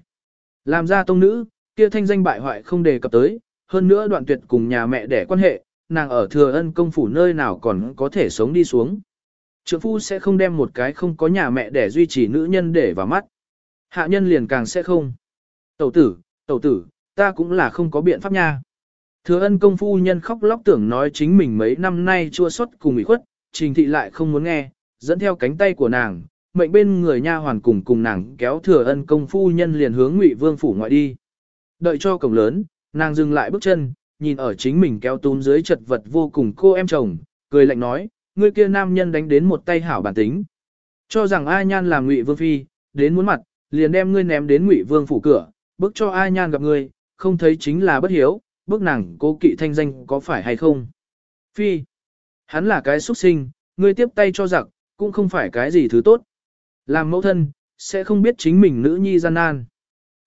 Làm ra tông nữ, kia thanh danh bại hoại không đề cập tới, hơn nữa đoạn tuyệt cùng nhà mẹ đẻ quan hệ, nàng ở thừa ân công phủ nơi nào còn có thể sống đi xuống. Trượng phu sẽ không đem một cái không có nhà mẹ để duy trì nữ nhân để vào mắt. Hạ nhân liền càng sẽ không. Tẩu tử, tẩu tử, ta cũng là không có biện pháp nha. Thừa ân công phu nhân khóc lóc tưởng nói chính mình mấy năm nay chua xuất cùng ủy khuất, trình thị lại không muốn nghe, dẫn theo cánh tay của nàng, mệnh bên người nha hoàn cùng cùng nàng kéo thừa ân công phu nhân liền hướng ngụy vương phủ ngoại đi. Đợi cho cổng lớn, nàng dừng lại bước chân, nhìn ở chính mình kéo túm dưới chật vật vô cùng cô em chồng, cười lạnh nói, ngươi kia nam nhân đánh đến một tay hảo bản tính. Cho rằng A Nhan làm ngụy vương phi, đến muốn mặt, liền đem ngươi ném đến ngụy vương phủ cửa, bước cho ai Nhan gặp người không thấy chính là bất hiếu, bước nàng cố kỵ thanh danh có phải hay không. Phi, hắn là cái xuất sinh, ngươi tiếp tay cho giặc, cũng không phải cái gì thứ tốt. Làm mẫu thân, sẽ không biết chính mình nữ nhi gian nan.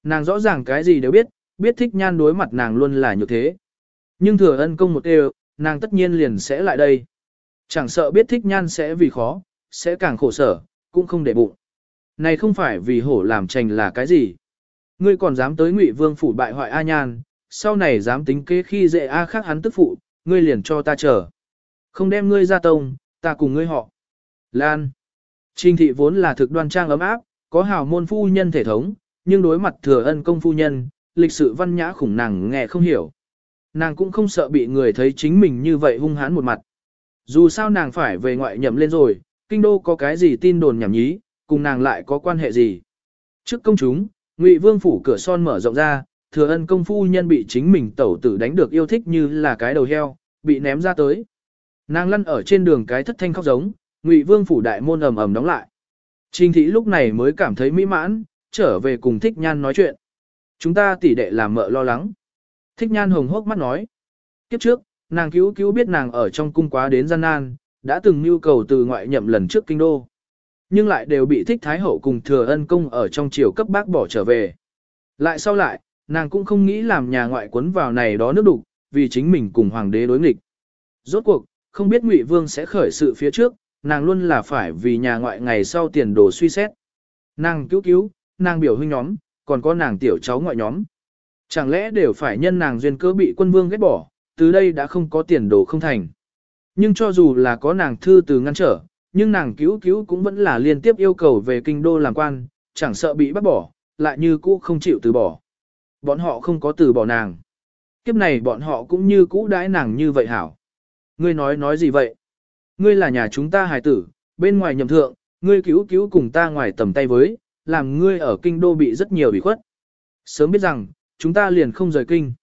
Nàng rõ ràng cái gì đều biết, biết thích nhan đối mặt nàng luôn là như thế. Nhưng thừa ân công một đều, nàng tất nhiên liền sẽ lại đây. Chẳng sợ biết thích nhan sẽ vì khó, sẽ càng khổ sở, cũng không để bụng. Này không phải vì hổ làm trành là cái gì. Ngươi còn dám tới ngụy vương phủ bại hoại A nhan, sau này dám tính kế khi dễ A khác hắn tức phụ, ngươi liền cho ta chờ. Không đem ngươi ra tông, ta cùng ngươi họ. Lan. Trình thị vốn là thực đoan trang ấm áp, có hào môn phu nhân thể thống, nhưng đối mặt thừa ân công phu nhân, lịch sự văn nhã khủng nàng nghe không hiểu. Nàng cũng không sợ bị người thấy chính mình như vậy hung hãn một mặt. Dù sao nàng phải về ngoại nhậm lên rồi, kinh đô có cái gì tin đồn nhảm nhí, cùng nàng lại có quan hệ gì. Trước công chúng, Ngụy Vương phủ cửa son mở rộng ra, thừa ân công phu nhân bị chính mình tẩu tử đánh được yêu thích như là cái đầu heo, bị ném ra tới. Nàng lăn ở trên đường cái thất thanh khóc giống, Ngụy Vương phủ đại môn ầm ầm đóng lại. Trình thị lúc này mới cảm thấy mỹ mãn, trở về cùng Thích Nhan nói chuyện. Chúng ta tỉ đệ làm mợ lo lắng. Thích Nhan hồng hốc mắt nói. Kiếp trước, nàng cứu cứu biết nàng ở trong cung quá đến gian nan, đã từng nhu cầu từ ngoại nhậm lần trước kinh đô. Nhưng lại đều bị thích thái hậu cùng thừa ân công ở trong triều cấp bác bỏ trở về. Lại sau lại, nàng cũng không nghĩ làm nhà ngoại quấn vào này đó nước đục, vì chính mình cùng hoàng đế đối nghịch. Rốt cuộc, không biết ngụy vương sẽ khởi sự phía trước, nàng luôn là phải vì nhà ngoại ngày sau tiền đồ suy xét. Nàng cứu cứu, nàng biểu huynh nhóm, còn có nàng tiểu cháu ngoại nhóm. Chẳng lẽ đều phải nhân nàng duyên cớ bị quân vương ghét bỏ, từ đây đã không có tiền đồ không thành. Nhưng cho dù là có nàng thư từ ngăn trở, nhưng nàng cứu cứu cũng vẫn là liên tiếp yêu cầu về kinh đô làm quan, chẳng sợ bị bắt bỏ, lại như cũ không chịu từ bỏ. Bọn họ không có từ bỏ nàng. Kiếp này bọn họ cũng như cũ đãi nàng như vậy hảo. Ngươi nói nói gì vậy? Ngươi là nhà chúng ta hài tử, bên ngoài nhậm thượng, ngươi cứu cứu cùng ta ngoài tầm tay với, làm ngươi ở kinh đô bị rất nhiều bị khuất. Sớm biết rằng, chúng ta liền không rời kinh.